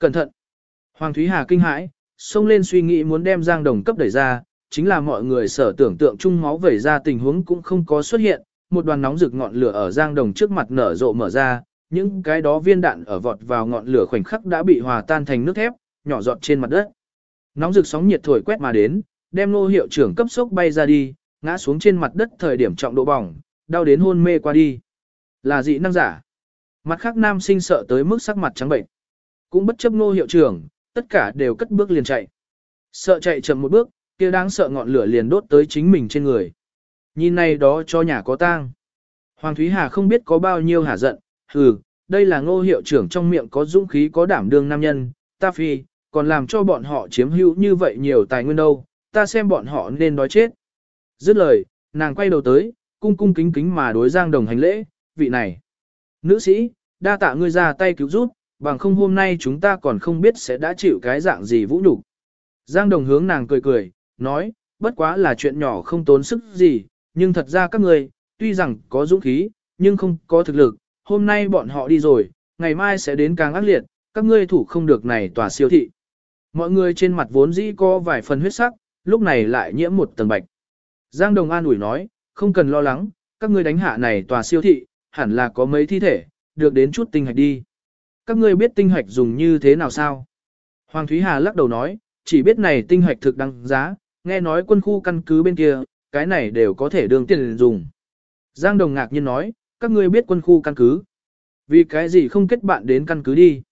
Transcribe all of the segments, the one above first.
Cẩn thận! Hoàng Thúy Hà kinh hãi, xông lên suy nghĩ muốn đem Giang Đồng cấp đẩy ra, chính là mọi người sở tưởng tượng chung máu vẩy ra tình huống cũng không có xuất hiện, một đoàn nóng rực ngọn lửa ở Giang Đồng trước mặt nở rộ mở ra, những cái đó viên đạn ở vọt vào ngọn lửa khoảnh khắc đã bị hòa tan thành nước thép, nhỏ giọt trên mặt đất. Nóng rực sóng nhiệt thổi quét mà đến, đem nô hiệu trưởng cấp sốc bay ra đi, ngã xuống trên mặt đất thời điểm trọng độ bỏng, đau đến hôn mê qua đi. Là dị năng giả. Mặt khác nam sinh sợ tới mức sắc mặt trắng bệnh. Cũng bất chấp nô hiệu trưởng, tất cả đều cất bước liền chạy. Sợ chạy chậm một bước, kia đáng sợ ngọn lửa liền đốt tới chính mình trên người. Nhìn này đó cho nhà có tang. Hoàng Thúy Hà không biết có bao nhiêu hả giận, hừ, đây là ngô hiệu trưởng trong miệng có dũng khí có đảm đương nam nhân, ta phi, còn làm cho bọn họ chiếm hữu như vậy nhiều tài nguyên đâu, ta xem bọn họ nên đói chết. Dứt lời, nàng quay đầu tới, cung cung kính kính mà đối Giang Đồng hành lễ, vị này. Nữ sĩ, đa tạ ngươi ra tay cứu giúp, bằng không hôm nay chúng ta còn không biết sẽ đã chịu cái dạng gì vũ nhục. Giang Đồng hướng nàng cười cười, nói, bất quá là chuyện nhỏ không tốn sức gì, nhưng thật ra các người tuy rằng có dũng khí, nhưng không có thực lực, hôm nay bọn họ đi rồi, ngày mai sẽ đến càng ác liệt, các ngươi thủ không được này tòa siêu thị. Mọi người trên mặt vốn dĩ có vài phần huyết sắc, lúc này lại nhiễm một tầng bạch. Giang Đồng An ủi nói, không cần lo lắng, các ngươi đánh hạ này tòa siêu thị, hẳn là có mấy thi thể, được đến chút tinh hạch đi. Các ngươi biết tinh hạch dùng như thế nào sao? Hoàng Thúy Hà lắc đầu nói, chỉ biết này tinh hạch thực đăng giá, nghe nói quân khu căn cứ bên kia, cái này đều có thể đường tiền dùng. Giang Đồng ngạc nhiên nói, các ngươi biết quân khu căn cứ. Vì cái gì không kết bạn đến căn cứ đi.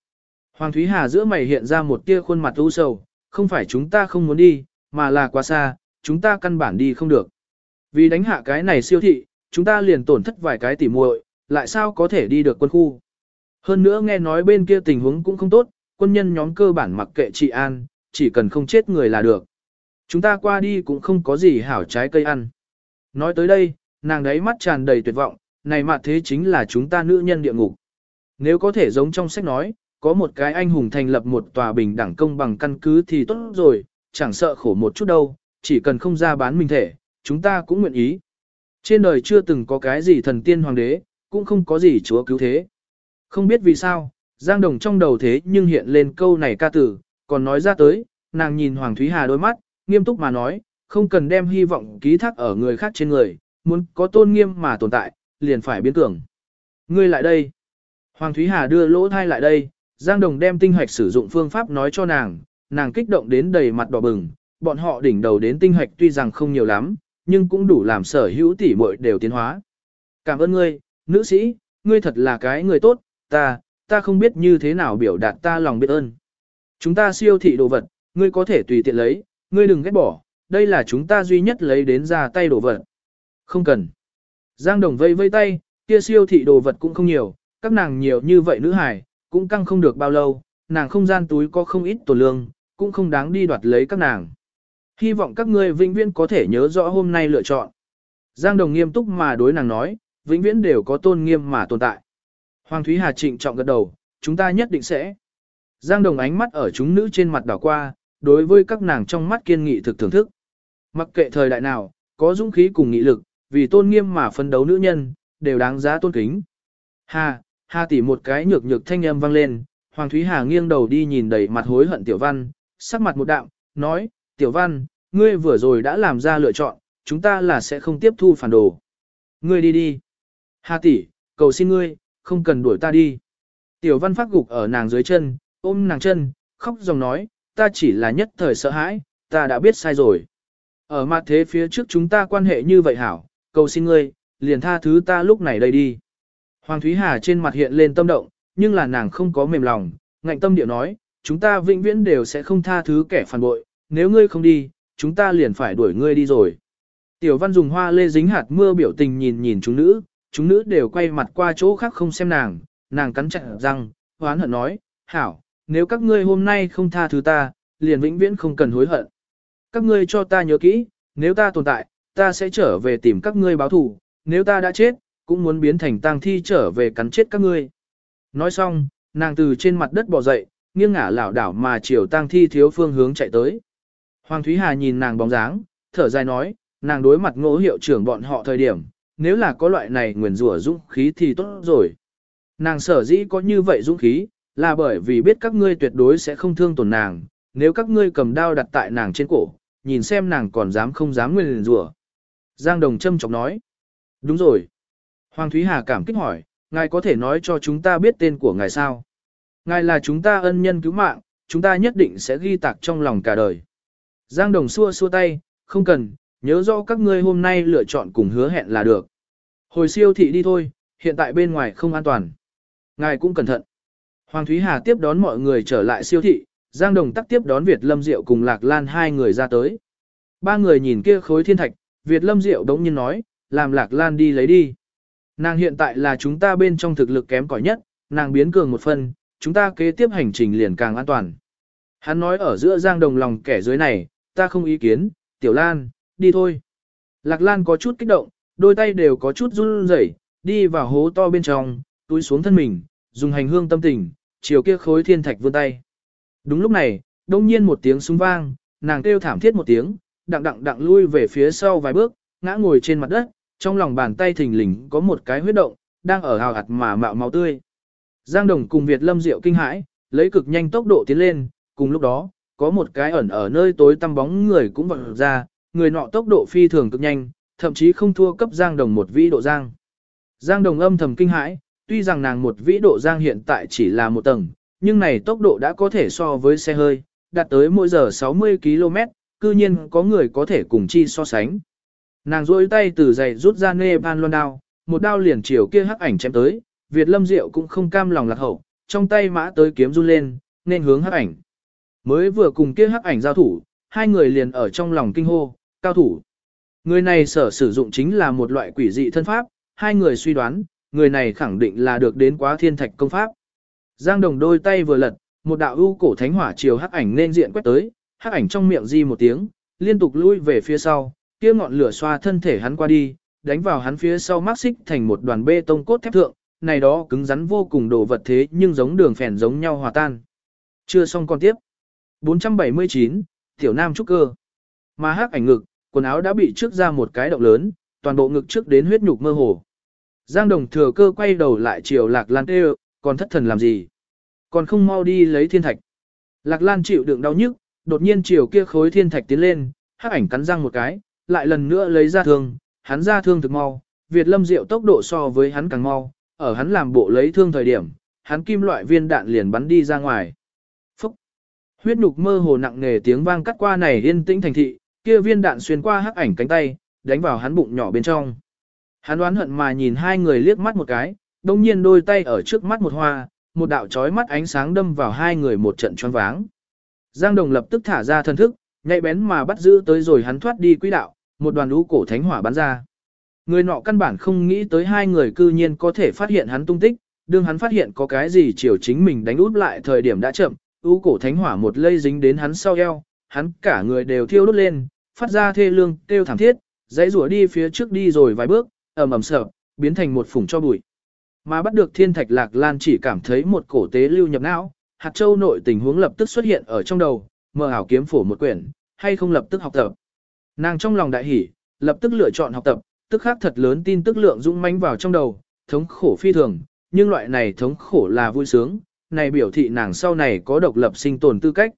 Hoàng Thúy Hà giữa mày hiện ra một tia khuôn mặt u sầu, không phải chúng ta không muốn đi, mà là quá xa, chúng ta căn bản đi không được. Vì đánh hạ cái này siêu thị, chúng ta liền tổn thất vài cái tỉ muội, lại sao có thể đi được quân khu. Hơn nữa nghe nói bên kia tình huống cũng không tốt, quân nhân nhóm cơ bản mặc kệ trị an, chỉ cần không chết người là được. Chúng ta qua đi cũng không có gì hảo trái cây ăn. Nói tới đây, nàng đấy mắt tràn đầy tuyệt vọng, này mà thế chính là chúng ta nữ nhân địa ngục. Nếu có thể giống trong sách nói, có một cái anh hùng thành lập một tòa bình đẳng công bằng căn cứ thì tốt rồi, chẳng sợ khổ một chút đâu, chỉ cần không ra bán mình thể, chúng ta cũng nguyện ý. Trên đời chưa từng có cái gì thần tiên hoàng đế, cũng không có gì chúa cứu thế. Không biết vì sao, Giang Đồng trong đầu thế nhưng hiện lên câu này ca tử, còn nói ra tới, nàng nhìn Hoàng Thúy Hà đôi mắt, nghiêm túc mà nói, không cần đem hy vọng ký thác ở người khác trên người, muốn có tôn nghiêm mà tồn tại, liền phải biến tưởng. Ngươi lại đây. Hoàng Thúy Hà đưa lỗ thai lại đây, Giang Đồng đem tinh hoạch sử dụng phương pháp nói cho nàng, nàng kích động đến đầy mặt đỏ bừng, bọn họ đỉnh đầu đến tinh hoạch tuy rằng không nhiều lắm, nhưng cũng đủ làm sở hữu tỷ muội đều tiến hóa. Cảm ơn ngươi, nữ sĩ, ngươi thật là cái người tốt, ta, ta không biết như thế nào biểu đạt ta lòng biết ơn. Chúng ta siêu thị đồ vật, ngươi có thể tùy tiện lấy, ngươi đừng ghét bỏ, đây là chúng ta duy nhất lấy đến ra tay đồ vật. Không cần. Giang Đồng vây vây tay, kia siêu thị đồ vật cũng không nhiều, các nàng nhiều như vậy nữ hải, cũng căng không được bao lâu, nàng không gian túi có không ít tổ lương, cũng không đáng đi đoạt lấy các nàng. Hy vọng các ngươi vĩnh viễn có thể nhớ rõ hôm nay lựa chọn. Giang Đồng nghiêm túc mà đối nàng nói, vĩnh viễn đều có tôn nghiêm mà tồn tại. Hoàng Thúy Hà trịnh trọng gật đầu, chúng ta nhất định sẽ. Giang Đồng ánh mắt ở chúng nữ trên mặt đảo qua, đối với các nàng trong mắt kiên nghị thực thưởng thức. Mặc kệ thời đại nào, có dũng khí cùng nghị lực, vì tôn nghiêm mà phân đấu nữ nhân, đều đáng giá tôn kính. Hà, Hà tỷ một cái nhược nhược thanh âm vang lên, Hoàng Thúy Hà nghiêng đầu đi nhìn đầy mặt hối hận Tiểu Văn, sắc mặt một đạm, nói, Tiểu Văn, ngươi vừa rồi đã làm ra lựa chọn, chúng ta là sẽ không tiếp thu phản đồ. Ngươi đi đi. Hà tỷ, cầu xin ngươi, không cần đuổi ta đi. Tiểu Văn phát gục ở nàng dưới chân, ôm nàng chân, khóc dòng nói, ta chỉ là nhất thời sợ hãi, ta đã biết sai rồi. Ở mặt thế phía trước chúng ta quan hệ như vậy hảo, cầu xin ngươi, liền tha thứ ta lúc này đây đi. Hoàng Thúy Hà trên mặt hiện lên tâm động, nhưng là nàng không có mềm lòng, ngạnh tâm điệu nói, chúng ta vĩnh viễn đều sẽ không tha thứ kẻ phản bội, nếu ngươi không đi, chúng ta liền phải đuổi ngươi đi rồi. Tiểu văn dùng hoa lê dính hạt mưa biểu tình nhìn nhìn chúng nữ, chúng nữ đều quay mặt qua chỗ khác không xem nàng, nàng cắn chặt răng, hoán hận nói, hảo, nếu các ngươi hôm nay không tha thứ ta, liền vĩnh viễn không cần hối hận. Các ngươi cho ta nhớ kỹ, nếu ta tồn tại, ta sẽ trở về tìm các ngươi báo thù, nếu ta đã chết, cũng muốn biến thành tang thi trở về cắn chết các ngươi. Nói xong, nàng từ trên mặt đất bò dậy, nghiêng ngả lảo đảo mà chiều tang thi thiếu phương hướng chạy tới. Hoàng Thúy Hà nhìn nàng bóng dáng, thở dài nói, nàng đối mặt ngỗ hiệu trưởng bọn họ thời điểm, nếu là có loại này nguyền rủa dũng khí thì tốt rồi. Nàng sở dĩ có như vậy dũng khí, là bởi vì biết các ngươi tuyệt đối sẽ không thương tổn nàng, nếu các ngươi cầm đao đặt tại nàng trên cổ, nhìn xem nàng còn dám không dám nguyên rủa. Giang Đồng châm chọc nói. Đúng rồi. Hoàng Thúy Hà cảm kích hỏi, ngài có thể nói cho chúng ta biết tên của ngài sao? Ngài là chúng ta ân nhân cứu mạng, chúng ta nhất định sẽ ghi tạc trong lòng cả đời. Giang Đồng xua xua tay, không cần, nhớ rõ các ngươi hôm nay lựa chọn cùng hứa hẹn là được. Hồi siêu thị đi thôi, hiện tại bên ngoài không an toàn. Ngài cũng cẩn thận. Hoàng Thúy Hà tiếp đón mọi người trở lại siêu thị, Giang Đồng tắc tiếp đón Việt Lâm Diệu cùng Lạc Lan hai người ra tới. Ba người nhìn kia khối thiên thạch, Việt Lâm Diệu đống nhiên nói, làm Lạc Lan đi lấy đi. Nàng hiện tại là chúng ta bên trong thực lực kém cỏi nhất, nàng biến cường một phần, chúng ta kế tiếp hành trình liền càng an toàn. Hắn nói ở giữa Giang Đồng lòng kẻ dưới này, ta không ý kiến, Tiểu Lan, đi thôi. Lạc Lan có chút kích động, đôi tay đều có chút run rẩy, đi vào hố to bên trong, túi xuống thân mình, dùng hành hương tâm tình, chiều kia khối thiên thạch vươn tay. Đúng lúc này, đông nhiên một tiếng súng vang, nàng kêu thảm thiết một tiếng, đặng đặng đặng lui về phía sau vài bước, ngã ngồi trên mặt đất, trong lòng bàn tay thình lình có một cái huyết động, đang ở hào hạt mà mạo máu tươi. Giang Đồng cùng Việt Lâm Diệu kinh hãi, lấy cực nhanh tốc độ tiến lên, cùng lúc đó, có một cái ẩn ở nơi tối tăm bóng người cũng vọt ra, người nọ tốc độ phi thường cực nhanh, thậm chí không thua cấp Giang Đồng một vĩ độ Giang. Giang Đồng âm thầm kinh hãi, tuy rằng nàng một vĩ độ Giang hiện tại chỉ là một tầng, nhưng này tốc độ đã có thể so với xe hơi, đạt tới mỗi giờ 60 km, cư nhiên có người có thể cùng chi so sánh. Nàng rôi tay từ giày rút ra nê ban loan đao, một đao liền chiều kia hắc ảnh chém tới, Việt Lâm Diệu cũng không cam lòng lạc hậu, trong tay mã tới kiếm run lên, nên hướng hắc ảnh. Mới vừa cùng kia hắc ảnh giao thủ, hai người liền ở trong lòng kinh hô, cao thủ. Người này sở sử dụng chính là một loại quỷ dị thân pháp, hai người suy đoán, người này khẳng định là được đến quá thiên thạch công pháp. Giang Đồng đôi tay vừa lật, một đạo ưu cổ thánh hỏa chiều hắc ảnh nên diện quét tới, hắc ảnh trong miệng di một tiếng, liên tục lui về phía sau, kia ngọn lửa xoa thân thể hắn qua đi, đánh vào hắn phía sau mắc xích thành một đoàn bê tông cốt thép thượng, này đó cứng rắn vô cùng đồ vật thế nhưng giống đường phèn giống nhau hòa tan. Chưa xong con tiếp. 479, Tiểu Nam Trúc Cơ. Mà hắc ảnh ngực, quần áo đã bị trước ra một cái động lớn, toàn bộ ngực trước đến huyết nhục mơ hồ. Giang Đồng thừa cơ quay đầu lại chiều Lạc Lan kêu, còn thất thần làm gì? Còn không mau đi lấy thiên thạch. Lạc Lan chịu đựng đau nhức, đột nhiên chiều kia khối thiên thạch tiến lên, hắc ảnh cắn răng một cái, lại lần nữa lấy ra thương, hắn ra thương thực mau, Việt Lâm Diệu tốc độ so với hắn càng mau, ở hắn làm bộ lấy thương thời điểm, hắn kim loại viên đạn liền bắn đi ra ngoài. Phúc! Huyết nhục mơ hồ nặng nề tiếng vang cắt qua này yên tĩnh thành thị, kia viên đạn xuyên qua hắc ảnh cánh tay, đánh vào hắn bụng nhỏ bên trong. Hắn đoán hận mà nhìn hai người liếc mắt một cái, đồng nhiên đôi tay ở trước mắt một hoa, một đạo chói mắt ánh sáng đâm vào hai người một trận choáng váng. Giang Đồng lập tức thả ra thân thức, nhạy bén mà bắt giữ tới rồi hắn thoát đi quỹ đạo, một đoàn lũ cổ thánh hỏa bắn ra. Người nọ căn bản không nghĩ tới hai người cư nhiên có thể phát hiện hắn tung tích, đương hắn phát hiện có cái gì chiều chính mình đánh út lại thời điểm đã chậm, u cổ thánh hỏa một lây dính đến hắn sau eo, hắn cả người đều thiêu đốt lên, phát ra thê lương, kêu thảm thiết, dãy rủa đi phía trước đi rồi vài bước, ầm ầm sợ, biến thành một phủng cho bụi. Mà bắt được thiên thạch lạc lan chỉ cảm thấy một cổ tế lưu nhập não, hạt châu nội tình huống lập tức xuất hiện ở trong đầu, mở ảo kiếm phổ một quyển, hay không lập tức học tập. Nàng trong lòng đại hỉ, lập tức lựa chọn học tập, tức khác thật lớn tin tức lượng dũng mãnh vào trong đầu, thống khổ phi thường, nhưng loại này thống khổ là vui sướng, này biểu thị nàng sau này có độc lập sinh tồn tư cách,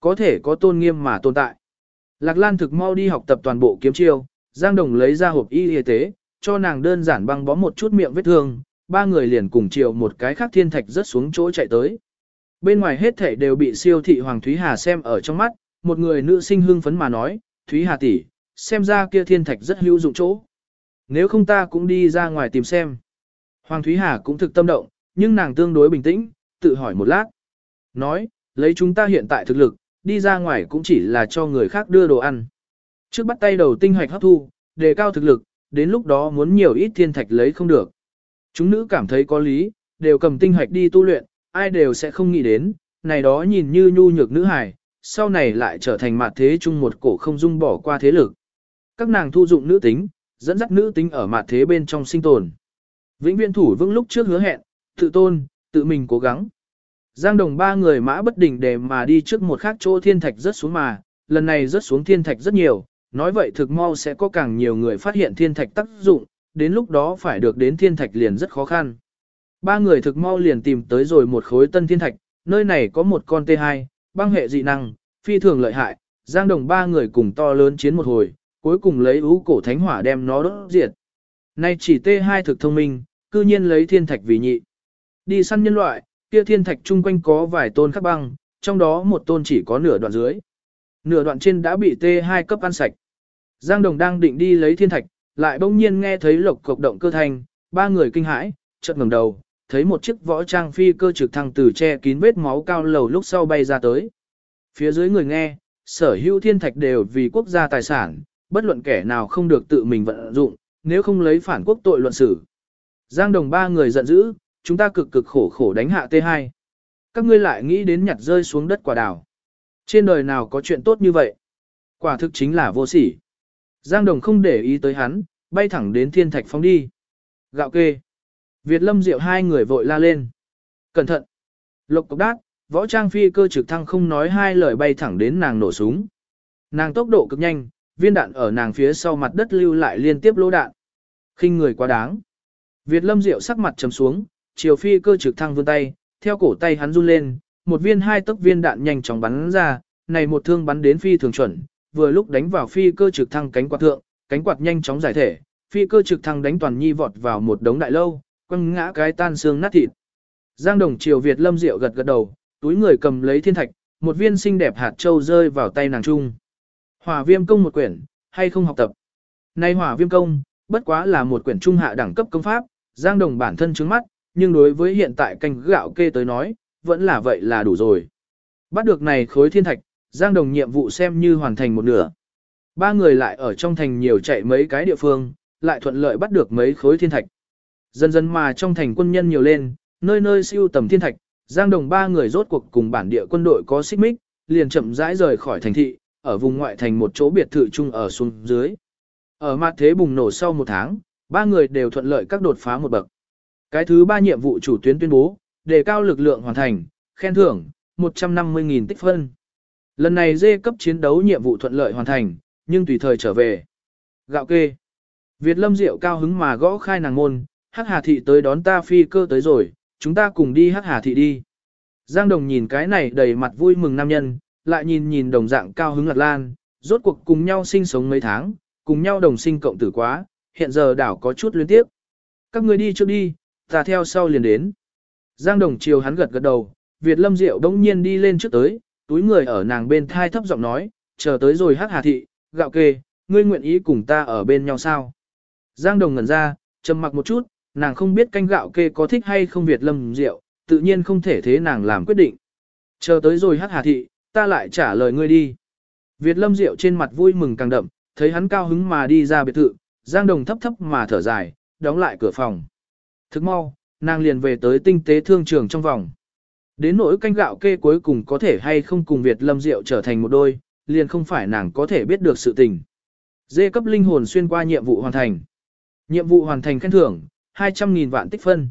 có thể có tôn nghiêm mà tồn tại. Lạc Lan thực mau đi học tập toàn bộ kiếm chiêu, Giang Đồng lấy ra hộp y y tế, cho nàng đơn giản băng bó một chút miệng vết thương, ba người liền cùng chiều một cái khác thiên thạch rất xuống chỗ chạy tới. Bên ngoài hết thảy đều bị siêu thị Hoàng Thúy Hà xem ở trong mắt, một người nữ sinh hưng phấn mà nói, Thúy Hà tỷ, xem ra kia thiên thạch rất hữu dụng chỗ. Nếu không ta cũng đi ra ngoài tìm xem. Hoàng Thúy Hà cũng thực tâm động, nhưng nàng tương đối bình tĩnh, tự hỏi một lát. Nói, lấy chúng ta hiện tại thực lực, đi ra ngoài cũng chỉ là cho người khác đưa đồ ăn. Trước bắt tay đầu tinh hoạch hấp thu, đề cao thực lực, đến lúc đó muốn nhiều ít thiên thạch lấy không được. Chúng nữ cảm thấy có lý, đều cầm tinh hoạch đi tu luyện, ai đều sẽ không nghĩ đến, này đó nhìn như nhu nhược nữ hài, sau này lại trở thành mặt thế chung một cổ không dung bỏ qua thế lực. Các nàng thu dụng nữ tính, dẫn dắt nữ tính ở mặt thế bên trong sinh tồn. Vĩnh viên thủ vững lúc trước hứa hẹn, tự tôn, tự mình cố gắng. Giang đồng ba người mã bất định để mà đi trước một khác chỗ thiên thạch rất xuống mà, lần này rất xuống thiên thạch rất nhiều, nói vậy thực mau sẽ có càng nhiều người phát hiện thiên thạch tác dụng, đến lúc đó phải được đến thiên thạch liền rất khó khăn. Ba người thực mau liền tìm tới rồi một khối tân thiên thạch, nơi này có một con T2, băng hệ dị năng, phi thường lợi hại, Giang Đồng ba người cùng to lớn chiến một hồi, cuối cùng lấy ú cổ thánh hỏa đem nó đốt diệt. Nay chỉ T2 thực thông minh, cư nhiên lấy thiên thạch vì nhị. Đi săn nhân loại, kia thiên thạch chung quanh có vài tôn khắc băng, trong đó một tôn chỉ có nửa đoạn dưới. Nửa đoạn trên đã bị T2 cấp ăn sạch. Giang Đồng đang định đi lấy thiên thạch, lại bỗng nhiên nghe thấy lộc cộc động cơ thành, ba người kinh hãi, chợt ngẩng đầu, thấy một chiếc võ trang phi cơ trực thăng từ che kín vết máu cao lầu lúc sau bay ra tới. Phía dưới người nghe, sở hữu thiên thạch đều vì quốc gia tài sản, bất luận kẻ nào không được tự mình vận dụng, nếu không lấy phản quốc tội luận xử. Giang Đồng ba người giận dữ, chúng ta cực cực khổ khổ đánh hạ T2. Các ngươi lại nghĩ đến nhặt rơi xuống đất quả đào. Trên đời nào có chuyện tốt như vậy? Quả thực chính là vô sỉ. Giang Đồng không để ý tới hắn, bay thẳng đến thiên thạch Phong đi. Gạo kê. Việt Lâm Diệu hai người vội la lên. Cẩn thận. Lộc cốc đát, võ trang phi cơ trực thăng không nói hai lời bay thẳng đến nàng nổ súng. Nàng tốc độ cực nhanh, viên đạn ở nàng phía sau mặt đất lưu lại liên tiếp lỗ đạn. khinh người quá đáng. Việt Lâm Diệu sắc mặt trầm xuống, chiều phi cơ trực thăng vươn tay, theo cổ tay hắn run lên, một viên hai tấc viên đạn nhanh chóng bắn ra, này một thương bắn đến phi thường chuẩn, vừa lúc đánh vào phi cơ trực thăng cánh quạt thượng, cánh quạt nhanh chóng giải thể, phi cơ trực thăng đánh toàn nhi vọt vào một đống đại lâu, quăng ngã cái tan xương nát thịt. Giang Đồng Triều Việt Lâm Diệu gật gật đầu, túi người cầm lấy thiên thạch, một viên xinh đẹp hạt châu rơi vào tay nàng trung. Hỏa viêm công một quyển, hay không học tập. Nay hỏa viêm công, bất quá là một quyển trung hạ đẳng cấp công pháp, Giang Đồng bản thân chứng mắt, nhưng đối với hiện tại canh gạo kê tới nói, vẫn là vậy là đủ rồi. Bắt được này khối thiên thạch, Giang Đồng nhiệm vụ xem như hoàn thành một nửa. Ba người lại ở trong thành nhiều chạy mấy cái địa phương, lại thuận lợi bắt được mấy khối thiên thạch. Dần dần mà trong thành quân nhân nhiều lên, nơi nơi siêu tầm thiên thạch, Giang Đồng ba người rốt cuộc cùng bản địa quân đội có xích mích, liền chậm rãi rời khỏi thành thị, ở vùng ngoại thành một chỗ biệt thự chung ở xuống dưới. Ở mặt thế bùng nổ sau một tháng, ba người đều thuận lợi các đột phá một bậc. Cái thứ ba nhiệm vụ chủ tuyến tuyên bố, đề cao lực lượng hoàn thành, khen thưởng, 150.000 tích phân. Lần này dê cấp chiến đấu nhiệm vụ thuận lợi hoàn thành, nhưng tùy thời trở về. Gạo kê. Việt Lâm Diệu cao hứng mà gõ khai nàng môn, Hắc Hà Thị tới đón ta phi cơ tới rồi, chúng ta cùng đi Hắc Hà Thị đi. Giang Đồng nhìn cái này đầy mặt vui mừng nam nhân, lại nhìn nhìn đồng dạng cao hứng lạc lan, rốt cuộc cùng nhau sinh sống mấy tháng, cùng nhau đồng sinh cộng tử quá, hiện giờ đảo có chút luyến tiếp. Các người đi trước đi, ta theo sau liền đến. Giang Đồng chiều hắn gật gật đầu, Việt Lâm Diệu đông nhiên đi lên trước tới, túi người ở nàng bên thai thấp giọng nói, chờ tới rồi Hát Hà Thị, gạo kê, ngươi nguyện ý cùng ta ở bên nhau sao? Giang Đồng ngẩn ra, trầm mặc một chút, nàng không biết canh gạo kê có thích hay không Việt Lâm Diệu, tự nhiên không thể thế nàng làm quyết định. Chờ tới rồi Hát Hà Thị, ta lại trả lời ngươi đi. Việt Lâm Diệu trên mặt vui mừng càng đậm, thấy hắn cao hứng mà đi ra biệt thự, Giang Đồng thấp thấp mà thở dài, đóng lại cửa phòng. Thức mau, nàng liền về tới tinh tế thương trường trong vòng. Đến nỗi canh gạo kê cuối cùng có thể hay không cùng Việt Lâm Diệu trở thành một đôi, liền không phải nàng có thể biết được sự tình. Dê cấp linh hồn xuyên qua nhiệm vụ hoàn thành. Nhiệm vụ hoàn thành khen thưởng, 200.000 vạn tích phân.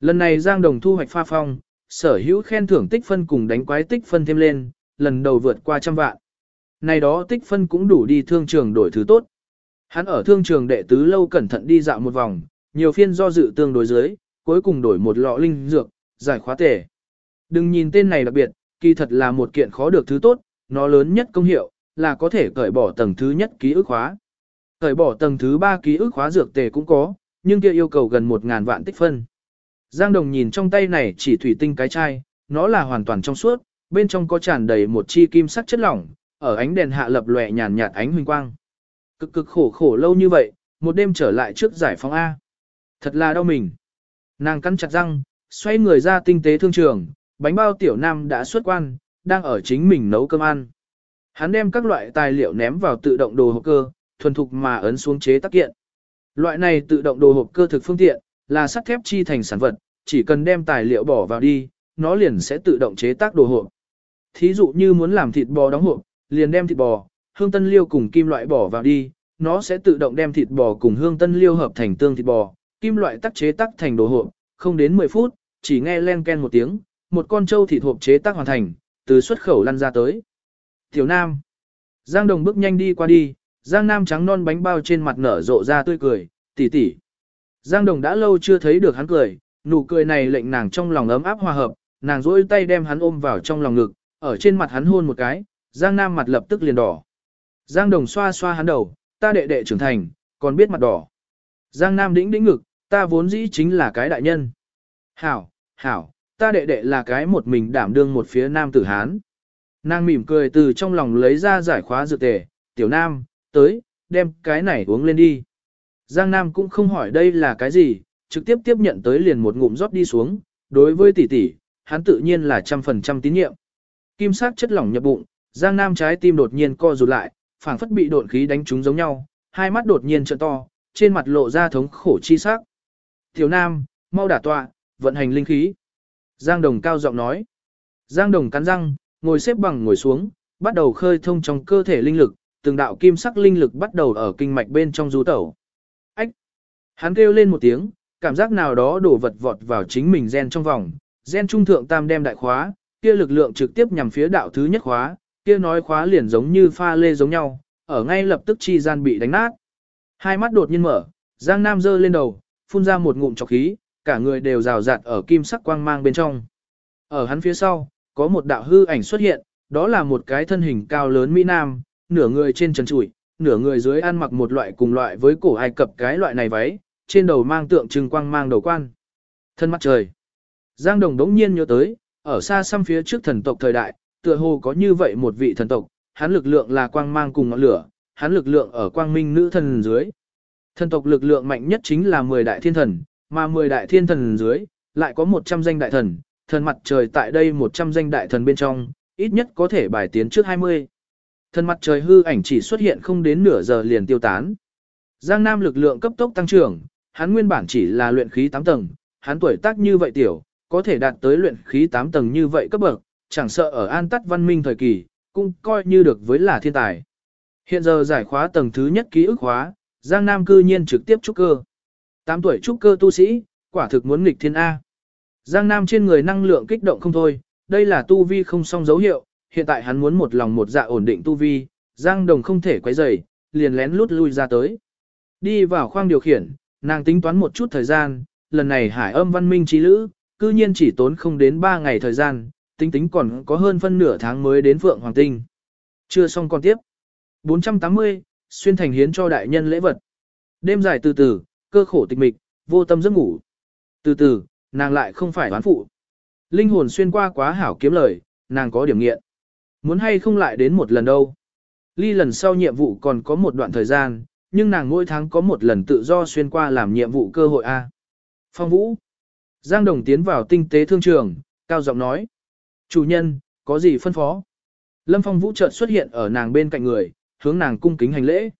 Lần này Giang Đồng thu hoạch pha phong, sở hữu khen thưởng tích phân cùng đánh quái tích phân thêm lên, lần đầu vượt qua trăm vạn. Này đó tích phân cũng đủ đi thương trường đổi thứ tốt. Hắn ở thương trường đệ tứ lâu cẩn thận đi dạo một vòng, nhiều phiên do dự tương đối dưới, cuối cùng đổi một lọ linh dược, giải khóa tể. Đừng nhìn tên này đặc biệt, kỳ thật là một kiện khó được thứ tốt, nó lớn nhất công hiệu, là có thể cởi bỏ tầng thứ nhất ký ức khóa. Cởi bỏ tầng thứ ba ký ức khóa dược tề cũng có, nhưng kia yêu cầu gần 1.000 vạn tích phân. Giang Đồng nhìn trong tay này chỉ thủy tinh cái chai, nó là hoàn toàn trong suốt, bên trong có tràn đầy một chi kim sắc chất lỏng, ở ánh đèn hạ lập lòe nhàn nhạt ánh huỳnh quang. Cực cực khổ khổ lâu như vậy, một đêm trở lại trước giải phóng A. Thật là đau mình. Nàng cắn chặt răng, xoay người ra tinh tế thương trường, bánh bao tiểu nam đã xuất quan, đang ở chính mình nấu cơm ăn. Hắn đem các loại tài liệu ném vào tự động đồ hộp cơ, thuần thục mà ấn xuống chế tác kiện. Loại này tự động đồ hộp cơ thực phương tiện, là sắt thép chi thành sản vật, chỉ cần đem tài liệu bỏ vào đi, nó liền sẽ tự động chế tác đồ hộp. Thí dụ như muốn làm thịt bò đóng hộp, liền đem thịt bò, hương tân liêu cùng kim loại bỏ vào đi, nó sẽ tự động đem thịt bò cùng hương tân liêu hợp thành tương thịt bò, kim loại tác chế tác thành đồ hộp, không đến 10 phút, chỉ nghe len ken một tiếng, một con trâu thịt hộp chế tác hoàn thành, từ xuất khẩu lăn ra tới. Tiểu Nam. Giang Đồng bước nhanh đi qua đi, Giang Nam trắng non bánh bao trên mặt nở rộ ra tươi cười, tỷ tỷ. Giang Đồng đã lâu chưa thấy được hắn cười, Nụ cười này lệnh nàng trong lòng ấm áp hòa hợp, nàng duỗi tay đem hắn ôm vào trong lòng ngực, ở trên mặt hắn hôn một cái, Giang Nam mặt lập tức liền đỏ. Giang Đồng xoa xoa hắn đầu, ta đệ đệ trưởng thành, còn biết mặt đỏ. Giang Nam đĩnh đĩnh ngực, ta vốn dĩ chính là cái đại nhân. Hảo, hảo, ta đệ đệ là cái một mình đảm đương một phía nam tử Hán. Nàng mỉm cười từ trong lòng lấy ra giải khóa dược tề, tiểu nam, tới, đem cái này uống lên đi. Giang Nam cũng không hỏi đây là cái gì, trực tiếp tiếp nhận tới liền một ngụm rót đi xuống, đối với tỷ tỷ, hắn tự nhiên là trăm phần trăm tín nhiệm. Kim sắc chất lỏng nhập bụng, Giang Nam trái tim đột nhiên co rụt lại, phảng phất bị độn khí đánh trúng giống nhau, hai mắt đột nhiên trợn to, trên mặt lộ ra thống khổ chi sắc. Tiểu Nam, mau đả tọa, vận hành linh khí. Giang Đồng cao giọng nói. Giang Đồng cắn răng, ngồi xếp bằng ngồi xuống, bắt đầu khơi thông trong cơ thể linh lực, từng đạo kim sắc linh lực bắt đầu ở kinh mạch bên trong du tẩu. Ách! Hắn kêu lên một tiếng, cảm giác nào đó đổ vật vọt vào chính mình gen trong vòng, gen trung thượng tam đem đại khóa, kia lực lượng trực tiếp nhằm phía đạo thứ nhất khóa, kia nói khóa liền giống như pha lê giống nhau, ở ngay lập tức chi gian bị đánh nát. Hai mắt đột nhiên mở, Giang Nam giơ lên đầu, phun ra một ngụm trọc khí, cả người đều rào rạt ở kim sắc quang mang bên trong. Ở hắn phía sau, có một đạo hư ảnh xuất hiện, đó là một cái thân hình cao lớn Mỹ Nam, nửa người trên trần trụi, nửa người dưới ăn mặc một loại cùng loại với cổ Ai Cập cái loại này váy, trên đầu mang tượng trưng quang mang đầu quan. Thân mặt trời. Giang Đồng đống nhiên nhớ tới, ở xa xăm phía trước thần tộc thời đại, tựa hồ có như vậy một vị thần tộc, hắn lực lượng là quang mang cùng ngọn lửa, hắn lực lượng ở quang minh nữ thần dưới. Thần tộc lực lượng mạnh nhất chính là 10 đại thiên thần, mà 10 đại thiên thần dưới, lại có 100 danh đại thần, thần mặt trời tại đây 100 danh đại thần bên trong, ít nhất có thể bài tiến trước 20. Thần mặt trời hư ảnh chỉ xuất hiện không đến nửa giờ liền tiêu tán. Giang Nam lực lượng cấp tốc tăng trưởng, hắn nguyên bản chỉ là luyện khí 8 tầng, hắn tuổi tác như vậy tiểu, có thể đạt tới luyện khí 8 tầng như vậy cấp bậc, chẳng sợ ở an tắt văn minh thời kỳ, cũng coi như được với là thiên tài. Hiện giờ giải khóa tầng thứ nhất ký ức khóa, Giang Nam cư nhiên trực tiếp trúc cơ. 8 tuổi trúc cơ tu sĩ, quả thực muốn nghịch thiên A. Giang Nam trên người năng lượng kích động không thôi, đây là tu vi không song dấu hiệu, hiện tại hắn muốn một lòng một dạ ổn định tu vi, Giang Đồng không thể quấy rầy, liền lén lút lui ra tới. Đi vào khoang điều khiển, nàng tính toán một chút thời gian, lần này hải âm văn minh trí lữ, cư nhiên chỉ tốn không đến 3 ngày thời gian, tính tính còn có hơn phân nửa tháng mới đến Phượng Hoàng Tinh. Chưa xong còn tiếp. 480, xuyên thành hiến cho đại nhân lễ vật. Đêm dài từ từ, cơ khổ tịch mịch, vô tâm giấc ngủ. Từ từ, nàng lại không phải đoán phụ. Linh hồn xuyên qua quá hảo kiếm lời, nàng có điểm nghiện. Muốn hay không lại đến một lần đâu. Ly lần sau nhiệm vụ còn có một đoạn thời gian, nhưng nàng mỗi tháng có một lần tự do xuyên qua làm nhiệm vụ cơ hội A. Phong Vũ. Giang Đồng tiến vào tinh tế thương trường, cao giọng nói. Chủ nhân, có gì phân phó? Lâm Phong Vũ chợt xuất hiện ở nàng bên cạnh người, hướng nàng cung kính hành lễ.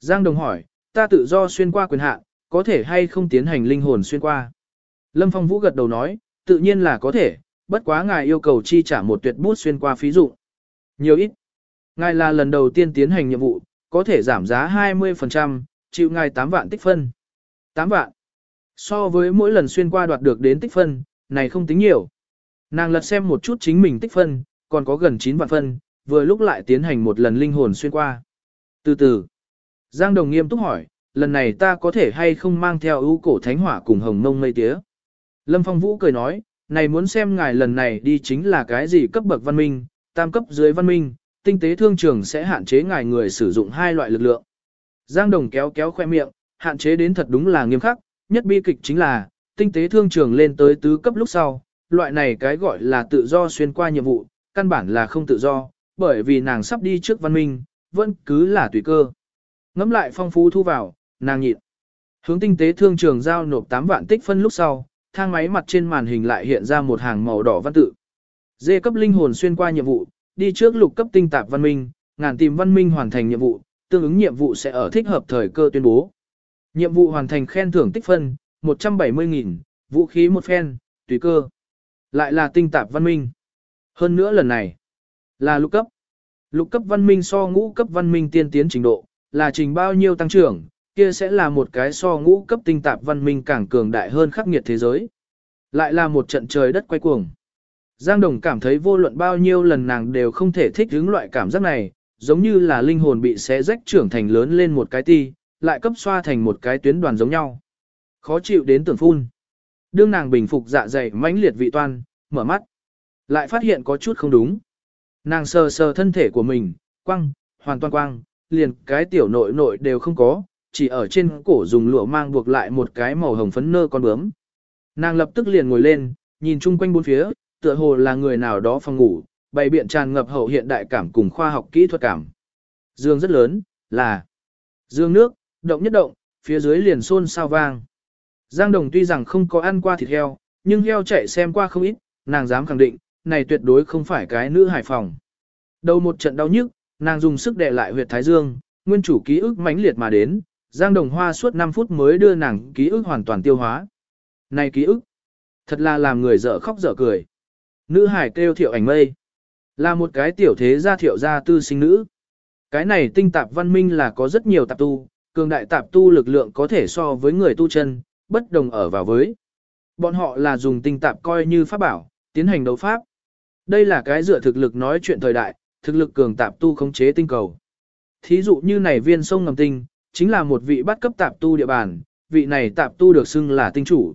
Giang Đồng hỏi, ta tự do xuyên qua quyền hạn, có thể hay không tiến hành linh hồn xuyên qua? Lâm Phong Vũ gật đầu nói, tự nhiên là có thể, bất quá ngài yêu cầu chi trả một tuyệt bút xuyên qua phí dụ. Nhiều ít. Ngài là lần đầu tiên tiến hành nhiệm vụ, có thể giảm giá 20%, chịu ngài 8 vạn tích phân. 8 vạn. So với mỗi lần xuyên qua đoạt được đến tích phân, này không tính nhiều. Nàng lật xem một chút chính mình tích phân, còn có gần 9 vạn phân, vừa lúc lại tiến hành một lần linh hồn xuyên qua. Từ từ, Giang Đồng nghiêm túc hỏi, lần này ta có thể hay không mang theo ưu cổ thánh hỏa cùng hồng mông mây tía? Lâm Phong Vũ cười nói, này muốn xem ngài lần này đi chính là cái gì cấp bậc văn minh, tam cấp dưới văn minh, tinh tế thương trường sẽ hạn chế ngài người sử dụng hai loại lực lượng. Giang Đồng kéo kéo khoe miệng, hạn chế đến thật đúng là nghiêm khắc, nhất bi kịch chính là, tinh tế thương trường lên tới tứ cấp lúc sau, loại này cái gọi là tự do xuyên qua nhiệm vụ, căn bản là không tự do, bởi vì nàng sắp đi trước văn minh, vẫn cứ là tùy cơ. Ngắm lại phong phú thu vào, nàng nhịn. Hướng tinh tế thương trường giao nộp 8 vạn tích phân lúc sau, thang máy mặt trên màn hình lại hiện ra một hàng màu đỏ văn tự. Dê cấp linh hồn xuyên qua nhiệm vụ, đi trước lục cấp tinh tạp văn minh, ngàn tìm văn minh hoàn thành nhiệm vụ, tương ứng nhiệm vụ sẽ ở thích hợp thời cơ tuyên bố. Nhiệm vụ hoàn thành khen thưởng tích phân, 170.000, vũ khí một phen, tùy cơ. Lại là tinh tạp văn minh. Hơn nữa lần này, là lục cấp. Lục cấp văn minh so ngũ cấp văn minh tiên tiến trình độ, là trình bao nhiêu tăng trưởng, kia sẽ là một cái so ngũ cấp tinh tạp văn minh càng cường đại hơn khắc nghiệt thế giới. Lại là một trận trời đất quay cuồng. Giang Đồng cảm thấy vô luận bao nhiêu lần nàng đều không thể thích hứng loại cảm giác này, giống như là linh hồn bị xé rách trưởng thành lớn lên một cái ti, lại cấp xoa thành một cái tuyến đoàn giống nhau. Khó chịu đến tưởng phun. đương nàng bình phục dạ dày mãnh liệt vị toan, mở mắt. Lại phát hiện có chút không đúng. Nàng sờ sờ thân thể của mình, quăng, hoàn toàn quăng, liền cái tiểu nội nội đều không có, chỉ ở trên cổ dùng lụa mang buộc lại một cái màu hồng phấn nơ con bướm. Nàng lập tức liền ngồi lên, nhìn chung quanh bốn phía, tựa hồ là người nào đó phòng ngủ, bày biện tràn ngập hậu hiện đại cảm cùng khoa học kỹ thuật cảm. Dương rất lớn, là dương nước, động nhất động, phía dưới liền xôn sao vang. Giang Đồng tuy rằng không có ăn qua thịt heo, nhưng heo chạy xem qua không ít, nàng dám khẳng định, này tuyệt đối không phải cái nữ hải phòng. Đầu một trận đau nhức, nàng dùng sức đè lại huyệt thái dương, nguyên chủ ký ức mãnh liệt mà đến, Giang Đồng Hoa suốt 5 phút mới đưa nàng ký ức hoàn toàn tiêu hóa. Này ký ức, thật là làm người dở khóc dở cười. Nữ hải kêu thiệu ảnh mây, là một cái tiểu thế gia thiệu gia tư sinh nữ. Cái này tinh tạp văn minh là có rất nhiều tạp tu, cường đại tạp tu lực lượng có thể so với người tu chân, bất đồng ở vào với. Bọn họ là dùng tinh tạp coi như pháp bảo, tiến hành đấu pháp. Đây là cái dựa thực lực nói chuyện thời đại, thực lực cường tạp tu khống chế tinh cầu. Thí dụ như này viên sông ngầm tinh, chính là một vị bắt cấp tạp tu địa bàn, vị này tạp tu được xưng là tinh chủ.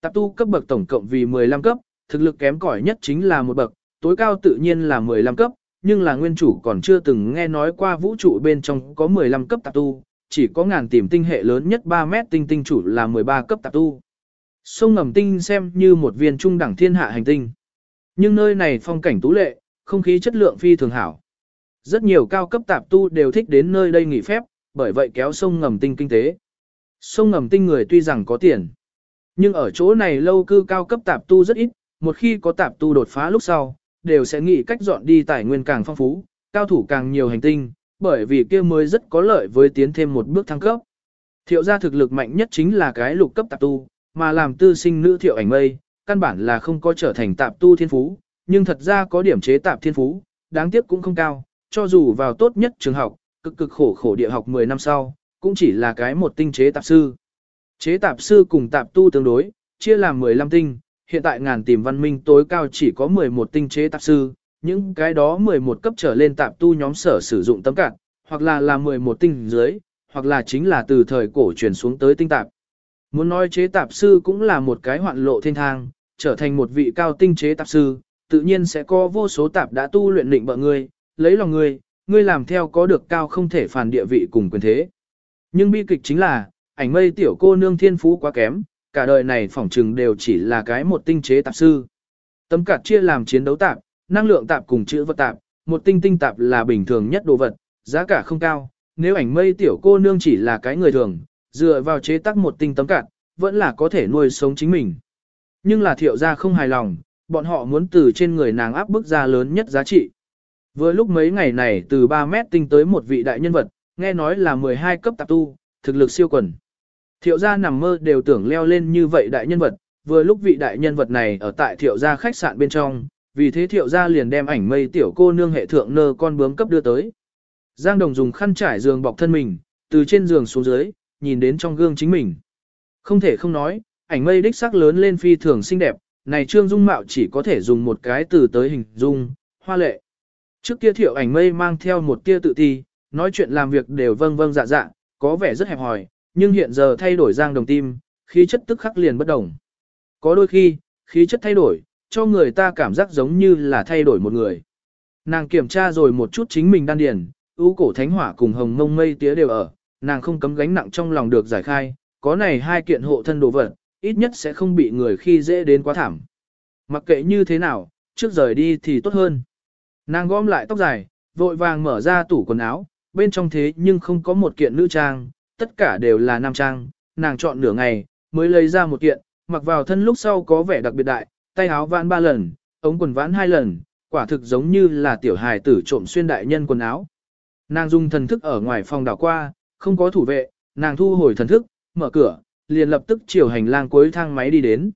Tạp tu cấp bậc tổng cộng vì 15 cấp, thực lực kém cỏi nhất chính là một bậc, tối cao tự nhiên là 15 cấp, nhưng là nguyên chủ còn chưa từng nghe nói qua vũ trụ bên trong có 15 cấp tạp tu, chỉ có ngàn tìm tinh hệ lớn nhất 3 mét tinh tinh chủ là 13 cấp tạp tu. Sông ngầm tinh xem như một viên trung đẳng thiên hạ hành tinh. Nhưng nơi này phong cảnh tú lệ, không khí chất lượng phi thường hảo. Rất nhiều cao cấp tạp tu đều thích đến nơi đây nghỉ phép, bởi vậy kéo sông ngầm tinh kinh tế. Sông ngầm tinh người tuy rằng có tiền, nhưng ở chỗ này lâu cư cao cấp tạp tu rất ít, một khi có tạp tu đột phá lúc sau, đều sẽ nghĩ cách dọn đi tài nguyên càng phong phú, cao thủ càng nhiều hành tinh, bởi vì kia mới rất có lợi với tiến thêm một bước thăng cấp. Thiệu gia thực lực mạnh nhất chính là cái lục cấp tạp tu, mà làm tư sinh nữ thiệu ảnh mây, căn bản là không có trở thành tạp tu thiên phú, nhưng thật ra có điểm chế tạp thiên phú, đáng tiếc cũng không cao, cho dù vào tốt nhất trường học, cực cực khổ khổ địa học 10 năm sau, cũng chỉ là cái một tinh chế tạp sư. Chế tạp sư cùng tạp tu tương đối, chia làm 15 tinh, hiện tại ngàn tìm văn minh tối cao chỉ có 11 tinh chế tạp sư, những cái đó 11 cấp trở lên tạp tu nhóm sở sử dụng tấm cạn, hoặc là là 11 tinh dưới, hoặc là chính là từ thời cổ truyền xuống tới tinh tạp. Muốn nói chế tạp sư cũng là một cái hoạn lộ thiên thang, trở thành một vị cao tinh chế tạp sư, tự nhiên sẽ có vô số tạp đã tu luyện định bợ ngươi, lấy lòng ngươi, ngươi làm theo có được cao không thể phản địa vị cùng quyền thế. Nhưng bi kịch chính là, ảnh mây tiểu cô nương thiên phú quá kém, cả đời này phỏng trừng đều chỉ là cái một tinh chế tạp sư. Tấm cạt chia làm chiến đấu tạp, năng lượng tạp cùng chữ vật tạp, một tinh tinh tạp là bình thường nhất đồ vật, giá cả không cao, nếu ảnh mây tiểu cô nương chỉ là cái người thường, dựa vào chế tác một tinh tấm cạt, vẫn là có thể nuôi sống chính mình. Nhưng là thiệu gia không hài lòng, bọn họ muốn từ trên người nàng áp bức ra lớn nhất giá trị. Vừa lúc mấy ngày này từ 3 mét tinh tới một vị đại nhân vật, nghe nói là 12 cấp tạp tu, thực lực siêu quần. Thiệu gia nằm mơ đều tưởng leo lên như vậy đại nhân vật, vừa lúc vị đại nhân vật này ở tại thiệu gia khách sạn bên trong, vì thế thiệu gia liền đem ảnh mây tiểu cô nương hệ thượng nơ con bướm cấp đưa tới. Giang Đồng dùng khăn trải giường bọc thân mình, từ trên giường xuống dưới, nhìn đến trong gương chính mình. Không thể không nói, ảnh mây đích sắc lớn lên phi thường xinh đẹp, này trương dung mạo chỉ có thể dùng một cái từ tới hình dung, hoa lệ. Trước kia thiệu ảnh mây mang theo một tia tự ti, nói chuyện làm việc đều vâng vâng dạ dạ, có vẻ rất hẹp hòi, nhưng hiện giờ thay đổi giang đồng tim, khí chất tức khắc liền bất đồng. Có đôi khi, khí chất thay đổi, cho người ta cảm giác giống như là thay đổi một người. Nàng kiểm tra rồi một chút chính mình đan điền, ưu cổ thánh hỏa cùng hồng mông mây tía đều ở, nàng không cấm gánh nặng trong lòng được giải khai, có này hai kiện hộ thân đồ vật, ít nhất sẽ không bị người khi dễ đến quá thảm. Mặc kệ như thế nào, trước rời đi thì tốt hơn. Nàng gom lại tóc dài, vội vàng mở ra tủ quần áo, bên trong thế nhưng không có một kiện nữ trang, tất cả đều là nam trang, nàng chọn nửa ngày, mới lấy ra một kiện, mặc vào thân lúc sau có vẻ đặc biệt đại, tay áo vãn ba lần, ống quần vãn hai lần, quả thực giống như là tiểu hài tử trộm xuyên đại nhân quần áo. Nàng dùng thần thức ở ngoài phòng đảo qua, không có thủ vệ, nàng thu hồi thần thức, mở cửa, liền lập tức chiều hành lang cuối thang máy đi đến.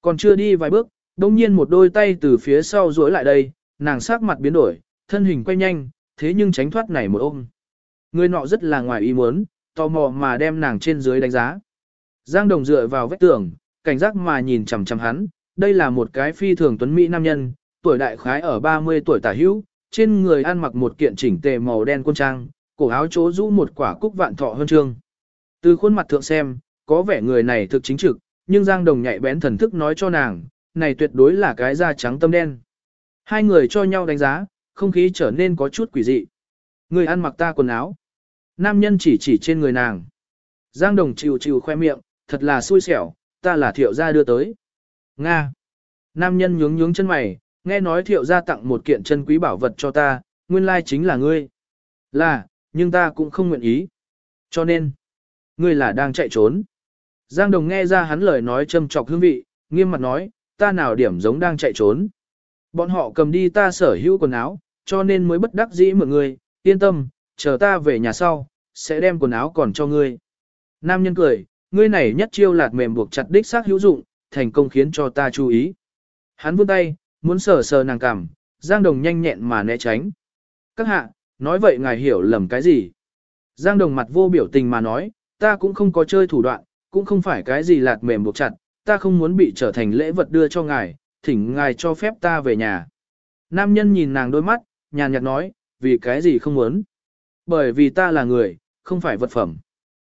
Còn chưa đi vài bước, đông nhiên một đôi tay từ phía sau duỗi lại đây, nàng sắc mặt biến đổi, thân hình quay nhanh, thế nhưng tránh thoát này một ôm. Người nọ rất là ngoài ý muốn, tò mò mà đem nàng trên dưới đánh giá. Giang Đồng dựa vào vách tường, cảnh giác mà nhìn chằm chằm hắn, đây là một cái phi thường tuấn mỹ nam nhân, tuổi đại khái ở 30 tuổi tả hữu, trên người ăn mặc một kiện chỉnh tề màu đen quân trang, cổ áo chỗ rũ một quả cúc vạn thọ hơn trương. Từ khuôn mặt thượng xem, có vẻ người này thực chính trực, nhưng Giang Đồng nhạy bén thần thức nói cho nàng, này tuyệt đối là cái da trắng tâm đen. Hai người cho nhau đánh giá, không khí trở nên có chút quỷ dị. Người ăn mặc ta quần áo. Nam nhân chỉ chỉ trên người nàng. Giang Đồng chịu chịu khoe miệng, thật là xui xẻo, ta là thiệu gia đưa tới. Nga. Nam nhân nhướng nhướng chân mày, nghe nói thiệu gia tặng một kiện chân quý bảo vật cho ta, nguyên lai chính là ngươi. Là, nhưng ta cũng không nguyện ý. Cho nên, ngươi là đang chạy trốn. Giang Đồng nghe ra hắn lời nói châm trọc hương vị, nghiêm mặt nói, ta nào điểm giống đang chạy trốn. Bọn họ cầm đi ta sở hữu quần áo, cho nên mới bất đắc dĩ mượn ngươi, yên tâm, chờ ta về nhà sau, sẽ đem quần áo còn cho ngươi. Nam nhân cười, ngươi này nhất chiêu lạt mềm buộc chặt đích xác hữu dụng, thành công khiến cho ta chú ý. Hắn vươn tay, muốn sờ sờ nàng cằm, Giang Đồng nhanh nhẹn mà né tránh. Các hạ, nói vậy ngài hiểu lầm cái gì? Giang Đồng mặt vô biểu tình mà nói, ta cũng không có chơi thủ đoạn, cũng không phải cái gì lạt mềm buộc chặt, ta không muốn bị trở thành lễ vật đưa cho ngài, thỉnh ngài cho phép ta về nhà. Nam nhân nhìn nàng đôi mắt, nhàn nhạt nói, vì cái gì không muốn? Bởi vì ta là người, không phải vật phẩm.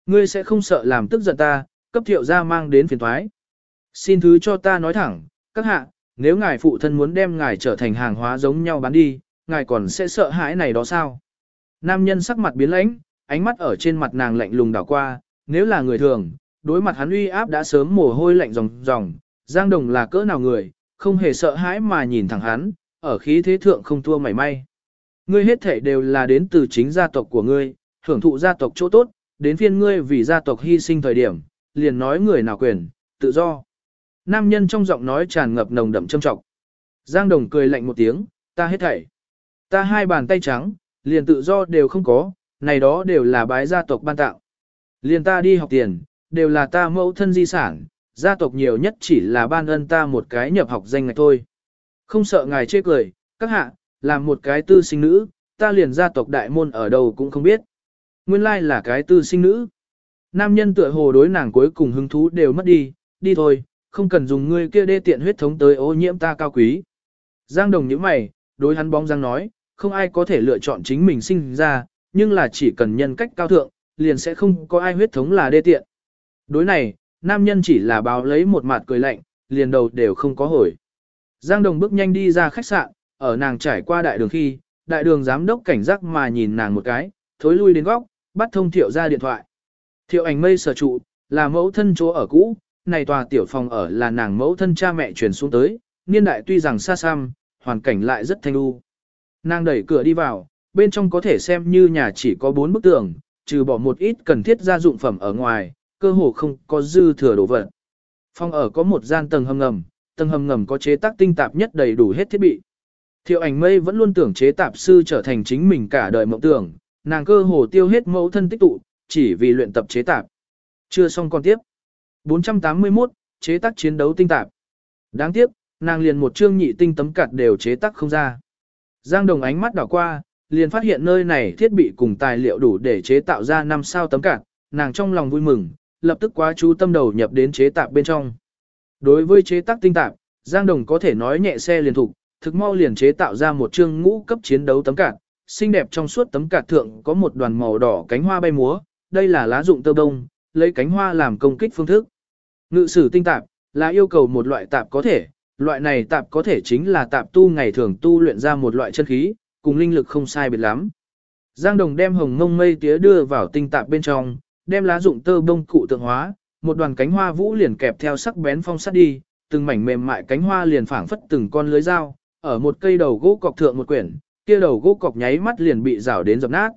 Ngươi sẽ không sợ làm tức giận ta, cấp thiệu ra mang đến phiền thoái. Xin thứ cho ta nói thẳng, các hạ, nếu ngài phụ thân muốn đem ngài trở thành hàng hóa giống nhau bán đi, ngài còn sẽ sợ hãi này đó sao? Nam nhân sắc mặt biến lãnh, ánh mắt ở trên mặt nàng lạnh lùng đảo qua, nếu là người thường, đối mặt hắn uy áp đã sớm mồ hôi lạnh ròng ròng, Giang Đồng là cỡ nào người, không hề sợ hãi mà nhìn thẳng hắn, ở khí thế thượng không thua mảy may. Ngươi hết thể đều là đến từ chính gia tộc của ngươi, hưởng thụ gia tộc chỗ tốt, đến phiên ngươi vì gia tộc hy sinh thời điểm, liền nói người nào quyền, tự do. Nam nhân trong giọng nói tràn ngập nồng đậm châm trọng. Giang Đồng cười lạnh một tiếng, ta hết thảy. Ta hai bàn tay trắng, liền tự do đều không có, này đó đều là bái gia tộc ban tạo. Liền ta đi học tiền, đều là ta mẫu thân di sản, gia tộc nhiều nhất chỉ là ban ân ta một cái nhập học danh ngạch thôi. Không sợ ngài chê cười, các hạ, làm một cái tư sinh nữ, ta liền gia tộc đại môn ở đâu cũng không biết. Nguyên lai là cái tư sinh nữ. Nam nhân tựa hồ đối nàng cuối cùng hứng thú đều mất đi, đi thôi, không cần dùng ngươi kia đê tiện huyết thống tới ô nhiễm ta cao quý. Giang đồng những mày, đối hắn bóng giang nói, không ai có thể lựa chọn chính mình sinh ra, nhưng là chỉ cần nhân cách cao thượng, liền sẽ không có ai huyết thống là đê tiện. Đối này, nam nhân chỉ là báo lấy một mặt cười lạnh, liền đầu đều không có hồi. Giang Đồng bước nhanh đi ra khách sạn, ở nàng trải qua đại đường khi, đại đường giám đốc cảnh giác mà nhìn nàng một cái, thối lui đến góc, bắt thông thiệu ra điện thoại. Thiệu ảnh mây sở trụ, là mẫu thân chỗ ở cũ, này tòa tiểu phòng ở là nàng mẫu thân cha mẹ truyền xuống tới, niên đại tuy rằng xa xăm, hoàn cảnh lại rất thanh u. Nàng đẩy cửa đi vào, bên trong có thể xem như nhà chỉ có bốn bức tường, trừ bỏ một ít cần thiết gia dụng phẩm ở ngoài, cơ hồ không có dư thừa đồ vật. Phòng ở có một gian tầng hầm ngầm, tầng hầm ngầm có chế tác tinh tạp nhất đầy đủ hết thiết bị. Thiệu ảnh mây vẫn luôn tưởng chế tạp sư trở thành chính mình cả đời mộng tưởng, nàng cơ hồ tiêu hết mẫu thân tích tụ, chỉ vì luyện tập chế tạp. Chưa xong còn tiếp. 481, chế tác chiến đấu tinh tạp. Đáng tiếc, nàng liền một chương nhị tinh tấm cạt đều chế tác không ra. Giang Đồng ánh mắt đảo qua, liền phát hiện nơi này thiết bị cùng tài liệu đủ để chế tạo ra năm sao tấm cạt, nàng trong lòng vui mừng, lập tức quá chú tâm đầu nhập đến chế tạp bên trong. Đối với chế tác tinh tạp, Giang Đồng có thể nói nhẹ xe liền thủ, thực mau liền chế tạo ra một chương ngũ cấp chiến đấu tấm cạt, xinh đẹp trong suốt tấm cạt thượng có một đoàn màu đỏ cánh hoa bay múa, đây là lá dụng tơ đông, lấy cánh hoa làm công kích phương thức. Ngự sử tinh tạp là yêu cầu một loại tạp có thể, loại này tạp có thể chính là tạp tu ngày thường tu luyện ra một loại chân khí, cùng linh lực không sai biệt lắm. Giang Đồng đem hồng ngông mây tía đưa vào tinh tạp bên trong, đem lá dụng tơ bông cụ tượng hóa, một đoàn cánh hoa vũ liền kẹp theo sắc bén phong sắt đi, từng mảnh mềm mại cánh hoa liền phảng phất từng con lưới dao, ở một cây đầu gỗ cọc thượng một quyển, kia đầu gỗ cọc nháy mắt liền bị rào đến dập nát.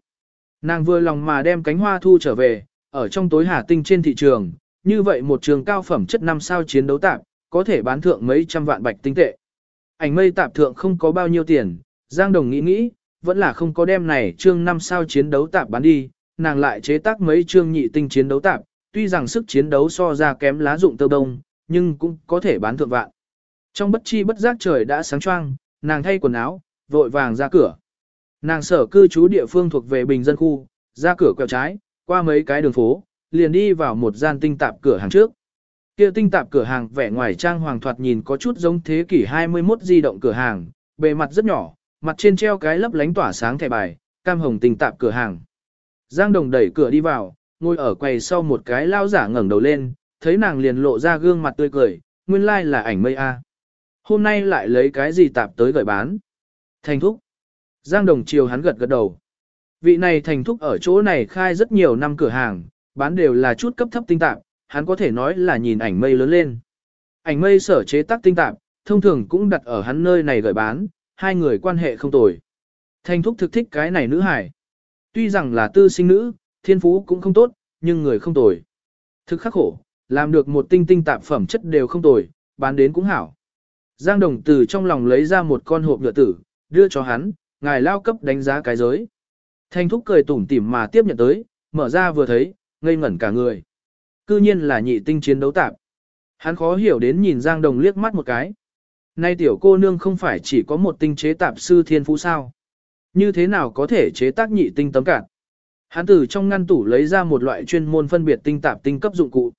Nàng vừa lòng mà đem cánh hoa thu trở về, ở trong tối hà tinh trên thị trường, như vậy một trường cao phẩm chất năm sao chiến đấu tạp, có thể bán thượng mấy trăm vạn bạch tinh tệ. Ảnh mây tạp thượng không có bao nhiêu tiền, Giang Đồng nghĩ nghĩ, vẫn là không có đem này trương năm sao chiến đấu tạp bán đi, nàng lại chế tác mấy trương nhị tinh chiến đấu tạp, tuy rằng sức chiến đấu so ra kém lá dụng tơ đông, nhưng cũng có thể bán thượng vạn. Trong bất chi bất giác trời đã sáng choang, nàng thay quần áo, vội vàng ra cửa. Nàng sở cư trú địa phương thuộc về bình dân khu, ra cửa quẹo trái, qua mấy cái đường phố, liền đi vào một gian tinh tạp cửa hàng trước. Kia tinh tạp cửa hàng vẻ ngoài trang hoàng thoạt nhìn có chút giống thế kỷ 21 di động cửa hàng, bề mặt rất nhỏ, mặt trên treo cái lấp lánh tỏa sáng thẻ bài, cam hồng tinh tạp cửa hàng. Giang Đồng đẩy cửa đi vào, ngồi ở quầy sau một cái lao giả ngẩng đầu lên, thấy nàng liền lộ ra gương mặt tươi cười, nguyên lai like là ảnh mây A. Hôm nay lại lấy cái gì tạp tới gửi bán. Thành thúc. Giang Đồng chiều hắn gật gật đầu. Vị này thành thúc ở chỗ này khai rất nhiều năm cửa hàng, bán đều là chút cấp thấp tinh tạp, hắn có thể nói là nhìn ảnh mây lớn lên. Ảnh mây sở chế tác tinh tạp, thông thường cũng đặt ở hắn nơi này gửi bán, hai người quan hệ không tồi. Thành thúc thực thích cái này nữ hải. Tuy rằng là tư sinh nữ, thiên phú cũng không tốt, nhưng người không tồi. Thực khắc khổ, làm được một tinh tinh tạp phẩm chất đều không tồi, bán đến cũng hảo. Giang Đồng từ trong lòng lấy ra một con hộp nhựa tử, đưa cho hắn, ngài lao cấp đánh giá cái giới. Thanh thúc cười tủm tỉm mà tiếp nhận tới, mở ra vừa thấy, ngây ngẩn cả người. Cư nhiên là nhị tinh chiến đấu tạp. Hắn khó hiểu đến nhìn Giang Đồng liếc mắt một cái. Nay tiểu cô nương không phải chỉ có một tinh chế tạp sư thiên phú sao. Như thế nào có thể chế tác nhị tinh tấm cản? Hắn từ trong ngăn tủ lấy ra một loại chuyên môn phân biệt tinh tạp tinh cấp dụng cụ.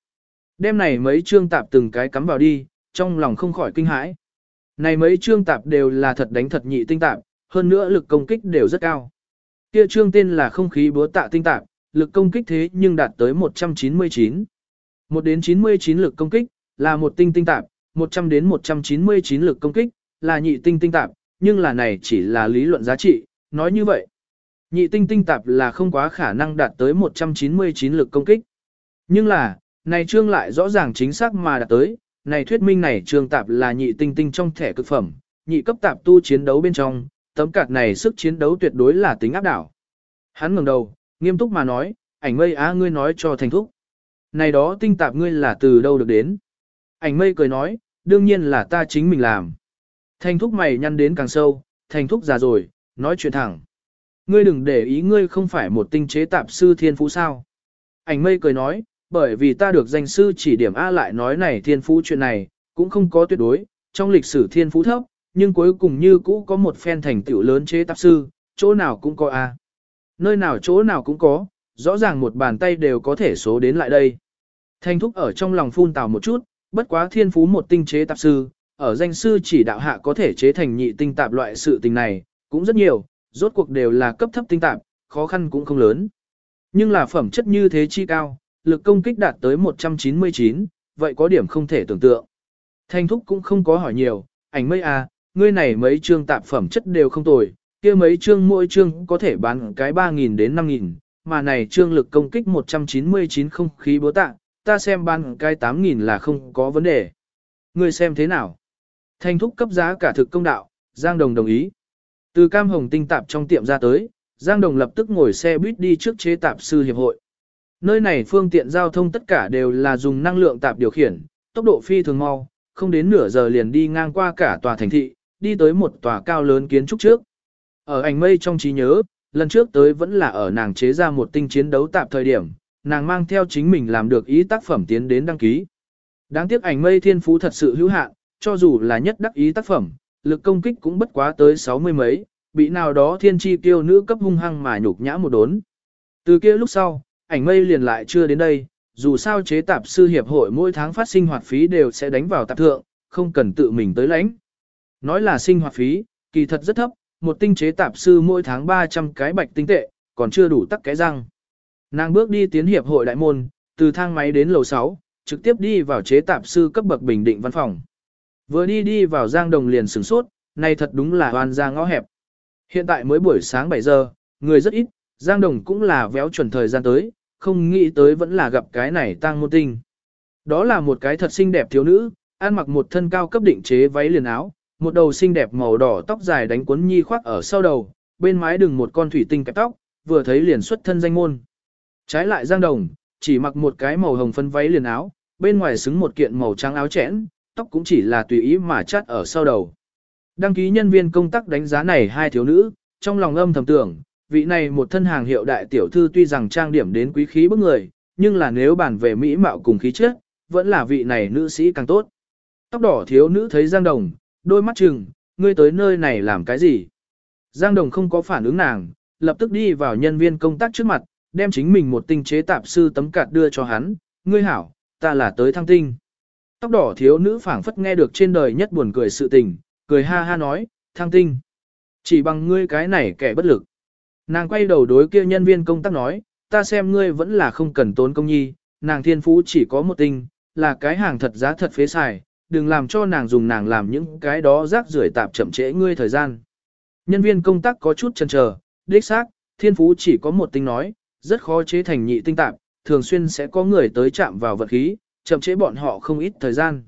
Đêm này mấy chương tạp từng cái cắm vào đi, trong lòng không khỏi kinh hãi. Này mấy chương tạp đều là thật đánh thật nhị tinh tạp, hơn nữa lực công kích đều rất cao. Kia chương tên là không khí búa tạ tinh tạp, lực công kích thế nhưng đạt tới 199. 1 đến 99 lực công kích, là một tinh tinh tạp, 100 đến 199 lực công kích, là nhị tinh tinh tạp, nhưng là này chỉ là lý luận giá trị, nói như vậy. Nhị tinh tinh tạp là không quá khả năng đạt tới 199 lực công kích. Nhưng là, này trương lại rõ ràng chính xác mà đạt tới, này thuyết minh này trương tạp là nhị tinh tinh trong thẻ cực phẩm, nhị cấp tạp tu chiến đấu bên trong, tấm cạt này sức chiến đấu tuyệt đối là tính áp đảo. Hắn ngẩng đầu, nghiêm túc mà nói, ảnh mây á ngươi nói cho thành thúc. Này đó tinh tạp ngươi là từ đâu được đến? Ảnh mây cười nói, đương nhiên là ta chính mình làm. Thành thúc mày nhăn đến càng sâu, thành thúc già rồi, nói chuyện thẳng. Ngươi đừng để ý ngươi không phải một tinh chế tạp sư thiên phú sao. Ảnh mây cười nói, bởi vì ta được danh sư chỉ điểm A lại nói này thiên phú chuyện này, cũng không có tuyệt đối, trong lịch sử thiên phú thấp, nhưng cuối cùng như cũ có một phen thành tựu lớn chế tạp sư, chỗ nào cũng có A. Nơi nào chỗ nào cũng có, rõ ràng một bàn tay đều có thể số đến lại đây. Thanh thúc ở trong lòng phun tào một chút, bất quá thiên phú một tinh chế tạp sư, ở danh sư chỉ đạo hạ có thể chế thành nhị tinh tạp loại sự tình này, cũng rất nhiều, rốt cuộc đều là cấp thấp tinh tạp, khó khăn cũng không lớn. Nhưng là phẩm chất như thế chi cao, lực công kích đạt tới 199, vậy có điểm không thể tưởng tượng. Thanh thúc cũng không có hỏi nhiều, ảnh mây à, ngươi này mấy chương tạp phẩm chất đều không tồi, kia mấy chương mỗi chương có thể bán cái 3.000 đến 5.000, mà này chương lực công kích 199 không khí bố tạ, ta xem bán cái 8.000 là không có vấn đề. Ngươi xem thế nào? Thanh thúc cấp giá cả thực công đạo, Giang Đồng đồng ý. Từ cam hồng tinh tạp trong tiệm ra tới, Giang Đồng lập tức ngồi xe buýt đi trước chế tạp sư hiệp hội. Nơi này phương tiện giao thông tất cả đều là dùng năng lượng tạp điều khiển, tốc độ phi thường mau, không đến nửa giờ liền đi ngang qua cả tòa thành thị, đi tới một tòa cao lớn kiến trúc trước. Ở ảnh mây trong trí nhớ, lần trước tới vẫn là ở nàng chế ra một tinh chiến đấu tạp thời điểm, nàng mang theo chính mình làm được ý tác phẩm tiến đến đăng ký. Đáng tiếc ảnh mây thiên phú thật sự hữu hạn, cho dù là nhất đắc ý tác phẩm, lực công kích cũng bất quá tới sáu mươi mấy, bị nào đó thiên chi tiêu nữ cấp hung hăng mà nhục nhã một đốn. Từ kia lúc sau, ảnh mây liền lại chưa đến đây, dù sao chế tạp sư hiệp hội mỗi tháng phát sinh hoạt phí đều sẽ đánh vào tạp thượng, không cần tự mình tới lãnh. Nói là sinh hoạt phí, kỳ thật rất thấp, một tinh chế tạp sư mỗi tháng 300 cái bạch tinh tệ, còn chưa đủ tắc cái răng. Nàng bước đi tiến hiệp hội đại môn, từ thang máy đến lầu 6, trực tiếp đi vào chế tạp sư cấp bậc bình định văn phòng. Vừa đi đi vào giang đồng liền sửng sốt, này thật đúng là hoàn ra ngõ hẹp. Hiện tại mới buổi sáng 7 giờ, người rất ít, giang đồng cũng là véo chuẩn thời gian tới, không nghĩ tới vẫn là gặp cái này tang môn tinh. Đó là một cái thật xinh đẹp thiếu nữ, ăn mặc một thân cao cấp định chế váy liền áo, một đầu xinh đẹp màu đỏ tóc dài đánh cuốn nhi khoác ở sau đầu, bên mái đừng một con thủy tinh kẹp tóc, vừa thấy liền xuất thân danh môn. Trái lại Giang Đồng, chỉ mặc một cái màu hồng phân váy liền áo, bên ngoài xứng một kiện màu trắng áo chẽn, tóc cũng chỉ là tùy ý mà chắt ở sau đầu. Đăng ký nhân viên công tác đánh giá này hai thiếu nữ, trong lòng âm thầm tưởng, vị này một thân hàng hiệu đại tiểu thư tuy rằng trang điểm đến quý khí bức người, nhưng là nếu bàn về mỹ mạo cùng khí chất, vẫn là vị này nữ sĩ càng tốt. Tóc đỏ thiếu nữ thấy Giang Đồng, đôi mắt chừng, ngươi tới nơi này làm cái gì? Giang Đồng không có phản ứng nàng, lập tức đi vào nhân viên công tác trước mặt, đem chính mình một tinh chế tạp sư tấm cạt đưa cho hắn, ngươi hảo, ta là tới thăng tinh. Tóc đỏ thiếu nữ phảng phất nghe được trên đời nhất buồn cười sự tình, cười ha ha nói, thăng tinh. Chỉ bằng ngươi cái này kẻ bất lực. Nàng quay đầu đối kia nhân viên công tác nói, ta xem ngươi vẫn là không cần tốn công nhi, nàng thiên phú chỉ có một tinh, là cái hàng thật giá thật phế xài, đừng làm cho nàng dùng nàng làm những cái đó rác rưởi tạp chậm trễ ngươi thời gian. Nhân viên công tác có chút chần chờ, đích xác, thiên phú chỉ có một tinh nói, rất khó chế thành nhị tinh tạp, thường xuyên sẽ có người tới chạm vào vật khí, chậm chế bọn họ không ít thời gian.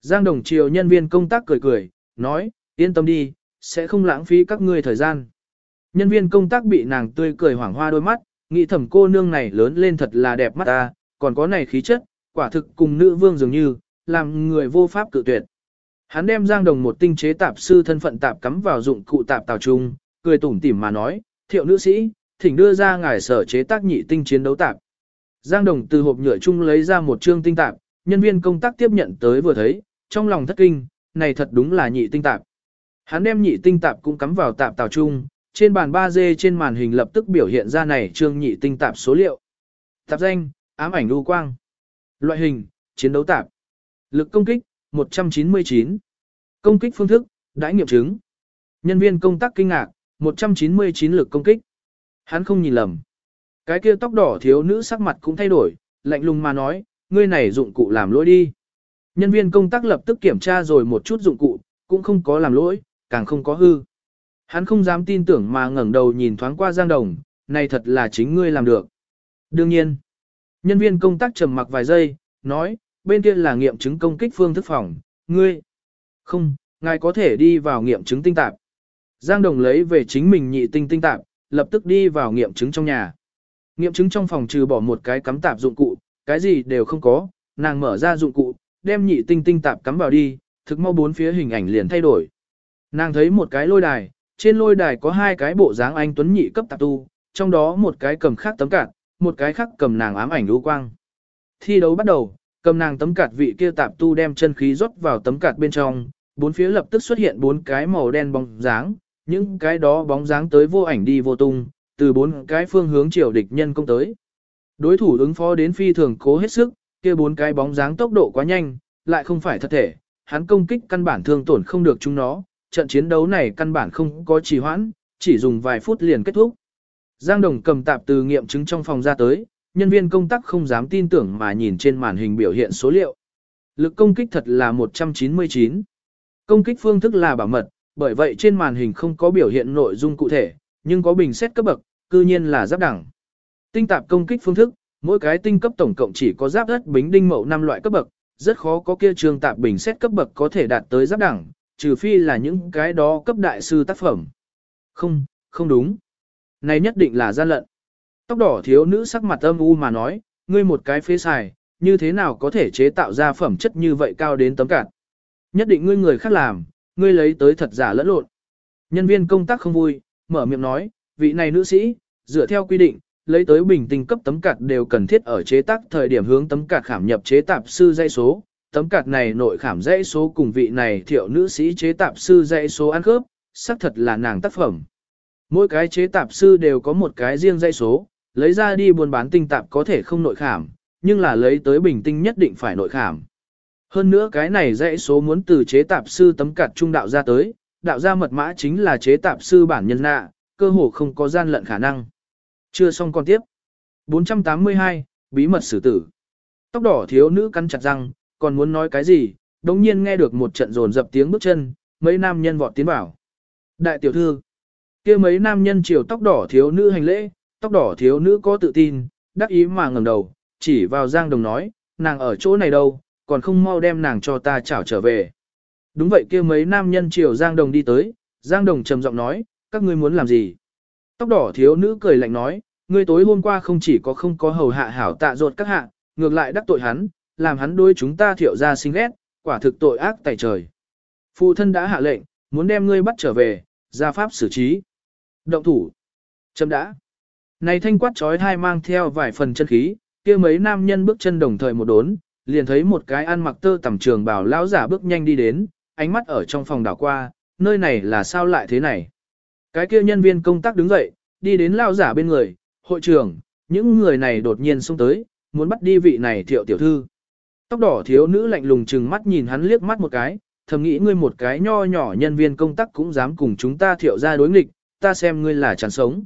Giang Đồng Triều nhân viên công tác cười cười, nói, yên tâm đi, sẽ không lãng phí các ngươi thời gian. Nhân viên công tác bị nàng tươi cười hoảng hoa đôi mắt, nghĩ thầm cô nương này lớn lên thật là đẹp mắt ta, còn có này khí chất, quả thực cùng nữ vương dường như, làm người vô pháp cự tuyệt. Hắn đem Giang Đồng một tinh chế tạp sư thân phận tạp cắm vào dụng cụ tạp tào trung, cười tủm tỉm mà nói, thiệu nữ sĩ, thỉnh đưa ra ngài sở chế tác nhị tinh chiến đấu tạp. Giang Đồng từ hộp nhựa chung lấy ra một chương tinh tạp, nhân viên công tác tiếp nhận tới vừa thấy, trong lòng thất kinh, này thật đúng là nhị tinh tạp. Hắn đem nhị tinh tạp cũng cắm vào tạp tàu chung, trên bàn 3D trên màn hình lập tức biểu hiện ra này chương nhị tinh tạp số liệu. Tạp danh, ám ảnh lưu quang. Loại hình, chiến đấu tạp. Lực công kích, 199. Công kích phương thức, đãi nghiệm chứng. Nhân viên công tác kinh ngạc, 199 lực công kích. Hắn không nhìn lầm. Cái kia tóc đỏ thiếu nữ sắc mặt cũng thay đổi, lạnh lùng mà nói, ngươi này dụng cụ làm lỗi đi. Nhân viên công tác lập tức kiểm tra rồi một chút dụng cụ, cũng không có làm lỗi, càng không có hư. Hắn không dám tin tưởng mà ngẩng đầu nhìn thoáng qua Giang Đồng, này thật là chính ngươi làm được. Đương nhiên, nhân viên công tác trầm mặc vài giây, nói, bên kia là nghiệm chứng công kích phương thức phòng, ngươi. Không, ngài có thể đi vào nghiệm chứng tinh tạp. Giang Đồng lấy về chính mình nhị tinh tinh tạp, lập tức đi vào nghiệm chứng trong nhà. Nghiệm chứng trong phòng trừ bỏ một cái cắm tạp dụng cụ, cái gì đều không có, nàng mở ra dụng cụ, đem nhị tinh tinh tạp cắm vào đi, thực mau bốn phía hình ảnh liền thay đổi. Nàng thấy một cái lôi đài, trên lôi đài có hai cái bộ dáng anh tuấn nhị cấp tạp tu, trong đó một cái cầm khác tấm cạt, một cái khác cầm nàng ám ảnh lưu quang. Thi đấu bắt đầu, cầm nàng tấm cạt vị kia tạp tu đem chân khí rót vào tấm cạt bên trong, bốn phía lập tức xuất hiện bốn cái màu đen bóng dáng, những cái đó bóng dáng tới vô ảnh đi vô tung, từ bốn cái phương hướng chiều địch nhân công tới. Đối thủ ứng phó đến phi thường cố hết sức, kia bốn cái bóng dáng tốc độ quá nhanh, lại không phải thật thể, hắn công kích căn bản thương tổn không được chúng nó, trận chiến đấu này căn bản không có trì hoãn, chỉ dùng vài phút liền kết thúc. Giang Đồng cầm tạp từ nghiệm chứng trong phòng ra tới, nhân viên công tác không dám tin tưởng mà nhìn trên màn hình biểu hiện số liệu. Lực công kích thật là 199. Công kích phương thức là bảo mật, bởi vậy trên màn hình không có biểu hiện nội dung cụ thể, nhưng có bình xét cấp bậc, cư nhiên là giáp đẳng. Tinh tạp công kích phương thức, mỗi cái tinh cấp tổng cộng chỉ có giáp đất bính đinh mậu 5 loại cấp bậc, rất khó có kia trường tạp bình xét cấp bậc có thể đạt tới giáp đẳng, trừ phi là những cái đó cấp đại sư tác phẩm. Không, không đúng. Này nhất định là gian lận. Tóc đỏ thiếu nữ sắc mặt âm u mà nói, ngươi một cái phế xài, như thế nào có thể chế tạo ra phẩm chất như vậy cao đến tấm cạn. Nhất định ngươi người khác làm, ngươi lấy tới thật giả lẫn lộn. Nhân viên công tác không vui, mở miệng nói, vị này nữ sĩ, dựa theo quy định, lấy tới bình tinh cấp tấm cạt đều cần thiết ở chế tác thời điểm hướng tấm cạt khảm nhập chế tạp sư dây số. Tấm cạt này nội khảm dãy số cùng vị này thiệu nữ sĩ chế tạp sư dãy số ăn khớp, xác thật là nàng tác phẩm. Mỗi cái chế tạp sư đều có một cái riêng dãy số, lấy ra đi buôn bán tinh tạp có thể không nội khảm, nhưng là lấy tới bình tinh nhất định phải nội khảm. Hơn nữa cái này dãy số muốn từ chế tạp sư tấm cạt trung đạo ra tới, đạo ra mật mã chính là chế tạp sư bản nhân nạ, cơ hồ không có gian lận khả năng. Chưa xong con tiếp. 482, bí mật xử tử. Tóc đỏ thiếu nữ cắn chặt răng, còn muốn nói cái gì, đồng nhiên nghe được một trận rồn dập tiếng bước chân, mấy nam nhân vọt tiến vào. Đại tiểu thư, kia mấy nam nhân chiều tóc đỏ thiếu nữ hành lễ, tóc đỏ thiếu nữ có tự tin, đắc ý mà ngẩng đầu, chỉ vào Giang Đồng nói, nàng ở chỗ này đâu, còn không mau đem nàng cho ta chảo trở về. Đúng vậy kia mấy nam nhân chiều Giang Đồng đi tới, Giang Đồng trầm giọng nói, các ngươi muốn làm gì? Tóc đỏ thiếu nữ cười lạnh nói, ngươi tối hôm qua không chỉ có không có hầu hạ hảo tạ ruột các hạ, ngược lại đắc tội hắn, làm hắn đôi chúng ta thiệu ra sinh ghét, quả thực tội ác tại trời. Phụ thân đã hạ lệnh, muốn đem ngươi bắt trở về, ra pháp xử trí. Động thủ. Chấm đã. Này thanh quát trói thai mang theo vài phần chân khí, kia mấy nam nhân bước chân đồng thời một đốn, liền thấy một cái ăn mặc tơ tầm trường bảo lão giả bước nhanh đi đến, ánh mắt ở trong phòng đảo qua, nơi này là sao lại thế này. Cái kia nhân viên công tác đứng dậy, đi đến lao giả bên người, hội trưởng, những người này đột nhiên xông tới, muốn bắt đi vị này thiệu tiểu thư. Tóc đỏ thiếu nữ lạnh lùng chừng mắt nhìn hắn liếc mắt một cái, thầm nghĩ ngươi một cái nho nhỏ nhân viên công tác cũng dám cùng chúng ta thiệu ra đối nghịch, ta xem ngươi là chán sống.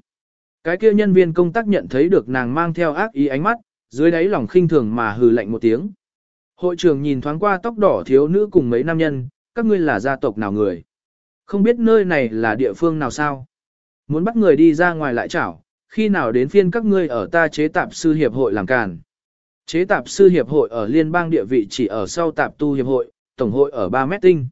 Cái kia nhân viên công tác nhận thấy được nàng mang theo ác ý ánh mắt, dưới đáy lòng khinh thường mà hừ lạnh một tiếng. Hội trưởng nhìn thoáng qua tóc đỏ thiếu nữ cùng mấy nam nhân, các ngươi là gia tộc nào người. Không biết nơi này là địa phương nào sao. Muốn bắt người đi ra ngoài lại chảo, khi nào đến phiên các ngươi ở ta chế tạp sư hiệp hội làm càn. Chế tạp sư hiệp hội ở liên bang địa vị chỉ ở sau tạp tu hiệp hội, tổng hội ở 3 mét tinh.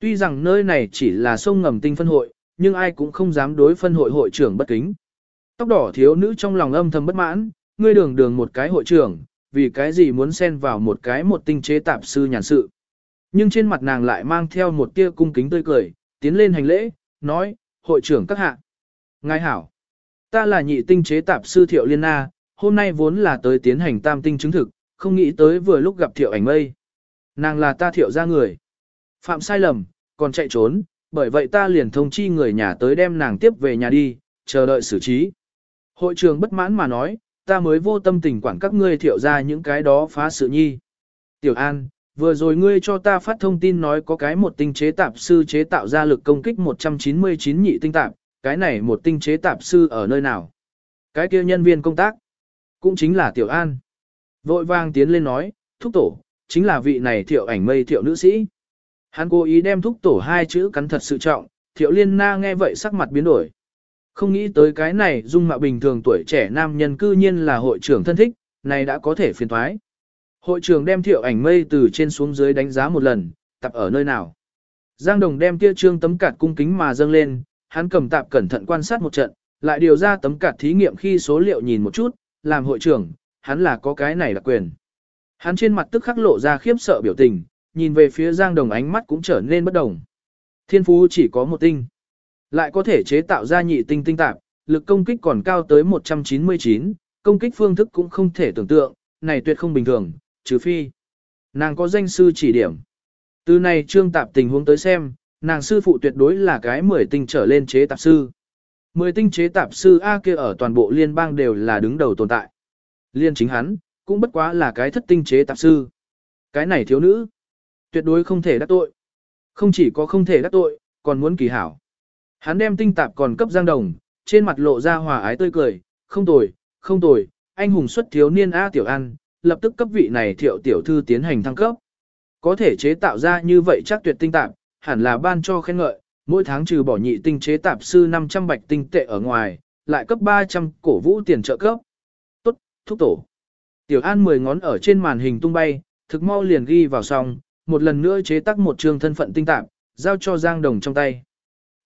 Tuy rằng nơi này chỉ là sông ngầm tinh phân hội, nhưng ai cũng không dám đối phân hội hội trưởng bất kính. Tóc đỏ thiếu nữ trong lòng âm thầm bất mãn, ngươi đường đường một cái hội trưởng, vì cái gì muốn xen vào một cái một tinh chế tạp sư nhàn sự. Nhưng trên mặt nàng lại mang theo một tia cung kính tươi cười, tiến lên hành lễ, nói, hội trưởng các hạ. Ngài hảo, ta là nhị tinh chế tạp sư Thiệu Liên Na, hôm nay vốn là tới tiến hành tam tinh chứng thực, không nghĩ tới vừa lúc gặp Thiệu ảnh mây. Nàng là ta Thiệu ra người. Phạm sai lầm, còn chạy trốn, bởi vậy ta liền thông chi người nhà tới đem nàng tiếp về nhà đi, chờ đợi xử trí. Hội trường bất mãn mà nói, ta mới vô tâm tình quản các ngươi thiệu ra những cái đó phá sự nhi. Tiểu An, vừa rồi ngươi cho ta phát thông tin nói có cái một tinh chế tạp sư chế tạo ra lực công kích 199 nhị tinh tạp, cái này một tinh chế tạp sư ở nơi nào? Cái kia nhân viên công tác, cũng chính là Tiểu An. Vội vang tiến lên nói, thúc tổ, chính là vị này thiệu ảnh mây thiệu nữ sĩ. Hắn cố ý đem thúc tổ hai chữ cắn thật sự trọng, thiệu liên na nghe vậy sắc mặt biến đổi. Không nghĩ tới cái này dung mạo bình thường tuổi trẻ nam nhân cư nhiên là hội trưởng thân thích, này đã có thể phiền thoái. Hội trưởng đem thiệu ảnh mây từ trên xuống dưới đánh giá một lần, tập ở nơi nào. Giang Đồng đem kia trương tấm cạt cung kính mà dâng lên, hắn cầm tạp cẩn thận quan sát một trận, lại điều ra tấm cạt thí nghiệm khi số liệu nhìn một chút, làm hội trưởng, hắn là có cái này là quyền. Hắn trên mặt tức khắc lộ ra khiếp sợ biểu tình, nhìn về phía Giang Đồng ánh mắt cũng trở nên bất đồng. Thiên phú chỉ có một tinh. Lại có thể chế tạo ra nhị tinh tinh tạp, lực công kích còn cao tới 199, công kích phương thức cũng không thể tưởng tượng, này tuyệt không bình thường, trừ phi. Nàng có danh sư chỉ điểm. Từ này trương tạp tình huống tới xem, nàng sư phụ tuyệt đối là cái 10 tinh trở lên chế tạp sư. 10 tinh chế tạp sư A kia ở toàn bộ liên bang đều là đứng đầu tồn tại. Liên chính hắn, cũng bất quá là cái thất tinh chế tạp sư. Cái này thiếu nữ, tuyệt đối không thể đắc tội. Không chỉ có không thể đắc tội, còn muốn kỳ hảo. Hắn đem tinh tạp còn cấp Giang Đồng, trên mặt lộ ra hòa ái tươi cười, không tồi, không tồi, anh hùng xuất thiếu niên A tiểu ăn, lập tức cấp vị này thiệu tiểu thư tiến hành thăng cấp. Có thể chế tạo ra như vậy chắc tuyệt tinh tạp, hẳn là ban cho khen ngợi, mỗi tháng trừ bỏ nhị tinh chế tạp sư 500 bạch tinh tệ ở ngoài, lại cấp 300 cổ vũ tiền trợ cấp. Tốt, thúc tổ. Tiểu An mười ngón ở trên màn hình tung bay, thực mau liền ghi vào xong, một lần nữa chế tác một trường thân phận tinh tạp, giao cho Giang Đồng trong tay.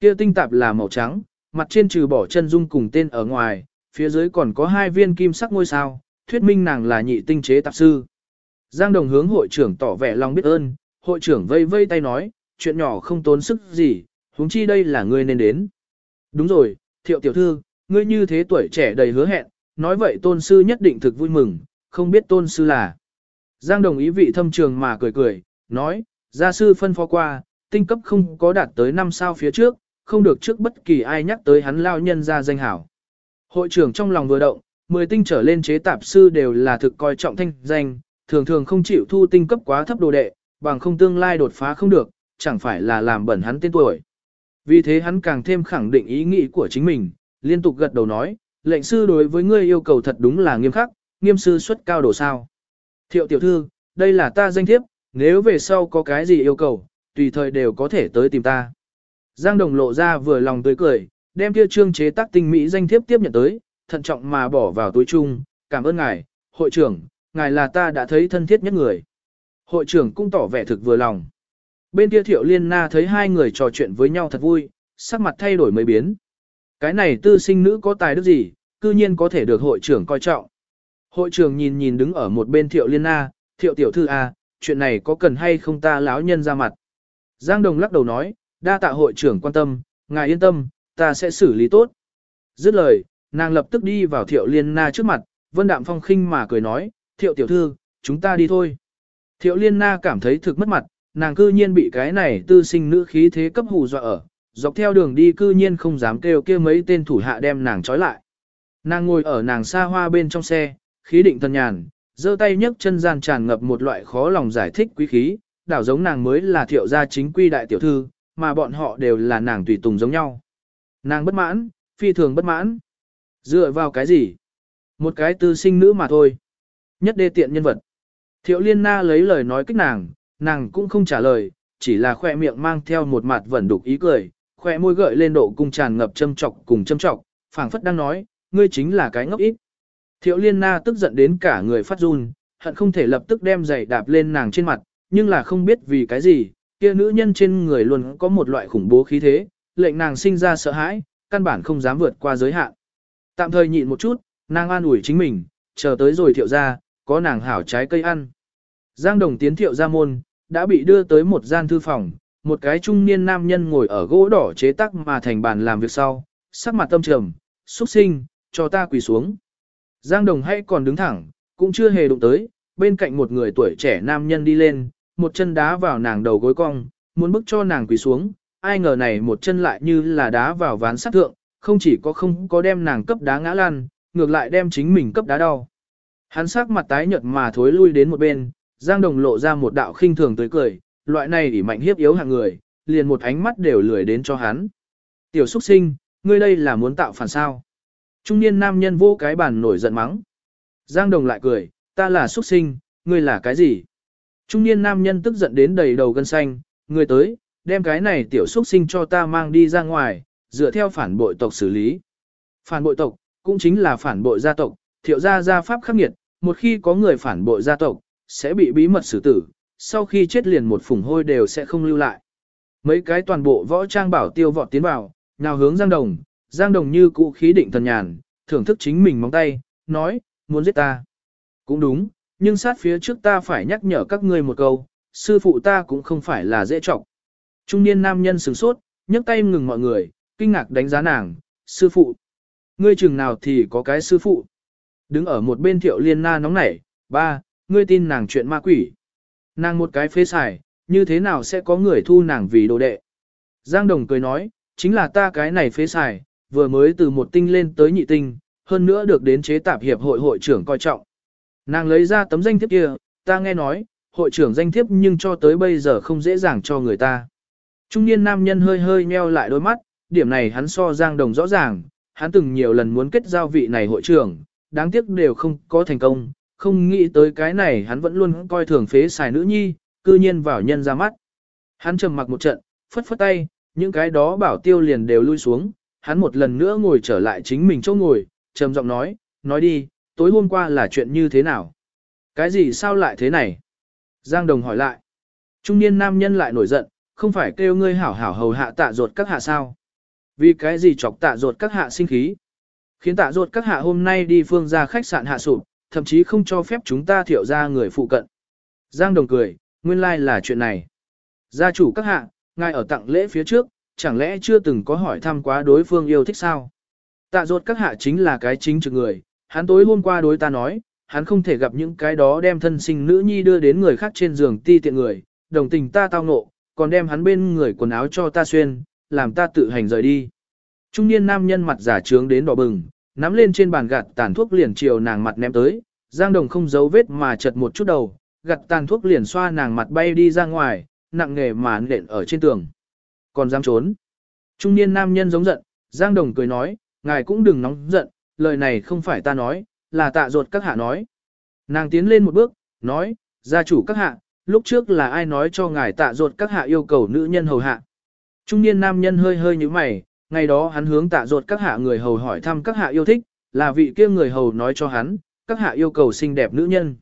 Kia tinh tạp là màu trắng, mặt trên trừ bỏ chân dung cùng tên ở ngoài, phía dưới còn có hai viên kim sắc ngôi sao, thuyết minh nàng là nhị tinh chế tạp sư. Giang Đồng hướng hội trưởng tỏ vẻ lòng biết ơn, hội trưởng vây vây tay nói, chuyện nhỏ không tốn sức gì, huống chi đây là ngươi nên đến. Đúng rồi, thiệu tiểu thư, ngươi như thế tuổi trẻ đầy hứa hẹn, nói vậy tôn sư nhất định thực vui mừng, không biết tôn sư là. Giang Đồng ý vị thâm trường mà cười cười, nói, gia sư phân phó qua, tinh cấp không có đạt tới năm sao phía trước, không được trước bất kỳ ai nhắc tới hắn lao nhân ra danh hảo. Hội trưởng trong lòng vừa động, 10 tinh trở lên chế tạp sư đều là thực coi trọng thanh danh, thường thường không chịu thu tinh cấp quá thấp đồ đệ, bằng không tương lai đột phá không được, chẳng phải là làm bẩn hắn tên tuổi. Vì thế hắn càng thêm khẳng định ý nghĩ của chính mình, liên tục gật đầu nói, lệnh sư đối với ngươi yêu cầu thật đúng là nghiêm khắc, nghiêm sư xuất cao đồ sao. Thiệu tiểu thư, đây là ta danh thiếp, nếu về sau có cái gì yêu cầu, tùy thời đều có thể tới tìm ta. Giang Đồng lộ ra vừa lòng tươi cười, đem kia trương chế tác tinh mỹ danh thiếp tiếp nhận tới, thận trọng mà bỏ vào túi chung, cảm ơn ngài, hội trưởng, ngài là ta đã thấy thân thiết nhất người. Hội trưởng cũng tỏ vẻ thực vừa lòng. Bên kia Thiệu Liên Na thấy hai người trò chuyện với nhau thật vui, sắc mặt thay đổi mấy biến. Cái này tư sinh nữ có tài đức gì, cư nhiên có thể được hội trưởng coi trọng. Hội trưởng nhìn nhìn đứng ở một bên Thiệu Liên Na, Thiệu tiểu thư A, chuyện này có cần hay không ta láo nhân ra mặt. Giang Đồng lắc đầu nói, đa tạ hội trưởng quan tâm, ngài yên tâm, ta sẽ xử lý tốt. Dứt lời, nàng lập tức đi vào thiệu liên na trước mặt, vân đạm phong khinh mà cười nói, thiệu tiểu thư, chúng ta đi thôi. Thiệu liên na cảm thấy thực mất mặt, nàng cư nhiên bị cái này tư sinh nữ khí thế cấp hù dọa ở, dọc theo đường đi cư nhiên không dám kêu kêu mấy tên thủ hạ đem nàng trói lại. Nàng ngồi ở nàng xa hoa bên trong xe, khí định thần nhàn, giơ tay nhấc chân gian tràn ngập một loại khó lòng giải thích quý khí, đảo giống nàng mới là thiệu gia chính quy đại tiểu thư, mà bọn họ đều là nàng tùy tùng giống nhau. Nàng bất mãn, phi thường bất mãn. Dựa vào cái gì? Một cái tư sinh nữ mà thôi. Nhất đê tiện nhân vật. Thiệu liên na lấy lời nói kích nàng, nàng cũng không trả lời, chỉ là khoe miệng mang theo một mặt vẩn đục ý cười, khoe môi gợi lên độ cung tràn ngập châm trọc cùng châm trọc, phảng phất đang nói, ngươi chính là cái ngốc ít. Thiệu liên na tức giận đến cả người phát run, hận không thể lập tức đem giày đạp lên nàng trên mặt, nhưng là không biết vì cái gì, kia nữ nhân trên người luôn có một loại khủng bố khí thế, lệnh nàng sinh ra sợ hãi, căn bản không dám vượt qua giới hạn. Tạm thời nhịn một chút, nàng an ủi chính mình, chờ tới rồi thiệu ra, có nàng hảo trái cây ăn. Giang đồng tiến thiệu ra môn, đã bị đưa tới một gian thư phòng, một cái trung niên nam nhân ngồi ở gỗ đỏ chế tác mà thành bàn làm việc sau, sắc mặt tâm trầm, xuất sinh, cho ta quỳ xuống. Giang đồng hay còn đứng thẳng, cũng chưa hề đụng tới, bên cạnh một người tuổi trẻ nam nhân đi lên, một chân đá vào nàng đầu gối cong, muốn bức cho nàng quỳ xuống, ai ngờ này một chân lại như là đá vào ván sắt thượng, không chỉ có không có đem nàng cấp đá ngã lan, ngược lại đem chính mình cấp đá đau. Hắn sắc mặt tái nhợt mà thối lui đến một bên, Giang Đồng lộ ra một đạo khinh thường tới cười, loại này ỉ mạnh hiếp yếu hạng người, liền một ánh mắt đều lười đến cho hắn. Tiểu xuất sinh, ngươi đây là muốn tạo phản sao. Trung niên nam nhân vô cái bàn nổi giận mắng. Giang Đồng lại cười, ta là xuất sinh, ngươi là cái gì? Trung niên nam nhân tức giận đến đầy đầu gân xanh, ngươi tới, đem cái này tiểu xuất sinh cho ta mang đi ra ngoài, dựa theo phản bội tộc xử lý. Phản bội tộc, cũng chính là phản bội gia tộc, thiệu gia gia pháp khắc nghiệt, một khi có người phản bội gia tộc, sẽ bị bí mật xử tử, sau khi chết liền một phùng hôi đều sẽ không lưu lại. Mấy cái toàn bộ võ trang bảo tiêu vọt tiến vào, nào hướng Giang Đồng, Giang Đồng như cũ khí định thần nhàn, thưởng thức chính mình móng tay, nói, muốn giết ta. Cũng đúng, nhưng sát phía trước ta phải nhắc nhở các ngươi một câu, sư phụ ta cũng không phải là dễ trọng. Trung niên nam nhân sửng sốt, nhấc tay ngừng mọi người, kinh ngạc đánh giá nàng, sư phụ. Ngươi chừng nào thì có cái sư phụ. Đứng ở một bên thiệu liên na nóng nảy, ba, ngươi tin nàng chuyện ma quỷ. Nàng một cái phế xài, như thế nào sẽ có người thu nàng vì đồ đệ. Giang Đồng cười nói, chính là ta cái này phế xài, vừa mới từ một tinh lên tới nhị tinh, hơn nữa được đến chế tạp hiệp hội hội trưởng coi trọng. Nàng lấy ra tấm danh thiếp kia, ta nghe nói, hội trưởng danh thiếp nhưng cho tới bây giờ không dễ dàng cho người ta. Trung niên nam nhân hơi hơi nheo lại đôi mắt, điểm này hắn so Giang Đồng rõ ràng, hắn từng nhiều lần muốn kết giao vị này hội trưởng, đáng tiếc đều không có thành công, không nghĩ tới cái này hắn vẫn luôn coi thường phế xài nữ nhi, cư nhiên vào nhân ra mắt. Hắn trầm mặc một trận, phất phất tay, những cái đó bảo tiêu liền đều lui xuống, hắn một lần nữa ngồi trở lại chính mình chỗ ngồi, trầm giọng nói, nói đi, tối hôm qua là chuyện như thế nào? Cái gì sao lại thế này? Giang Đồng hỏi lại. Trung niên nam nhân lại nổi giận, không phải kêu ngươi hảo hảo hầu hạ tạ ruột các hạ sao? Vì cái gì chọc tạ ruột các hạ sinh khí? Khiến tạ ruột các hạ hôm nay đi phương ra khách sạn hạ sụp, thậm chí không cho phép chúng ta thiệu ra người phụ cận. Giang Đồng cười, nguyên lai like là chuyện này. Gia chủ các hạ, ngài ở tặng lễ phía trước, chẳng lẽ chưa từng có hỏi thăm quá đối phương yêu thích sao? Tạ ruột các hạ chính là cái chính trực người, hắn tối hôm qua đối ta nói, hắn không thể gặp những cái đó đem thân sinh nữ nhi đưa đến người khác trên giường ti tiện người, đồng tình ta tao ngộ, còn đem hắn bên người quần áo cho ta xuyên, làm ta tự hành rời đi. Trung niên nam nhân mặt giả trướng đến đỏ bừng, nắm lên trên bàn gạt tàn thuốc liền chiều nàng mặt ném tới, Giang Đồng không giấu vết mà chật một chút đầu, gạt tàn thuốc liền xoa nàng mặt bay đi ra ngoài, nặng nghề mà nện ở trên tường. Còn dám trốn. Trung niên nam nhân giống giận, Giang Đồng cười nói, ngài cũng đừng nóng giận, lời này không phải ta nói, là tạ ruột các hạ nói. Nàng tiến lên một bước, nói, gia chủ các hạ, lúc trước là ai nói cho ngài tạ ruột các hạ yêu cầu nữ nhân hầu hạ. Trung niên nam nhân hơi hơi như mày, ngày đó hắn hướng tạ ruột các hạ người hầu hỏi thăm các hạ yêu thích, là vị kia người hầu nói cho hắn, các hạ yêu cầu xinh đẹp nữ nhân.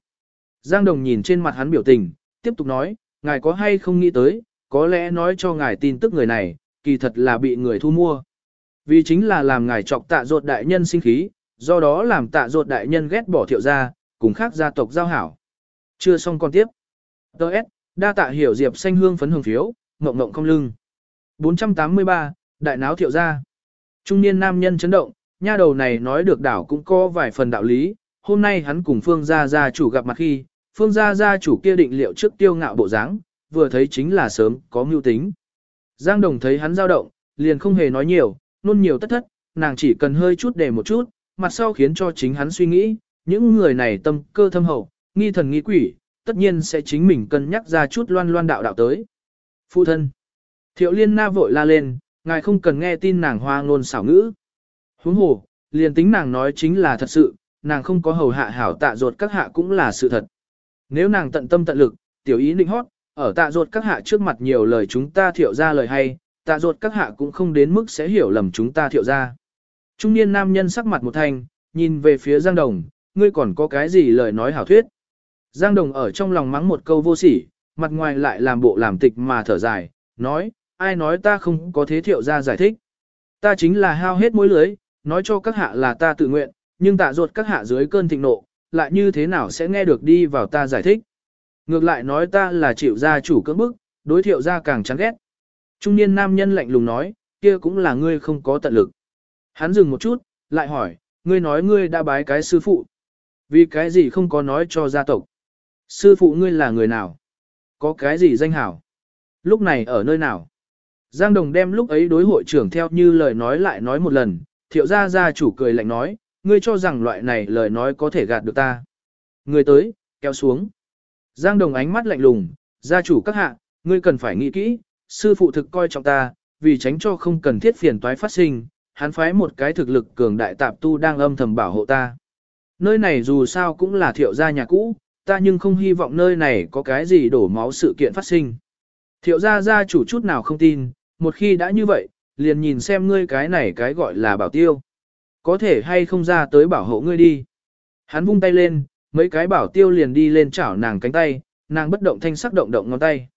Giang Đồng nhìn trên mặt hắn biểu tình, tiếp tục nói, ngài có hay không nghĩ tới, có lẽ nói cho ngài tin tức người này, kỳ thật là bị người thu mua. Vì chính là làm ngài chọc tạ ruột đại nhân sinh khí, do đó làm tạ ruột đại nhân ghét bỏ thiệu gia, cùng khác gia tộc giao hảo. Chưa xong còn tiếp. Đợt, đa tạ hiểu diệp xanh hương phấn hương phiếu, mộng mộng không lưng. 483, đại náo thiệu gia. Trung niên nam nhân chấn động, nha đầu này nói được đảo cũng có vài phần đạo lý, hôm nay hắn cùng phương gia gia chủ gặp mặt khi, phương gia gia chủ kia định liệu trước tiêu ngạo bộ dáng, vừa thấy chính là sớm có mưu tính. Giang Đồng thấy hắn dao động, liền không hề nói nhiều, nôn nhiều tất thất, nàng chỉ cần hơi chút để một chút, mặt sau khiến cho chính hắn suy nghĩ, những người này tâm cơ thâm hậu, nghi thần nghi quỷ, tất nhiên sẽ chính mình cân nhắc ra chút loan loan đạo đạo tới. Phụ thân. Thiệu liên na vội la lên, ngài không cần nghe tin nàng hoa ngôn xảo ngữ. Huống hồ, liền tính nàng nói chính là thật sự, nàng không có hầu hạ hảo tạ ruột các hạ cũng là sự thật. nếu nàng tận tâm tận lực, tiểu ý định hót, ở tạ ruột các hạ trước mặt nhiều lời chúng ta thiệu ra lời hay, tạ ruột các hạ cũng không đến mức sẽ hiểu lầm chúng ta thiệu ra. Trung niên nam nhân sắc mặt một thanh, nhìn về phía Giang Đồng, ngươi còn có cái gì lời nói hảo thuyết. Giang Đồng ở trong lòng mắng một câu vô sỉ, mặt ngoài lại làm bộ làm tịch mà thở dài, nói, ai nói ta không có thế thiệu ra giải thích. Ta chính là hao hết mối lưới, nói cho các hạ là ta tự nguyện, nhưng tạ ruột các hạ dưới cơn thịnh nộ, lại như thế nào sẽ nghe được đi vào ta giải thích. Ngược lại nói ta là chịu gia chủ cưỡng bức, đối thiệu gia càng chán ghét. Trung niên nam nhân lạnh lùng nói, kia cũng là ngươi không có tận lực. Hắn dừng một chút, lại hỏi, ngươi nói ngươi đã bái cái sư phụ. Vì cái gì không có nói cho gia tộc? Sư phụ ngươi là người nào? Có cái gì danh hảo? Lúc này ở nơi nào? Giang Đồng đem lúc ấy đối hội trưởng theo như lời nói lại nói một lần, thiệu gia gia chủ cười lạnh nói, ngươi cho rằng loại này lời nói có thể gạt được ta. Ngươi tới, kéo xuống. Giang Đồng ánh mắt lạnh lùng, gia chủ các hạ, ngươi cần phải nghĩ kỹ, sư phụ thực coi trọng ta, vì tránh cho không cần thiết phiền toái phát sinh, hắn phái một cái thực lực cường đại tạp tu đang âm thầm bảo hộ ta. Nơi này dù sao cũng là thiệu gia nhà cũ, ta nhưng không hy vọng nơi này có cái gì đổ máu sự kiện phát sinh. Thiệu gia gia chủ chút nào không tin, một khi đã như vậy, liền nhìn xem ngươi cái này cái gọi là bảo tiêu. Có thể hay không ra tới bảo hộ ngươi đi. Hắn vung tay lên, mấy cái bảo tiêu liền đi lên chảo nàng cánh tay, nàng bất động thanh sắc động động ngón tay.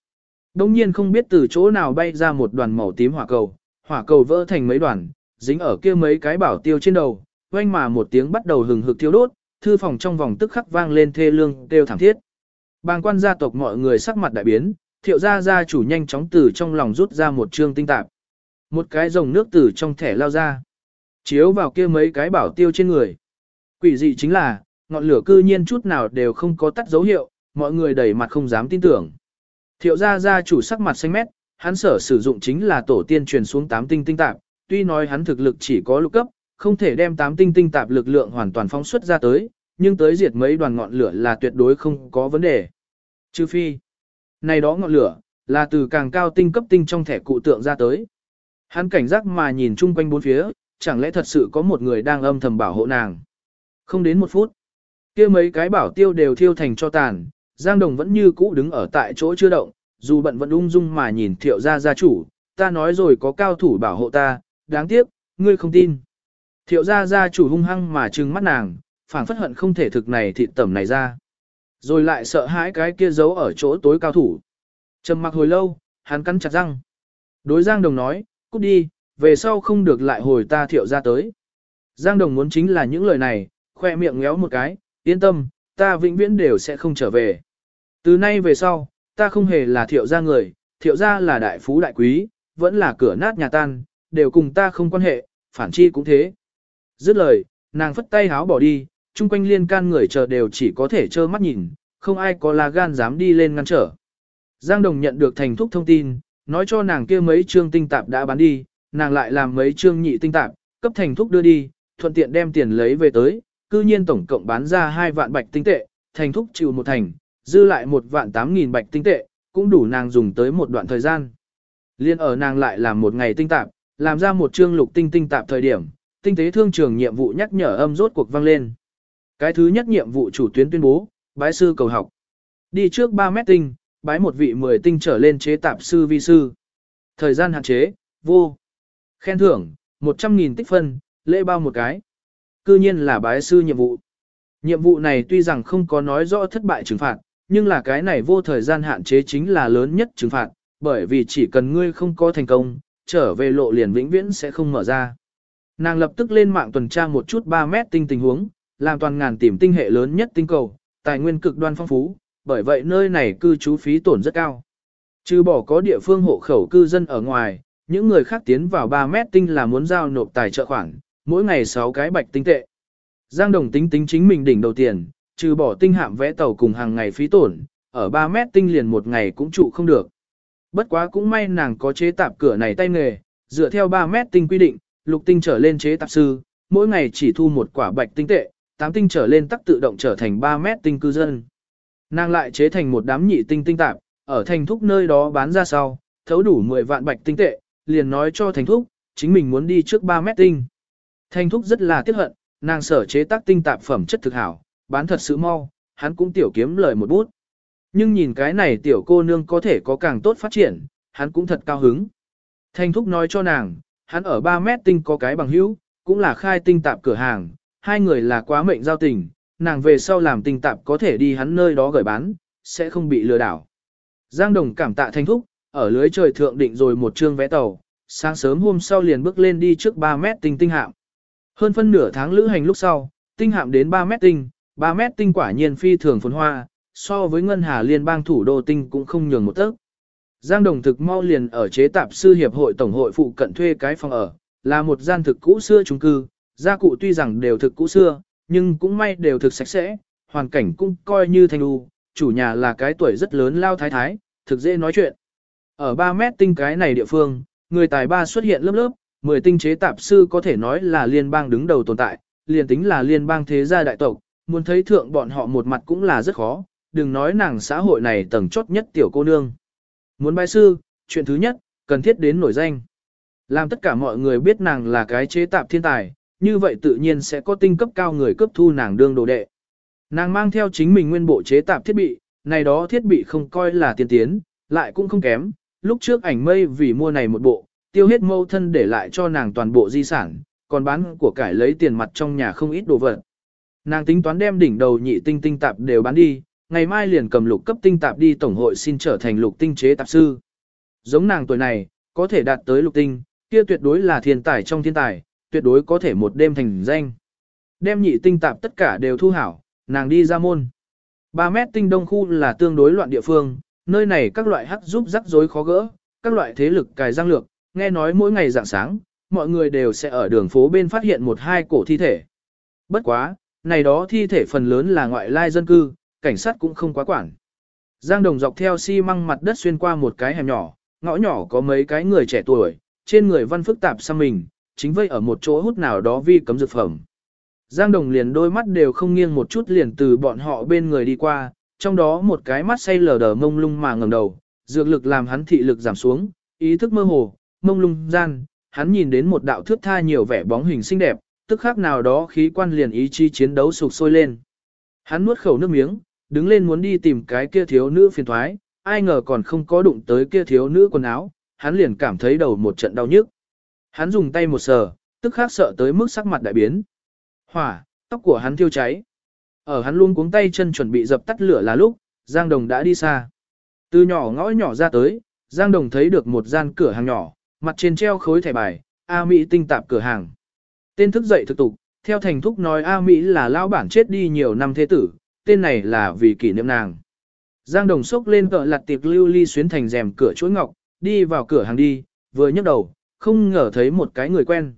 Đông nhiên không biết từ chỗ nào bay ra một đoàn màu tím hỏa cầu, hỏa cầu vỡ thành mấy đoàn, dính ở kia mấy cái bảo tiêu trên đầu, oanh mà một tiếng bắt đầu hừng hực thiêu đốt, thư phòng trong vòng tức khắc vang lên thê lương kêu thảm thiết. Bàng quan gia tộc mọi người sắc mặt đại biến, thiệu gia gia chủ nhanh chóng từ trong lòng rút ra một trương tinh tạp. Một cái dòng nước từ trong thẻ lao ra. Chiếu vào kia mấy cái bảo tiêu trên người. Quỷ dị chính là, ngọn lửa cư nhiên chút nào đều không có tắt dấu hiệu, mọi người đầy mặt không dám tin tưởng. Thiệu gia gia chủ sắc mặt xanh mét, hắn sở sử dụng chính là tổ tiên truyền xuống tám tinh tinh tạp, tuy nói hắn thực lực chỉ có lục cấp, không thể đem tám tinh tinh tạp lực lượng hoàn toàn phóng xuất ra tới, nhưng tới diệt mấy đoàn ngọn lửa là tuyệt đối không có vấn đề. Trừ phi, này đó ngọn lửa, là từ càng cao tinh cấp tinh trong thẻ cụ tượng ra tới. Hắn cảnh giác mà nhìn chung quanh bốn phía, chẳng lẽ thật sự có một người đang âm thầm bảo hộ nàng. Không đến một phút, kia mấy cái bảo tiêu đều thiêu thành cho tàn, Giang Đồng vẫn như cũ đứng ở tại chỗ chưa động, dù bận vẫn ung dung mà nhìn thiệu gia gia chủ, ta nói rồi có cao thủ bảo hộ ta, đáng tiếc, ngươi không tin. Thiệu gia gia chủ hung hăng mà trừng mắt nàng, phảng phất hận không thể thực này thịt tẩm này ra. Rồi lại sợ hãi cái kia giấu ở chỗ tối cao thủ. Trầm mặc hồi lâu, hắn cắn chặt răng. Đối Giang Đồng nói, cút đi, về sau không được lại hồi ta thiệu ra tới. Giang Đồng muốn chính là những lời này, khoe miệng ngéo một cái, yên tâm, ta vĩnh viễn đều sẽ không trở về. Từ nay về sau, ta không hề là thiệu gia người, thiệu gia là đại phú đại quý, vẫn là cửa nát nhà tan, đều cùng ta không quan hệ, phản chi cũng thế. Dứt lời, nàng phất tay háo bỏ đi, chung quanh liên can người chờ đều chỉ có thể trơ mắt nhìn, không ai có là gan dám đi lên ngăn trở. Giang Đồng nhận được thành thúc thông tin, nói cho nàng kia mấy trương tinh tạp đã bán đi, nàng lại làm mấy trương nhị tinh tạp, cấp thành thúc đưa đi, thuận tiện đem tiền lấy về tới, cư nhiên tổng cộng bán ra hai vạn bạch tinh tệ, thành thúc chịu một thành, dư lại một vạn tám nghìn bạch tinh tệ, cũng đủ nàng dùng tới một đoạn thời gian. Liên ở nàng lại làm một ngày tinh tạp, làm ra một chương lục tinh tinh tạp thời điểm, tinh tế thương trường nhiệm vụ nhắc nhở âm rốt cuộc vang lên. Cái thứ nhất nhiệm vụ chủ tuyến tuyên bố, bái sư cầu học. Đi trước 3 mét tinh, bái một vị 10 tinh trở lên chế tạp sư vi sư. Thời gian hạn chế, vô. Khen thưởng, 100.000 tích phân, lễ bao một cái. Cư nhiên là bái sư nhiệm vụ. Nhiệm vụ này tuy rằng không có nói rõ thất bại trừng phạt, nhưng là cái này vô thời gian hạn chế chính là lớn nhất trừng phạt, bởi vì chỉ cần ngươi không có thành công, trở về lộ liền vĩnh viễn sẽ không mở ra. Nàng lập tức lên mạng tuần tra một chút 3 mét tinh tình huống, làm toàn ngàn tìm tinh hệ lớn nhất tinh cầu, tài nguyên cực đoan phong phú, bởi vậy nơi này cư trú phí tổn rất cao. Trừ bỏ có địa phương hộ khẩu cư dân ở ngoài, những người khác tiến vào 3 mét tinh là muốn giao nộp tài trợ khoản, mỗi ngày 6 cái bạch tinh tệ. Giang Đồng tính tính chính mình đỉnh đầu tiền, trừ bỏ tinh hạm vẽ tàu cùng hàng ngày phí tổn, ở 3 mét tinh liền một ngày cũng trụ không được. Bất quá cũng may nàng có chế tạp cửa này tay nghề, dựa theo 3 mét tinh quy định, lục tinh trở lên chế tạp sư, mỗi ngày chỉ thu một quả bạch tinh tệ, tám tinh trở lên tắc tự động trở thành 3 mét tinh cư dân. Nàng lại chế thành một đám nhị tinh tinh tạp, ở thành thúc nơi đó bán ra sau, thấu đủ 10 vạn bạch tinh tệ, liền nói cho thành thúc, chính mình muốn đi trước 3 mét tinh. Thành thúc rất là tiếc hận, nàng sở chế tác tinh tạp phẩm chất thực hảo, bán thật sự mau, hắn cũng tiểu kiếm lời một bút. Nhưng nhìn cái này tiểu cô nương có thể có càng tốt phát triển, hắn cũng thật cao hứng. thành thúc nói cho nàng, hắn ở 3 mét tinh có cái bằng hữu, cũng là khai tinh tạp cửa hàng, hai người là quá mệnh giao tình, nàng về sau làm tình tạp có thể đi hắn nơi đó gửi bán, sẽ không bị lừa đảo. Giang Đồng cảm tạ Thanh thúc, ở lưới trời thượng định rồi một chương vé tàu, sáng sớm hôm sau liền bước lên đi trước 3 mét tinh tinh hạm. Hơn phân nửa tháng lữ hành lúc sau, tinh hạm đến 3 mét tinh, 3 mét tinh quả nhiên phi thường phồn hoa, so với ngân hà liên bang thủ đô tinh cũng không nhường một tấc. Giang Đồng thực mau liền ở chế tạp sư hiệp hội tổng hội phụ cận thuê cái phòng ở, là một gian thực cũ xưa chung cư, gia cụ tuy rằng đều thực cũ xưa, nhưng cũng may đều thực sạch sẽ, hoàn cảnh cũng coi như thanh u, chủ nhà là cái tuổi rất lớn lao thái thái, thực dễ nói chuyện. Ở 3 mét tinh cái này địa phương, người tài ba xuất hiện lớp lớp, 10 tinh chế tạp sư có thể nói là liên bang đứng đầu tồn tại, liền tính là liên bang thế gia đại tộc, muốn thấy thượng bọn họ một mặt cũng là rất khó, đừng nói nàng xã hội này tầng chốt nhất tiểu cô nương. Muốn bái sư, chuyện thứ nhất, cần thiết đến nổi danh. Làm tất cả mọi người biết nàng là cái chế tạp thiên tài, như vậy tự nhiên sẽ có tinh cấp cao người cấp thu nàng đương đồ đệ. Nàng mang theo chính mình nguyên bộ chế tạp thiết bị, này đó thiết bị không coi là tiên tiến, lại cũng không kém. Lúc trước ảnh mây vì mua này một bộ, tiêu hết mâu thân để lại cho nàng toàn bộ di sản, còn bán của cải lấy tiền mặt trong nhà không ít đồ vật. Nàng tính toán đem đỉnh đầu nhị tinh tinh tạp đều bán đi, ngày mai liền cầm lục cấp tinh tạp đi tổng hội xin trở thành lục tinh chế tạp sư. Giống nàng tuổi này, có thể đạt tới lục tinh, kia tuyệt đối là thiên tài trong thiên tài, tuyệt đối có thể một đêm thành danh. Đem nhị tinh tạp tất cả đều thu hảo, nàng đi ra môn. 3 mét tinh đông khu là tương đối loạn địa phương, nơi này các loại hắc giúp rắc rối khó gỡ, các loại thế lực cài răng lược, nghe nói mỗi ngày dạng sáng, mọi người đều sẽ ở đường phố bên phát hiện một hai cổ thi thể. Bất quá, này đó thi thể phần lớn là ngoại lai dân cư, cảnh sát cũng không quá quản. Giang Đồng dọc theo xi măng mặt đất xuyên qua một cái hẻm nhỏ, ngõ nhỏ có mấy cái người trẻ tuổi, trên người văn phức tạp xăm mình, chính vây ở một chỗ hút nào đó vi cấm dược phẩm. Giang Đồng liền đôi mắt đều không nghiêng một chút liền từ bọn họ bên người đi qua, trong đó một cái mắt say lờ đờ mông lung mà ngẩng đầu, dược lực làm hắn thị lực giảm xuống, ý thức mơ hồ, mông lung gian, hắn nhìn đến một đạo thước tha nhiều vẻ bóng hình xinh đẹp, tức khác nào đó khí quan liền ý chí chiến đấu sục sôi lên. Hắn nuốt khẩu nước miếng, đứng lên muốn đi tìm cái kia thiếu nữ phiền thoái, ai ngờ còn không có đụng tới kia thiếu nữ quần áo, hắn liền cảm thấy đầu một trận đau nhức. Hắn dùng tay một sờ, tức khác sợ tới mức sắc mặt đại biến. Hỏa, tóc của hắn thiêu cháy. Ở hắn luôn cuống tay chân chuẩn bị dập tắt lửa là lúc, Giang Đồng đã đi xa. Từ nhỏ ngõ nhỏ ra tới, Giang Đồng thấy được một gian cửa hàng nhỏ, mặt trên treo khối thẻ bài, A Mỹ tinh tạp cửa hàng. Tên thức dậy thực tục, theo thành thúc nói A Mỹ là lão bản chết đi nhiều năm thế tử, tên này là vì kỷ niệm nàng. Giang Đồng sốc lên cỡ lặt tiệc lưu ly xuyến thành rèm cửa chuỗi ngọc, đi vào cửa hàng đi, vừa nhấc đầu, không ngờ thấy một cái người quen.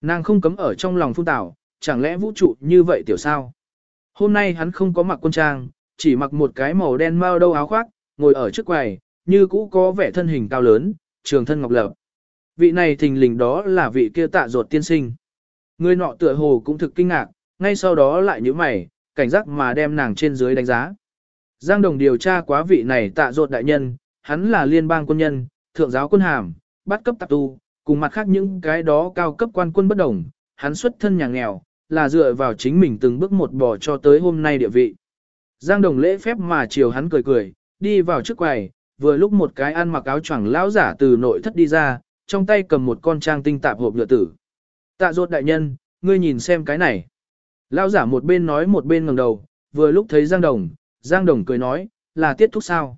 Nàng không cấm ở trong lòng phun tảo, chẳng lẽ vũ trụ như vậy tiểu sao? Hôm nay hắn không có mặc quân trang, chỉ mặc một cái màu đen mao đâu áo khoác, ngồi ở trước quầy, như cũ có vẻ thân hình cao lớn, trường thân ngọc lập. Vị này thình lình đó là vị kia tạ ruột tiên sinh. Người nọ tựa hồ cũng thực kinh ngạc, ngay sau đó lại nhíu mày, cảnh giác mà đem nàng trên dưới đánh giá. Giang Đồng điều tra quá vị này tạ ruột đại nhân, hắn là liên bang quân nhân, thượng giáo quân hàm, bắt cấp tạp tu, cùng mặt khác những cái đó cao cấp quan quân bất đồng, hắn xuất thân nhà nghèo, là dựa vào chính mình từng bước một bò cho tới hôm nay địa vị. Giang Đồng lễ phép mà chiều hắn cười cười, đi vào trước quầy, vừa lúc một cái ăn mặc áo choàng lão giả từ nội thất đi ra, trong tay cầm một con trang tinh tạp hộp nhựa tử. Tạ ruột đại nhân, ngươi nhìn xem cái này. Lão giả một bên nói một bên ngẩng đầu, vừa lúc thấy Giang Đồng, Giang Đồng cười nói, là tiết thúc sao?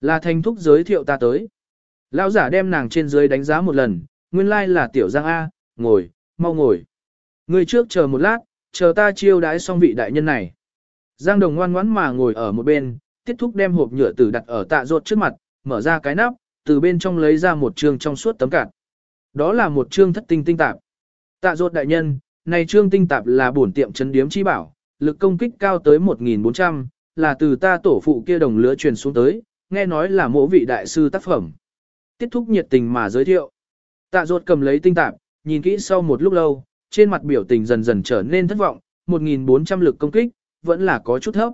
Là thành thúc giới thiệu ta tới. Lão giả đem nàng trên dưới đánh giá một lần, nguyên lai like là tiểu Giang A, ngồi, mau ngồi. Ngươi trước chờ một lát, chờ ta chiêu đãi xong vị đại nhân này. Giang Đồng ngoan ngoãn mà ngồi ở một bên, tiết thúc đem hộp nhựa tử đặt ở tạ ruột trước mặt, mở ra cái nắp, từ bên trong lấy ra một chương trong suốt tấm cạt. Đó là một chương thất tinh tinh tạp. Tạ ruột đại nhân, này trương tinh tạp là bổn tiệm chấn điếm chi bảo, lực công kích cao tới 1.400, là từ ta tổ phụ kia đồng lứa truyền xuống tới, nghe nói là mộ vị đại sư tác phẩm. Tiết thúc nhiệt tình mà giới thiệu. Tạ ruột cầm lấy tinh tạp, nhìn kỹ sau một lúc lâu, trên mặt biểu tình dần dần trở nên thất vọng, 1.400 lực công kích, vẫn là có chút thấp.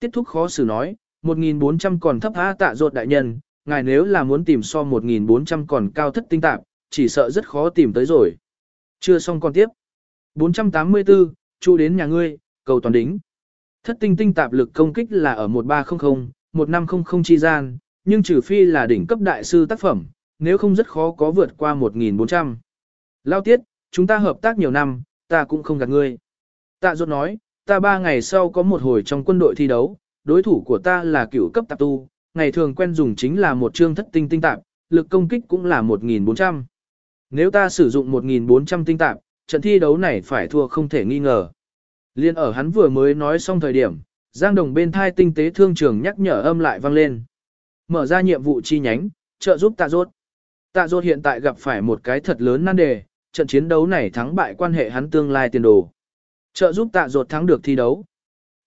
Tiết thúc khó xử nói, 1.400 còn thấp há tạ ruột đại nhân, ngài nếu là muốn tìm so 1.400 còn cao thất tinh tạp, chỉ sợ rất khó tìm tới rồi. Chưa xong còn tiếp. 484, chu đến nhà ngươi, cầu toàn đính. Thất tinh tinh tạp lực công kích là ở 1300, một năm không không chi gian, nhưng trừ phi là đỉnh cấp đại sư tác phẩm, nếu không rất khó có vượt qua 1.400. Lao tiết, chúng ta hợp tác nhiều năm, ta cũng không gạt ngươi. Tạ ruột nói, ta ba ngày sau có một hồi trong quân đội thi đấu, đối thủ của ta là cựu cấp tạp tu, ngày thường quen dùng chính là một chương thất tinh tinh tạp, lực công kích cũng là 1.400. Nếu ta sử dụng 1.400 tinh tạp, trận thi đấu này phải thua không thể nghi ngờ. Liên ở hắn vừa mới nói xong thời điểm, Giang Đồng bên thai tinh tế thương trường nhắc nhở âm lại vang lên. Mở ra nhiệm vụ chi nhánh, trợ giúp tạ rốt. Tạ rốt hiện tại gặp phải một cái thật lớn nan đề, trận chiến đấu này thắng bại quan hệ hắn tương lai tiền đồ. Trợ giúp tạ rốt thắng được thi đấu.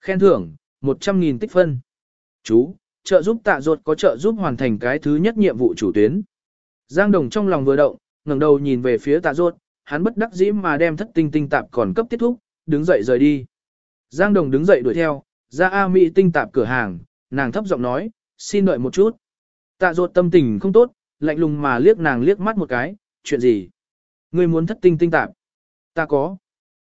Khen thưởng, 100.000 tích phân. Chú, trợ giúp tạ rốt có trợ giúp hoàn thành cái thứ nhất nhiệm vụ chủ tuyến. Giang Đồng trong lòng vừa động, ngẩng đầu nhìn về phía tạ rốt, hắn bất đắc dĩ mà đem thất tinh tinh tạp còn cấp tiết thúc, đứng dậy rời đi. Giang Đồng đứng dậy đuổi theo, ra A Mỹ tinh tạp cửa hàng, nàng thấp giọng nói, xin đợi một chút. Tạ ruột tâm tình không tốt, lạnh lùng mà liếc nàng liếc mắt một cái, chuyện gì? Ngươi muốn thất tinh tinh tạp? Ta có.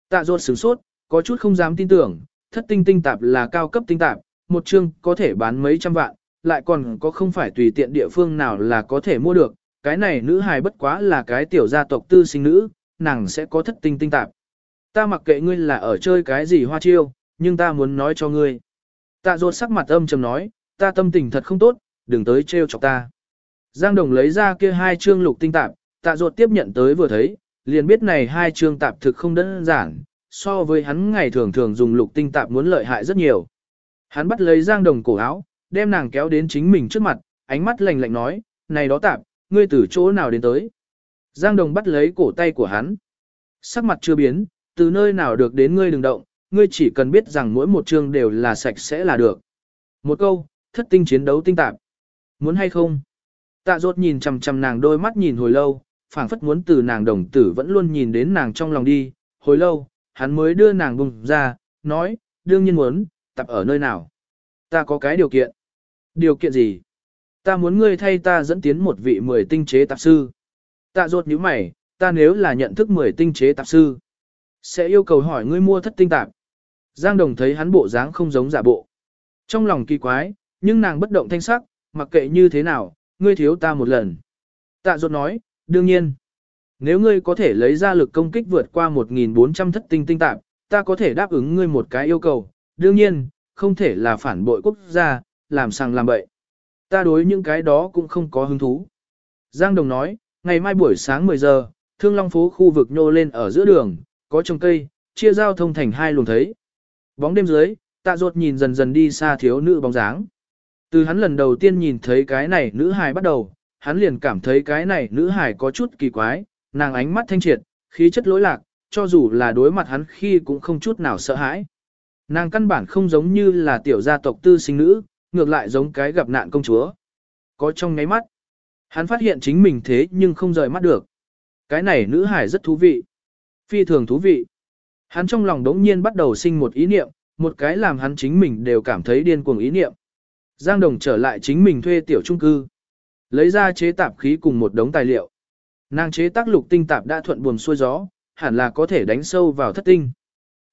Tạ ruột sửng sốt, có chút không dám tin tưởng, thất tinh tinh tạp là cao cấp tinh tạp, một chương có thể bán mấy trăm vạn, lại còn có không phải tùy tiện địa phương nào là có thể mua được, cái này nữ hài bất quá là cái tiểu gia tộc tư sinh nữ, nàng sẽ có thất tinh tinh tạp. Ta mặc kệ ngươi là ở chơi cái gì hoa chiêu, nhưng ta muốn nói cho ngươi. Tạ ruột sắc mặt âm trầm nói, ta tâm tình thật không tốt, đừng tới trêu chọc ta. Giang Đồng lấy ra kia hai chương lục tinh tạp, tạ ruột tiếp nhận tới vừa thấy, liền biết này hai chương tạp thực không đơn giản, so với hắn ngày thường thường dùng lục tinh tạp muốn lợi hại rất nhiều. Hắn bắt lấy Giang Đồng cổ áo, đem nàng kéo đến chính mình trước mặt, ánh mắt lạnh lạnh nói, này đó tạp, ngươi từ chỗ nào đến tới. Giang Đồng bắt lấy cổ tay của hắn. Sắc mặt chưa biến, từ nơi nào được đến ngươi đừng động, ngươi chỉ cần biết rằng mỗi một chương đều là sạch sẽ là được. Một câu, thất tinh chiến đấu tinh tạp. Muốn hay không? Tạ rốt nhìn chằm chằm nàng đôi mắt nhìn hồi lâu, phảng phất muốn từ nàng đồng tử vẫn luôn nhìn đến nàng trong lòng đi. Hồi lâu, hắn mới đưa nàng bùng ra, nói, đương nhiên muốn, tập ở nơi nào. Ta có cái điều kiện. Điều kiện gì? Ta muốn ngươi thay ta dẫn tiến một vị mười tinh chế tạp sư. Tạ rốt nhíu mày, ta nếu là nhận thức mười tinh chế tạp sư, sẽ yêu cầu hỏi ngươi mua thất tinh tạp. Giang Đồng thấy hắn bộ dáng không giống giả bộ. Trong lòng kỳ quái, nhưng nàng bất động thanh sắc, mặc kệ như thế nào, ngươi thiếu ta một lần. Tạ ruột nói, đương nhiên. Nếu ngươi có thể lấy ra lực công kích vượt qua 1.400 thất tinh tinh tạp, ta có thể đáp ứng ngươi một cái yêu cầu. Đương nhiên, không thể là phản bội quốc gia, làm sang làm bậy. Ta đối những cái đó cũng không có hứng thú. Giang Đồng nói, ngày mai buổi sáng 10 giờ, Thương Long phố khu vực nhô lên ở giữa đường, có trồng cây, chia giao thông thành hai luồng thấy. Bóng đêm dưới, tạ ruột nhìn dần dần đi xa thiếu nữ bóng dáng. Từ hắn lần đầu tiên nhìn thấy cái này nữ hài bắt đầu, hắn liền cảm thấy cái này nữ hài có chút kỳ quái, nàng ánh mắt thanh triệt, khí chất lỗi lạc, cho dù là đối mặt hắn khi cũng không chút nào sợ hãi. Nàng căn bản không giống như là tiểu gia tộc tư sinh nữ, ngược lại giống cái gặp nạn công chúa. Có trong ngáy mắt, hắn phát hiện chính mình thế nhưng không rời mắt được. Cái này nữ hải rất thú vị. Phi thường thú vị. Hắn trong lòng đống nhiên bắt đầu sinh một ý niệm, một cái làm hắn chính mình đều cảm thấy điên cuồng ý niệm. Giang Đồng trở lại chính mình thuê tiểu trung cư. Lấy ra chế tạp khí cùng một đống tài liệu. Nàng chế tác lục tinh tạp đã thuận buồm xuôi gió, hẳn là có thể đánh sâu vào thất tinh.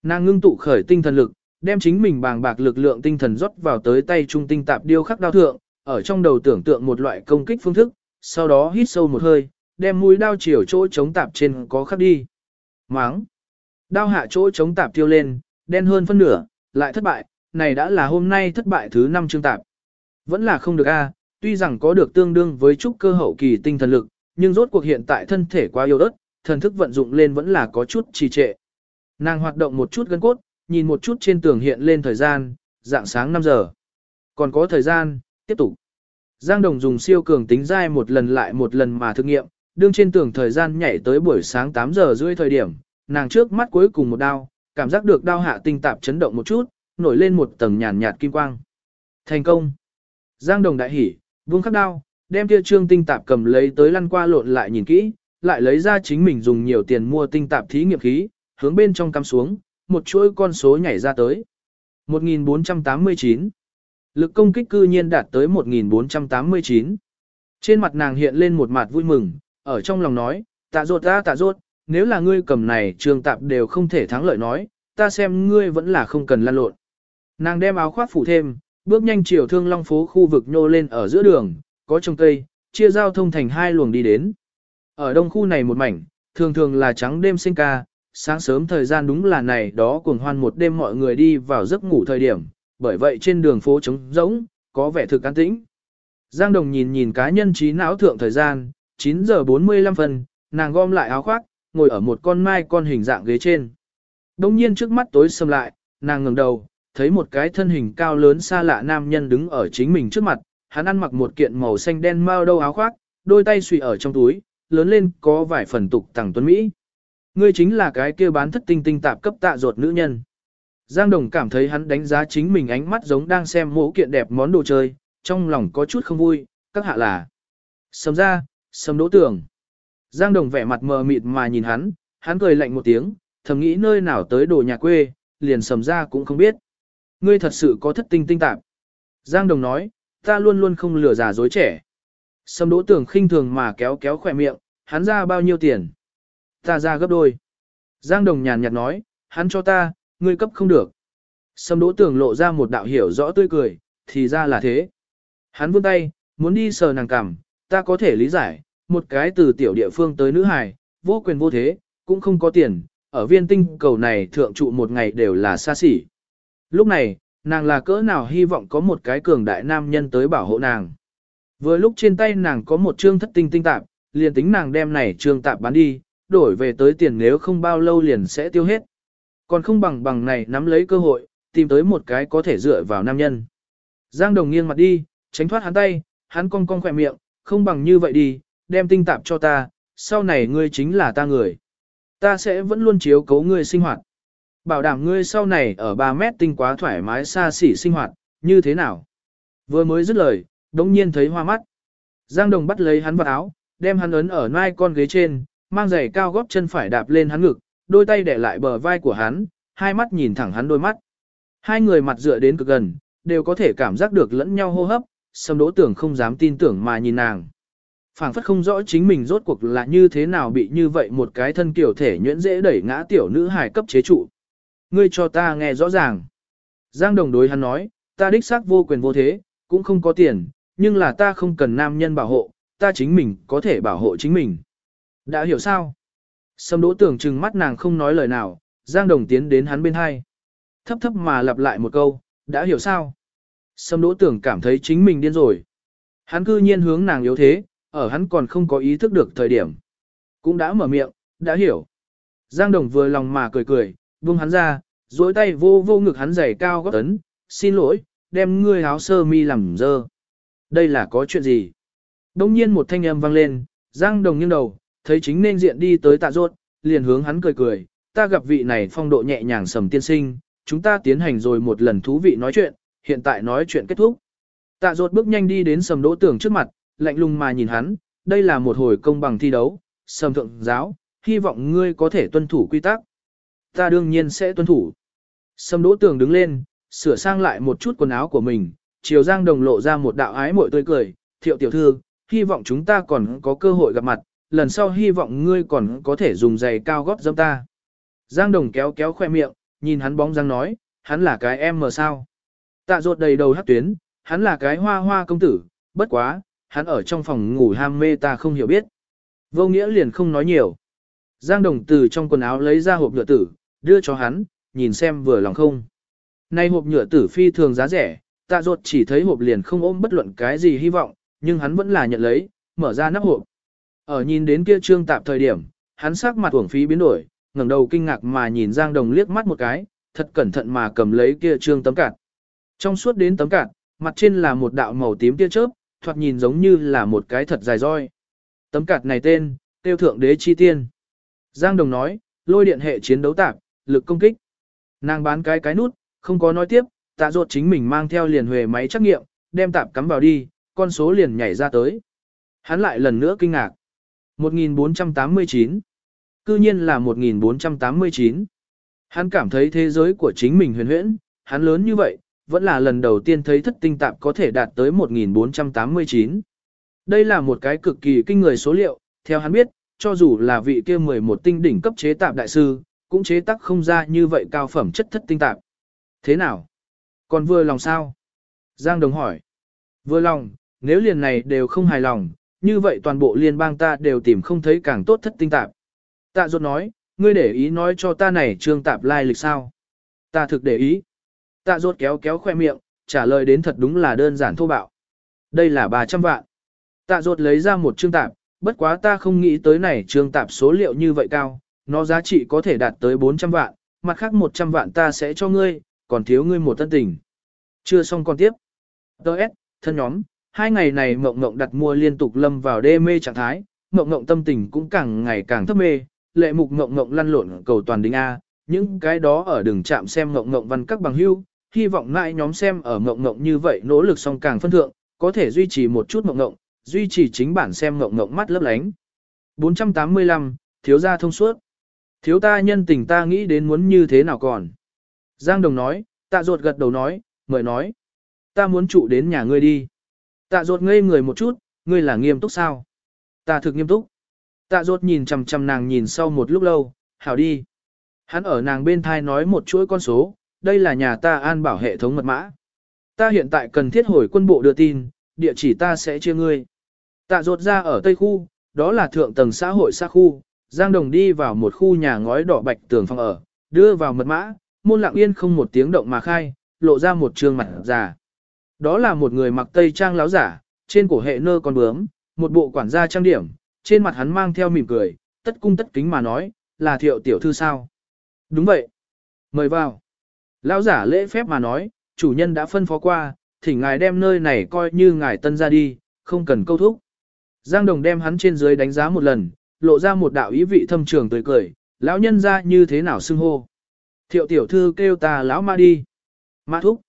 Nàng ngưng tụ khởi tinh thần lực, đem chính mình bàng bạc lực lượng tinh thần rót vào tới tay trung tinh tạp điêu khắc đao thượng, ở trong đầu tưởng tượng một loại công kích phương thức, sau đó hít sâu một hơi, đem mũi đao chiều chỗ chống tạp trên có khắc đi. Máng. Đao hạ chỗ chống tạp tiêu lên, đen hơn phân nửa, lại thất bại, này đã là hôm nay thất bại thứ 5 chương tạp. Vẫn là không được a, tuy rằng có được tương đương với chút cơ hậu kỳ tinh thần lực, nhưng rốt cuộc hiện tại thân thể quá yếu ớt, thần thức vận dụng lên vẫn là có chút trì trệ. Nàng hoạt động một chút gân cốt, nhìn một chút trên tường hiện lên thời gian, dạng sáng 5 giờ. Còn có thời gian, tiếp tục. Giang Đồng dùng siêu cường tính dai một lần lại một lần mà thực nghiệm, đương trên tường thời gian nhảy tới buổi sáng 8 giờ rưỡi thời điểm, nàng trước mắt cuối cùng một đao, cảm giác được đao hạ tinh tạp chấn động một chút, nổi lên một tầng nhàn nhạt kim quang. Thành công. Giang Đồng đại hỉ, buông khắc đao, đem kia trương tinh tạp cầm lấy tới lăn qua lộn lại nhìn kỹ, lại lấy ra chính mình dùng nhiều tiền mua tinh tạp thí nghiệm khí, hướng bên trong cắm xuống, một chuỗi con số nhảy ra tới. 1489. Lực công kích cư nhiên đạt tới 1489. Trên mặt nàng hiện lên một mặt vui mừng, ở trong lòng nói, tạ rột ta tạ rột, nếu là ngươi cầm này trường tạp đều không thể thắng lợi nói, ta xem ngươi vẫn là không cần lan lộn. Nàng đem áo khoác phủ thêm, Bước nhanh chiều thương long phố khu vực nhô lên ở giữa đường, có trồng cây, chia giao thông thành hai luồng đi đến. Ở đông khu này một mảnh, thường thường là trắng đêm sinh ca, sáng sớm thời gian đúng là này đó cuồng hoan một đêm mọi người đi vào giấc ngủ thời điểm, bởi vậy trên đường phố trống rỗng, có vẻ thực an tĩnh. Giang Đồng nhìn nhìn cá nhân trí não thượng thời gian, 9 giờ 45 phân, nàng gom lại áo khoác, ngồi ở một con mai con hình dạng ghế trên. Đông nhiên trước mắt tối sầm lại, nàng ngẩng đầu, thấy một cái thân hình cao lớn xa lạ nam nhân đứng ở chính mình trước mặt, hắn ăn mặc một kiện màu xanh đen mao đâu áo khoác, đôi tay xùy ở trong túi, lớn lên có vài phần tục tàng tuấn Mỹ. Ngươi chính là cái kia bán thất tinh tinh tạp cấp tạ ruột nữ nhân. Giang Đồng cảm thấy hắn đánh giá chính mình ánh mắt giống đang xem mẫu kiện đẹp món đồ chơi, trong lòng có chút không vui, các hạ là. Sầm ra, sầm đỗ tường. Giang Đồng vẻ mặt mờ mịt mà nhìn hắn, hắn cười lạnh một tiếng, thầm nghĩ nơi nào tới đồ nhà quê, liền sầm ra cũng không biết. Ngươi thật sự có thất tinh tinh tạp. Giang Đồng nói, ta luôn luôn không lừa già dối trẻ. Sâm đỗ tưởng khinh thường mà kéo kéo khỏe miệng, hắn ra bao nhiêu tiền? Ta ra gấp đôi. Giang Đồng nhàn nhạt nói, hắn cho ta, ngươi cấp không được. Sâm đỗ tưởng lộ ra một đạo hiểu rõ tươi cười, thì ra là thế. Hắn vươn tay, muốn đi sờ nàng cằm, ta có thể lý giải, một cái từ tiểu địa phương tới nữ hài, vô quyền vô thế, cũng không có tiền, ở viên tinh cầu này thượng trụ một ngày đều là xa xỉ. Lúc này, nàng là cỡ nào hy vọng có một cái cường đại nam nhân tới bảo hộ nàng. Vừa lúc trên tay nàng có một trương thất tinh tinh tạp, liền tính nàng đem này trương tạp bán đi, đổi về tới tiền nếu không bao lâu liền sẽ tiêu hết. Còn không bằng bằng này nắm lấy cơ hội, tìm tới một cái có thể dựa vào nam nhân. Giang Đồng nghiêng mặt đi, tránh thoát hắn tay, hắn cong cong khỏe miệng, không bằng như vậy đi, đem tinh tạp cho ta, sau này ngươi chính là ta người. Ta sẽ vẫn luôn chiếu cấu ngươi sinh hoạt. Bảo đảm ngươi sau này ở 3 mét tinh quá thoải mái xa xỉ sinh hoạt, như thế nào? Vừa mới dứt lời, đống nhiên thấy hoa mắt. Giang Đồng bắt lấy hắn vào áo, đem hắn ấn ở nai con ghế trên, mang giày cao gót chân phải đạp lên hắn ngực, đôi tay để lại bờ vai của hắn, hai mắt nhìn thẳng hắn đôi mắt. Hai người mặt dựa đến cực gần, đều có thể cảm giác được lẫn nhau hô hấp, sâm đỗ tưởng không dám tin tưởng mà nhìn nàng. phảng phất không rõ chính mình rốt cuộc là như thế nào bị như vậy một cái thân kiểu thể nhuyễn dễ đẩy ngã tiểu nữ hài cấp chế trụ. Ngươi cho ta nghe rõ ràng. Giang đồng đối hắn nói, ta đích xác vô quyền vô thế, cũng không có tiền, nhưng là ta không cần nam nhân bảo hộ, ta chính mình có thể bảo hộ chính mình. Đã hiểu sao? Sâm đỗ tưởng chừng mắt nàng không nói lời nào, Giang đồng tiến đến hắn bên hai. Thấp thấp mà lặp lại một câu, đã hiểu sao? Sâm đỗ tưởng cảm thấy chính mình điên rồi. Hắn cư nhiên hướng nàng yếu thế, ở hắn còn không có ý thức được thời điểm. Cũng đã mở miệng, đã hiểu. Giang đồng vừa lòng mà cười cười, buông hắn ra, duỗi tay vô vô ngực hắn giày cao gót tấn, xin lỗi, đem ngươi áo sơ mi làm dơ. Đây là có chuyện gì? Đông nhiên một thanh âm vang lên, Giang đồng nghiêng đầu, thấy chính nên diện đi tới tạ ruột, liền hướng hắn cười cười, ta gặp vị này phong độ nhẹ nhàng sầm tiên sinh, chúng ta tiến hành rồi một lần thú vị nói chuyện, hiện tại nói chuyện kết thúc. Tạ ruột bước nhanh đi đến sầm đỗ tưởng trước mặt, lạnh lùng mà nhìn hắn, đây là một hồi công bằng thi đấu, sầm thượng giáo, hy vọng ngươi có thể tuân thủ quy tắc. Ta đương nhiên sẽ tuân thủ. Sâm đỗ Tường đứng lên, sửa sang lại một chút quần áo của mình, chiều giang đồng lộ ra một đạo ái mội tươi cười, thiệu tiểu thư, hy vọng chúng ta còn có cơ hội gặp mặt, lần sau hy vọng ngươi còn có thể dùng giày cao gót dâm ta. Giang đồng kéo kéo khoe miệng, nhìn hắn bóng giang nói, hắn là cái em mờ sao. Tạ ruột đầy đầu hát tuyến, hắn là cái hoa hoa công tử, bất quá, hắn ở trong phòng ngủ ham mê ta không hiểu biết. Vô nghĩa liền không nói nhiều. Giang đồng từ trong quần áo lấy ra hộp nhựa tử, đưa cho hắn, nhìn xem vừa lòng không. Nay hộp nhựa tử phi thường giá rẻ, tạ ruột chỉ thấy hộp liền không ôm bất luận cái gì hy vọng, nhưng hắn vẫn là nhận lấy, mở ra nắp hộp. Ở nhìn đến kia trương tạp thời điểm, hắn sắc mặt uổng phí biến đổi, ngẩng đầu kinh ngạc mà nhìn Giang Đồng liếc mắt một cái, thật cẩn thận mà cầm lấy kia trương tấm cạt. Trong suốt đến tấm cạt, mặt trên là một đạo màu tím tia chớp, thoạt nhìn giống như là một cái thật dài roi. Tấm cạt này tên, tiêu thượng đế chi tiên. Giang Đồng nói, lôi điện hệ chiến đấu tạp, lực công kích. Nàng bán cái cái nút, không có nói tiếp, tạ ruột chính mình mang theo liền huề máy trắc nghiệm, đem tạp cắm vào đi, con số liền nhảy ra tới. Hắn lại lần nữa kinh ngạc. 1489. Cư nhiên là 1489. Hắn cảm thấy thế giới của chính mình huyền huyễn, hắn lớn như vậy, vẫn là lần đầu tiên thấy thất tinh tạp có thể đạt tới 1489. Đây là một cái cực kỳ kinh người số liệu, theo hắn biết, cho dù là vị kia 11 tinh đỉnh cấp chế tạp đại sư, cũng chế tác không ra như vậy cao phẩm chất thất tinh tạp. Thế nào? Còn vừa lòng sao? Giang Đồng hỏi. Vừa lòng, nếu liền này đều không hài lòng, như vậy toàn bộ liên bang ta đều tìm không thấy càng tốt thất tinh tạp. Tạ ruột nói, ngươi để ý nói cho ta này trương tạp lai lịch sao. Ta thực để ý. Tạ ruột kéo kéo khoe miệng, trả lời đến thật đúng là đơn giản thô bạo. Đây là 300 vạn. Tạ ruột lấy ra một trương tạp, bất quá ta không nghĩ tới này trương tạp số liệu như vậy cao, nó giá trị có thể đạt tới 400 vạn, mặt khác 100 vạn ta sẽ cho ngươi, còn thiếu ngươi một tân tình. Chưa xong còn tiếp. Đợt, thân nhóm, hai ngày này mộng mộng đặt mua liên tục lâm vào đê mê trạng thái, mộng mộng tâm tình cũng càng ngày càng thấp mê, lệ mục mộng mộng lăn lộn cầu toàn đính A, những cái đó ở đường chạm xem mộng mộng văn các bằng hưu, hy vọng lại nhóm xem ở mộng mộng như vậy nỗ lực song càng phân thượng, có thể duy trì một chút mộng mộng, duy trì chính bản xem mộng mộng mắt lấp lánh. 485, thiếu gia thông suốt. Thiếu ta nhân tình ta nghĩ đến muốn như thế nào còn. Giang Đồng nói, tạ ruột gật đầu nói, mời nói. Ta muốn trụ đến nhà ngươi đi. Tạ ruột ngây người một chút, ngươi là nghiêm túc sao? Ta thực nghiêm túc. Tạ ruột nhìn chằm chằm nàng nhìn sau một lúc lâu, hảo đi. Hắn ở nàng bên thai nói một chuỗi con số, đây là nhà ta an bảo hệ thống mật mã. Ta hiện tại cần thiết hồi quân bộ đưa tin, địa chỉ ta sẽ chia ngươi. Tạ ruột ra ở Tây Khu, đó là thượng tầng xã hội xa khu, Giang Đồng đi vào một khu nhà ngói đỏ bạch tường phòng ở, đưa vào mật mã, môn lặng yên không một tiếng động mà khai, lộ ra một trường mặt già. Đó là một người mặc tây trang láo giả, trên cổ hệ nơ con bướm, một bộ quản gia trang điểm, trên mặt hắn mang theo mỉm cười, tất cung tất kính mà nói, là thiệu tiểu thư sao. Đúng vậy. Mời vào. Lão giả lễ phép mà nói, chủ nhân đã phân phó qua, thỉnh ngài đem nơi này coi như ngài tân ra đi, không cần câu thúc. Giang Đồng đem hắn trên dưới đánh giá một lần, lộ ra một đạo ý vị thâm trường tươi cười, lão nhân ra như thế nào xưng hô. Thiệu tiểu thư kêu ta lão ma đi. Ma thúc.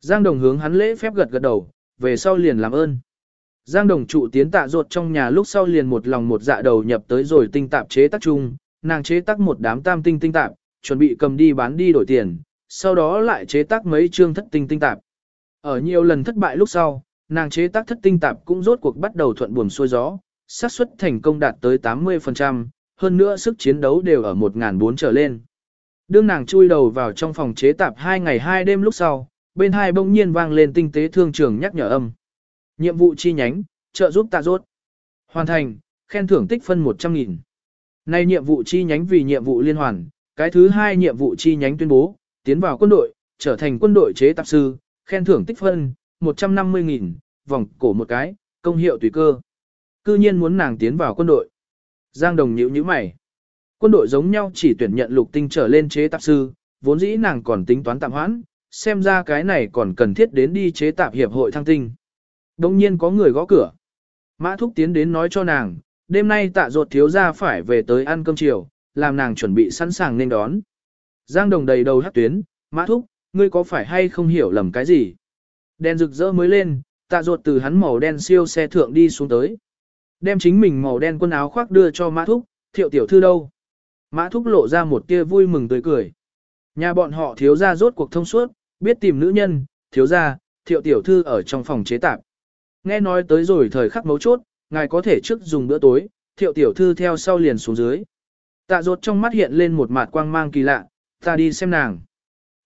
Giang Đồng hướng hắn lễ phép gật gật đầu, về sau liền làm ơn. Giang Đồng trụ tiến tạ ruột trong nhà lúc sau liền một lòng một dạ đầu nhập tới rồi tinh tạp chế tác chung, nàng chế tác một đám tam tinh tinh tạp, chuẩn bị cầm đi bán đi đổi tiền, sau đó lại chế tác mấy chương thất tinh tinh tạp. Ở nhiều lần thất bại lúc sau, nàng chế tác thất tinh tạp cũng rốt cuộc bắt đầu thuận buồm xuôi gió, xác suất thành công đạt tới 80%, hơn nữa sức chiến đấu đều ở 1.400 trở lên. Đương nàng chui đầu vào trong phòng chế tạp hai ngày hai đêm lúc sau, bên hai bỗng nhiên vang lên tinh tế thương trường nhắc nhở âm. Nhiệm vụ chi nhánh, trợ giúp tạ rốt. Hoàn thành, khen thưởng tích phân 100.000. Nay nhiệm vụ chi nhánh vì nhiệm vụ liên hoàn, cái thứ hai nhiệm vụ chi nhánh tuyên bố, tiến vào quân đội, trở thành quân đội chế tạp sư, khen thưởng tích phân, 150.000, vòng cổ một cái, công hiệu tùy cơ. Cư nhiên muốn nàng tiến vào quân đội. Giang Đồng nhíu nhíu mày. Quân đội giống nhau chỉ tuyển nhận lục tinh trở lên chế tạp sư, vốn dĩ nàng còn tính toán tạm hoãn, xem ra cái này còn cần thiết đến đi chế tạp hiệp hội thăng tinh. Đồng nhiên có người gõ cửa. Mã Thúc tiến đến nói cho nàng, đêm nay tạ ruột thiếu ra phải về tới ăn cơm chiều, làm nàng chuẩn bị sẵn sàng nên đón. Giang Đồng đầy đầu hát tuyến, Mã Thúc, ngươi có phải hay không hiểu lầm cái gì? Đèn rực rỡ mới lên, tạ ruột từ hắn màu đen siêu xe thượng đi xuống tới. Đem chính mình màu đen quần áo khoác đưa cho Mã Thúc, thiệu tiểu thư đâu? Mã Thúc lộ ra một tia vui mừng tươi cười. Nhà bọn họ thiếu ra rốt cuộc thông suốt, biết tìm nữ nhân, thiếu ra, thiệu tiểu thư ở trong phòng chế tạp. Nghe nói tới rồi thời khắc mấu chốt, ngài có thể trước dùng bữa tối, thiệu tiểu thư theo sau liền xuống dưới. Tạ ruột trong mắt hiện lên một mặt quang mang kỳ lạ, ta đi xem nàng.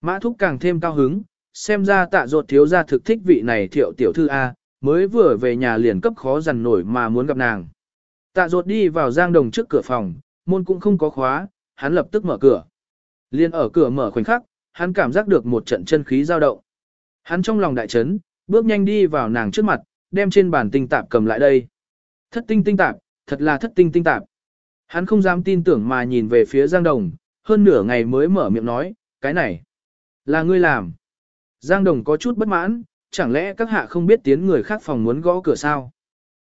Mã thúc càng thêm cao hứng, xem ra tạ ruột thiếu ra thực thích vị này thiệu tiểu thư A, mới vừa về nhà liền cấp khó dằn nổi mà muốn gặp nàng. Tạ ruột đi vào giang đồng trước cửa phòng, môn cũng không có khóa, hắn lập tức mở cửa. Liên ở cửa mở khoảnh khắc, hắn cảm giác được một trận chân khí dao động. Hắn trong lòng đại chấn, bước nhanh đi vào nàng trước mặt, đem trên bàn tinh tạp cầm lại đây. Thất tinh tinh tạp, thật là thất tinh tinh tạp. Hắn không dám tin tưởng mà nhìn về phía Giang Đồng, hơn nửa ngày mới mở miệng nói, cái này, là ngươi làm. Giang Đồng có chút bất mãn, chẳng lẽ các hạ không biết tiến người khác phòng muốn gõ cửa sao?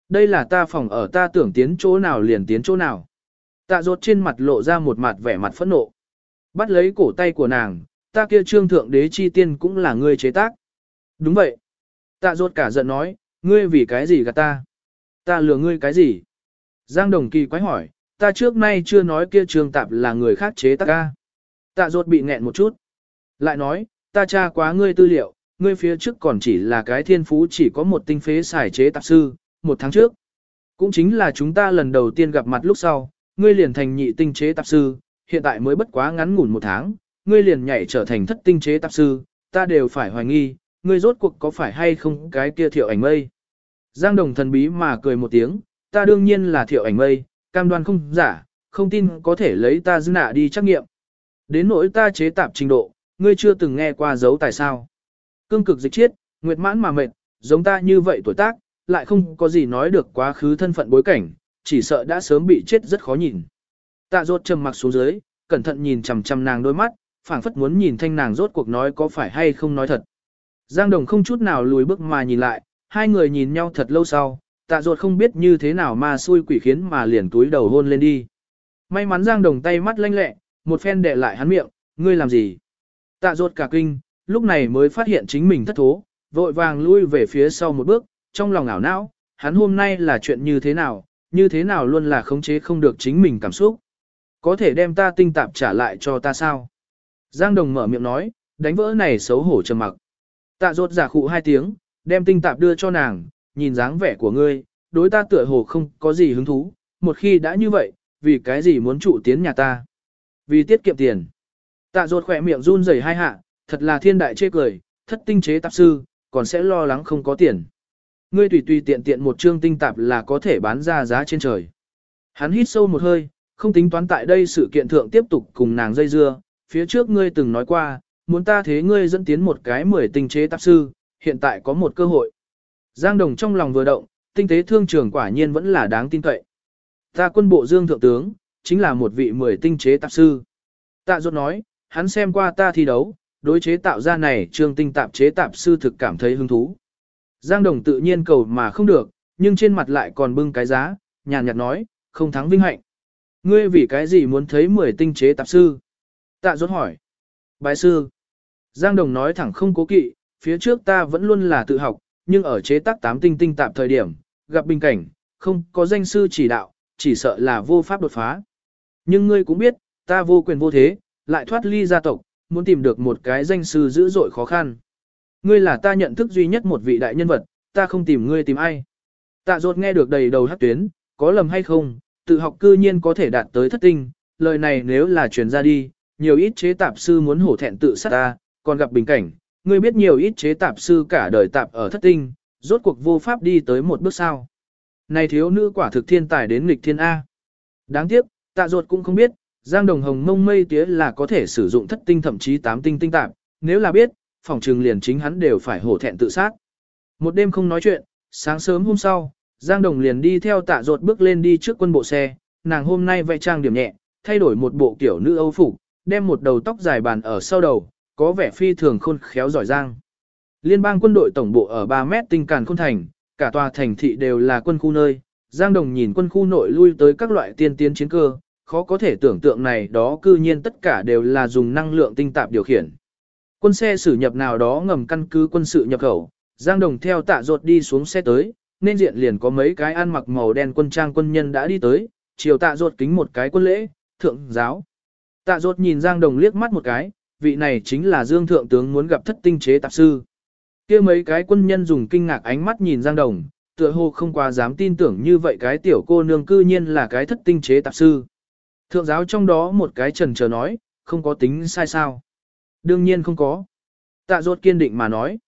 Đây là ta phòng ở ta tưởng tiến chỗ nào liền tiến chỗ nào. Tạ rốt trên mặt lộ ra một mặt vẻ mặt phẫn nộ. Bắt lấy cổ tay của nàng, ta kia trương thượng đế chi tiên cũng là ngươi chế tác. Đúng vậy. Tạ rốt cả giận nói, ngươi vì cái gì gạt ta? Ta lừa ngươi cái gì? Giang Đồng Kỳ quái hỏi, ta trước nay chưa nói kia trương tạp là người khác chế tác ca. Tạ rốt bị nghẹn một chút. Lại nói, ta tra quá ngươi tư liệu, ngươi phía trước còn chỉ là cái thiên phú chỉ có một tinh phế xài chế tạp sư, một tháng trước. Cũng chính là chúng ta lần đầu tiên gặp mặt lúc sau, ngươi liền thành nhị tinh chế tạp sư, hiện tại mới bất quá ngắn ngủn một tháng, ngươi liền nhảy trở thành thất tinh chế tạp sư, ta đều phải hoài nghi, ngươi rốt cuộc có phải hay không cái kia thiệu ảnh mây. Giang đồng thần bí mà cười một tiếng, ta đương nhiên là thiệu ảnh mây, cam đoan không giả, không tin có thể lấy ta dư nạ đi trắc nghiệm. Đến nỗi ta chế tạp trình độ, ngươi chưa từng nghe qua dấu tại sao. Cương cực dịch chiết, nguyệt mãn mà mệt, giống ta như vậy tuổi tác, lại không có gì nói được quá khứ thân phận bối cảnh, chỉ sợ đã sớm bị chết rất khó nhìn. Tạ rốt trầm mặc xuống dưới, cẩn thận nhìn chằm chằm nàng đôi mắt, phảng phất muốn nhìn thanh nàng rốt cuộc nói có phải hay không nói thật. Giang Đồng không chút nào lùi bước mà nhìn lại, hai người nhìn nhau thật lâu sau, tạ ruột không biết như thế nào mà xui quỷ khiến mà liền túi đầu hôn lên đi. May mắn Giang Đồng tay mắt lanh lẹ, một phen đè lại hắn miệng, ngươi làm gì? Tạ ruột cả kinh, lúc này mới phát hiện chính mình thất thố, vội vàng lui về phía sau một bước, trong lòng ảo não, hắn hôm nay là chuyện như thế nào, như thế nào luôn là khống chế không được chính mình cảm xúc. Có thể đem ta tinh tạp trả lại cho ta sao? Giang Đồng mở miệng nói, đánh vỡ này xấu hổ trầm mặc. Tạ rốt giả khụ hai tiếng, đem tinh tạp đưa cho nàng, nhìn dáng vẻ của ngươi, đối ta tựa hồ không có gì hứng thú, một khi đã như vậy, vì cái gì muốn trụ tiến nhà ta? Vì tiết kiệm tiền. Tạ rốt khỏe miệng run rẩy hai hạ, thật là thiên đại chê cười, thất tinh chế tạp sư, còn sẽ lo lắng không có tiền. Ngươi tùy tùy tiện tiện một chương tinh tạp là có thể bán ra giá trên trời. Hắn hít sâu một hơi, không tính toán tại đây sự kiện thượng tiếp tục cùng nàng dây dưa, phía trước ngươi từng nói qua, muốn ta thế ngươi dẫn tiến một cái mười tinh chế tạp sư, hiện tại có một cơ hội. Giang Đồng trong lòng vừa động, tinh tế thương trường quả nhiên vẫn là đáng tin cậy. Ta quân bộ Dương Thượng Tướng, chính là một vị mười tinh chế tạp sư. Tạ Duật nói, hắn xem qua ta thi đấu, đối chế tạo ra này trương tinh tạp chế tạp sư thực cảm thấy hứng thú. Giang Đồng tự nhiên cầu mà không được, nhưng trên mặt lại còn bưng cái giá, nhàn nhạt nói, không thắng vinh hạnh. Ngươi vì cái gì muốn thấy mười tinh chế tạp sư? Tạ rốt hỏi. Bái sư. Giang Đồng nói thẳng không cố kỵ, phía trước ta vẫn luôn là tự học, nhưng ở chế tác tám tinh tinh tạp thời điểm, gặp bình cảnh, không có danh sư chỉ đạo, chỉ sợ là vô pháp đột phá. Nhưng ngươi cũng biết, ta vô quyền vô thế, lại thoát ly gia tộc, muốn tìm được một cái danh sư dữ dội khó khăn. Ngươi là ta nhận thức duy nhất một vị đại nhân vật, ta không tìm ngươi tìm ai. Tạ ruột nghe được đầy đầu hát tuyến, có lầm hay không, tự học cư nhiên có thể đạt tới thất tinh, lời này nếu là truyền ra đi, nhiều ít chế tạp sư muốn hổ thẹn tự sát ta, còn gặp bình cảnh, ngươi biết nhiều ít chế tạp sư cả đời tạp ở thất tinh, rốt cuộc vô pháp đi tới một bước sao. Này thiếu nữ quả thực thiên tài đến nghịch thiên A. Đáng tiếc, tạ ruột cũng không biết, Giang Đồng Hồng mông mây tía là có thể sử dụng thất tinh thậm chí tám tinh tinh tạp, nếu là biết, phòng trường liền chính hắn đều phải hổ thẹn tự sát. Một đêm không nói chuyện, sáng sớm hôm sau, Giang Đồng liền đi theo tạ ruột bước lên đi trước quân bộ xe, nàng hôm nay vẽ trang điểm nhẹ, thay đổi một bộ kiểu nữ Âu phục, đem một đầu tóc dài bàn ở sau đầu, có vẻ phi thường khôn khéo giỏi giang. Liên bang quân đội tổng bộ ở 3 mét tinh càn khôn thành, cả tòa thành thị đều là quân khu nơi. Giang Đồng nhìn quân khu nội lui tới các loại tiên tiến chiến cơ, khó có thể tưởng tượng này đó cư nhiên tất cả đều là dùng năng lượng tinh tạp điều khiển. Quân xe xử nhập nào đó ngầm căn cứ quân sự nhập khẩu, Giang Đồng theo tạ ruột đi xuống xe tới, nên diện liền có mấy cái ăn mặc màu đen quân trang quân nhân đã đi tới, chiều tạ ruột kính một cái quân lễ, thượng giáo. Tạ ruột nhìn Giang Đồng liếc mắt một cái, vị này chính là Dương Thượng Tướng muốn gặp thất tinh chế tạp sư. kia mấy cái quân nhân dùng kinh ngạc ánh mắt nhìn Giang Đồng, tựa hồ không quá dám tin tưởng như vậy cái tiểu cô nương cư nhiên là cái thất tinh chế tạp sư. Thượng giáo trong đó một cái trần chờ nói, không có tính sai sao. Đương nhiên không có. Tạ ruột kiên định mà nói.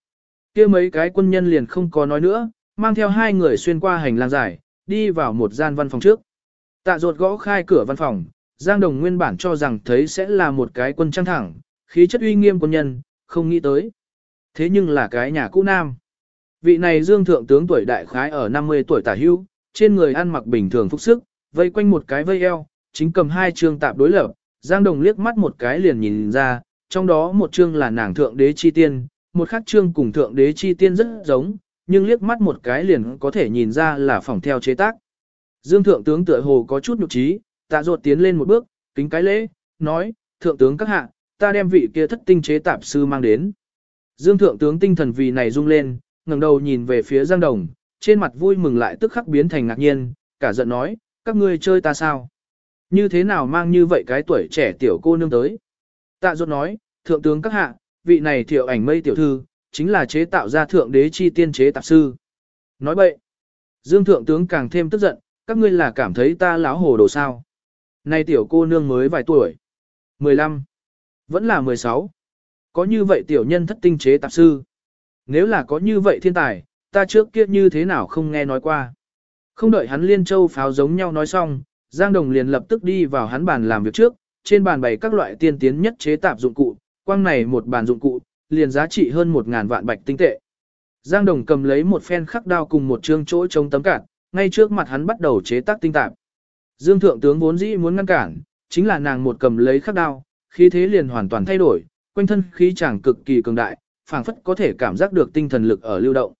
kia mấy cái quân nhân liền không có nói nữa, mang theo hai người xuyên qua hành lang dài, đi vào một gian văn phòng trước. Tạ ruột gõ khai cửa văn phòng, Giang Đồng nguyên bản cho rằng thấy sẽ là một cái quân trang thẳng, khí chất uy nghiêm quân nhân, không nghĩ tới. Thế nhưng là cái nhà cũ nam. Vị này Dương Thượng tướng tuổi đại khái ở 50 tuổi tả hưu, trên người ăn mặc bình thường phúc sức, vây quanh một cái vây eo, chính cầm hai chương tạp đối lập, Giang Đồng liếc mắt một cái liền nhìn ra, trong đó một chương là nàng thượng đế chi tiên, một khác chương cùng thượng đế chi tiên rất giống, nhưng liếc mắt một cái liền có thể nhìn ra là phỏng theo chế tác. Dương thượng tướng tựa hồ có chút nhục trí, tạ ruột tiến lên một bước, kính cái lễ, nói, thượng tướng các hạ, ta đem vị kia thất tinh chế tạp sư mang đến. Dương thượng tướng tinh thần vì này rung lên, ngẩng đầu nhìn về phía Giang Đồng, trên mặt vui mừng lại tức khắc biến thành ngạc nhiên, cả giận nói, các ngươi chơi ta sao? Như thế nào mang như vậy cái tuổi trẻ tiểu cô nương tới? Tạ ruột nói, thượng tướng các hạ, vị này thiệu ảnh mây tiểu thư, chính là chế tạo ra thượng đế chi tiên chế tạp sư. Nói bậy. Dương thượng tướng càng thêm tức giận, các ngươi là cảm thấy ta láo hồ đồ sao. nay tiểu cô nương mới vài tuổi. 15. Vẫn là 16. Có như vậy tiểu nhân thất tinh chế tạp sư. nếu là có như vậy thiên tài, ta trước kia như thế nào không nghe nói qua. Không đợi hắn liên châu pháo giống nhau nói xong, Giang Đồng liền lập tức đi vào hắn bàn làm việc trước, trên bàn bày các loại tiên tiến nhất chế tạp dụng cụ, quang này một bàn dụng cụ, liền giá trị hơn 1000 vạn bạch tinh tệ. Giang Đồng cầm lấy một phen khắc đao cùng một chương chỗ chống tấm cản, ngay trước mặt hắn bắt đầu chế tác tinh tạp. Dương Thượng tướng vốn dĩ muốn ngăn cản, chính là nàng một cầm lấy khắc đao, khí thế liền hoàn toàn thay đổi, quanh thân khí chàng cực kỳ cường đại, phảng phất có thể cảm giác được tinh thần lực ở lưu động.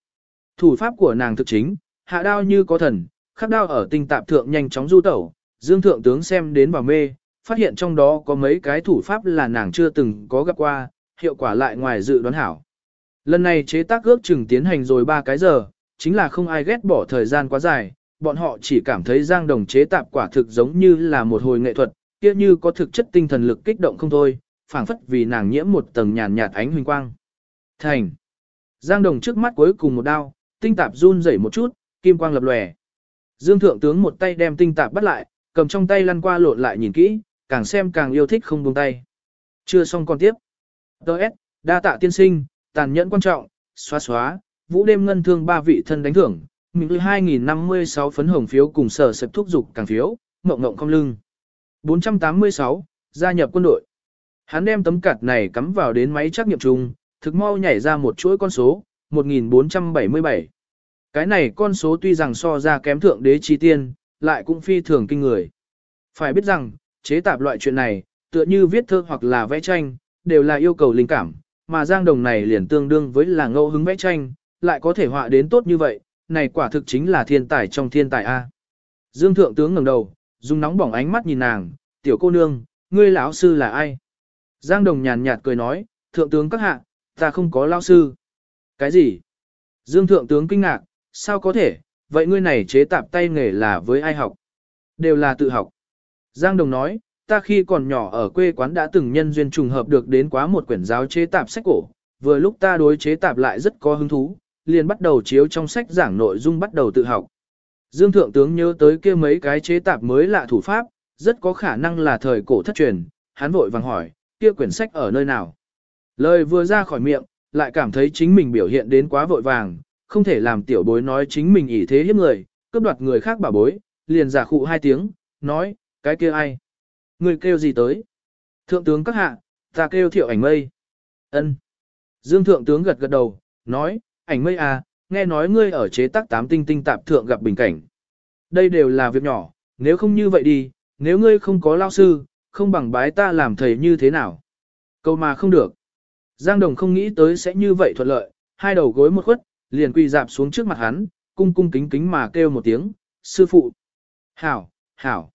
Thủ pháp của nàng thực chính, hạ đao như có thần, khắc đao ở tinh tạp thượng nhanh chóng du tẩu, Dương Thượng tướng xem đến vào mê, phát hiện trong đó có mấy cái thủ pháp là nàng chưa từng có gặp qua, hiệu quả lại ngoài dự đoán hảo. Lần này chế tác ước chừng tiến hành rồi 3 cái giờ, chính là không ai ghét bỏ thời gian quá dài, bọn họ chỉ cảm thấy giang đồng chế tạp quả thực giống như là một hồi nghệ thuật, kia như có thực chất tinh thần lực kích động không thôi, phảng phất vì nàng nhiễm một tầng nhàn nhạt ánh huỳnh quang. Thành. Giang đồng trước mắt cuối cùng một đao, tinh tạp run rẩy một chút, kim quang lập lòe. Dương thượng tướng một tay đem tinh tạp bắt lại, cầm trong tay lăn qua lộn lại nhìn kỹ, càng xem càng yêu thích không buông tay. Chưa xong còn tiếp. Đợt, đa tạ tiên sinh, tàn nhẫn quan trọng, xóa xóa, vũ đêm ngân thương ba vị thân đánh thưởng, mình 2056 phấn hồng phiếu cùng sở sập thúc dục càng phiếu, mộng ngộng không lưng. 486, gia nhập quân đội. Hắn đem tấm cạt này cắm vào đến máy trắc nghiệm chung, thực mau nhảy ra một chuỗi con số, 1477. Cái này con số tuy rằng so ra kém thượng đế chi tiên, lại cũng phi thường kinh người. Phải biết rằng, chế tạp loại chuyện này, tựa như viết thơ hoặc là vẽ tranh, đều là yêu cầu linh cảm, mà Giang Đồng này liền tương đương với là ngẫu hứng vẽ tranh, lại có thể họa đến tốt như vậy, này quả thực chính là thiên tài trong thiên tài A. Dương Thượng Tướng ngẩng đầu, dùng nóng bỏng ánh mắt nhìn nàng, tiểu cô nương, ngươi lão sư là ai? Giang Đồng nhàn nhạt cười nói, Thượng Tướng các hạ, ta không có lão sư. Cái gì? Dương Thượng Tướng kinh ngạc, sao có thể, vậy ngươi này chế tạp tay nghề là với ai học? Đều là tự học. Giang Đồng nói, ta khi còn nhỏ ở quê quán đã từng nhân duyên trùng hợp được đến quá một quyển giáo chế tạp sách cổ, vừa lúc ta đối chế tạp lại rất có hứng thú, liền bắt đầu chiếu trong sách giảng nội dung bắt đầu tự học. Dương Thượng Tướng nhớ tới kia mấy cái chế tạp mới lạ thủ pháp, rất có khả năng là thời cổ thất truyền, hắn vội vàng hỏi, kia quyển sách ở nơi nào? Lời vừa ra khỏi miệng, lại cảm thấy chính mình biểu hiện đến quá vội vàng, không thể làm tiểu bối nói chính mình ỷ thế hiếp người, cướp đoạt người khác bảo bối, liền giả khụ hai tiếng, nói, cái kia ai? Người kêu gì tới? Thượng tướng các hạ, ta kêu thiệu ảnh mây. ân Dương thượng tướng gật gật đầu, nói, ảnh mây à, nghe nói ngươi ở chế tác tám tinh tinh tạp thượng gặp bình cảnh. Đây đều là việc nhỏ, nếu không như vậy đi, nếu ngươi không có lao sư, không bằng bái ta làm thầy như thế nào. Câu mà không được. Giang Đồng không nghĩ tới sẽ như vậy thuận lợi, hai đầu gối một khuất, liền quỳ dạp xuống trước mặt hắn, cung cung kính kính mà kêu một tiếng, sư phụ. Hảo, hảo.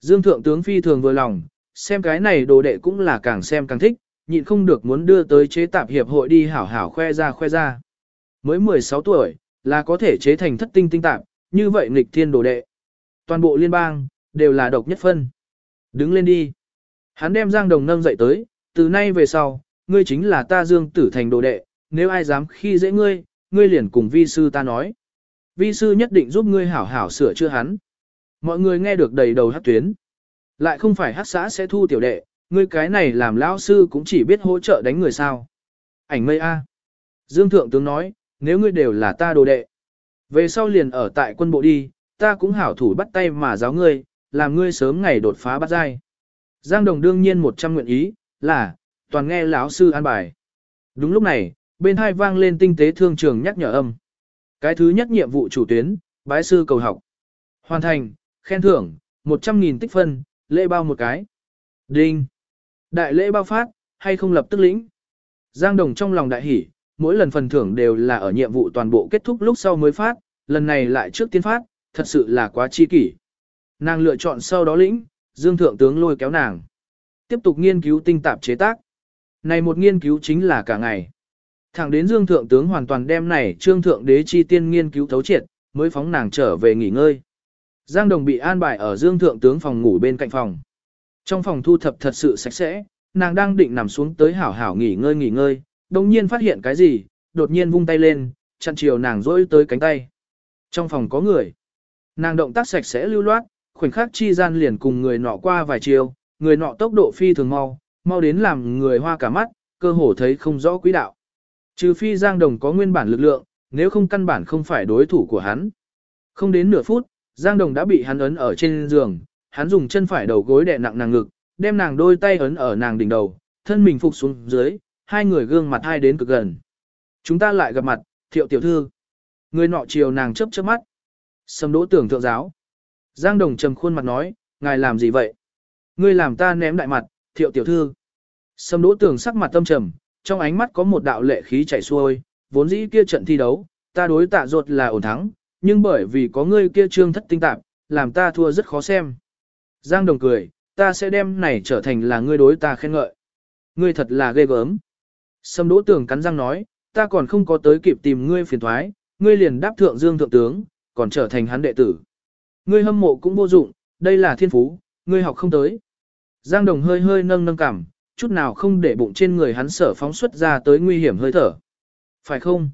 Dương thượng tướng phi thường vừa lòng, xem cái này đồ đệ cũng là càng xem càng thích, nhịn không được muốn đưa tới chế tạp hiệp hội đi hảo hảo khoe ra khoe ra. Mới 16 tuổi, là có thể chế thành thất tinh tinh tạp, như vậy nghịch thiên đồ đệ. Toàn bộ liên bang, đều là độc nhất phân. Đứng lên đi. Hắn đem Giang Đồng nâng dậy tới, từ nay về sau, ngươi chính là ta Dương tử thành đồ đệ, nếu ai dám khi dễ ngươi, ngươi liền cùng vi sư ta nói. Vi sư nhất định giúp ngươi hảo hảo sửa chữa hắn. Mọi người nghe được đầy đầu hát tuyến. Lại không phải hát xã sẽ thu tiểu đệ, ngươi cái này làm lão sư cũng chỉ biết hỗ trợ đánh người sao. Ảnh mây A. Dương Thượng Tướng nói, nếu ngươi đều là ta đồ đệ. Về sau liền ở tại quân bộ đi, ta cũng hảo thủ bắt tay mà giáo ngươi, làm ngươi sớm ngày đột phá bắt giai. Giang Đồng đương nhiên một trăm nguyện ý, là, toàn nghe lão sư an bài. Đúng lúc này, bên hai vang lên tinh tế thương trường nhắc nhở âm. Cái thứ nhất nhiệm vụ chủ tuyến, bái sư cầu học. Hoàn thành, khen thưởng, 100.000 tích phân, lễ bao một cái. Đinh. Đại lễ bao phát, hay không lập tức lĩnh. Giang Đồng trong lòng đại hỉ, mỗi lần phần thưởng đều là ở nhiệm vụ toàn bộ kết thúc lúc sau mới phát, lần này lại trước tiên phát, thật sự là quá chi kỷ. Nàng lựa chọn sau đó lĩnh, Dương Thượng Tướng lôi kéo nàng. Tiếp tục nghiên cứu tinh tạp chế tác. Này một nghiên cứu chính là cả ngày. Thẳng đến Dương Thượng Tướng hoàn toàn đem này trương thượng đế chi tiên nghiên cứu thấu triệt, mới phóng nàng trở về nghỉ ngơi. Giang Đồng bị an bài ở Dương Thượng Tướng phòng ngủ bên cạnh phòng. Trong phòng thu thập thật sự sạch sẽ, nàng đang định nằm xuống tới hảo hảo nghỉ ngơi nghỉ ngơi, đồng nhiên phát hiện cái gì, đột nhiên vung tay lên, chặn chiều nàng rỗi tới cánh tay. Trong phòng có người. Nàng động tác sạch sẽ lưu loát, khoảnh khắc chi gian liền cùng người nọ qua vài chiều, người nọ tốc độ phi thường mau, mau đến làm người hoa cả mắt, cơ hồ thấy không rõ quỹ đạo. Trừ phi Giang Đồng có nguyên bản lực lượng, nếu không căn bản không phải đối thủ của hắn. Không đến nửa phút, Giang Đồng đã bị hắn ấn ở trên giường, hắn dùng chân phải đầu gối đè nặng nàng ngực, đem nàng đôi tay ấn ở nàng đỉnh đầu, thân mình phục xuống dưới, hai người gương mặt hai đến cực gần. Chúng ta lại gặp mặt, thiệu tiểu thư. Người nọ chiều nàng chớp chớp mắt. Sầm đỗ tưởng thượng giáo. Giang Đồng trầm khuôn mặt nói, ngài làm gì vậy? Ngươi làm ta ném đại mặt, thiệu tiểu thư. Sầm đỗ tưởng sắc mặt tâm trầm, trong ánh mắt có một đạo lệ khí chảy xuôi, vốn dĩ kia trận thi đấu, ta đối tạ ruột là ổn thắng, nhưng bởi vì có ngươi kia trương thất tinh tạp, làm ta thua rất khó xem. Giang Đồng cười, ta sẽ đem này trở thành là ngươi đối ta khen ngợi. Ngươi thật là ghê gớm. Sâm đỗ tường cắn răng nói, ta còn không có tới kịp tìm ngươi phiền thoái, ngươi liền đáp thượng dương thượng tướng, còn trở thành hắn đệ tử. Ngươi hâm mộ cũng vô dụng, đây là thiên phú, ngươi học không tới. Giang Đồng hơi hơi nâng nâng cảm, chút nào không để bụng trên người hắn sở phóng xuất ra tới nguy hiểm hơi thở. Phải không?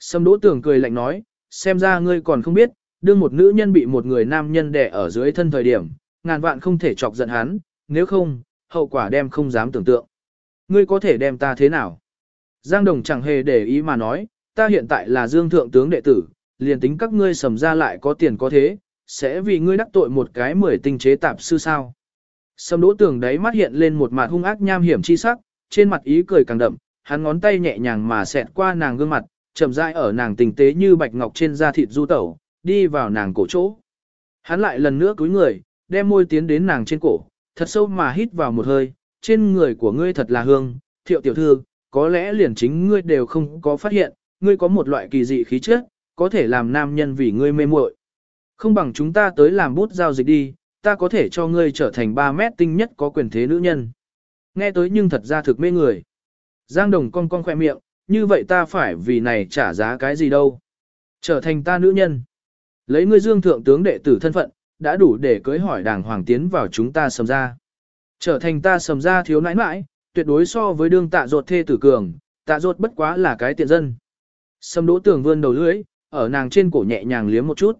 Sâm đỗ tưởng cười lạnh nói, xem ra ngươi còn không biết, đương một nữ nhân bị một người nam nhân đè ở dưới thân thời điểm, ngàn vạn không thể chọc giận hắn, nếu không, hậu quả đem không dám tưởng tượng. Ngươi có thể đem ta thế nào? Giang Đồng chẳng hề để ý mà nói, ta hiện tại là dương thượng tướng đệ tử, liền tính các ngươi sầm ra lại có tiền có thế, sẽ vì ngươi đắc tội một cái mười tinh chế tạp sư sao. Sầm đỗ tường đấy mắt hiện lên một mặt hung ác nham hiểm chi sắc, trên mặt ý cười càng đậm, hắn ngón tay nhẹ nhàng mà xẹt qua nàng gương mặt, chậm rãi ở nàng tình tế như bạch ngọc trên da thịt du tẩu, đi vào nàng cổ chỗ. Hắn lại lần nữa cúi người, đem môi tiến đến nàng trên cổ, thật sâu mà hít vào một hơi, trên người của ngươi thật là hương, thiệu tiểu thư, có lẽ liền chính ngươi đều không có phát hiện, ngươi có một loại kỳ dị khí chất, có thể làm nam nhân vì ngươi mê muội. Không bằng chúng ta tới làm bút giao dịch đi, ta có thể cho ngươi trở thành 3 mét tinh nhất có quyền thế nữ nhân. Nghe tới nhưng thật ra thực mê người. Giang Đồng con con khoe miệng, như vậy ta phải vì này trả giá cái gì đâu. Trở thành ta nữ nhân. Lấy ngươi dương thượng tướng đệ tử thân phận, đã đủ để cưới hỏi đàng hoàng tiến vào chúng ta sầm ra. Trở thành ta sầm ra thiếu nãi nãi, tuyệt đối so với đương tạ ruột thê tử cường, tạ ruột bất quá là cái tiện dân. Sầm đỗ tường vươn đầu lưỡi, ở nàng trên cổ nhẹ nhàng liếm một chút.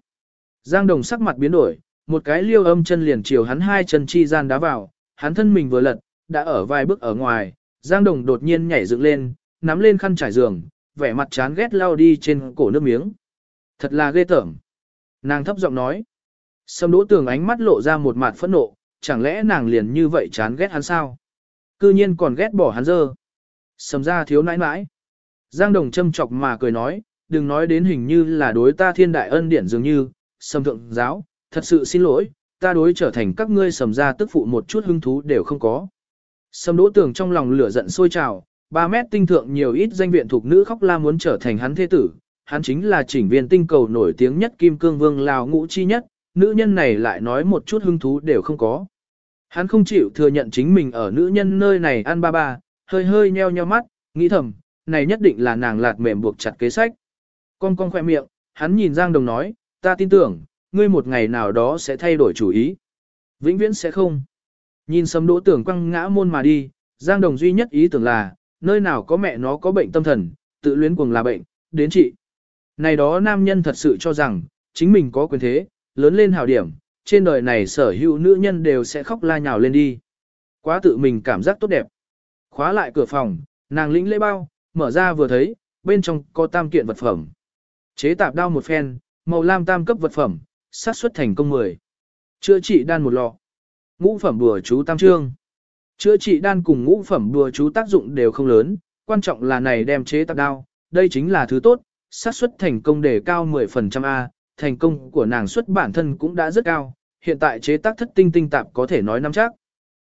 Giang đồng sắc mặt biến đổi, một cái liêu âm chân liền chiều hắn hai chân chi gian đá vào, hắn thân mình vừa lật, đã ở vài bước ở ngoài, Giang đồng đột nhiên nhảy dựng lên, nắm lên khăn trải giường, vẻ mặt chán ghét lao đi trên cổ nước miếng. Thật là ghê tởm. Nàng thấp giọng nói. Sâm đỗ tường ánh mắt lộ ra một mặt phẫn nộ, chẳng lẽ nàng liền như vậy chán ghét hắn sao? Cư nhiên còn ghét bỏ hắn dơ. Sầm ra thiếu nãi nãi. Giang đồng châm chọc mà cười nói, đừng nói đến hình như là đối ta thiên đại ân điển dường như, Sâm thượng giáo, thật sự xin lỗi, ta đối trở thành các ngươi sầm ra tức phụ một chút hứng thú đều không có. Sầm đỗ tường trong lòng lửa giận sôi trào, 3 mét tinh thượng nhiều ít danh viện thuộc nữ khóc la muốn trở thành hắn thế tử, hắn chính là chỉnh viên tinh cầu nổi tiếng nhất kim cương vương lào ngũ chi nhất, nữ nhân này lại nói một chút hứng thú đều không có. Hắn không chịu thừa nhận chính mình ở nữ nhân nơi này ăn ba ba, hơi hơi nheo nheo mắt, nghĩ thầm, này nhất định là nàng lạt mềm buộc chặt kế sách. Con con khoe miệng, hắn nhìn Giang Đồng nói, ta tin tưởng, ngươi một ngày nào đó sẽ thay đổi chủ ý. Vĩnh viễn sẽ không. Nhìn sấm đỗ tưởng quăng ngã môn mà đi, Giang Đồng duy nhất ý tưởng là, nơi nào có mẹ nó có bệnh tâm thần, tự luyến cuồng là bệnh, đến trị. Này đó nam nhân thật sự cho rằng, chính mình có quyền thế, lớn lên hào điểm, trên đời này sở hữu nữ nhân đều sẽ khóc la nhào lên đi. Quá tự mình cảm giác tốt đẹp. Khóa lại cửa phòng, nàng lĩnh lễ bao, mở ra vừa thấy, bên trong có tam kiện vật phẩm. Chế tạp đao một phen, màu lam tam cấp vật phẩm, sát xuất thành công 10. Chữa trị đan một lọ. Ngũ phẩm bùa chú tam trương. Chữa trị đan cùng ngũ phẩm bùa chú tác dụng đều không lớn, quan trọng là này đem chế tạp đao, đây chính là thứ tốt, xác suất thành công đề cao 10% A, thành công của nàng xuất bản thân cũng đã rất cao, hiện tại chế tác thất tinh tinh tạp có thể nói năm chắc.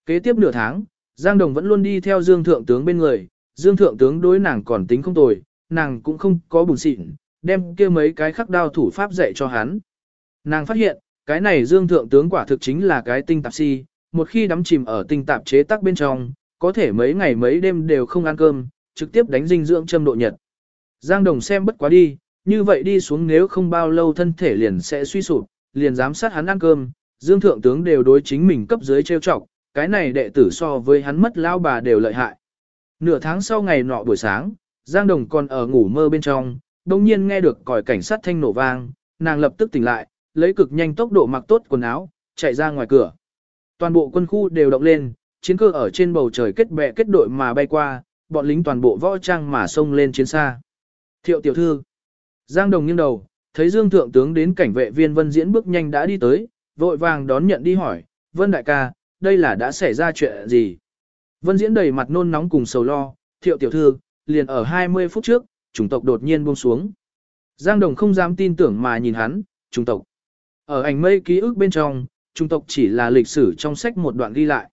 Kế tiếp nửa tháng, Giang Đồng vẫn luôn đi theo Dương Thượng Tướng bên người, Dương Thượng Tướng đối nàng còn tính không tồi, nàng cũng không có bùn xịn, đem kia mấy cái khắc đao thủ pháp dạy cho hắn. Nàng phát hiện, cái này Dương Thượng Tướng quả thực chính là cái tinh tạp si, một khi đắm chìm ở tinh tạp chế tác bên trong, có thể mấy ngày mấy đêm đều không ăn cơm, trực tiếp đánh dinh dưỡng châm độ nhật. Giang Đồng xem bất quá đi, như vậy đi xuống nếu không bao lâu thân thể liền sẽ suy sụp, liền giám sát hắn ăn cơm, Dương Thượng Tướng đều đối chính mình cấp dưới trêu chọc, cái này đệ tử so với hắn mất lao bà đều lợi hại. Nửa tháng sau ngày nọ buổi sáng, Giang Đồng còn ở ngủ mơ bên trong, đồng nhiên nghe được còi cảnh sát thanh nổ vang, nàng lập tức tỉnh lại, lấy cực nhanh tốc độ mặc tốt quần áo, chạy ra ngoài cửa. Toàn bộ quân khu đều động lên, chiến cơ ở trên bầu trời kết bè kết đội mà bay qua, bọn lính toàn bộ võ trang mà xông lên chiến xa. Thiệu tiểu thư. Giang Đồng nghiêng đầu, thấy Dương Thượng tướng đến cảnh vệ viên Vân Diễn bước nhanh đã đi tới, vội vàng đón nhận đi hỏi, Vân Đại ca, đây là đã xảy ra chuyện gì? Vân Diễn đầy mặt nôn nóng cùng sầu lo, thiệu tiểu thư, liền ở 20 phút trước, chủng tộc đột nhiên buông xuống. Giang Đồng không dám tin tưởng mà nhìn hắn, chủng tộc. Ở ảnh mây ký ức bên trong, trung tộc chỉ là lịch sử trong sách một đoạn ghi lại.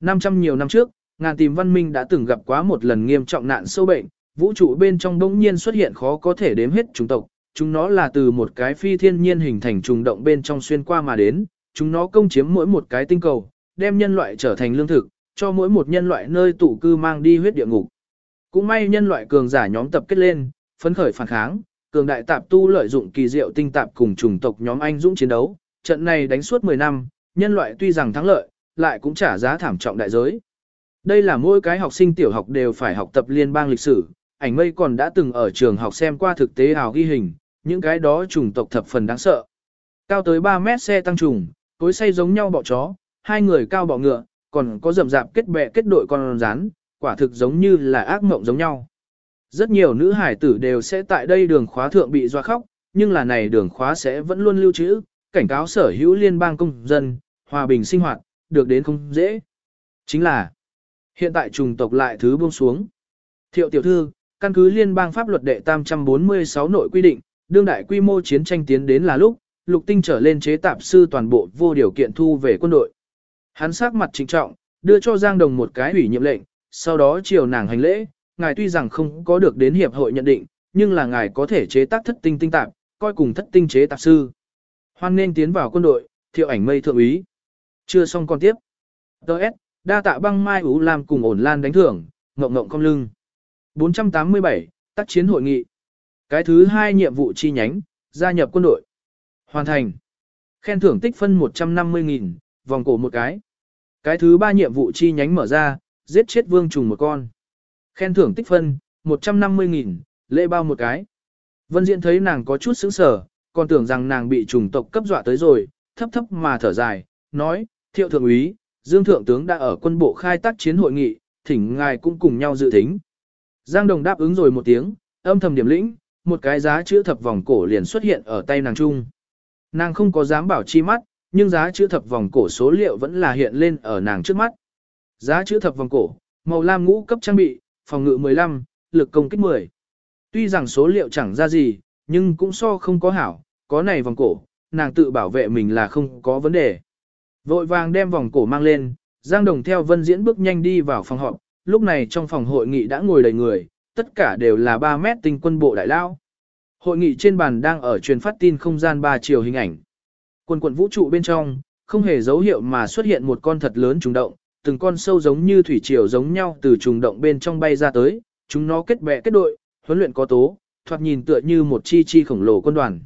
500 nhiều năm trước, ngàn tìm văn minh đã từng gặp quá một lần nghiêm trọng nạn sâu bệnh, vũ trụ bên trong đống nhiên xuất hiện khó có thể đếm hết chủng tộc, chúng nó là từ một cái phi thiên nhiên hình thành trùng động bên trong xuyên qua mà đến, chúng nó công chiếm mỗi một cái tinh cầu, đem nhân loại trở thành lương thực, cho mỗi một nhân loại nơi tụ cư mang đi huyết địa ngục. Cũng may nhân loại cường giả nhóm tập kết lên, phấn khởi phản kháng, cường đại tạp tu lợi dụng kỳ diệu tinh tạp cùng chủng tộc nhóm anh dũng chiến đấu, trận này đánh suốt 10 năm, nhân loại tuy rằng thắng lợi, lại cũng trả giá thảm trọng đại giới. Đây là mỗi cái học sinh tiểu học đều phải học tập liên bang lịch sử, ảnh mây còn đã từng ở trường học xem qua thực tế ảo ghi hình, những cái đó chủng tộc thập phần đáng sợ. Cao tới 3 mét xe tăng trùng, cối say giống nhau bọ chó, hai người cao bọ ngựa, còn có rậm rạp kết bè kết đội con rắn, quả thực giống như là ác mộng giống nhau. Rất nhiều nữ hải tử đều sẽ tại đây đường khóa thượng bị doa khóc, nhưng là này đường khóa sẽ vẫn luôn lưu trữ, cảnh cáo sở hữu liên bang công dân, hòa bình sinh hoạt, được đến không dễ. Chính là, hiện tại trùng tộc lại thứ buông xuống. Thiệu tiểu thư, căn cứ liên bang pháp luật đệ 346 nội quy định, đương đại quy mô chiến tranh tiến đến là lúc, lục tinh trở lên chế tạp sư toàn bộ vô điều kiện thu về quân đội. Hắn sắc mặt trịnh trọng, đưa cho Giang Đồng một cái ủy nhiệm lệnh, sau đó chiều nàng hành lễ, ngài tuy rằng không có được đến hiệp hội nhận định, nhưng là ngài có thể chế tác thất tinh tinh tạp, coi cùng thất tinh chế tạp sư. Hoan nên tiến vào quân đội, thiệu ảnh mây thượng úy. Chưa xong con tiếp. Đợt, đa tạ băng mai ú làm cùng ổn lan đánh thưởng, ngộng ngộng cong lưng. 487, tác chiến hội nghị. Cái thứ hai nhiệm vụ chi nhánh, gia nhập quân đội. Hoàn thành. Khen thưởng tích phân 150.000, vòng cổ một cái. Cái thứ ba nhiệm vụ chi nhánh mở ra, giết chết vương trùng một con. Khen thưởng tích phân, 150.000, lễ bao một cái. Vân Diễn thấy nàng có chút sững sờ, còn tưởng rằng nàng bị trùng tộc cấp dọa tới rồi, thấp thấp mà thở dài, nói, thiệu thượng úy, Dương Thượng tướng đã ở quân bộ khai tác chiến hội nghị, thỉnh ngài cũng cùng nhau dự thính. Giang Đồng đáp ứng rồi một tiếng, âm thầm điểm lĩnh, một cái giá chữ thập vòng cổ liền xuất hiện ở tay nàng trung. Nàng không có dám bảo chi mắt, nhưng giá chữ thập vòng cổ số liệu vẫn là hiện lên ở nàng trước mắt. Giá chữ thập vòng cổ, màu lam ngũ cấp trang bị, phòng ngự 15, lực công kích 10. Tuy rằng số liệu chẳng ra gì, nhưng cũng so không có hảo, có này vòng cổ, nàng tự bảo vệ mình là không có vấn đề. Vội vàng đem vòng cổ mang lên, Giang Đồng theo Vân Diễn bước nhanh đi vào phòng họp, lúc này trong phòng hội nghị đã ngồi đầy người, tất cả đều là 3 mét tinh quân bộ đại lao. Hội nghị trên bàn đang ở truyền phát tin không gian 3 chiều hình ảnh. Quân quận vũ trụ bên trong, không hề dấu hiệu mà xuất hiện một con thật lớn trùng động, từng con sâu giống như thủy triều giống nhau từ trùng động bên trong bay ra tới, chúng nó kết bè kết đội, huấn luyện có tố, thoạt nhìn tựa như một chi chi khổng lồ quân đoàn.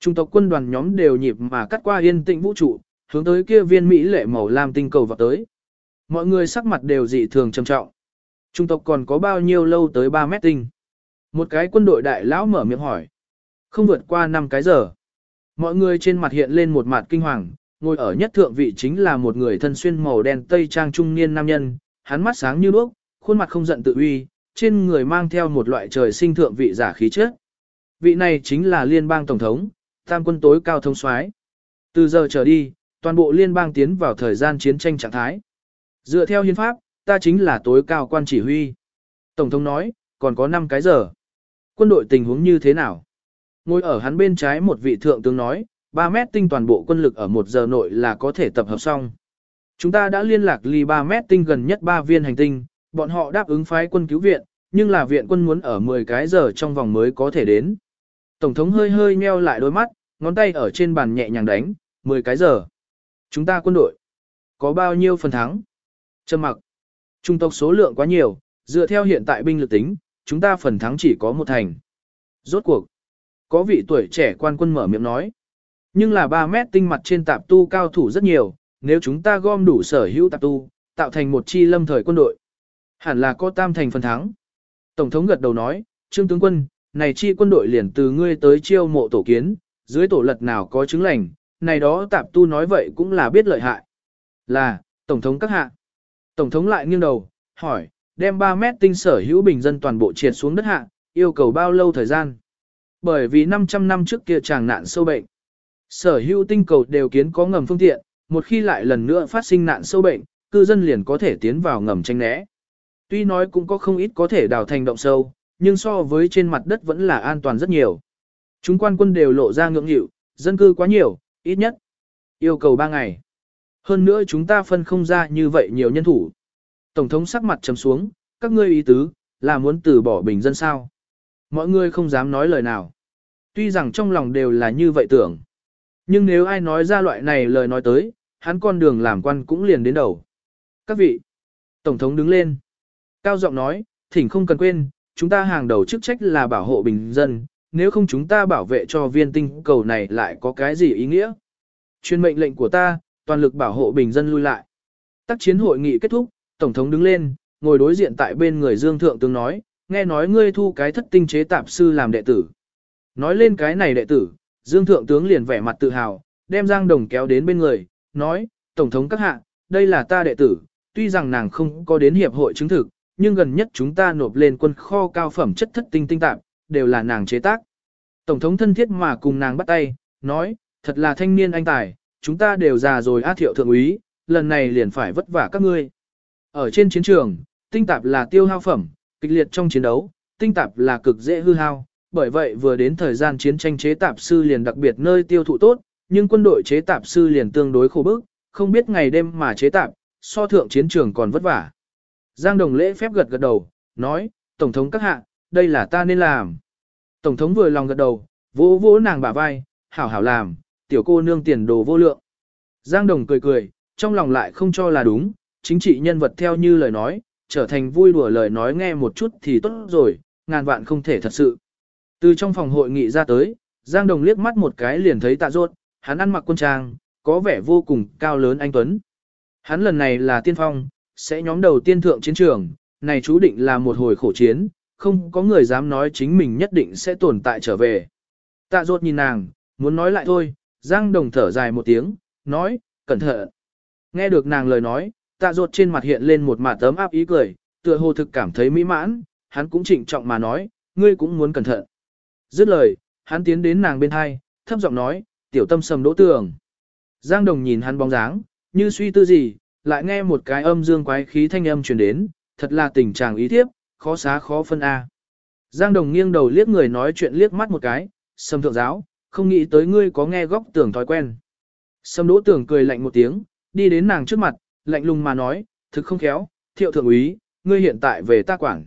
Trung tộc quân đoàn nhóm đều nhịp mà cắt qua yên tĩnh vũ trụ, hướng tới kia viên Mỹ lệ màu lam tinh cầu vào tới. Mọi người sắc mặt đều dị thường trầm trọng. Trung tộc còn có bao nhiêu lâu tới 3 mét tinh? Một cái quân đội đại lão mở miệng hỏi. Không vượt qua 5 cái giờ. Mọi người trên mặt hiện lên một mặt kinh hoàng, ngồi ở nhất thượng vị chính là một người thân xuyên màu đen tây trang trung niên nam nhân, hắn mắt sáng như đuốc, khuôn mặt không giận tự uy, trên người mang theo một loại trời sinh thượng vị giả khí chất. Vị này chính là liên bang tổng thống, tam quân tối cao thông soái. Từ giờ trở đi, toàn bộ liên bang tiến vào thời gian chiến tranh trạng thái. Dựa theo hiến pháp, ta chính là tối cao quan chỉ huy. Tổng thống nói, còn có 5 cái giờ. Quân đội tình huống như thế nào? Ngồi ở hắn bên trái một vị thượng tướng nói, 3 mét tinh toàn bộ quân lực ở 1 giờ nội là có thể tập hợp xong. Chúng ta đã liên lạc ly 3 mét tinh gần nhất 3 viên hành tinh, bọn họ đáp ứng phái quân cứu viện, nhưng là viện quân muốn ở 10 cái giờ trong vòng mới có thể đến. Tổng thống hơi hơi meo lại đôi mắt, ngón tay ở trên bàn nhẹ nhàng đánh, 10 cái giờ. Chúng ta quân đội, có bao nhiêu phần thắng? Trầm mặc. Trung tộc số lượng quá nhiều, dựa theo hiện tại binh lực tính, chúng ta phần thắng chỉ có một thành. Rốt cuộc. Có vị tuổi trẻ quan quân mở miệng nói. Nhưng là 3 mét tinh mặt trên tạp tu cao thủ rất nhiều, nếu chúng ta gom đủ sở hữu tạp tu, tạo thành một chi lâm thời quân đội. Hẳn là có tam thành phần thắng. Tổng thống gật đầu nói, Trương tướng quân, này chi quân đội liền từ ngươi tới chiêu mộ tổ kiến, dưới tổ lật nào có chứng lành, này đó tạp tu nói vậy cũng là biết lợi hại. Là, Tổng thống các hạ. Tổng thống lại nghiêng đầu, hỏi, đem 3 mét tinh sở hữu bình dân toàn bộ triệt xuống đất hạ, yêu cầu bao lâu thời gian. Bởi vì 500 năm trước kia chàng nạn sâu bệnh. Sở hữu tinh cầu đều kiến có ngầm phương tiện, một khi lại lần nữa phát sinh nạn sâu bệnh, cư dân liền có thể tiến vào ngầm tranh né. Tuy nói cũng có không ít có thể đào thành động sâu, nhưng so với trên mặt đất vẫn là an toàn rất nhiều. Chúng quan quân đều lộ ra ngưỡng hiệu, dân cư quá nhiều, ít nhất. Yêu cầu 3 ngày. Hơn nữa chúng ta phân không ra như vậy nhiều nhân thủ. Tổng thống sắc mặt trầm xuống, các ngươi ý tứ, là muốn từ bỏ bình dân sao. Mọi người không dám nói lời nào. Tuy rằng trong lòng đều là như vậy tưởng. Nhưng nếu ai nói ra loại này lời nói tới, hắn con đường làm quan cũng liền đến đầu. Các vị, Tổng thống đứng lên. Cao giọng nói, thỉnh không cần quên, chúng ta hàng đầu chức trách là bảo hộ bình dân, nếu không chúng ta bảo vệ cho viên tinh cầu này lại có cái gì ý nghĩa. Chuyên mệnh lệnh của ta, toàn lực bảo hộ bình dân lui lại. Tác chiến hội nghị kết thúc, Tổng thống đứng lên, ngồi đối diện tại bên người Dương Thượng tướng nói, nghe nói ngươi thu cái thất tinh chế tạp sư làm đệ tử. Nói lên cái này đệ tử, Dương Thượng tướng liền vẻ mặt tự hào, đem Giang Đồng kéo đến bên người, nói, Tổng thống các hạ, đây là ta đệ tử, tuy rằng nàng không có đến hiệp hội chứng thực, nhưng gần nhất chúng ta nộp lên quân kho cao phẩm chất thất tinh tinh tạp, đều là nàng chế tác. Tổng thống thân thiết mà cùng nàng bắt tay, nói, thật là thanh niên anh tài, chúng ta đều già rồi á thiệu thượng úy, lần này liền phải vất vả các ngươi. Ở trên chiến trường, tinh tạp là tiêu hao phẩm, kịch liệt trong chiến đấu, tinh tạp là cực dễ hư hao, bởi vậy vừa đến thời gian chiến tranh chế tạp sư liền đặc biệt nơi tiêu thụ tốt, nhưng quân đội chế tạp sư liền tương đối khổ bức, không biết ngày đêm mà chế tạp, so thượng chiến trường còn vất vả. Giang Đồng lễ phép gật gật đầu, nói, Tổng thống các hạ, đây là ta nên làm. Tổng thống vừa lòng gật đầu, vỗ vỗ nàng bả vai, hảo hảo làm, tiểu cô nương tiền đồ vô lượng. Giang Đồng cười cười, trong lòng lại không cho là đúng, chính trị nhân vật theo như lời nói, trở thành vui đùa lời nói nghe một chút thì tốt rồi, ngàn vạn không thể thật sự. Từ trong phòng hội nghị ra tới, Giang Đồng liếc mắt một cái liền thấy tạ ruột, hắn ăn mặc quân trang, có vẻ vô cùng cao lớn anh Tuấn. Hắn lần này là tiên phong, sẽ nhóm đầu tiên thượng chiến trường, này chú định là một hồi khổ chiến, không có người dám nói chính mình nhất định sẽ tồn tại trở về. Tạ ruột nhìn nàng, muốn nói lại thôi, Giang Đồng thở dài một tiếng, nói, cẩn thận. Nghe được nàng lời nói, tạ ruột trên mặt hiện lên một mạt tấm áp ý cười, tựa hồ thực cảm thấy mỹ mãn, hắn cũng trịnh trọng mà nói, ngươi cũng muốn cẩn thận. Dứt lời, hắn tiến đến nàng bên hai, thấp giọng nói, tiểu tâm sầm đỗ tường. Giang Đồng nhìn hắn bóng dáng, như suy tư gì, lại nghe một cái âm dương quái khí thanh âm truyền đến, thật là tình trạng ý thiếp, khó xá khó phân A. Giang Đồng nghiêng đầu liếc người nói chuyện liếc mắt một cái, sầm thượng giáo, không nghĩ tới ngươi có nghe góc tưởng thói quen. sầm đỗ tưởng cười lạnh một tiếng, đi đến nàng trước mặt, lạnh lùng mà nói, thực không khéo, thiệu thượng úy, ngươi hiện tại về ta quảng.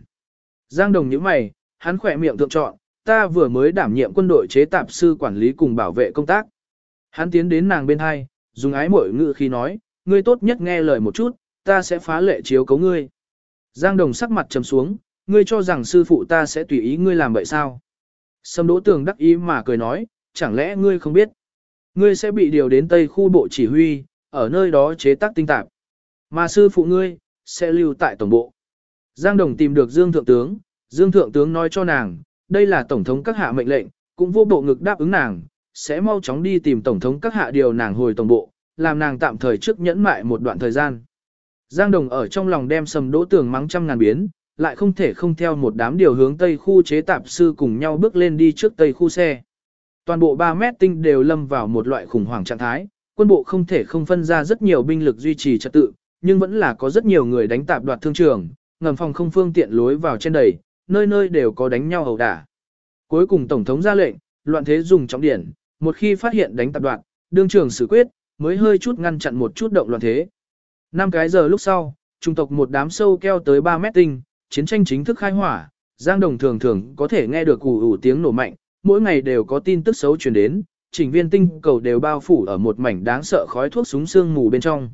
Giang Đồng nhíu mày, hắn khỏe miệng thượng chọn, ta vừa mới đảm nhiệm quân đội chế tạp sư quản lý cùng bảo vệ công tác. Hắn tiến đến nàng bên hai, dùng ái mội ngữ khi nói, ngươi tốt nhất nghe lời một chút, ta sẽ phá lệ chiếu cấu ngươi. Giang Đồng sắc mặt trầm xuống, ngươi cho rằng sư phụ ta sẽ tùy ý ngươi làm vậy sao? Sâm đỗ tường đắc ý mà cười nói, chẳng lẽ ngươi không biết? Ngươi sẽ bị điều đến Tây khu bộ chỉ huy, ở nơi đó chế tác tinh tạp. Mà sư phụ ngươi, sẽ lưu tại tổng bộ. Giang Đồng tìm được Dương Thượng Tướng, Dương Thượng Tướng nói cho nàng, đây là Tổng thống các hạ mệnh lệnh, cũng vô bộ ngực đáp ứng nàng, sẽ mau chóng đi tìm Tổng thống các hạ điều nàng hồi tổng bộ, làm nàng tạm thời trước nhẫn mại một đoạn thời gian. Giang Đồng ở trong lòng đem sầm đỗ tường mắng trăm ngàn biến, lại không thể không theo một đám điều hướng Tây khu chế tạp sư cùng nhau bước lên đi trước Tây khu xe. Toàn bộ 3 mét tinh đều lâm vào một loại khủng hoảng trạng thái, quân bộ không thể không phân ra rất nhiều binh lực duy trì trật tự, nhưng vẫn là có rất nhiều người đánh tạp đoạt thương trường, ngầm phòng không phương tiện lối vào trên đầy, nơi nơi đều có đánh nhau ẩu đả. Cuối cùng Tổng thống ra lệnh, loạn thế dùng trọng điển, một khi phát hiện đánh tạp đoạn, đương trường xử quyết, mới hơi chút ngăn chặn một chút động loạn thế. Năm cái giờ lúc sau, trung tộc một đám sâu keo tới 3 mét tinh, chiến tranh chính thức khai hỏa, Giang Đồng thường thường có thể nghe được ủ ủ tiếng nổ mạnh, mỗi ngày đều có tin tức xấu truyền đến, chỉnh viên tinh cầu đều bao phủ ở một mảnh đáng sợ khói thuốc súng sương mù bên trong.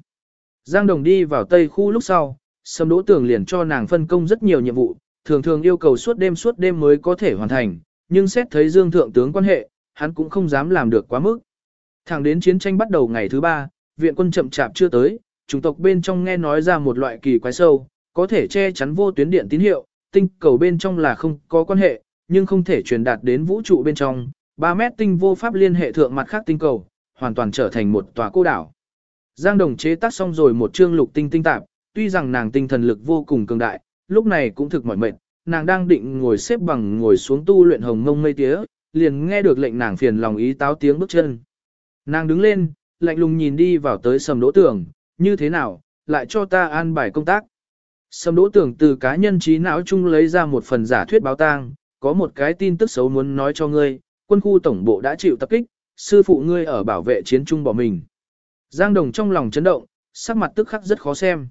Giang Đồng đi vào tây khu lúc sau, Sâm Đỗ Tường liền cho nàng phân công rất nhiều nhiệm vụ, thường thường yêu cầu suốt đêm suốt đêm mới có thể hoàn thành, nhưng xét thấy Dương Thượng tướng quan hệ, hắn cũng không dám làm được quá mức. Thẳng đến chiến tranh bắt đầu ngày thứ ba, viện quân chậm chạp chưa tới, chủng tộc bên trong nghe nói ra một loại kỳ quái sâu, có thể che chắn vô tuyến điện tín hiệu, tinh cầu bên trong là không có quan hệ, nhưng không thể truyền đạt đến vũ trụ bên trong, 3 mét tinh vô pháp liên hệ thượng mặt khác tinh cầu, hoàn toàn trở thành một tòa cô đảo. Giang Đồng chế tác xong rồi một chương lục tinh tinh tạp, tuy rằng nàng tinh thần lực vô cùng cường đại, lúc này cũng thực mỏi mệt, nàng đang định ngồi xếp bằng ngồi xuống tu luyện hồng mông mây tía, liền nghe được lệnh nàng phiền lòng ý táo tiếng bước chân. Nàng đứng lên, lạnh lùng nhìn đi vào tới sầm đỗ tưởng, như thế nào, lại cho ta an bài công tác. Sầm đỗ tưởng từ cá nhân trí não chung lấy ra một phần giả thuyết báo tang, có một cái tin tức xấu muốn nói cho ngươi, quân khu tổng bộ đã chịu tập kích, sư phụ ngươi ở bảo vệ chiến trung bỏ mình. Giang Đồng trong lòng chấn động, sắc mặt tức khắc rất khó xem.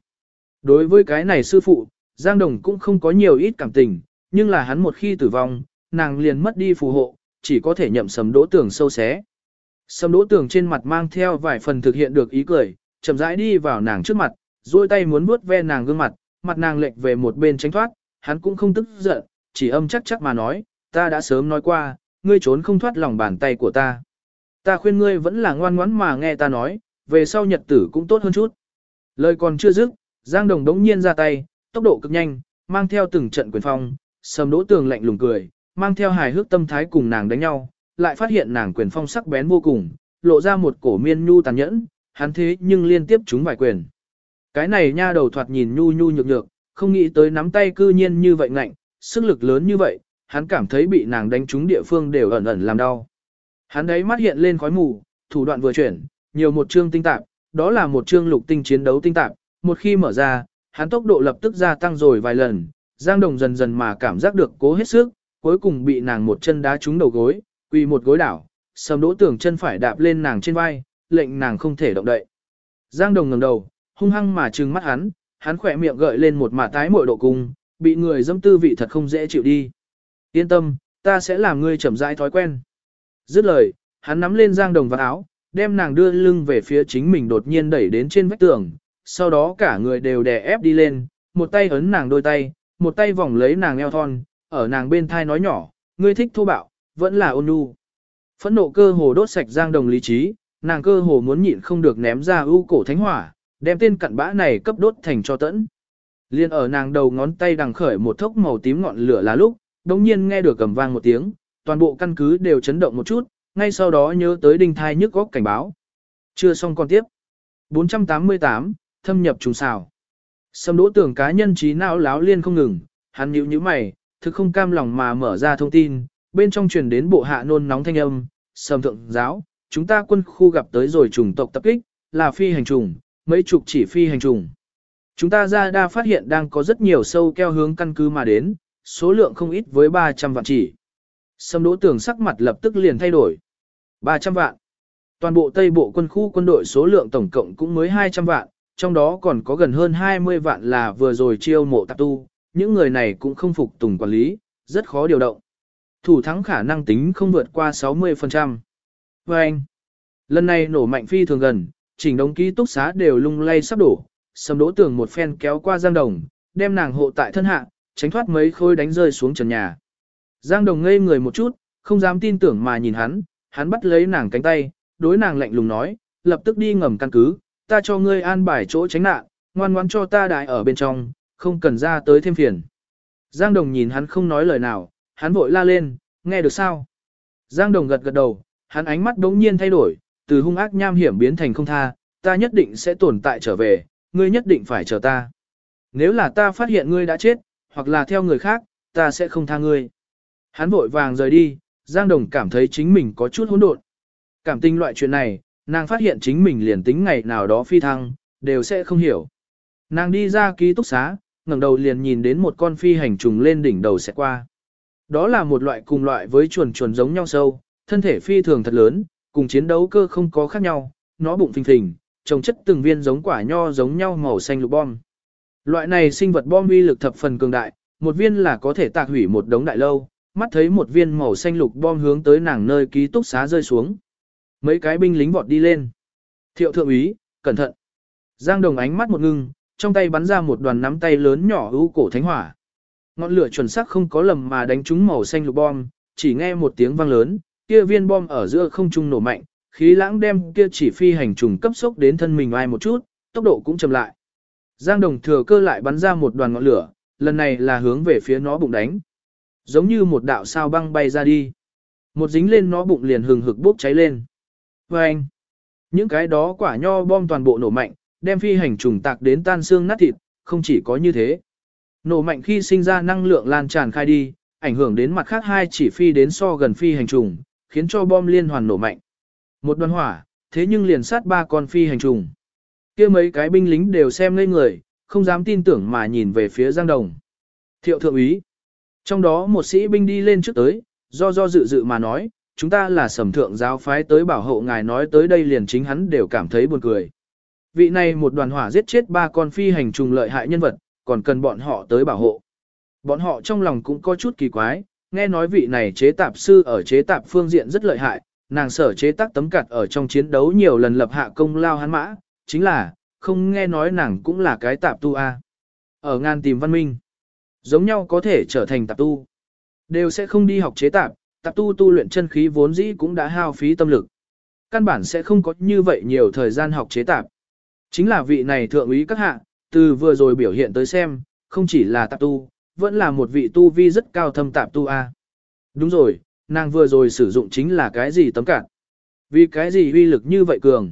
Đối với cái này sư phụ, Giang Đồng cũng không có nhiều ít cảm tình, nhưng là hắn một khi tử vong, nàng liền mất đi phù hộ, chỉ có thể nhậm sầm đỗ tường sâu xé. Sầm đỗ tường trên mặt mang theo vài phần thực hiện được ý cười, chậm rãi đi vào nàng trước mặt, duỗi tay muốn vuốt ve nàng gương mặt, mặt nàng lệch về một bên tránh thoát, hắn cũng không tức giận, chỉ âm chắc chắc mà nói, ta đã sớm nói qua, ngươi trốn không thoát lòng bàn tay của ta. Ta khuyên ngươi vẫn là ngoan ngoãn mà nghe ta nói, về sau nhật tử cũng tốt hơn chút. Lời còn chưa dứt, Giang Đồng đống nhiên ra tay, tốc độ cực nhanh, mang theo từng trận quyền phong, sầm đỗ tường lạnh lùng cười, mang theo hài hước tâm thái cùng nàng đánh nhau, lại phát hiện nàng quyền phong sắc bén vô cùng, lộ ra một cổ miên nhu tàn nhẫn, hắn thế nhưng liên tiếp trúng vài quyền. Cái này nha đầu thoạt nhìn nhu nhu nhược nhược, không nghĩ tới nắm tay cư nhiên như vậy ngạnh, sức lực lớn như vậy, hắn cảm thấy bị nàng đánh trúng địa phương đều ẩn ẩn làm đau. Hắn đấy mắt hiện lên khói mù, thủ đoạn vừa chuyển, nhiều một chương tinh tạp, đó là một chương lục tinh chiến đấu tinh tạp, một khi mở ra, hắn tốc độ lập tức gia tăng rồi vài lần, Giang Đồng dần dần mà cảm giác được cố hết sức, cuối cùng bị nàng một chân đá trúng đầu gối, quỳ một gối đảo, sầm đỗ tưởng chân phải đạp lên nàng trên vai, lệnh nàng không thể động đậy. Giang Đồng ngẩng đầu, hung hăng mà trừng mắt hắn, hắn khỏe miệng gợi lên một mả tái mội độ cung, bị người dâm tư vị thật không dễ chịu đi. Yên tâm, ta sẽ làm ngươi chậm rãi thói quen. Dứt lời, hắn nắm lên Giang Đồng vào áo, đem nàng đưa lưng về phía chính mình đột nhiên đẩy đến trên vách tường, sau đó cả người đều đè ép đi lên, một tay ấn nàng đôi tay, một tay vòng lấy nàng eo thon, ở nàng bên thai nói nhỏ, ngươi thích thô bạo, vẫn là ôn nhu. Phẫn nộ cơ hồ đốt sạch Giang Đồng lý trí, nàng cơ hồ muốn nhịn không được ném ra ưu cổ thánh hỏa, đem tên cặn bã này cấp đốt thành cho tẫn. Liên ở nàng đầu ngón tay đằng khởi một thốc màu tím ngọn lửa là lúc, đồng nhiên nghe được cầm vang một tiếng, toàn bộ căn cứ đều chấn động một chút, ngay sau đó nhớ tới đinh thai nhức góc cảnh báo. Chưa xong còn tiếp. 488, thâm nhập trùng xào. Sâm đỗ tưởng cá nhân trí não láo liên không ngừng, hắn nhíu nhíu mày, thực không cam lòng mà mở ra thông tin, bên trong truyền đến bộ hạ nôn nóng thanh âm, sâm thượng giáo, chúng ta quân khu gặp tới rồi trùng tộc tập kích, là phi hành trùng, mấy chục chỉ phi hành trùng. Chúng ta ra đa phát hiện đang có rất nhiều sâu keo hướng căn cứ mà đến, số lượng không ít với 300 vạn chỉ. Sâm đỗ tưởng sắc mặt lập tức liền thay đổi. 300 vạn. Toàn bộ Tây Bộ quân khu quân đội số lượng tổng cộng cũng mới 200 vạn, trong đó còn có gần hơn 20 vạn là vừa rồi chiêu mộ tạp tu, những người này cũng không phục tùng quản lý, rất khó điều động. Thủ thắng khả năng tính không vượt qua 60%. Và anh, lần này nổ mạnh phi thường gần, chỉnh đống ký túc xá đều lung lay sắp đổ, sầm đỗ tường một phen kéo qua Giang Đồng, đem nàng hộ tại thân hạ, tránh thoát mấy khối đánh rơi xuống trần nhà. Giang Đồng ngây người một chút, không dám tin tưởng mà nhìn hắn, hắn bắt lấy nàng cánh tay, đối nàng lạnh lùng nói, lập tức đi ngầm căn cứ, ta cho ngươi an bài chỗ tránh nạn, ngoan ngoãn cho ta đại ở bên trong, không cần ra tới thêm phiền. Giang Đồng nhìn hắn không nói lời nào, hắn vội la lên, nghe được sao? Giang Đồng gật gật đầu, hắn ánh mắt đống nhiên thay đổi, từ hung ác nham hiểm biến thành không tha, ta nhất định sẽ tồn tại trở về, ngươi nhất định phải chờ ta. Nếu là ta phát hiện ngươi đã chết, hoặc là theo người khác, ta sẽ không tha ngươi. Hắn vội vàng rời đi, Giang Đồng cảm thấy chính mình có chút hỗn độn. Cảm tình loại chuyện này, nàng phát hiện chính mình liền tính ngày nào đó phi thăng, đều sẽ không hiểu. Nàng đi ra ký túc xá, ngẩng đầu liền nhìn đến một con phi hành trùng lên đỉnh đầu sẽ qua. Đó là một loại cùng loại với chuồn chuồn giống nhau sâu, thân thể phi thường thật lớn, cùng chiến đấu cơ không có khác nhau, nó bụng phình phình, trồng chất từng viên giống quả nho giống nhau màu xanh lục bom. Loại này sinh vật bom uy lực thập phần cường đại, một viên là có thể tạc hủy một đống đại lâu, mắt thấy một viên màu xanh lục bom hướng tới nàng nơi ký túc xá rơi xuống. Mấy cái binh lính vọt đi lên. Thiệu thượng úy, cẩn thận. Giang Đồng ánh mắt một ngưng, trong tay bắn ra một đoàn nắm tay lớn nhỏ ưu cổ thánh hỏa. Ngọn lửa chuẩn xác không có lầm mà đánh trúng màu xanh lục bom, chỉ nghe một tiếng vang lớn, kia viên bom ở giữa không trung nổ mạnh, khí lãng đem kia chỉ phi hành trùng cấp sốc đến thân mình ai một chút, tốc độ cũng chậm lại. Giang Đồng thừa cơ lại bắn ra một đoàn ngọn lửa, lần này là hướng về phía nó bụng đánh. Giống như một đạo sao băng bay ra đi. Một dính lên nó bụng liền hừng hực bốc cháy lên. Và anh, những cái đó quả nho bom toàn bộ nổ mạnh, đem phi hành trùng tạc đến tan xương nát thịt, không chỉ có như thế. Nổ mạnh khi sinh ra năng lượng lan tràn khai đi, ảnh hưởng đến mặt khác hai chỉ phi đến so gần phi hành trùng, khiến cho bom liên hoàn nổ mạnh. Một đoàn hỏa, thế nhưng liền sát ba con phi hành trùng. kia mấy cái binh lính đều xem ngây người, không dám tin tưởng mà nhìn về phía Giang Đồng. Thiệu thượng úy. Trong đó một sĩ binh đi lên trước tới, do do dự dự mà nói, chúng ta là sầm thượng giáo phái tới bảo hộ ngài nói tới đây liền chính hắn đều cảm thấy buồn cười. Vị này một đoàn hỏa giết chết ba con phi hành trùng lợi hại nhân vật, còn cần bọn họ tới bảo hộ. Bọn họ trong lòng cũng có chút kỳ quái, nghe nói vị này chế tạp sư ở chế tạp phương diện rất lợi hại, nàng sở chế tác tấm cặt ở trong chiến đấu nhiều lần lập hạ công lao hắn mã, chính là, không nghe nói nàng cũng là cái tạp tu a. Ở ngàn tìm văn minh, giống nhau có thể trở thành tạp tu, đều sẽ không đi học chế tạp, tạp tu tu luyện chân khí vốn dĩ cũng đã hao phí tâm lực. Căn bản sẽ không có như vậy nhiều thời gian học chế tạp. Chính là vị này thượng úy các hạ, từ vừa rồi biểu hiện tới xem, không chỉ là tạp tu, vẫn là một vị tu vi rất cao thâm tạp tu a. Đúng rồi, nàng vừa rồi sử dụng chính là cái gì tấm cản? Vì cái gì uy lực như vậy cường?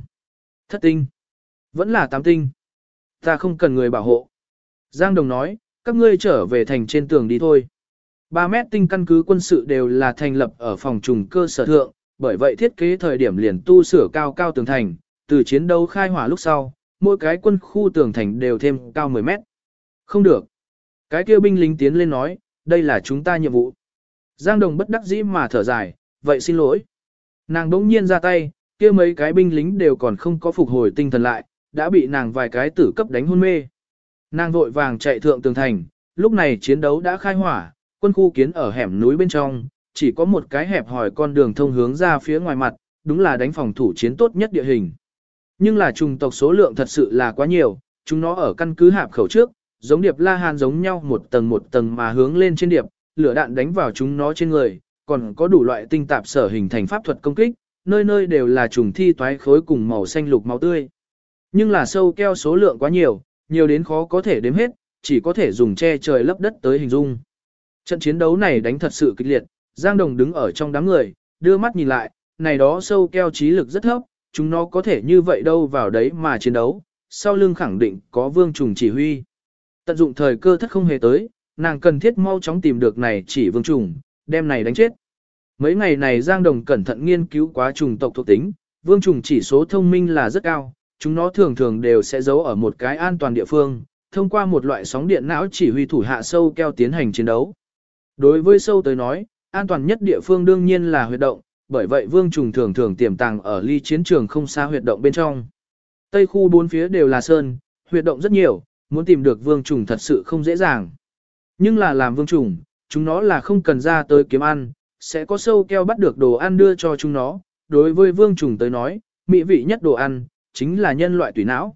Thất tinh. Vẫn là tám tinh. Ta không cần người bảo hộ. Giang Đồng nói, các ngươi trở về thành trên tường đi thôi. 3 mét tinh căn cứ quân sự đều là thành lập ở phòng trùng cơ sở thượng, bởi vậy thiết kế thời điểm liền tu sửa cao cao tường thành, từ chiến đấu khai hỏa lúc sau, mỗi cái quân khu tường thành đều thêm cao 10 mét. Không được. Cái kia binh lính tiến lên nói, đây là chúng ta nhiệm vụ. Giang Đồng bất đắc dĩ mà thở dài, vậy xin lỗi. Nàng đỗng nhiên ra tay, kia mấy cái binh lính đều còn không có phục hồi tinh thần lại, đã bị nàng vài cái tử cấp đánh hôn mê. Nàng vội vàng chạy thượng tường thành, lúc này chiến đấu đã khai hỏa, quân khu kiến ở hẻm núi bên trong, chỉ có một cái hẹp hỏi con đường thông hướng ra phía ngoài mặt, đúng là đánh phòng thủ chiến tốt nhất địa hình. Nhưng là trùng tộc số lượng thật sự là quá nhiều, chúng nó ở căn cứ hạp khẩu trước, giống điệp la hàn giống nhau một tầng một tầng mà hướng lên trên điệp, lửa đạn đánh vào chúng nó trên người, còn có đủ loại tinh tạp sở hình thành pháp thuật công kích, nơi nơi đều là trùng thi toái khối cùng màu xanh lục máu tươi. Nhưng là sâu keo số lượng quá nhiều, nhiều đến khó có thể đếm hết, chỉ có thể dùng che trời lấp đất tới hình dung. Trận chiến đấu này đánh thật sự kịch liệt, Giang Đồng đứng ở trong đám người, đưa mắt nhìn lại, này đó sâu keo trí lực rất thấp, chúng nó có thể như vậy đâu vào đấy mà chiến đấu, sau lưng khẳng định có vương trùng chỉ huy. Tận dụng thời cơ thất không hề tới, nàng cần thiết mau chóng tìm được này chỉ vương trùng, đem này đánh chết. Mấy ngày này Giang Đồng cẩn thận nghiên cứu quá trùng tộc thuộc tính, vương trùng chỉ số thông minh là rất cao, chúng nó thường thường đều sẽ giấu ở một cái an toàn địa phương, thông qua một loại sóng điện não chỉ huy thủ hạ sâu keo tiến hành chiến đấu. Đối với sâu tới nói, an toàn nhất địa phương đương nhiên là huyệt động, bởi vậy vương trùng thường thường tiềm tàng ở ly chiến trường không xa huyệt động bên trong. Tây khu bốn phía đều là sơn, huyệt động rất nhiều, muốn tìm được vương trùng thật sự không dễ dàng. Nhưng là làm vương trùng, chúng nó là không cần ra tới kiếm ăn, sẽ có sâu keo bắt được đồ ăn đưa cho chúng nó. Đối với vương trùng tới nói, mỹ vị nhất đồ ăn, chính là nhân loại tùy não.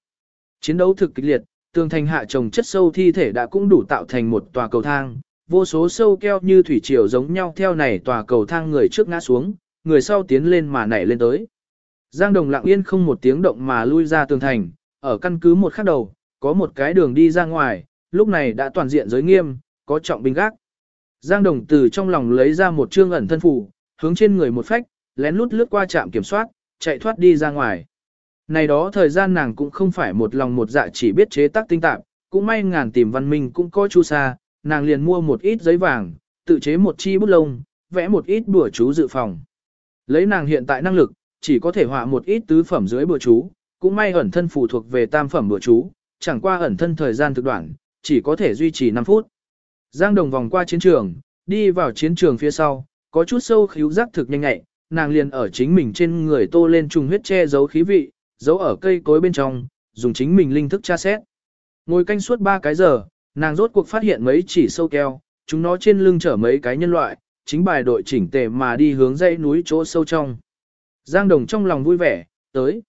Chiến đấu thực kịch liệt, tường thành hạ trồng chất sâu thi thể đã cũng đủ tạo thành một tòa cầu thang, vô số sâu keo như thủy triều giống nhau theo này tòa cầu thang người trước ngã xuống, người sau tiến lên mà nảy lên tới. Giang Đồng lặng yên không một tiếng động mà lui ra tường thành, ở căn cứ một khắc đầu, có một cái đường đi ra ngoài, lúc này đã toàn diện giới nghiêm, có trọng binh gác. Giang Đồng từ trong lòng lấy ra một trương ẩn thân phủ, hướng trên người một phách, lén lút lướt qua trạm kiểm soát, chạy thoát đi ra ngoài. Này đó thời gian nàng cũng không phải một lòng một dạ chỉ biết chế tác tinh tạp, cũng may ngàn tìm văn minh cũng có chu sa, nàng liền mua một ít giấy vàng, tự chế một chi bút lông, vẽ một ít bùa chú dự phòng. Lấy nàng hiện tại năng lực, chỉ có thể họa một ít tứ phẩm dưới bùa chú, cũng may ẩn thân phụ thuộc về tam phẩm bùa chú, chẳng qua ẩn thân thời gian thực đoạn, chỉ có thể duy trì 5 phút. Giang Đồng vòng qua chiến trường, đi vào chiến trường phía sau, có chút sâu khíu giác thực nhanh nhẹ, nàng liền ở chính mình trên người tô lên trùng huyết che giấu khí vị, giấu ở cây cối bên trong, dùng chính mình linh thức tra xét. Ngồi canh suốt 3 cái giờ, nàng rốt cuộc phát hiện mấy chỉ sâu keo, chúng nó trên lưng chở mấy cái nhân loại, chính bài đội chỉnh tề mà đi hướng dãy núi chỗ sâu trong. Giang Đồng trong lòng vui vẻ, tới.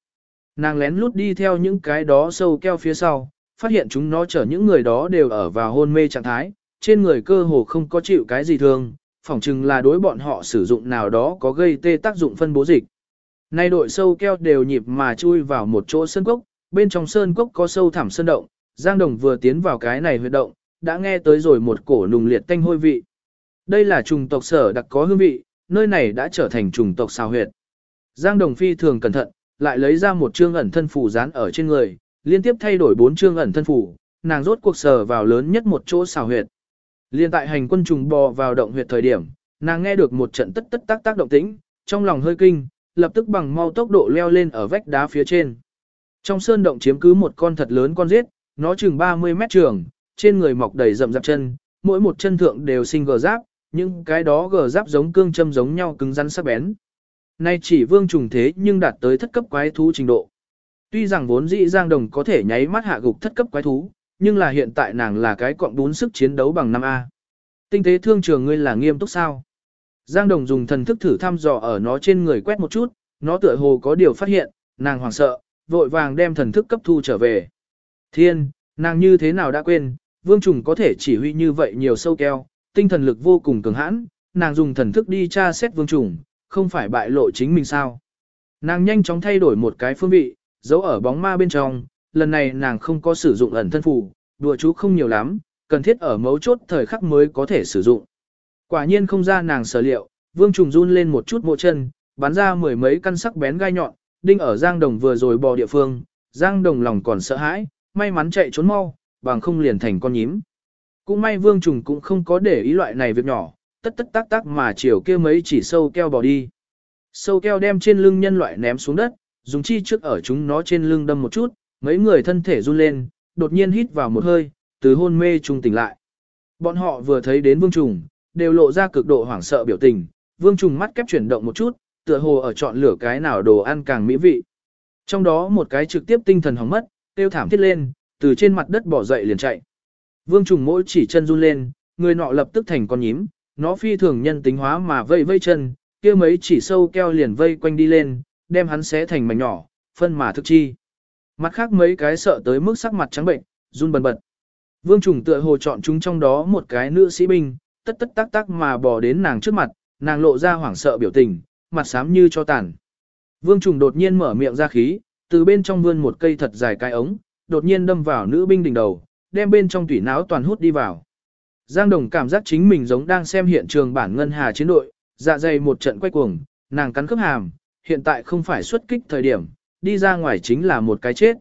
Nàng lén lút đi theo những cái đó sâu keo phía sau, phát hiện chúng nó chở những người đó đều ở vào hôn mê trạng thái, trên người cơ hồ không có chịu cái gì thương, phỏng chừng là đối bọn họ sử dụng nào đó có gây tê tác dụng phân bố dịch. Nay đội sâu keo đều nhịp mà chui vào một chỗ sơn cốc, bên trong sơn cốc có sâu thẳm sơn động, Giang Đồng vừa tiến vào cái này huyệt động, đã nghe tới rồi một cổ nùng liệt tanh hôi vị. Đây là trùng tộc sở đặc có hương vị, nơi này đã trở thành trùng tộc xào huyệt. Giang Đồng phi thường cẩn thận, lại lấy ra một chương ẩn thân phủ dán ở trên người, liên tiếp thay đổi bốn chương ẩn thân phủ, nàng rốt cuộc sờ vào lớn nhất một chỗ xào huyệt. Liên tại hành quân trùng bò vào động huyệt thời điểm, nàng nghe được một trận tất tất tác tác động tĩnh, trong lòng hơi kinh, lập tức bằng mau tốc độ leo lên ở vách đá phía trên. Trong sơn động chiếm cứ một con thật lớn con giết, nó chừng 30 mét trường, trên người mọc đầy rậm rạp chân, mỗi một chân thượng đều sinh gờ giáp, nhưng cái đó gờ giáp giống cương châm giống nhau cứng rắn sắc bén. Nay chỉ vương trùng thế nhưng đạt tới thất cấp quái thú trình độ. Tuy rằng vốn dĩ Giang Đồng có thể nháy mắt hạ gục thất cấp quái thú, nhưng là hiện tại nàng là cái cọng đún sức chiến đấu bằng 5A. Tinh tế thương trường ngươi là nghiêm túc sao? Giang Đồng dùng thần thức thử thăm dò ở nó trên người quét một chút, nó tựa hồ có điều phát hiện, nàng hoảng sợ, vội vàng đem thần thức cấp thu trở về. Thiên, nàng như thế nào đã quên, vương trùng có thể chỉ huy như vậy nhiều sâu keo, tinh thần lực vô cùng cường hãn, nàng dùng thần thức đi tra xét vương trùng, không phải bại lộ chính mình sao. Nàng nhanh chóng thay đổi một cái phương vị, giấu ở bóng ma bên trong, lần này nàng không có sử dụng ẩn thân phù, đùa chú không nhiều lắm, cần thiết ở mấu chốt thời khắc mới có thể sử dụng. Quả nhiên không ra nàng sở liệu, vương trùng run lên một chút mộ chân, bắn ra mười mấy căn sắc bén gai nhọn, đinh ở Giang Đồng vừa rồi bò địa phương, Giang Đồng lòng còn sợ hãi, may mắn chạy trốn mau, bằng không liền thành con nhím. Cũng may vương trùng cũng không có để ý loại này việc nhỏ, tất tất tác tác mà chiều kia mấy chỉ sâu keo bỏ đi. Sâu keo đem trên lưng nhân loại ném xuống đất, dùng chi trước ở chúng nó trên lưng đâm một chút, mấy người thân thể run lên, đột nhiên hít vào một hơi, từ hôn mê trung tỉnh lại. Bọn họ vừa thấy đến vương trùng, đều lộ ra cực độ hoảng sợ biểu tình, vương trùng mắt kép chuyển động một chút, tựa hồ ở chọn lửa cái nào đồ ăn càng mỹ vị. Trong đó một cái trực tiếp tinh thần hỏng mất, tiêu thảm thiết lên, từ trên mặt đất bỏ dậy liền chạy. Vương trùng mỗi chỉ chân run lên, người nọ lập tức thành con nhím, nó phi thường nhân tính hóa mà vây vây chân, kia mấy chỉ sâu keo liền vây quanh đi lên, đem hắn xé thành mảnh nhỏ, phân mà thức chi. Mặt khác mấy cái sợ tới mức sắc mặt trắng bệnh, run bần bật. Vương trùng tựa hồ chọn chúng trong đó một cái nữ sĩ binh, tất tất tác tác mà bò đến nàng trước mặt, nàng lộ ra hoảng sợ biểu tình, mặt xám như cho tàn. Vương trùng đột nhiên mở miệng ra khí, từ bên trong vươn một cây thật dài cái ống, đột nhiên đâm vào nữ binh đỉnh đầu, đem bên trong tủy não toàn hút đi vào. Giang Đồng cảm giác chính mình giống đang xem hiện trường bản ngân hà chiến đội, dạ dày một trận quay cuồng, nàng cắn khớp hàm, hiện tại không phải xuất kích thời điểm, đi ra ngoài chính là một cái chết.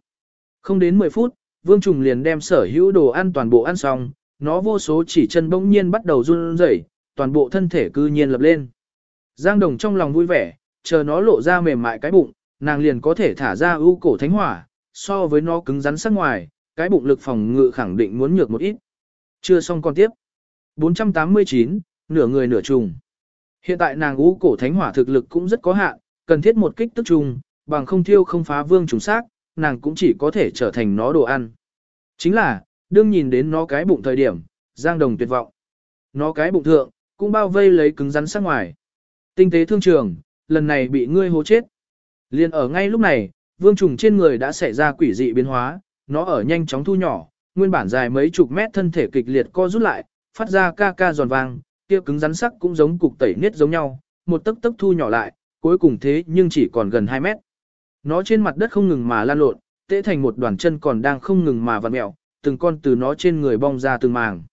Không đến 10 phút, Vương Trùng liền đem sở hữu đồ ăn toàn bộ ăn xong, nó vô số chỉ chân bỗng nhiên bắt đầu run rẩy, toàn bộ thân thể cư nhiên lập lên. Giang Đồng trong lòng vui vẻ, chờ nó lộ ra mềm mại cái bụng, nàng liền có thể thả ra ưu cổ thánh hỏa, so với nó cứng rắn sắc ngoài, cái bụng lực phòng ngự khẳng định muốn nhược một ít. Chưa xong con tiếp. 489, nửa người nửa trùng. Hiện tại nàng ưu cổ thánh hỏa thực lực cũng rất có hạn, cần thiết một kích tức trùng, bằng không thiêu không phá vương trùng xác, nàng cũng chỉ có thể trở thành nó đồ ăn. Chính là, đương nhìn đến nó cái bụng thời điểm, Giang Đồng tuyệt vọng. Nó cái bụng thượng, cũng bao vây lấy cứng rắn sắc ngoài. Tinh tế thương trường, lần này bị ngươi hố chết. Liên ở ngay lúc này, vương trùng trên người đã xảy ra quỷ dị biến hóa, nó ở nhanh chóng thu nhỏ, nguyên bản dài mấy chục mét thân thể kịch liệt co rút lại, phát ra ca ca giòn vang, kia cứng rắn sắc cũng giống cục tẩy niết giống nhau, một tấc tấc thu nhỏ lại, cuối cùng thế nhưng chỉ còn gần 2 mét. Nó trên mặt đất không ngừng mà lan lộn, tễ thành một đoàn chân còn đang không ngừng mà vặn mẹo, từng con từ nó trên người bong ra từng màng.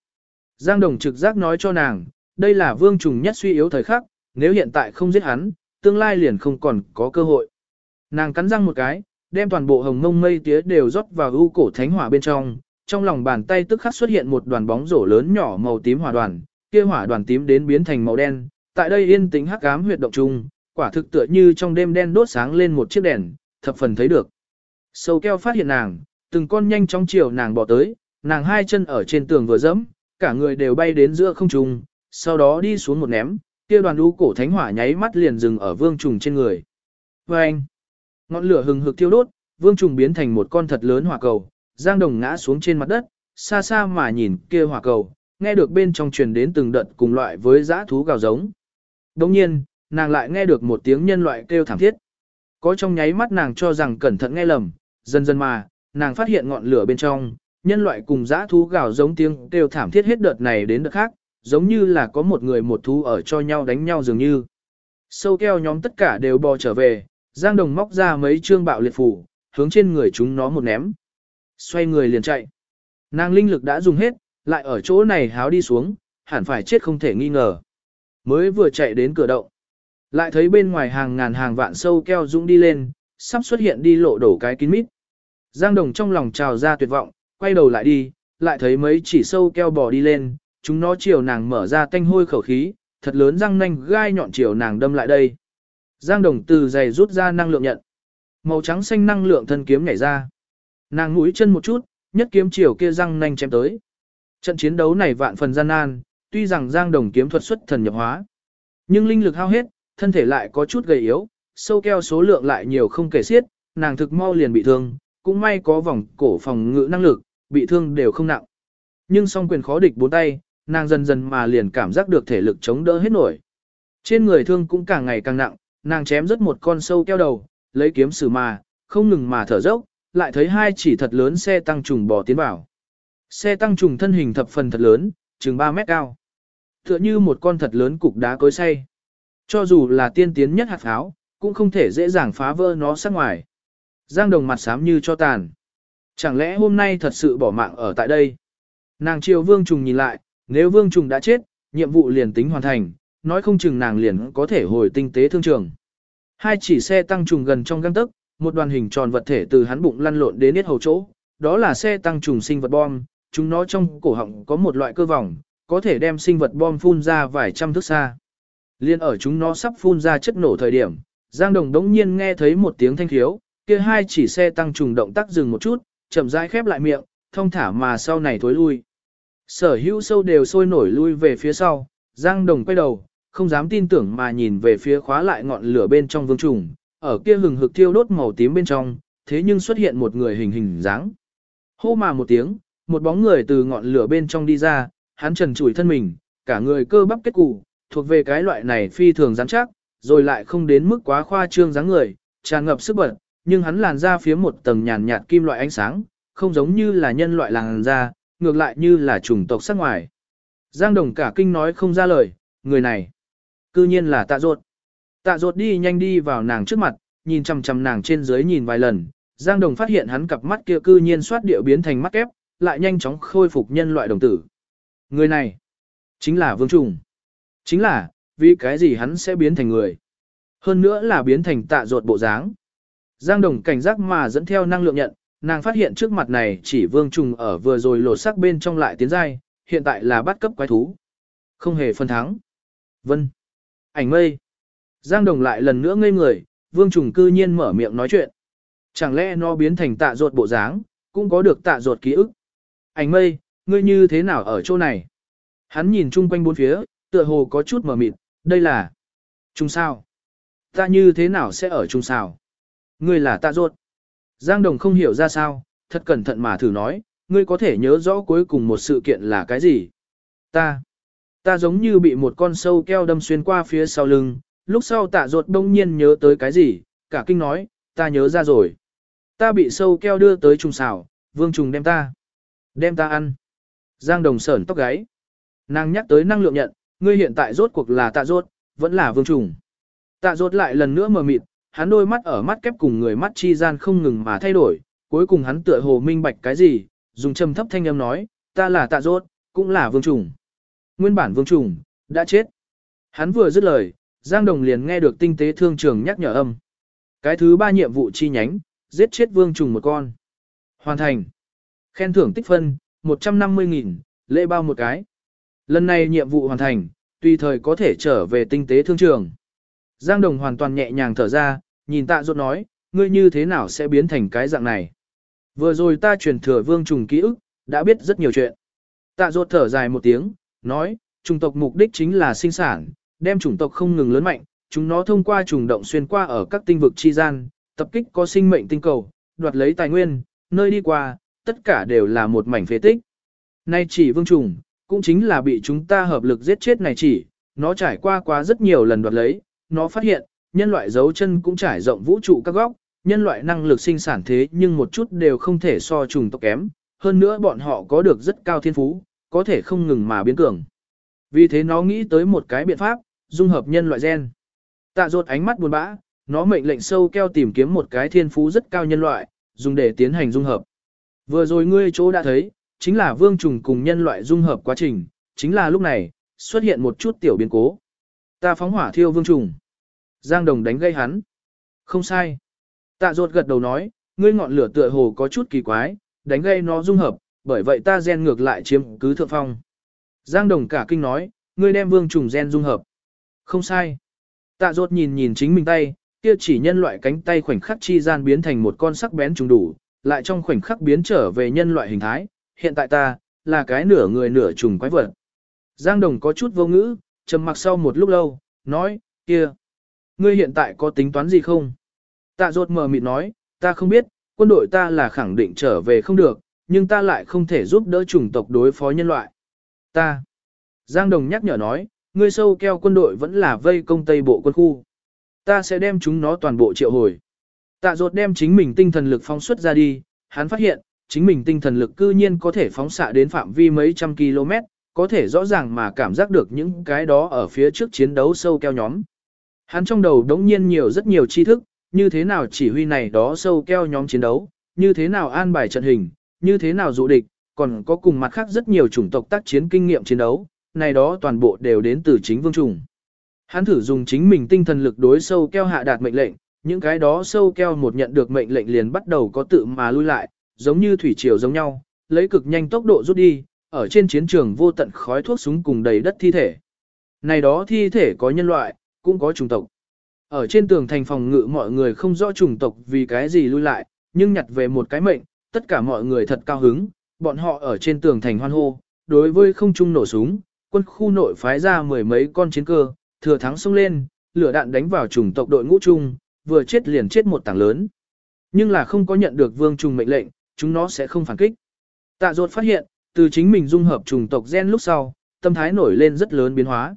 Giang Đồng trực giác nói cho nàng, đây là vương trùng nhất suy yếu thời khắc, nếu hiện tại không giết hắn, tương lai liền không còn có cơ hội. Nàng cắn răng một cái, đem toàn bộ hồng mông mây tía đều rót vào ưu cổ thánh hỏa bên trong, trong lòng bàn tay tức khắc xuất hiện một đoàn bóng rổ lớn nhỏ màu tím hỏa đoàn, kia hỏa đoàn tím đến biến thành màu đen, tại đây yên tĩnh hắc ám huyệt động trung, quả thực tựa như trong đêm đen đốt sáng lên một chiếc đèn, thập phần thấy được. Sâu keo phát hiện nàng, từng con nhanh trong chiều nàng bỏ tới, nàng hai chân ở trên tường vừa dẫm, cả người đều bay đến giữa không trung, sau đó đi xuống một ném, kia đoàn đu cổ thánh hỏa nháy mắt liền dừng ở vương trùng trên người. Và anh, ngọn lửa hừng hực thiêu đốt, vương trùng biến thành một con thật lớn hỏa cầu, giang đồng ngã xuống trên mặt đất, xa xa mà nhìn kia hỏa cầu, nghe được bên trong truyền đến từng đợt cùng loại với dã thú gào giống. Đồng nhiên, nàng lại nghe được một tiếng nhân loại kêu thảm thiết. Có trong nháy mắt nàng cho rằng cẩn thận nghe lầm, dần dần mà, nàng phát hiện ngọn lửa bên trong, nhân loại cùng dã thú gào giống tiếng kêu thảm thiết hết đợt này đến đợt khác, giống như là có một người một thú ở cho nhau đánh nhau dường như. Sâu keo nhóm tất cả đều bò trở về, Giang Đồng móc ra mấy trương bạo liệt phủ, hướng trên người chúng nó một ném. Xoay người liền chạy. Nàng linh lực đã dùng hết, lại ở chỗ này háo đi xuống, hẳn phải chết không thể nghi ngờ. Mới vừa chạy đến cửa động. Lại thấy bên ngoài hàng ngàn hàng vạn sâu keo dũng đi lên, sắp xuất hiện đi lộ đổ cái kín mít. Giang Đồng trong lòng trào ra tuyệt vọng, quay đầu lại đi, lại thấy mấy chỉ sâu keo bò đi lên, chúng nó chiều nàng mở ra tanh hôi khẩu khí, thật lớn răng nanh gai nhọn chiều nàng đâm lại đây. Giang đồng từ giày rút ra năng lượng nhận. Màu trắng xanh năng lượng thân kiếm nhảy ra. Nàng mũi chân một chút, nhất kiếm chiều kia răng nanh chém tới. Trận chiến đấu này vạn phần gian nan, tuy rằng Giang Đồng kiếm thuật xuất thần nhập hóa, nhưng linh lực hao hết, thân thể lại có chút gầy yếu, sâu keo số lượng lại nhiều không kể xiết, nàng thực mau liền bị thương, cũng may có vòng cổ phòng ngự năng lực, bị thương đều không nặng. Nhưng song quyền khó địch bốn tay, nàng dần dần mà liền cảm giác được thể lực chống đỡ hết nổi. Trên người thương cũng càng ngày càng nặng, nàng chém rất một con sâu keo đầu, lấy kiếm xử mà, không ngừng mà thở dốc, lại thấy hai chỉ thật lớn xe tăng trùng bò tiến vào. Xe tăng trùng thân hình thập phần thật lớn, chừng 3 mét cao. Tựa như một con thật lớn cục đá cối xay. Cho dù là tiên tiến nhất hạt áo, cũng không thể dễ dàng phá vỡ nó sát ngoài. Giang đồng mặt xám như cho tàn. Chẳng lẽ hôm nay thật sự bỏ mạng ở tại đây? Nàng triều vương trùng nhìn lại, nếu vương trùng đã chết, nhiệm vụ liền tính hoàn thành, nói không chừng nàng liền có thể hồi tinh tế thương trường. Hai chỉ xe tăng trùng gần trong găng tức, một đoàn hình tròn vật thể từ hắn bụng lăn lộn đến hết hầu chỗ, đó là xe tăng trùng sinh vật bom, chúng nó trong cổ họng có một loại cơ vòng, có thể đem sinh vật bom phun ra vài trăm thước xa. Liên ở chúng nó sắp phun ra chất nổ thời điểm, Giang Đồng đống nhiên nghe thấy một tiếng thanh thiếu, kia hai chỉ xe tăng trùng động tác dừng một chút, chậm rãi khép lại miệng, thông thả mà sau này thối lui. Sở hữu sâu đều sôi nổi lui về phía sau, Giang Đồng quay đầu, không dám tin tưởng mà nhìn về phía khóa lại ngọn lửa bên trong vương trùng, ở kia hừng hực thiêu đốt màu tím bên trong, thế nhưng xuất hiện một người hình hình dáng. Hô mà một tiếng, một bóng người từ ngọn lửa bên trong đi ra, hắn trần trụi thân mình, cả người cơ bắp kết củ, thuộc về cái loại này phi thường rắn chắc, rồi lại không đến mức quá khoa trương dáng người, tràn ngập sức bật, nhưng hắn làn da phía một tầng nhàn nhạt kim loại ánh sáng, không giống như là nhân loại làn da, ngược lại như là chủng tộc sắc ngoài. Giang Đồng cả kinh nói không ra lời, người này, cư nhiên là tạ ruột. Tạ ruột đi nhanh đi vào nàng trước mặt, nhìn chằm chằm nàng trên dưới nhìn vài lần, Giang Đồng phát hiện hắn cặp mắt kia cư nhiên xoát điệu biến thành mắt kép, lại nhanh chóng khôi phục nhân loại đồng tử. Người này, chính là Vương Trùng. Chính là, vì cái gì hắn sẽ biến thành người. Hơn nữa là biến thành tạ ruột bộ dáng. Giang Đồng cảnh giác mà dẫn theo năng lượng nhận, nàng phát hiện trước mặt này chỉ Vương Trùng ở vừa rồi lột sắc bên trong lại tiến dai, hiện tại là bắt cấp quái thú. Không hề phân thắng. Vân. Ảnh mây. Giang Đồng lại lần nữa ngây người, Vương Trùng cư nhiên mở miệng nói chuyện. Chẳng lẽ nó biến thành tạ ruột bộ dáng, cũng có được tạ ruột ký ức. Ảnh mây, ngươi như thế nào ở chỗ này? Hắn nhìn chung quanh bốn phía, tựa hồ có chút mờ mịt, đây là... Trung sao? Ta như thế nào sẽ ở trung sao? Ngươi là tạ ruột. Giang Đồng không hiểu ra sao, thật cẩn thận mà thử nói, ngươi có thể nhớ rõ cuối cùng một sự kiện là cái gì? Ta. Ta giống như bị một con sâu keo đâm xuyên qua phía sau lưng, lúc sau tạ ruột đông nhiên nhớ tới cái gì, cả kinh nói, ta nhớ ra rồi. Ta bị sâu keo đưa tới trùng xào, vương trùng đem ta. Đem ta ăn. Giang đồng sởn tóc gáy. Nàng nhắc tới năng lượng nhận, ngươi hiện tại rốt cuộc là tạ rốt, vẫn là vương trùng. Tạ rốt lại lần nữa mờ mịt, hắn đôi mắt ở mắt kép cùng người mắt chi gian không ngừng mà thay đổi, cuối cùng hắn tựa hồ minh bạch cái gì, dùng trầm thấp thanh âm nói, ta là tạ rốt, cũng là vương trùng. Nguyên bản vương trùng, đã chết. Hắn vừa dứt lời, Giang Đồng liền nghe được tinh tế thương trường nhắc nhở âm. Cái thứ ba nhiệm vụ chi nhánh, giết chết vương trùng một con. Hoàn thành. Khen thưởng tích phân, 150.000, lễ bao một cái. Lần này nhiệm vụ hoàn thành, tùy thời có thể trở về tinh tế thương trường. Giang Đồng hoàn toàn nhẹ nhàng thở ra, nhìn tạ rốt nói, ngươi như thế nào sẽ biến thành cái dạng này. Vừa rồi ta truyền thừa vương trùng ký ức, đã biết rất nhiều chuyện. Tạ rốt thở dài một tiếng, nói, chủng tộc mục đích chính là sinh sản, đem chủng tộc không ngừng lớn mạnh, chúng nó thông qua trùng động xuyên qua ở các tinh vực chi gian, tập kích có sinh mệnh tinh cầu, đoạt lấy tài nguyên, nơi đi qua, tất cả đều là một mảnh phế tích. Nay chỉ vương trùng, cũng chính là bị chúng ta hợp lực giết chết này chỉ, nó trải qua quá rất nhiều lần đoạt lấy, nó phát hiện, nhân loại dấu chân cũng trải rộng vũ trụ các góc, nhân loại năng lực sinh sản thế nhưng một chút đều không thể so trùng tộc kém, hơn nữa bọn họ có được rất cao thiên phú, có thể không ngừng mà biến cường. Vì thế nó nghĩ tới một cái biện pháp, dung hợp nhân loại gen. Tạ ruột ánh mắt buồn bã, nó mệnh lệnh sâu keo tìm kiếm một cái thiên phú rất cao nhân loại, dùng để tiến hành dung hợp. Vừa rồi ngươi chỗ đã thấy, chính là vương trùng cùng nhân loại dung hợp quá trình, chính là lúc này, xuất hiện một chút tiểu biến cố. Ta phóng hỏa thiêu vương trùng. Giang đồng đánh gây hắn. Không sai. Tạ ruột gật đầu nói, ngươi ngọn lửa tựa hồ có chút kỳ quái, đánh gây nó dung hợp, bởi vậy ta gen ngược lại chiếm cứ thượng phong. Giang Đồng cả kinh nói, ngươi đem vương trùng gen dung hợp. Không sai. Tạ ruột nhìn nhìn chính mình tay, kia chỉ nhân loại cánh tay khoảnh khắc chi gian biến thành một con sắc bén trùng đủ, lại trong khoảnh khắc biến trở về nhân loại hình thái, hiện tại ta, là cái nửa người nửa trùng quái vật. Giang Đồng có chút vô ngữ, trầm mặc sau một lúc lâu, nói, kia, ngươi hiện tại có tính toán gì không? Tạ ruột mờ mịt nói, ta không biết, quân đội ta là khẳng định trở về không được, nhưng ta lại không thể giúp đỡ chủng tộc đối phó nhân loại. Ta. Giang Đồng nhắc nhở nói, ngươi sâu keo quân đội vẫn là vây công tây bộ quân khu. Ta sẽ đem chúng nó toàn bộ triệu hồi. Tạ ruột đem chính mình tinh thần lực phóng xuất ra đi, hắn phát hiện, chính mình tinh thần lực cư nhiên có thể phóng xạ đến phạm vi mấy trăm km, có thể rõ ràng mà cảm giác được những cái đó ở phía trước chiến đấu sâu keo nhóm. Hắn trong đầu đống nhiên nhiều rất nhiều tri thức, như thế nào chỉ huy này đó sâu keo nhóm chiến đấu, như thế nào an bài trận hình, như thế nào dụ địch, còn có cùng mặt khác rất nhiều chủng tộc tác chiến kinh nghiệm chiến đấu, này đó toàn bộ đều đến từ chính vương trùng. Hắn thử dùng chính mình tinh thần lực đối sâu keo hạ đạt mệnh lệnh, những cái đó sâu keo một nhận được mệnh lệnh liền bắt đầu có tự mà lui lại, giống như thủy triều giống nhau, lấy cực nhanh tốc độ rút đi, ở trên chiến trường vô tận khói thuốc súng cùng đầy đất thi thể. Này đó thi thể có nhân loại, cũng có chủng tộc. Ở trên tường thành phòng ngự mọi người không rõ chủng tộc vì cái gì lui lại, nhưng nhặt về một cái mệnh, tất cả mọi người thật cao hứng, bọn họ ở trên tường thành hoan hô, đối với không trung nổ súng, quân khu nội phái ra mười mấy con chiến cơ, thừa thắng xông lên, lửa đạn đánh vào chủng tộc đội ngũ trung, vừa chết liền chết một tảng lớn. Nhưng là không có nhận được vương trùng mệnh lệnh, chúng nó sẽ không phản kích. Tạ ruột phát hiện, từ chính mình dung hợp chủng tộc gen lúc sau, tâm thái nổi lên rất lớn biến hóa.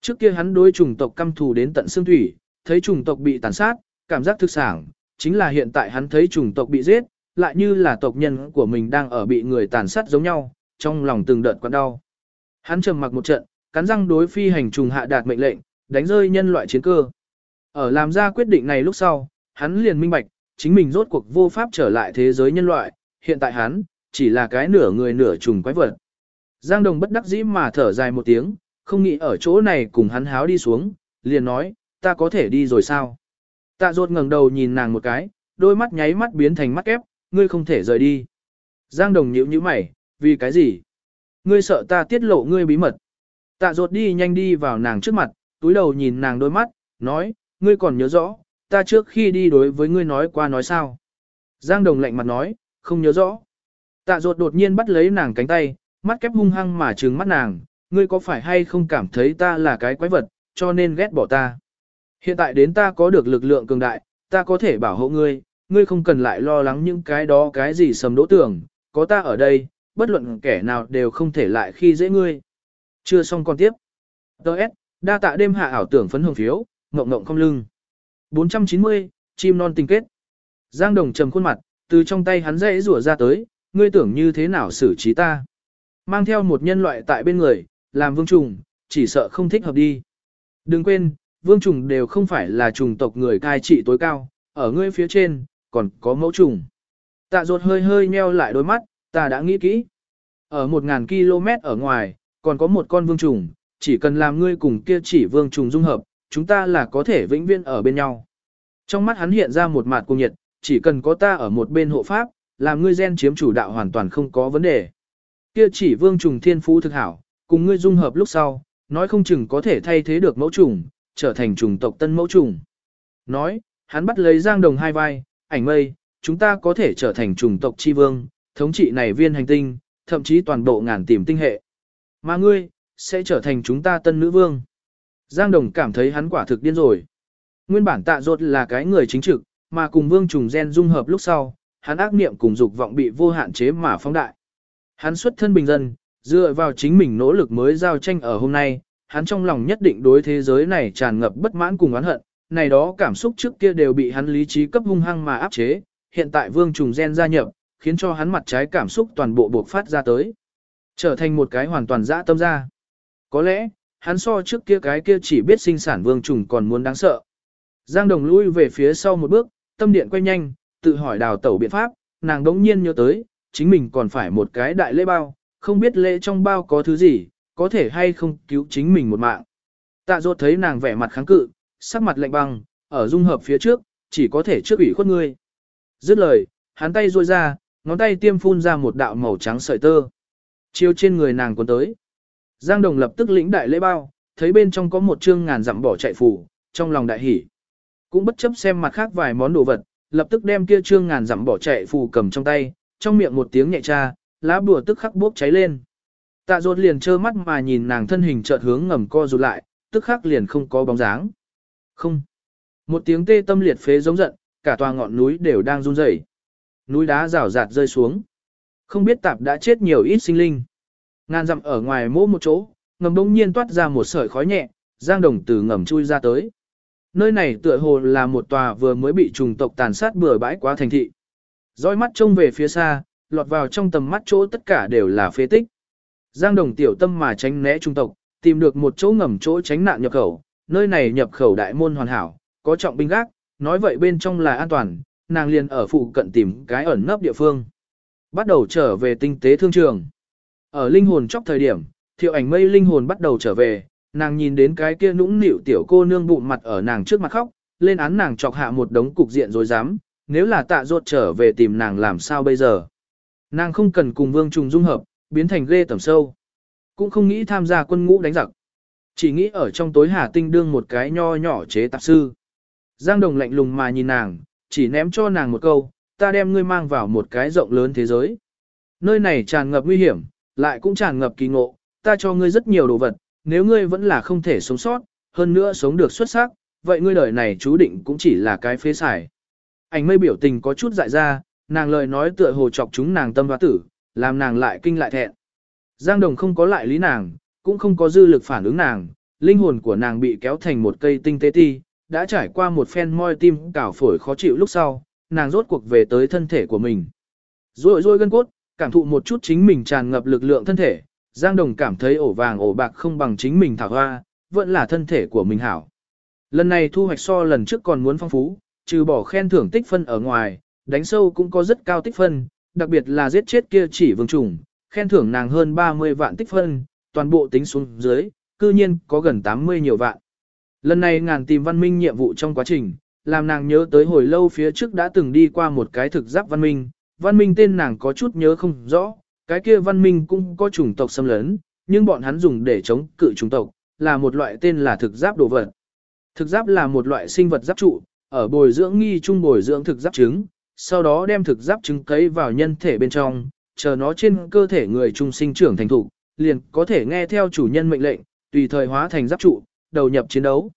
Trước kia hắn đối chủng tộc căm thù đến tận xương thủy, thấy chủng tộc bị tàn sát, cảm giác thực sản, chính là hiện tại hắn thấy chủng tộc bị giết, lại như là tộc nhân của mình đang ở bị người tàn sát giống nhau, trong lòng từng đợt quặn đau. Hắn trầm mặc một trận, cắn răng đối phi hành trùng hạ đạt mệnh lệnh, đánh rơi nhân loại chiến cơ. Ở làm ra quyết định này lúc sau, hắn liền minh bạch, chính mình rốt cuộc vô pháp trở lại thế giới nhân loại, hiện tại hắn, chỉ là cái nửa người nửa trùng quái vật. Giang Đồng bất đắc dĩ mà thở dài một tiếng, không nghĩ ở chỗ này cùng hắn háo đi xuống, liền nói, ta có thể đi rồi sao? Tạ ruột ngẩng đầu nhìn nàng một cái, đôi mắt nháy mắt biến thành mắt ép, ngươi không thể rời đi. Giang Đồng nhíu nhíu mày, vì cái gì? Ngươi sợ ta tiết lộ ngươi bí mật. Tạ ruột đi nhanh đi vào nàng trước mặt, túi đầu nhìn nàng đôi mắt, nói, ngươi còn nhớ rõ, ta trước khi đi đối với ngươi nói qua nói sao. Giang Đồng lạnh mặt nói, không nhớ rõ. Tạ ruột đột nhiên bắt lấy nàng cánh tay, mắt kép hung hăng mà trừng mắt nàng, ngươi có phải hay không cảm thấy ta là cái quái vật, cho nên ghét bỏ ta. Hiện tại đến ta có được lực lượng cường đại, ta có thể bảo hộ ngươi, ngươi không cần lại lo lắng những cái đó cái gì sầm đỗ tưởng, có ta ở đây, bất luận kẻ nào đều không thể lại khi dễ ngươi. Chưa xong còn tiếp. Đợt, đa tạ đêm hạ ảo tưởng phấn hồng phiếu, ngộng ngộng không lưng. 490, chim non tình kết. Giang Đồng trầm khuôn mặt, từ trong tay hắn dãy rủa ra tới, ngươi tưởng như thế nào xử trí ta. Mang theo một nhân loại tại bên người, làm vương trùng, chỉ sợ không thích hợp đi. Đừng quên, vương trùng đều không phải là trùng tộc người cai trị tối cao, ở ngươi phía trên, còn có mẫu trùng. Tạ ruột hơi hơi nheo lại đôi mắt, ta đã nghĩ kỹ. Ở 1.000 km ở ngoài, còn có một con vương trùng, chỉ cần làm ngươi cùng kia chỉ vương trùng dung hợp, chúng ta là có thể vĩnh viễn ở bên nhau. Trong mắt hắn hiện ra một mặt cung nhiệt, chỉ cần có ta ở một bên hộ pháp, làm ngươi gen chiếm chủ đạo hoàn toàn không có vấn đề. Kia chỉ vương trùng thiên phú thực hảo, cùng ngươi dung hợp lúc sau, nói không chừng có thể thay thế được mẫu trùng, trở thành trùng tộc tân mẫu trùng. Nói, hắn bắt lấy Giang Đồng hai vai, ảnh mây, chúng ta có thể trở thành chủng tộc chi vương, thống trị này viên hành tinh, thậm chí toàn bộ ngàn tìm tinh hệ. Mà ngươi, sẽ trở thành chúng ta tân nữ vương. Giang Đồng cảm thấy hắn quả thực điên rồi. Nguyên bản tạ ruột là cái người chính trực, mà cùng vương trùng gen dung hợp lúc sau, hắn ác niệm cùng dục vọng bị vô hạn chế mà phóng đại. Hắn xuất thân bình dân, dựa vào chính mình nỗ lực mới giao tranh ở hôm nay, hắn trong lòng nhất định đối thế giới này tràn ngập bất mãn cùng oán hận, này đó cảm xúc trước kia đều bị hắn lý trí cấp hung hăng mà áp chế, hiện tại vương trùng gen gia nhập, khiến cho hắn mặt trái cảm xúc toàn bộ buộc phát ra tới. Trở thành một cái hoàn toàn dã tâm ra. Có lẽ, hắn so trước kia cái kia chỉ biết sinh sản vương trùng còn muốn đáng sợ. Giang Đồng lui về phía sau một bước, tâm điện quay nhanh, tự hỏi đào tẩu biện pháp, nàng đống nhiên nhớ tới, chính mình còn phải một cái đại lễ bao, không biết lễ trong bao có thứ gì, có thể hay không cứu chính mình một mạng. Tạ ruột thấy nàng vẻ mặt kháng cự, sắc mặt lạnh băng, ở dung hợp phía trước, chỉ có thể trước ủy khuất ngươi. Dứt lời, hắn tay ruôi ra, ngón tay tiêm phun ra một đạo màu trắng sợi tơ. Chiêu trên người nàng cuốn tới. Giang Đồng lập tức lĩnh đại lễ bao, thấy bên trong có một chương ngàn dặm bỏ chạy phủ, trong lòng đại hỉ. Cũng bất chấp xem mặt khác vài món đồ vật, lập tức đem kia chương ngàn dặm bỏ chạy phù cầm trong tay, trong miệng một tiếng nhẹ cha, lá bùa tức khắc bốc cháy lên. Tạ ruột liền trơ mắt mà nhìn nàng thân hình chợt hướng ngầm co rụt lại, tức khắc liền không có bóng dáng. Không. Một tiếng tê tâm liệt phế giống giận, cả tòa ngọn núi đều đang run rẩy. Núi đá rào rạt rơi xuống. Không biết tạp đã chết nhiều ít sinh linh. Ngàn dặm ở ngoài mỗ một chỗ, ngầm đông nhiên toát ra một sợi khói nhẹ, giang đồng từ ngầm chui ra tới. Nơi này tựa hồ là một tòa vừa mới bị trùng tộc tàn sát bừa bãi quá thành thị. Dõi mắt trông về phía xa, lọt vào trong tầm mắt chỗ tất cả đều là phế tích. Giang đồng tiểu tâm mà tránh né trung tộc, tìm được một chỗ ngầm chỗ tránh nạn nhập khẩu, nơi này nhập khẩu đại môn hoàn hảo, có trọng binh gác, nói vậy bên trong là an toàn, nàng liền ở phụ cận tìm cái ẩn nấp địa phương. Bắt đầu trở về tinh tế thương trường. Ở linh hồn chóc thời điểm, thiệu ảnh mây linh hồn bắt đầu trở về, nàng nhìn đến cái kia nũng nịu tiểu cô nương bụng mặt ở nàng trước mặt khóc, lên án nàng chọc hạ một đống cục diện rồi dám, nếu là tạ ruột trở về tìm nàng làm sao bây giờ. Nàng không cần cùng vương trùng dung hợp, biến thành ghê tầm sâu. Cũng không nghĩ tham gia quân ngũ đánh giặc. Chỉ nghĩ ở trong tối hà tinh đương một cái nho nhỏ chế tạp sư. Giang Đồng lạnh lùng mà nhìn nàng, chỉ ném cho nàng một câu, ta đem ngươi mang vào một cái rộng lớn thế giới. Nơi này tràn ngập nguy hiểm, lại cũng tràn ngập kỳ ngộ, ta cho ngươi rất nhiều đồ vật, nếu ngươi vẫn là không thể sống sót, hơn nữa sống được xuất sắc, vậy ngươi đời này chú định cũng chỉ là cái phế xài. Ảnh mây biểu tình có chút dại ra, nàng lời nói tựa hồ chọc chúng nàng tâm hoa tử, làm nàng lại kinh lại thẹn. Giang Đồng không có lại lý nàng, cũng không có dư lực phản ứng nàng, linh hồn của nàng bị kéo thành một cây tinh tế ti, đã trải qua một phen moi tim cảo phổi khó chịu lúc sau, nàng rốt cuộc về tới thân thể của mình. Rồi rồi gân cốt, cảm thụ một chút chính mình tràn ngập lực lượng thân thể, Giang Đồng cảm thấy ổ vàng ổ bạc không bằng chính mình thảo hoa, vẫn là thân thể của mình hảo. Lần này thu hoạch so lần trước còn muốn phong phú, trừ bỏ khen thưởng tích phân ở ngoài, đánh sâu cũng có rất cao tích phân, đặc biệt là giết chết kia chỉ vương trùng, khen thưởng nàng hơn 30 vạn tích phân, toàn bộ tính xuống dưới, cư nhiên có gần 80 nhiều vạn. Lần này ngàn tìm văn minh nhiệm vụ trong quá trình, làm nàng nhớ tới hồi lâu phía trước đã từng đi qua một cái thực giáp văn minh, văn minh tên nàng có chút nhớ không rõ, cái kia văn minh cũng có chủng tộc xâm lấn, nhưng bọn hắn dùng để chống cự chủng tộc, là một loại tên là thực giáp đồ vật. Thực giáp là một loại sinh vật giáp trụ, ở bồi dưỡng nghi trung bồi dưỡng thực giáp trứng, sau đó đem thực giáp trứng cấy vào nhân thể bên trong, chờ nó trên cơ thể người trung sinh trưởng thành thục liền có thể nghe theo chủ nhân mệnh lệnh, tùy thời hóa thành giáp trụ, đầu nhập chiến đấu.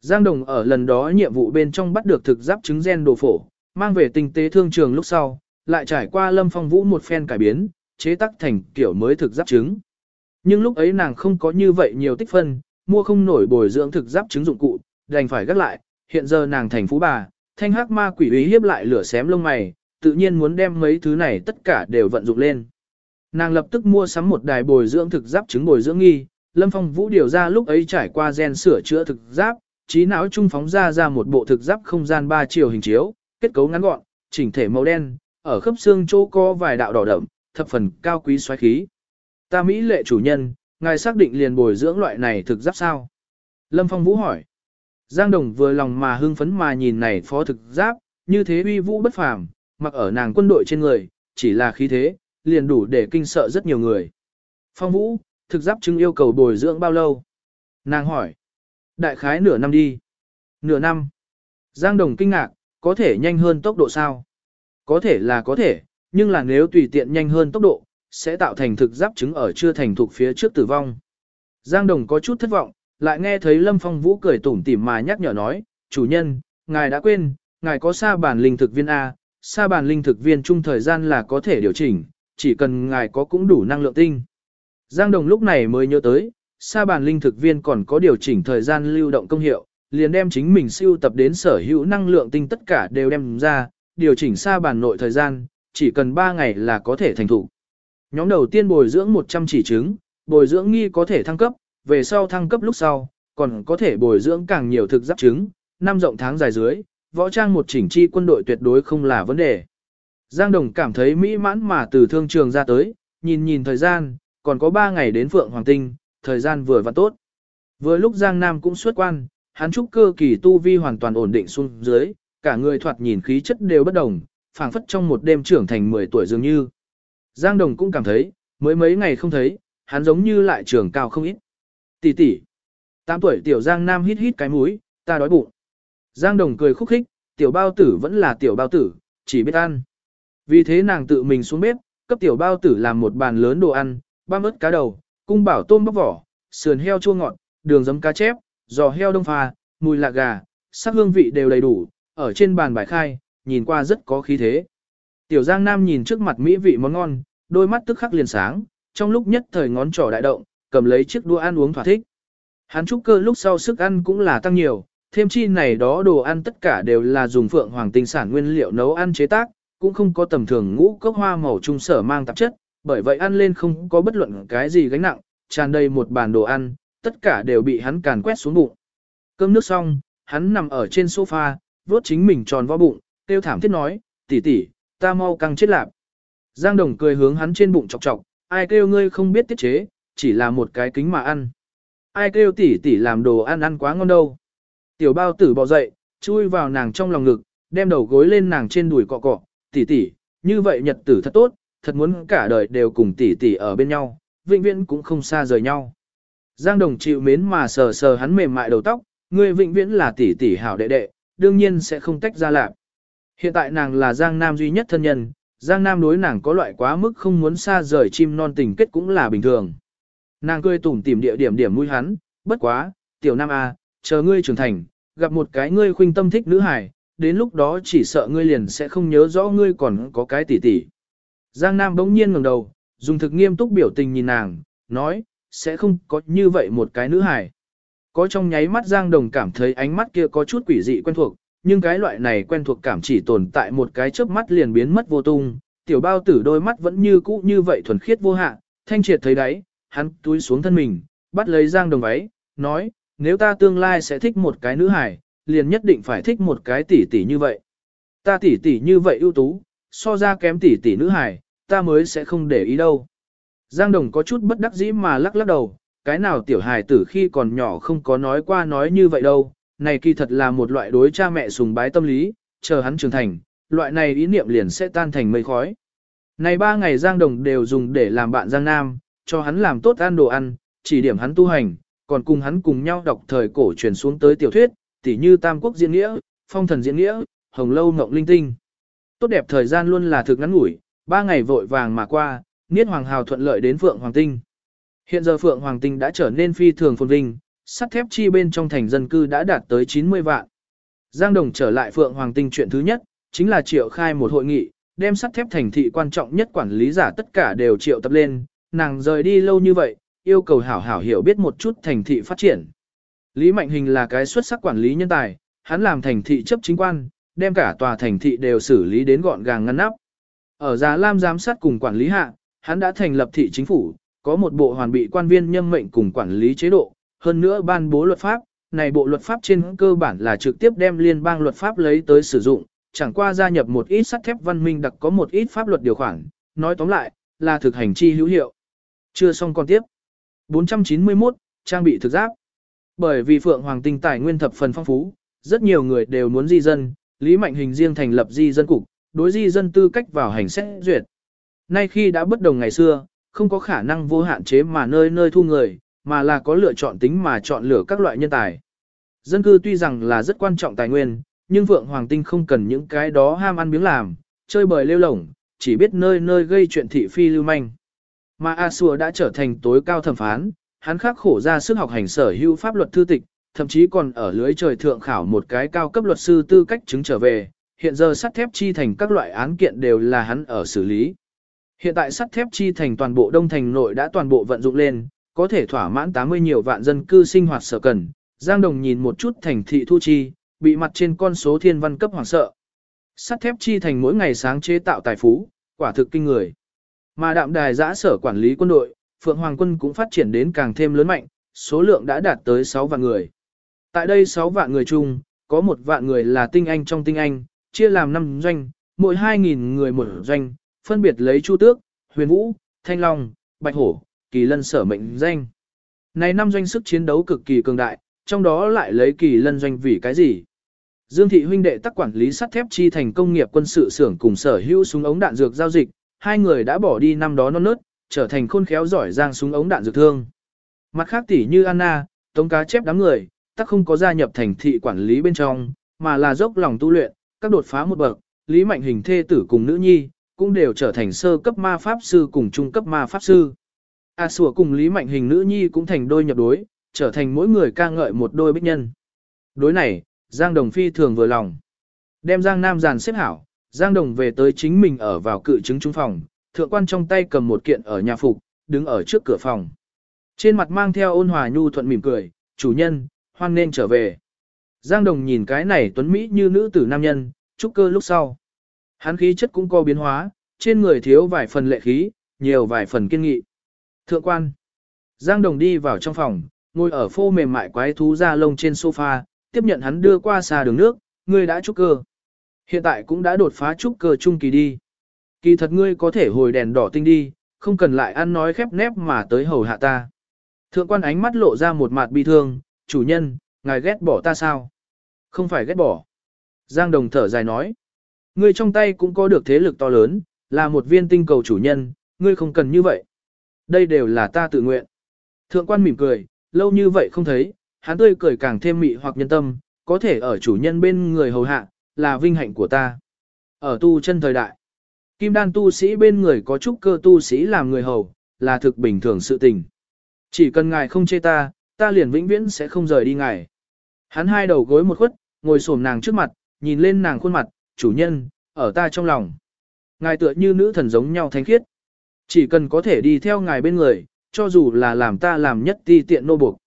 Giang Đồng ở lần đó nhiệm vụ bên trong bắt được thực giáp trứng gen đồ phổ, mang về tinh tế thương trường lúc sau, lại trải qua lâm phong vũ một phen cải biến, chế tác thành kiểu mới thực giáp trứng. Nhưng lúc ấy nàng không có như vậy nhiều tích phân, mua không nổi bồi dưỡng thực giáp trứng dụng cụ, đành phải gác lại, hiện giờ nàng thành phú bà, thanh hắc ma quỷ ý hiếp lại lửa xém lông mày, tự nhiên muốn đem mấy thứ này tất cả đều vận dụng lên. Nàng lập tức mua sắm một đài bồi dưỡng thực giáp trứng bồi dưỡng nghi, Lâm Phong Vũ điều ra lúc ấy trải qua gen sửa chữa thực giáp, trí não trung phóng ra ra một bộ thực giáp không gian ba chiều hình chiếu, kết cấu ngắn gọn, chỉnh thể màu đen, ở khớp xương chỗ có vài đạo đỏ đậm, thập phần cao quý xoáy khí. Ta Mỹ lệ chủ nhân, ngài xác định liền bồi dưỡng loại này thực giáp sao? Lâm Phong Vũ hỏi. Giang Đồng vừa lòng mà hưng phấn mà nhìn này phó thực giáp, như thế uy vũ bất phàm, mặc ở nàng quân đội trên người, chỉ là khí thế, liền đủ để kinh sợ rất nhiều người. Phong Vũ, thực giáp chứng yêu cầu bồi dưỡng bao lâu? Nàng hỏi. Đại khái nửa năm đi. Nửa năm. Giang Đồng kinh ngạc, có thể nhanh hơn tốc độ sao? Có thể là có thể, nhưng là nếu tùy tiện nhanh hơn tốc độ, sẽ tạo thành thực giáp chứng ở chưa thành thuộc phía trước tử vong. Giang Đồng có chút thất vọng, lại nghe thấy Lâm Phong Vũ cười tủm tỉm mà nhắc nhở nói, chủ nhân, ngài đã quên, ngài có sa bản linh thực viên A, sa bản linh thực viên chung thời gian là có thể điều chỉnh, chỉ cần ngài có cũng đủ năng lượng tinh. Giang Đồng lúc này mới nhớ tới, sa bàn linh thực viên còn có điều chỉnh thời gian lưu động công hiệu, liền đem chính mình siêu tập đến sở hữu năng lượng tinh tất cả đều đem ra, điều chỉnh sa bàn nội thời gian, chỉ cần 3 ngày là có thể thành thủ. Nhóm đầu tiên bồi dưỡng 100 chỉ trứng, bồi dưỡng nghi có thể thăng cấp, về sau thăng cấp lúc sau, còn có thể bồi dưỡng càng nhiều thực giáp trứng, năm rộng tháng dài dưới, võ trang một chỉnh chi quân đội tuyệt đối không là vấn đề. Giang Đồng cảm thấy mỹ mãn mà từ thương trường ra tới, nhìn nhìn thời gian, còn có 3 ngày đến Phượng Hoàng Tinh, thời gian vừa và tốt. Vừa lúc Giang Nam cũng xuất quan, hắn trúc cơ kỳ tu vi hoàn toàn ổn định xuống dưới, cả người thoạt nhìn khí chất đều bất đồng, phảng phất trong một đêm trưởng thành 10 tuổi dường như. Giang Đồng cũng cảm thấy, mới mấy ngày không thấy, hắn giống như lại trưởng cao không ít. Tỷ tỷ. 8 tuổi tiểu Giang Nam hít hít cái mũi, ta đói bụng. Giang Đồng cười khúc khích, tiểu bao tử vẫn là tiểu bao tử, chỉ biết ăn. Vì thế nàng tự mình xuống bếp, cấp tiểu bao tử làm một bàn lớn đồ ăn, ba ớt cá đầu, cung bảo tôm bóc vỏ, sườn heo chua ngọt, đường giấm cá chép, giò heo đông pha, mùi lạc gà, sắc hương vị đều đầy đủ, ở trên bàn bài khai, nhìn qua rất có khí thế. Tiểu Giang Nam nhìn trước mặt mỹ vị món ngon, đôi mắt tức khắc liền sáng, trong lúc nhất thời ngón trỏ đại động, cầm lấy chiếc đũa ăn uống thỏa thích. Hắn trúc cơ lúc sau sức ăn cũng là tăng nhiều, thêm chi này đó đồ ăn tất cả đều là dùng phượng hoàng tinh sản nguyên liệu nấu ăn chế tác, cũng không có tầm thường ngũ cốc hoa màu trung sở mang tạp chất, bởi vậy ăn lên không có bất luận cái gì gánh nặng, tràn đầy một bàn đồ ăn, tất cả đều bị hắn càn quét xuống bụng. Cơm nước xong, hắn nằm ở trên sofa, vuốt chính mình tròn vo bụng, tiêu thảm thiết nói, tỷ tỷ, ta mau căng chết lạp. Giang Đồng cười hướng hắn trên bụng chọc chọc, ai kêu ngươi không biết tiết chế, chỉ là một cái kính mà ăn. Ai kêu tỷ tỷ làm đồ ăn ăn quá ngon đâu. Tiểu bao tử bò dậy, chui vào nàng trong lòng ngực, đem đầu gối lên nàng trên đùi cọ cọ, tỷ tỷ, như vậy nhật tử thật tốt, thật muốn cả đời đều cùng tỷ tỷ ở bên nhau, vĩnh viễn cũng không xa rời nhau. Giang Đồng chịu mến mà sờ sờ hắn mềm mại đầu tóc, ngươi vĩnh viễn là tỷ tỷ hảo đệ đệ, đương nhiên sẽ không tách ra lạc. Hiện tại nàng là Giang Nam duy nhất thân nhân, Giang Nam đối nàng có loại quá mức không muốn xa rời chim non tình kết cũng là bình thường. Nàng cười tủm tìm địa điểm điểm mũi hắn, bất quá, tiểu Nam A, chờ ngươi trưởng thành, gặp một cái ngươi khuynh tâm thích nữ hải đến lúc đó chỉ sợ ngươi liền sẽ không nhớ rõ ngươi còn có cái tỷ tỷ. Giang Nam bỗng nhiên ngẩng đầu, dùng thực nghiêm túc biểu tình nhìn nàng, nói, sẽ không có như vậy một cái nữ hài. Có trong nháy mắt Giang Đồng cảm thấy ánh mắt kia có chút quỷ dị quen thuộc, nhưng cái loại này quen thuộc cảm chỉ tồn tại một cái chớp mắt liền biến mất vô tung, tiểu bao tử đôi mắt vẫn như cũ như vậy thuần khiết vô hạ, thanh triệt thấy đấy, hắn túi xuống thân mình, bắt lấy Giang Đồng váy, nói, nếu ta tương lai sẽ thích một cái nữ hài, liền nhất định phải thích một cái tỷ tỷ như vậy. Ta tỷ tỷ như vậy ưu tú, so ra kém tỷ tỷ nữ hài, ta mới sẽ không để ý đâu. Giang Đồng có chút bất đắc dĩ mà lắc lắc đầu, cái nào tiểu hài tử khi còn nhỏ không có nói qua nói như vậy đâu, này kỳ thật là một loại đối cha mẹ sùng bái tâm lý, chờ hắn trưởng thành, loại này ý niệm liền sẽ tan thành mây khói. Này ba ngày Giang Đồng đều dùng để làm bạn Giang Nam, cho hắn làm tốt ăn đồ ăn, chỉ điểm hắn tu hành, còn cùng hắn cùng nhau đọc thời cổ truyền xuống tới tiểu thuyết, tỉ như Tam Quốc diễn nghĩa, Phong Thần diễn nghĩa, Hồng Lâu Ngộng Linh Tinh. Tốt đẹp thời gian luôn là thực ngắn ngủi, ba ngày vội vàng mà qua, Niết Hoàng Hào thuận lợi đến Phượng Hoàng Tinh. Hiện giờ Phượng Hoàng Tinh đã trở nên phi thường phồn vinh, sắt thép chi bên trong thành dân cư đã đạt tới 90 vạn. Giang Đồng trở lại Phượng Hoàng Tinh chuyện thứ nhất, chính là triệu khai một hội nghị, đem sắt thép thành thị quan trọng nhất quản lý giả tất cả đều triệu tập lên, nàng rời đi lâu như vậy, yêu cầu hảo hảo hiểu biết một chút thành thị phát triển. Lý Mạnh Hình là cái xuất sắc quản lý nhân tài, hắn làm thành thị chấp chính quan, đem cả tòa thành thị đều xử lý đến gọn gàng ngăn nắp. Ở Già Lam giám sát cùng quản lý hạ, hắn đã thành lập thị chính phủ, có một bộ hoàn bị quan viên nhâm mệnh cùng quản lý chế độ, hơn nữa ban bố luật pháp, này bộ luật pháp trên cơ bản là trực tiếp đem liên bang luật pháp lấy tới sử dụng, chẳng qua gia nhập một ít sắt thép văn minh đặc có một ít pháp luật điều khoản, nói tóm lại, là thực hành chi hữu hiệu. Chưa xong còn tiếp. 491, trang bị thực giáp. Bởi vì Phượng Hoàng Tinh tài nguyên thập phần phong phú, rất nhiều người đều muốn di dân, Lý Mạnh Hình riêng thành lập di dân cục, đối di dân tư cách vào hành xét duyệt. Nay khi đã bất đồng ngày xưa, không có khả năng vô hạn chế mà nơi nơi thu người, mà là có lựa chọn tính mà chọn lựa các loại nhân tài. Dân cư tuy rằng là rất quan trọng tài nguyên, nhưng Phượng Hoàng Tinh không cần những cái đó ham ăn miếng làm, chơi bời lêu lổng, chỉ biết nơi nơi gây chuyện thị phi lưu manh. Mà A Sùa đã trở thành tối cao thẩm phán, hắn khắc khổ ra sức học hành sở hữu pháp luật thư tịch, thậm chí còn ở lưới trời thượng khảo một cái cao cấp luật sư tư cách chứng trở về, hiện giờ sắt thép chi thành các loại án kiện đều là hắn ở xử lý. Hiện tại sắt thép chi thành toàn bộ đông thành nội đã toàn bộ vận dụng lên, có thể thỏa mãn 80 nhiều vạn dân cư sinh hoạt sở cần. Giang Đồng nhìn một chút thành thị thu chi, bị mặt trên con số thiên văn cấp hoàng sợ. Sắt thép chi thành mỗi ngày sáng chế tạo tài phú, quả thực kinh người. Mà đạm đài giã sở quản lý quân đội, Phượng Hoàng quân cũng phát triển đến càng thêm lớn mạnh, số lượng đã đạt tới 6 vạn người. Tại đây 6 vạn người chung, có một vạn người là tinh anh trong tinh anh, chia làm 5 doanh, mỗi 2.000 người một doanh, phân biệt lấy Chu Tước, Huyền Vũ, Thanh Long, Bạch Hổ, Kỳ Lân sở mệnh danh. Này năm doanh sức chiến đấu cực kỳ cường đại, trong đó lại lấy Kỳ Lân doanh vì cái gì? Dương thị huynh đệ tác quản lý sắt thép chi thành công nghiệp quân sự xưởng cùng sở hữu súng ống đạn dược giao dịch, hai người đã bỏ đi năm đó non nớt, trở thành khôn khéo giỏi giang súng ống đạn dược thương. Mặt khác tỷ như Anna, tống cá chép đám người, tắc không có gia nhập thành thị quản lý bên trong, mà là dốc lòng tu luyện, các đột phá một bậc, Lý Mạnh Hình thê tử cùng nữ nhi, cũng đều trở thành sơ cấp ma pháp sư cùng trung cấp ma pháp sư. A sủa cùng Lý Mạnh Hình nữ nhi cũng thành đôi nhập đối, trở thành mỗi người ca ngợi một đôi bích nhân. Đối này, Giang Đồng phi thường vừa lòng. Đem Giang Nam giàn xếp hảo, Giang Đồng về tới chính mình ở vào cự chứng trung phòng, thượng quan trong tay cầm một kiện ở nhà phục, đứng ở trước cửa phòng. Trên mặt mang theo ôn hòa nhu thuận mỉm cười, chủ nhân, hoan nên trở về. Giang Đồng nhìn cái này tuấn Mỹ như nữ tử nam nhân, trúc cơ lúc sau. Hắn khí chất cũng có biến hóa, trên người thiếu vài phần lệ khí, nhiều vài phần kiên nghị. Thượng quan. Giang Đồng đi vào trong phòng, ngồi ở phô mềm mại quái thú da lông trên sofa, tiếp nhận hắn đưa qua xa đường nước, ngươi đã trúc cơ. Hiện tại cũng đã đột phá trúc cơ trung kỳ đi. Kỳ thật ngươi có thể hồi đèn đỏ tinh đi, không cần lại ăn nói khép nép mà tới hầu hạ ta. Thượng quan ánh mắt lộ ra một mặt bi thương, chủ nhân, ngài ghét bỏ ta sao? Không phải ghét bỏ. Giang Đồng thở dài nói. Ngươi trong tay cũng có được thế lực to lớn, là một viên tinh cầu chủ nhân, ngươi không cần như vậy. Đây đều là ta tự nguyện. Thượng quan mỉm cười, lâu như vậy không thấy, hắn tươi cười càng thêm mị hoặc nhân tâm, có thể ở chủ nhân bên người hầu hạ, là vinh hạnh của ta. Ở tu chân thời đại, kim đan tu sĩ bên người có chút cơ tu sĩ làm người hầu, là thực bình thường sự tình. Chỉ cần ngài không chê ta, ta liền vĩnh viễn sẽ không rời đi ngài. Hắn hai đầu gối một khuất, ngồi xổm nàng trước mặt, nhìn lên nàng khuôn mặt, chủ nhân, ở ta trong lòng. Ngài tựa như nữ thần giống nhau thánh khiết. Chỉ cần có thể đi theo ngài bên người, cho dù là làm ta làm nhất ti tiện nô buộc.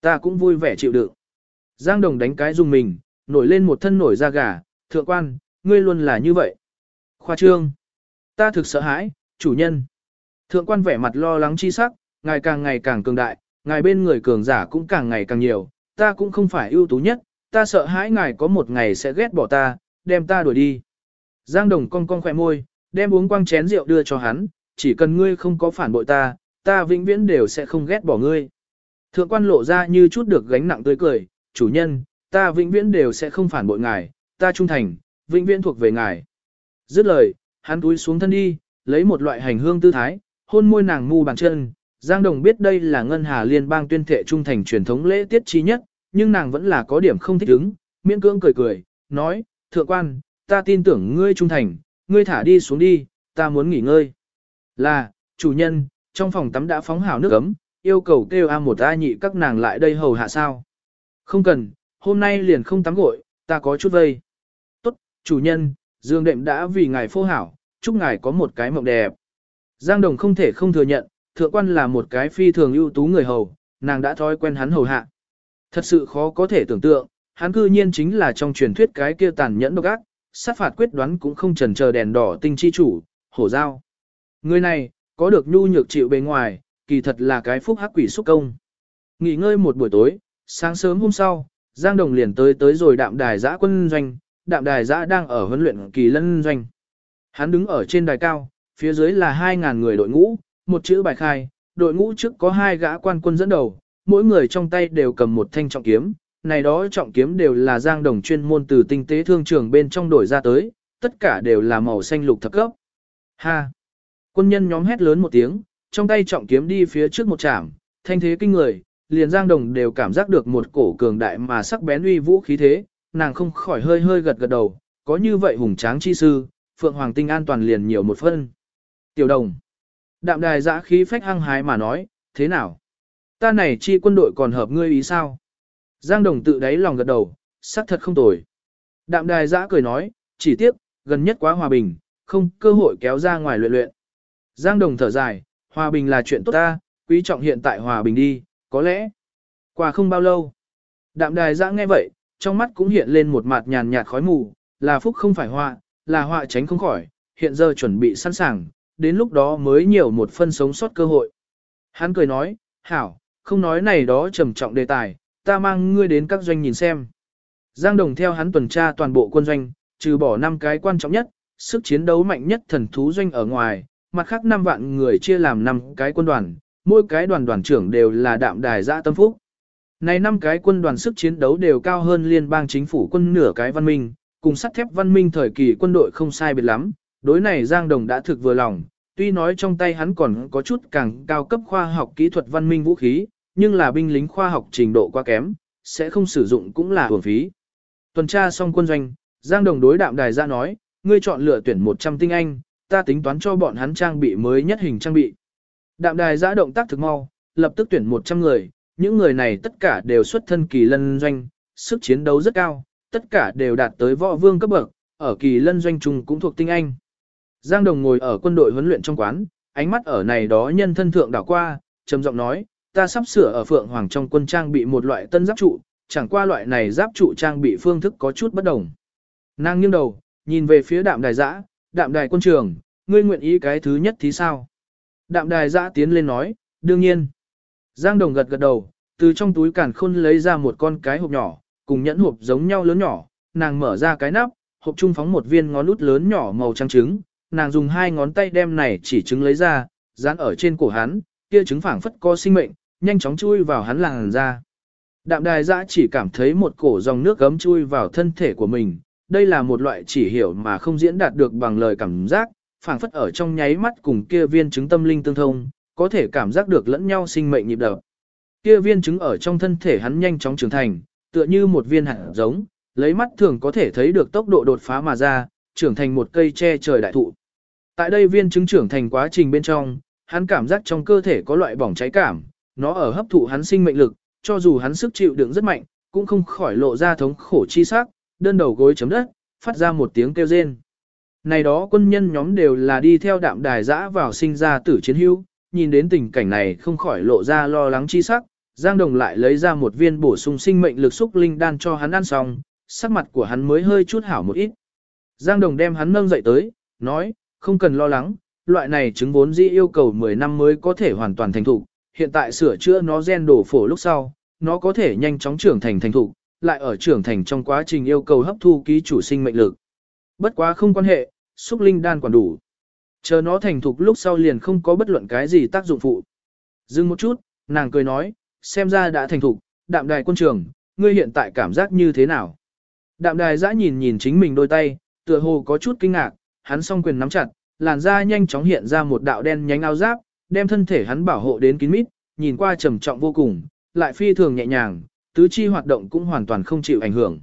Ta cũng vui vẻ chịu đựng. Giang Đồng đánh cái dùng mình, nổi lên một thân nổi da gà, thượng quan, ngươi luôn là như vậy. Khoa trương. Ta thực sợ hãi, chủ nhân. Thượng quan vẻ mặt lo lắng chi sắc, ngài càng ngày càng cường đại, ngài bên người cường giả cũng càng ngày càng nhiều, ta cũng không phải ưu tú nhất, ta sợ hãi ngài có một ngày sẽ ghét bỏ ta, đem ta đuổi đi. Giang Đồng cong cong khỏe môi, đem uống quang chén rượu đưa cho hắn, chỉ cần ngươi không có phản bội ta, ta vĩnh viễn đều sẽ không ghét bỏ ngươi. Thượng quan lộ ra như chút được gánh nặng tươi cười, chủ nhân, ta vĩnh viễn đều sẽ không phản bội ngài, ta trung thành, vĩnh viễn thuộc về ngài. Dứt lời, hắn túi xuống thân đi, lấy một loại hành hương tư thái, hôn môi nàng ngu bàn chân. Giang Đồng biết đây là ngân hà liên bang tuyên thệ trung thành truyền thống lễ tiết chi nhất, nhưng nàng vẫn là có điểm không thích ứng, miễn cưỡng cười cười, nói, thượng quan, ta tin tưởng ngươi trung thành, ngươi thả đi xuống đi, ta muốn nghỉ ngơi. Là, chủ nhân, trong phòng tắm đã phóng hào nước ấm, yêu cầu kêu A một A nhị các nàng lại đây hầu hạ sao. Không cần, hôm nay liền không tắm gội, ta có chút vây. Tốt, chủ nhân, dương đệm đã vì ngài phô hảo, chúc ngài có một cái mộng đẹp. Giang Đồng không thể không thừa nhận, thượng quan là một cái phi thường ưu tú người hầu, nàng đã thói quen hắn hầu hạ. Thật sự khó có thể tưởng tượng, hắn cư nhiên chính là trong truyền thuyết cái kia tàn nhẫn độc ác, sát phạt quyết đoán cũng không chần chờ đèn đỏ tinh chi chủ, hổ giao. Người này, có được nhu nhược chịu bề ngoài, kỳ thật là cái phúc hắc quỷ xúc công. Nghỉ ngơi một buổi tối, sáng sớm hôm sau, Giang Đồng liền tới tới rồi đạm đài giã quân doanh, đạm đài giã đang ở huấn luyện kỳ lân doanh. Hắn đứng ở trên đài cao, phía dưới là 2.000 người đội ngũ, một chữ bài khai, đội ngũ trước có hai gã quan quân dẫn đầu, mỗi người trong tay đều cầm một thanh trọng kiếm, này đó trọng kiếm đều là Giang Đồng chuyên môn từ tinh tế thương trường bên trong đổi ra tới, tất cả đều là màu xanh lục thập cấp. Ha! Quân nhân nhóm hét lớn một tiếng, trong tay trọng kiếm đi phía trước một chạm, thanh thế kinh người, liền Giang Đồng đều cảm giác được một cổ cường đại mà sắc bén uy vũ khí thế, nàng không khỏi hơi hơi gật gật đầu, có như vậy hùng tráng chi sư, Phượng Hoàng Tinh an toàn liền nhiều một phân. Tiểu Đồng. Đạm đài giã khí phách hăng hái mà nói, thế nào? Ta này chi quân đội còn hợp ngươi ý sao? Giang Đồng tự đáy lòng gật đầu, sắc thật không tồi. Đạm đài giã cười nói, chỉ tiếc, gần nhất quá hòa bình, không cơ hội kéo ra ngoài luyện luyện. Giang Đồng thở dài, hòa bình là chuyện tốt ta, quý trọng hiện tại hòa bình đi, có lẽ. Qua không bao lâu. Đạm đài giã nghe vậy, trong mắt cũng hiện lên một mặt nhàn nhạt khói mù, là phúc không phải họa, là họa tránh không khỏi, hiện giờ chuẩn bị sẵn sàng, đến lúc đó mới nhiều một phân sống sót cơ hội. Hắn cười nói, hảo, không nói này đó trầm trọng đề tài, ta mang ngươi đến các doanh nhìn xem. Giang Đồng theo hắn tuần tra toàn bộ quân doanh, trừ bỏ năm cái quan trọng nhất, sức chiến đấu mạnh nhất thần thú doanh ở ngoài, mặt khác 5 vạn người chia làm 5 cái quân đoàn, mỗi cái đoàn đoàn trưởng đều là đạm đài giã tâm phúc. Này năm cái quân đoàn sức chiến đấu đều cao hơn liên bang chính phủ quân nửa cái văn minh, cùng sắt thép văn minh thời kỳ quân đội không sai biệt lắm, đối này Giang Đồng đã thực vừa lòng, tuy nói trong tay hắn còn có chút càng cao cấp khoa học kỹ thuật văn minh vũ khí, nhưng là binh lính khoa học trình độ quá kém, sẽ không sử dụng cũng là hưởng phí. Tuần tra xong quân doanh, Giang Đồng đối đạm đài ra nói, ngươi chọn lựa tuyển 100 tinh anh, ta tính toán cho bọn hắn trang bị mới nhất hình trang bị. Đạm đài giã động tác thực mau, lập tức tuyển 100 người, những người này tất cả đều xuất thân kỳ lân doanh, sức chiến đấu rất cao, tất cả đều đạt tới võ vương cấp bậc, ở kỳ lân doanh trùng cũng thuộc tinh anh. Giang Đồng ngồi ở quân đội huấn luyện trong quán, ánh mắt ở này đó nhân thân thượng đảo qua, trầm giọng nói, ta sắp sửa ở Phượng Hoàng trong quân trang bị một loại tân giáp trụ, chẳng qua loại này giáp trụ trang bị phương thức có chút bất đồng. Nàng nghiêng đầu, nhìn về phía đạm đài giã, đạm đài quân trường, ngươi nguyện ý cái thứ nhất thì sao? Đạm đài giã tiến lên nói, đương nhiên. Giang Đồng gật gật đầu, từ trong túi càn khôn lấy ra một con cái hộp nhỏ, cùng nhẫn hộp giống nhau lớn nhỏ, nàng mở ra cái nắp, hộp trung phóng một viên ngón út lớn nhỏ màu trắng trứng, nàng dùng hai ngón tay đem này chỉ trứng lấy ra, dán ở trên cổ hắn, kia trứng phảng phất có sinh mệnh, nhanh chóng chui vào hắn làn ra. Đạm đài dã chỉ cảm thấy một cổ dòng nước gấm chui vào thân thể của mình, đây là một loại chỉ hiểu mà không diễn đạt được bằng lời cảm giác, phảng phất ở trong nháy mắt cùng kia viên trứng tâm linh tương thông, có thể cảm giác được lẫn nhau sinh mệnh nhịp đập. Kia viên trứng ở trong thân thể hắn nhanh chóng trưởng thành, tựa như một viên hạt giống, lấy mắt thường có thể thấy được tốc độ đột phá mà ra, trưởng thành một cây che trời đại thụ. Tại đây viên trứng trưởng thành quá trình bên trong, hắn cảm giác trong cơ thể có loại bỏng cháy cảm, nó ở hấp thụ hắn sinh mệnh lực, cho dù hắn sức chịu đựng rất mạnh, cũng không khỏi lộ ra thống khổ chi sắc, đơn đầu gối chấm đất, phát ra một tiếng kêu rên. Này đó quân nhân nhóm đều là đi theo đạm đài dã vào sinh ra tử chiến hữu, nhìn đến tình cảnh này không khỏi lộ ra lo lắng chi sắc, Giang Đồng lại lấy ra một viên bổ sung sinh mệnh lực xúc linh đan cho hắn ăn xong, sắc mặt của hắn mới hơi chút hảo một ít. Giang Đồng đem hắn nâng dậy tới, nói, không cần lo lắng, loại này trứng vốn dĩ yêu cầu 10 năm mới có thể hoàn toàn thành thục, hiện tại sửa chữa nó gen đổ phổ lúc sau, nó có thể nhanh chóng trưởng thành thành thục, lại ở trưởng thành trong quá trình yêu cầu hấp thu ký chủ sinh mệnh lực. Bất quá không quan hệ, xúc linh đan quản đủ. Chờ nó thành thục lúc sau liền không có bất luận cái gì tác dụng phụ. Dừng một chút, nàng cười nói, xem ra đã thành thục, đạm đài quân trường, ngươi hiện tại cảm giác như thế nào? Đạm đài giã nhìn nhìn chính mình đôi tay, tựa hồ có chút kinh ngạc, hắn song quyền nắm chặt, làn da nhanh chóng hiện ra một đạo đen nhánh áo giáp, đem thân thể hắn bảo hộ đến kín mít, nhìn qua trầm trọng vô cùng, lại phi thường nhẹ nhàng, tứ chi hoạt động cũng hoàn toàn không chịu ảnh hưởng.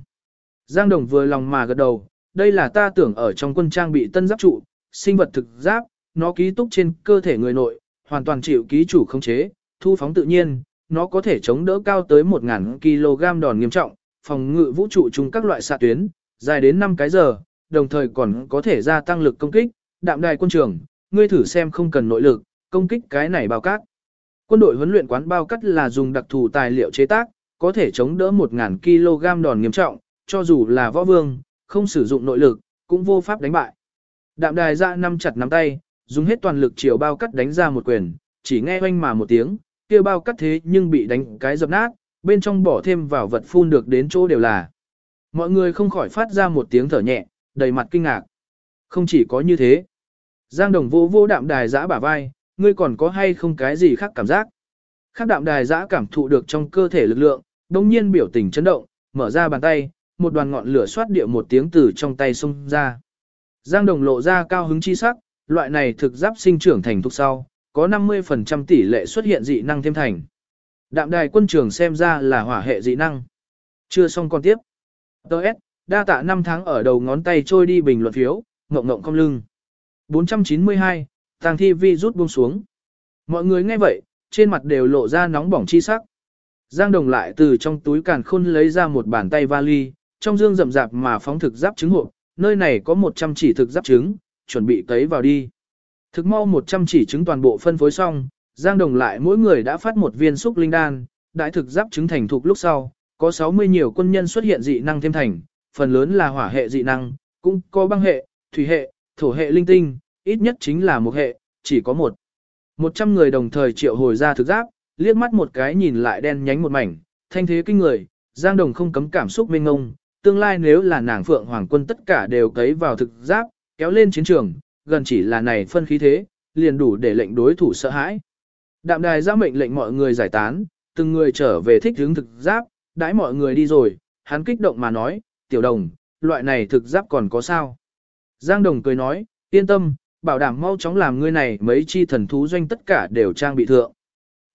Giang Đồng vừa lòng mà gật đầu, đây là ta tưởng ở trong quân trang bị tân giáp trụ, sinh vật thực giáp, nó ký túc trên cơ thể người nội, hoàn toàn chịu ký chủ khống chế, thu phóng tự nhiên, nó có thể chống đỡ cao tới 1.000 kg đòn nghiêm trọng, phòng ngự vũ trụ chung các loại xạ tuyến, dài đến 5 cái giờ, đồng thời còn có thể gia tăng lực công kích, đạm đài quân trường, ngươi thử xem không cần nội lực, công kích cái này bao cát. Quân đội huấn luyện quán bao cắt là dùng đặc thù tài liệu chế tác, có thể chống đỡ 1.000 kg đòn nghiêm trọng, cho dù là võ vương, không sử dụng nội lực, cũng vô pháp đánh bại. Đạm đài dạ ra năm chặt nắm tay, dùng hết toàn lực chiều bao cắt đánh ra một quyền, chỉ nghe oanh mà một tiếng, kia bao cắt thế nhưng bị đánh cái dập nát, bên trong bỏ thêm vào vật phun được đến chỗ đều là. Mọi người không khỏi phát ra một tiếng thở nhẹ, đầy mặt kinh ngạc. Không chỉ có như thế. Giang đồng vô vô đạm đài giã bả vai, ngươi còn có hay không cái gì khác cảm giác. Khác đạm đài giã cảm thụ được trong cơ thể lực lượng, đồng nhiên biểu tình chấn động, mở ra bàn tay, một đoàn ngọn lửa xoát địa một tiếng từ trong tay xông ra. Giang đồng lộ ra cao hứng chi sắc, loại này thực giáp sinh trưởng thành thục sau, có 50% tỷ lệ xuất hiện dị năng thêm thành. Đạm đài quân trường xem ra là hỏa hệ dị năng. Chưa xong còn tiếp. Đợt, đa tạ 5 tháng ở đầu ngón tay trôi đi bình luận phiếu, ngộng ngộng cong lưng. 492, tàng thi vi rút buông xuống. Mọi người nghe vậy, trên mặt đều lộ ra nóng bỏng chi sắc. Giang Đồng lại từ trong túi càn khôn lấy ra một bàn tay vali, trong dương rậm rạp mà phóng thực giáp trứng hộp, nơi này có 100 chỉ thực giáp trứng, chuẩn bị cấy vào đi. Thực mau 100 chỉ trứng toàn bộ phân phối xong, Giang Đồng lại mỗi người đã phát một viên xúc linh đan, đại thực giáp trứng thành thục lúc sau, có 60 nhiều quân nhân xuất hiện dị năng thêm thành, phần lớn là hỏa hệ dị năng, cũng có băng hệ, thủy hệ, thổ hệ linh tinh, ít nhất chính là một hệ, chỉ có một. 100 người đồng thời triệu hồi ra thực giáp, liếc mắt một cái nhìn lại đen nhánh một mảnh, thanh thế kinh người, Giang Đồng không cấm cảm xúc mênh ngông, tương lai nếu là nàng phượng hoàng quân tất cả đều cấy vào thực giáp, kéo lên chiến trường, gần chỉ là này phân khí thế, liền đủ để lệnh đối thủ sợ hãi. Đạm đài ra mệnh lệnh mọi người giải tán, từng người trở về thích hướng thực giáp, đãi mọi người đi rồi, hắn kích động mà nói, tiểu đồng, loại này thực giáp còn có sao? Giang đồng cười nói, yên tâm, bảo đảm mau chóng làm ngươi này mấy chi thần thú doanh tất cả đều trang bị thượng.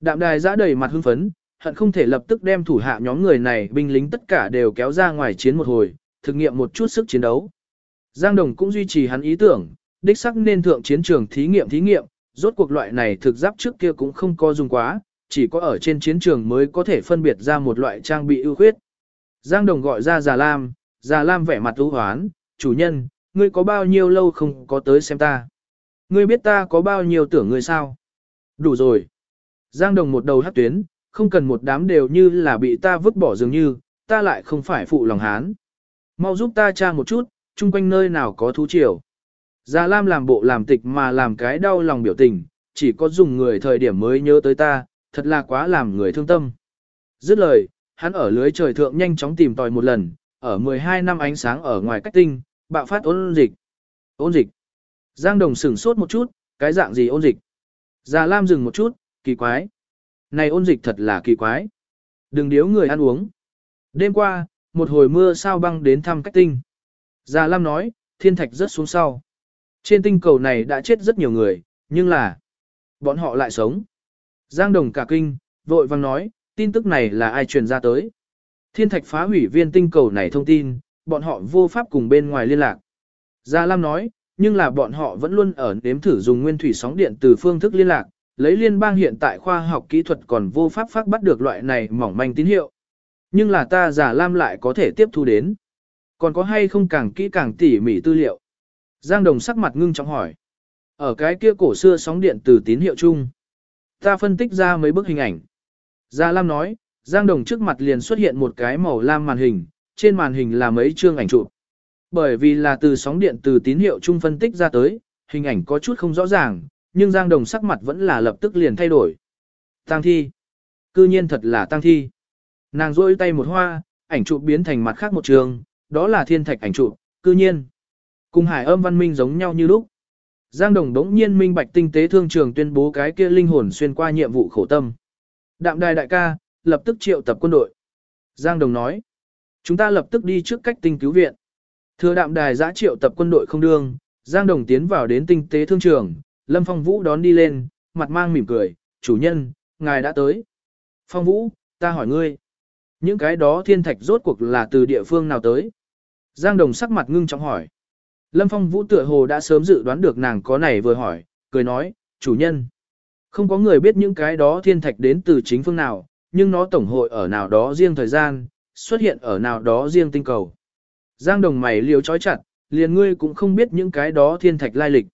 Đạm đài giã đầy mặt hưng phấn, hận không thể lập tức đem thủ hạ nhóm người này binh lính tất cả đều kéo ra ngoài chiến một hồi, thực nghiệm một chút sức chiến đấu. Giang Đồng cũng duy trì hắn ý tưởng, đích sắc nên thượng chiến trường thí nghiệm thí nghiệm, rốt cuộc loại này thực giáp trước kia cũng không có dùng quá, chỉ có ở trên chiến trường mới có thể phân biệt ra một loại trang bị ưu khuyết. Giang Đồng gọi ra Già Lam, Già Lam vẻ mặt ưu hoán, chủ nhân, ngươi có bao nhiêu lâu không có tới xem ta? Ngươi biết ta có bao nhiêu tưởng ngươi sao? Đủ rồi. Giang Đồng một đầu hát tuyến, không cần một đám đều như là bị ta vứt bỏ dường như, ta lại không phải phụ lòng hán. Mau giúp ta tra một chút, chung quanh nơi nào có thú triều. Già Lam làm bộ làm tịch mà làm cái đau lòng biểu tình, chỉ có dùng người thời điểm mới nhớ tới ta, thật là quá làm người thương tâm. Dứt lời, hắn ở lưới trời thượng nhanh chóng tìm tòi một lần, ở 12 năm ánh sáng ở ngoài cách tinh, bạo phát ôn dịch. Ôn dịch. Giang Đồng sửng sốt một chút, cái dạng gì ôn dịch? Già Lam dừng một chút, kỳ quái. Này ôn dịch thật là kỳ quái. Đừng điếu người ăn uống. Đêm qua, một hồi mưa sao băng đến thăm cách tinh. Già Lam nói, thiên thạch rớt xuống sau. Trên tinh cầu này đã chết rất nhiều người, nhưng là, bọn họ lại sống. Giang Đồng cả kinh, vội vang nói, tin tức này là ai truyền ra tới. Thiên thạch phá hủy viên tinh cầu này thông tin, bọn họ vô pháp cùng bên ngoài liên lạc. Gia Lam nói, nhưng là bọn họ vẫn luôn ở nếm thử dùng nguyên thủy sóng điện từ phương thức liên lạc, lấy liên bang hiện tại khoa học kỹ thuật còn vô pháp phát bắt được loại này mỏng manh tín hiệu. Nhưng là ta giả Lam lại có thể tiếp thu đến. Còn có hay không càng kỹ càng tỉ mỉ tư liệu? Giang Đồng sắc mặt ngưng trọng hỏi. Ở cái kia cổ xưa sóng điện từ tín hiệu chung. Ta phân tích ra mấy bức hình ảnh. Gia Lam nói, Giang Đồng trước mặt liền xuất hiện một cái màu lam màn hình, trên màn hình là mấy chương ảnh chụp. Bởi vì là từ sóng điện từ tín hiệu chung phân tích ra tới, hình ảnh có chút không rõ ràng, nhưng Giang Đồng sắc mặt vẫn là lập tức liền thay đổi. Tăng thi. Cư nhiên thật là tăng thi. Nàng rôi tay một hoa, ảnh chụp biến thành mặt khác một trường, đó là thiên thạch ảnh chụp, cư nhiên. Cùng hải âm văn minh giống nhau như lúc. Giang Đồng đống nhiên minh bạch tinh tế thương trường tuyên bố cái kia linh hồn xuyên qua nhiệm vụ khổ tâm. Đạm đài đại ca, lập tức triệu tập quân đội. Giang Đồng nói, chúng ta lập tức đi trước cách tinh cứu viện. Thừa đạm đài giã triệu tập quân đội không đương, Giang Đồng tiến vào đến tinh tế thương trường, Lâm Phong Vũ đón đi lên, mặt mang mỉm cười, chủ nhân, ngài đã tới. Phong Vũ, ta hỏi ngươi, những cái đó thiên thạch rốt cuộc là từ địa phương nào tới? Giang Đồng sắc mặt ngưng trọng hỏi. Lâm Phong Vũ tựa hồ đã sớm dự đoán được nàng có này vừa hỏi, cười nói, chủ nhân. Không có người biết những cái đó thiên thạch đến từ chính phương nào, nhưng nó tổng hội ở nào đó riêng thời gian, xuất hiện ở nào đó riêng tinh cầu. Giang đồng mày liều chói chặt, liền ngươi cũng không biết những cái đó thiên thạch lai lịch.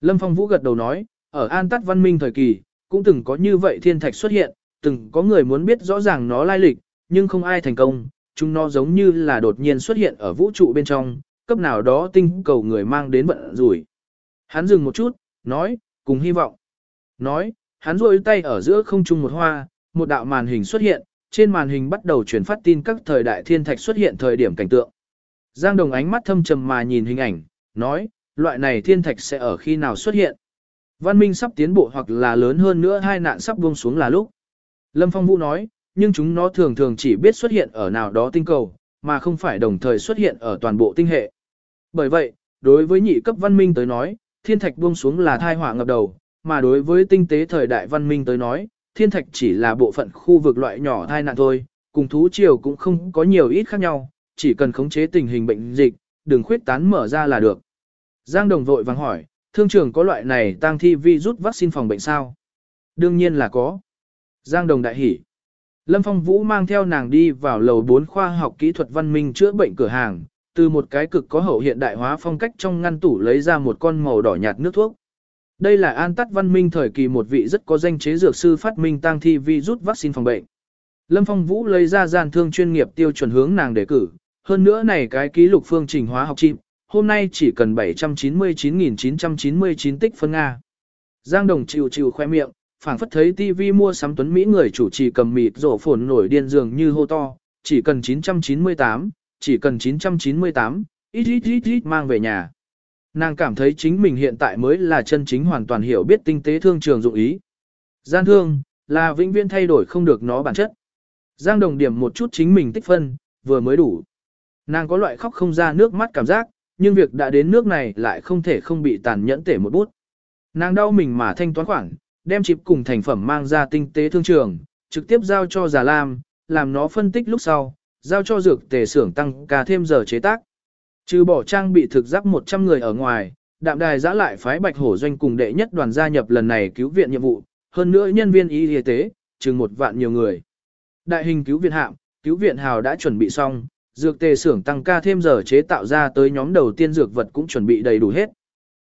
Lâm Phong Vũ gật đầu nói, ở An Tắt Văn Minh thời kỳ, cũng từng có như vậy thiên thạch xuất hiện, từng có người muốn biết rõ ràng nó lai lịch, nhưng không ai thành công, chúng nó giống như là đột nhiên xuất hiện ở vũ trụ bên trong, cấp nào đó tinh cầu người mang đến vận rủi. Hắn dừng một chút, nói, cùng hy vọng. Nói, hắn rôi tay ở giữa không trung một hoa, một đạo màn hình xuất hiện, trên màn hình bắt đầu truyền phát tin các thời đại thiên thạch xuất hiện thời điểm cảnh tượng. Giang Đồng ánh mắt thâm trầm mà nhìn hình ảnh, nói, loại này thiên thạch sẽ ở khi nào xuất hiện. Văn minh sắp tiến bộ hoặc là lớn hơn nữa hai nạn sắp buông xuống là lúc. Lâm Phong Vũ nói, nhưng chúng nó thường thường chỉ biết xuất hiện ở nào đó tinh cầu, mà không phải đồng thời xuất hiện ở toàn bộ tinh hệ. Bởi vậy, đối với nhị cấp văn minh tới nói, thiên thạch buông xuống là thai họa ngập đầu, mà đối với tinh tế thời đại văn minh tới nói, thiên thạch chỉ là bộ phận khu vực loại nhỏ thai nạn thôi, cùng thú triều cũng không có nhiều ít khác nhau, chỉ cần khống chế tình hình bệnh dịch, đừng khuyết tán mở ra là được. Giang Đồng vội vàng hỏi, thương trường có loại này tăng thi vi rút vaccine phòng bệnh sao? Đương nhiên là có. Giang Đồng đại hỉ. Lâm Phong Vũ mang theo nàng đi vào lầu 4 khoa học kỹ thuật văn minh chữa bệnh cửa hàng, từ một cái cực có hậu hiện đại hóa phong cách trong ngăn tủ lấy ra một con màu đỏ nhạt nước thuốc. Đây là an tắt văn minh thời kỳ một vị rất có danh chế dược sư phát minh tăng thi vi rút vaccine phòng bệnh. Lâm Phong Vũ lấy ra gian thương chuyên nghiệp tiêu chuẩn hướng nàng đề cử, hơn nữa này cái ký lục phương trình hóa học chim, hôm nay chỉ cần 799.999 tích phân Nga. Giang Đồng chịu chịu khoe miệng, phảng phất thấy TV mua sắm tuấn Mỹ người chủ trì cầm mịt rổ phồn nổi điên dường như hô to, chỉ cần 998, chỉ cần 998, ít ít ít ít mang về nhà. Nàng cảm thấy chính mình hiện tại mới là chân chính hoàn toàn hiểu biết tinh tế thương trường dụng ý. Gian thương, là vĩnh viễn thay đổi không được nó bản chất. Giang Đồng điểm một chút chính mình tích phân, vừa mới đủ. Nàng có loại khóc không ra nước mắt cảm giác, nhưng việc đã đến nước này lại không thể không bị tàn nhẫn tể một bút. Nàng đau mình mà thanh toán khoản, đem chip cùng thành phẩm mang ra tinh tế thương trường, trực tiếp giao cho Già Lam, làm nó phân tích lúc sau, giao cho dược tề xưởng tăng ca thêm giờ chế tác. Trừ bỏ trang bị thực giáp 100 người ở ngoài, đạm đài giã lại phái bạch hổ doanh cùng đệ nhất đoàn gia nhập lần này cứu viện nhiệm vụ, hơn nữa nhân viên y y tế, chừng một vạn nhiều người. Đại hình cứu viện hạm, cứu viện hào đã chuẩn bị xong, dược tề xưởng tăng ca thêm giờ chế tạo ra tới nhóm đầu tiên dược vật cũng chuẩn bị đầy đủ hết.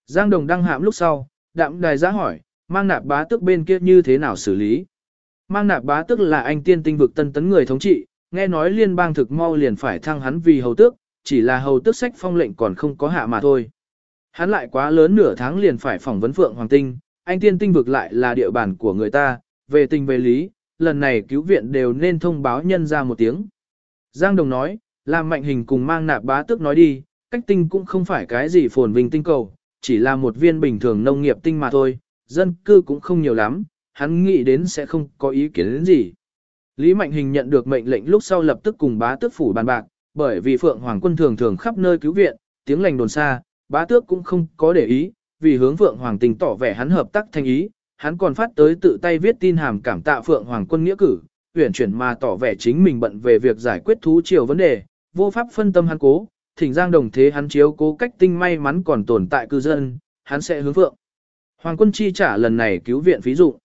Giang Đồng đăng hạm lúc sau, đạm đài giã hỏi, mang nạp bá tước bên kia như thế nào xử lý? Mang nạp bá tước là anh tiên tinh vực tân tấn người thống trị, nghe nói liên bang thực mau liền phải thăng hắn vì hầu tước, chỉ là hầu tước sách phong lệnh còn không có hạ mà thôi. Hắn lại quá lớn nửa tháng liền phải phỏng vấn Phượng Hoàng Tinh, anh tiên tinh vực lại là địa bàn của người ta, về tình về lý, lần này cứu viện đều nên thông báo nhân ra một tiếng. Giang Đồng nói, làm mạnh hình cùng mang nạp bá tước nói đi, cách tinh cũng không phải cái gì phồn vinh tinh cầu, chỉ là một viên bình thường nông nghiệp tinh mà thôi, dân cư cũng không nhiều lắm, hắn nghĩ đến sẽ không có ý kiến đến gì. Lý Mạnh Hình nhận được mệnh lệnh lúc sau lập tức cùng bá tước phủ bàn bạc, bởi vì Phượng Hoàng quân thường thường khắp nơi cứu viện, tiếng lành đồn xa, bá tước cũng không có để ý, vì hướng Phượng Hoàng tình tỏ vẻ hắn hợp tác thành ý, hắn còn phát tới tự tay viết tin hàm cảm tạ Phượng Hoàng quân nghĩa cử, tuyển chuyển mà tỏ vẻ chính mình bận về việc giải quyết thú triều vấn đề, vô pháp phân tâm hắn cố, thỉnh giang đồng thế hắn chiếu cố cách tinh may mắn còn tồn tại cư dân, hắn sẽ hướng vượng. Hoàng quân chi trả lần này cứu viện phí dụ.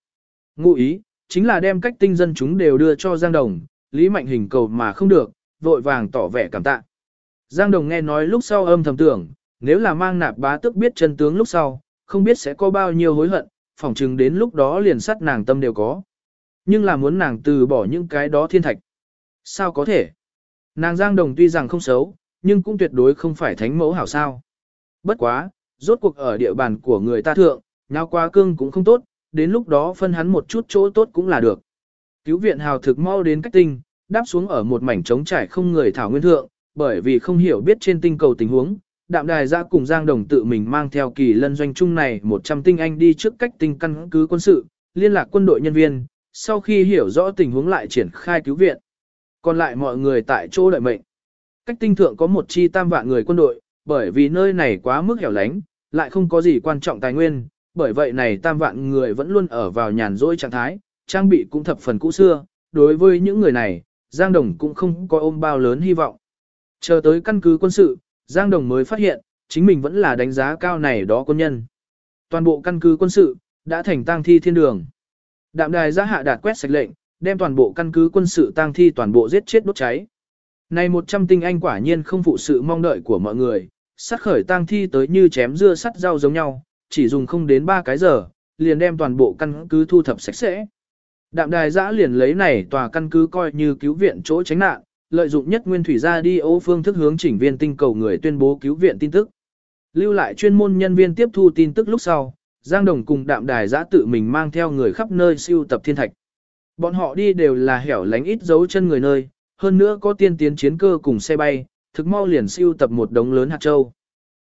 Ngụ ý, chính là đem cách tinh dân chúng đều đưa cho Giang Đồng, Lý Mạnh Hình cầu mà không được, vội vàng tỏ vẻ cảm tạ. Giang Đồng nghe nói lúc sau âm thầm tưởng, nếu là mang nạp bá tức biết chân tướng lúc sau, không biết sẽ có bao nhiêu hối hận, phỏng chừng đến lúc đó liền sát nàng tâm đều có. Nhưng là muốn nàng từ bỏ những cái đó thiên thạch. Sao có thể? Nàng Giang Đồng tuy rằng không xấu, nhưng cũng tuyệt đối không phải thánh mẫu hảo sao. Bất quá, rốt cuộc ở địa bàn của người ta thượng, nhau qua cương cũng không tốt, đến lúc đó phân hắn một chút chỗ tốt cũng là được. Cứu viện hào thực mau đến cách tinh, đáp xuống ở một mảnh trống trải không người thảo nguyên thượng, bởi vì không hiểu biết trên tinh cầu tình huống, đạm đài ra cùng Giang Đồng tự mình mang theo kỳ lân doanh chung này 100 tinh anh đi trước cách tinh căn cứ quân sự, liên lạc quân đội nhân viên, sau khi hiểu rõ tình huống lại triển khai cứu viện. Còn lại mọi người tại chỗ đợi mệnh. Cách tinh thượng có một chi tam vạn người quân đội, bởi vì nơi này quá mức hẻo lánh, lại không có gì quan trọng tài nguyên, bởi vậy này tam vạn người vẫn luôn ở vào nhàn rỗi trạng thái, trang bị cũng thập phần cũ xưa, đối với những người này, Giang Đồng cũng không có ôm bao lớn hy vọng. Chờ tới căn cứ quân sự, Giang Đồng mới phát hiện, chính mình vẫn là đánh giá cao này đó quân nhân. Toàn bộ căn cứ quân sự, đã thành tang thi thiên đường. Đạm đài ra hạ đạt quét sạch lệnh, đem toàn bộ căn cứ quân sự tang thi toàn bộ giết chết đốt cháy. Này 100 tinh anh quả nhiên không phụ sự mong đợi của mọi người, sát khởi tang thi tới như chém dưa sắt rau giống nhau, chỉ dùng không đến 3 cái giờ, liền đem toàn bộ căn cứ thu thập sạch sẽ. Đạm đài giã liền lấy này tòa căn cứ coi như cứu viện chỗ tránh nạn, lợi dụng nhất nguyên thủy ra đi ô phương thức hướng chỉnh viên tinh cầu người tuyên bố cứu viện tin tức. Lưu lại chuyên môn nhân viên tiếp thu tin tức lúc sau, Giang Đồng cùng đạm đài giã tự mình mang theo người khắp nơi siêu tập thiên thạch. Bọn họ đi đều là hẻo lánh ít dấu chân người nơi, hơn nữa có tiên tiến chiến cơ cùng xe bay, thực mau liền siêu tập một đống lớn hạt châu.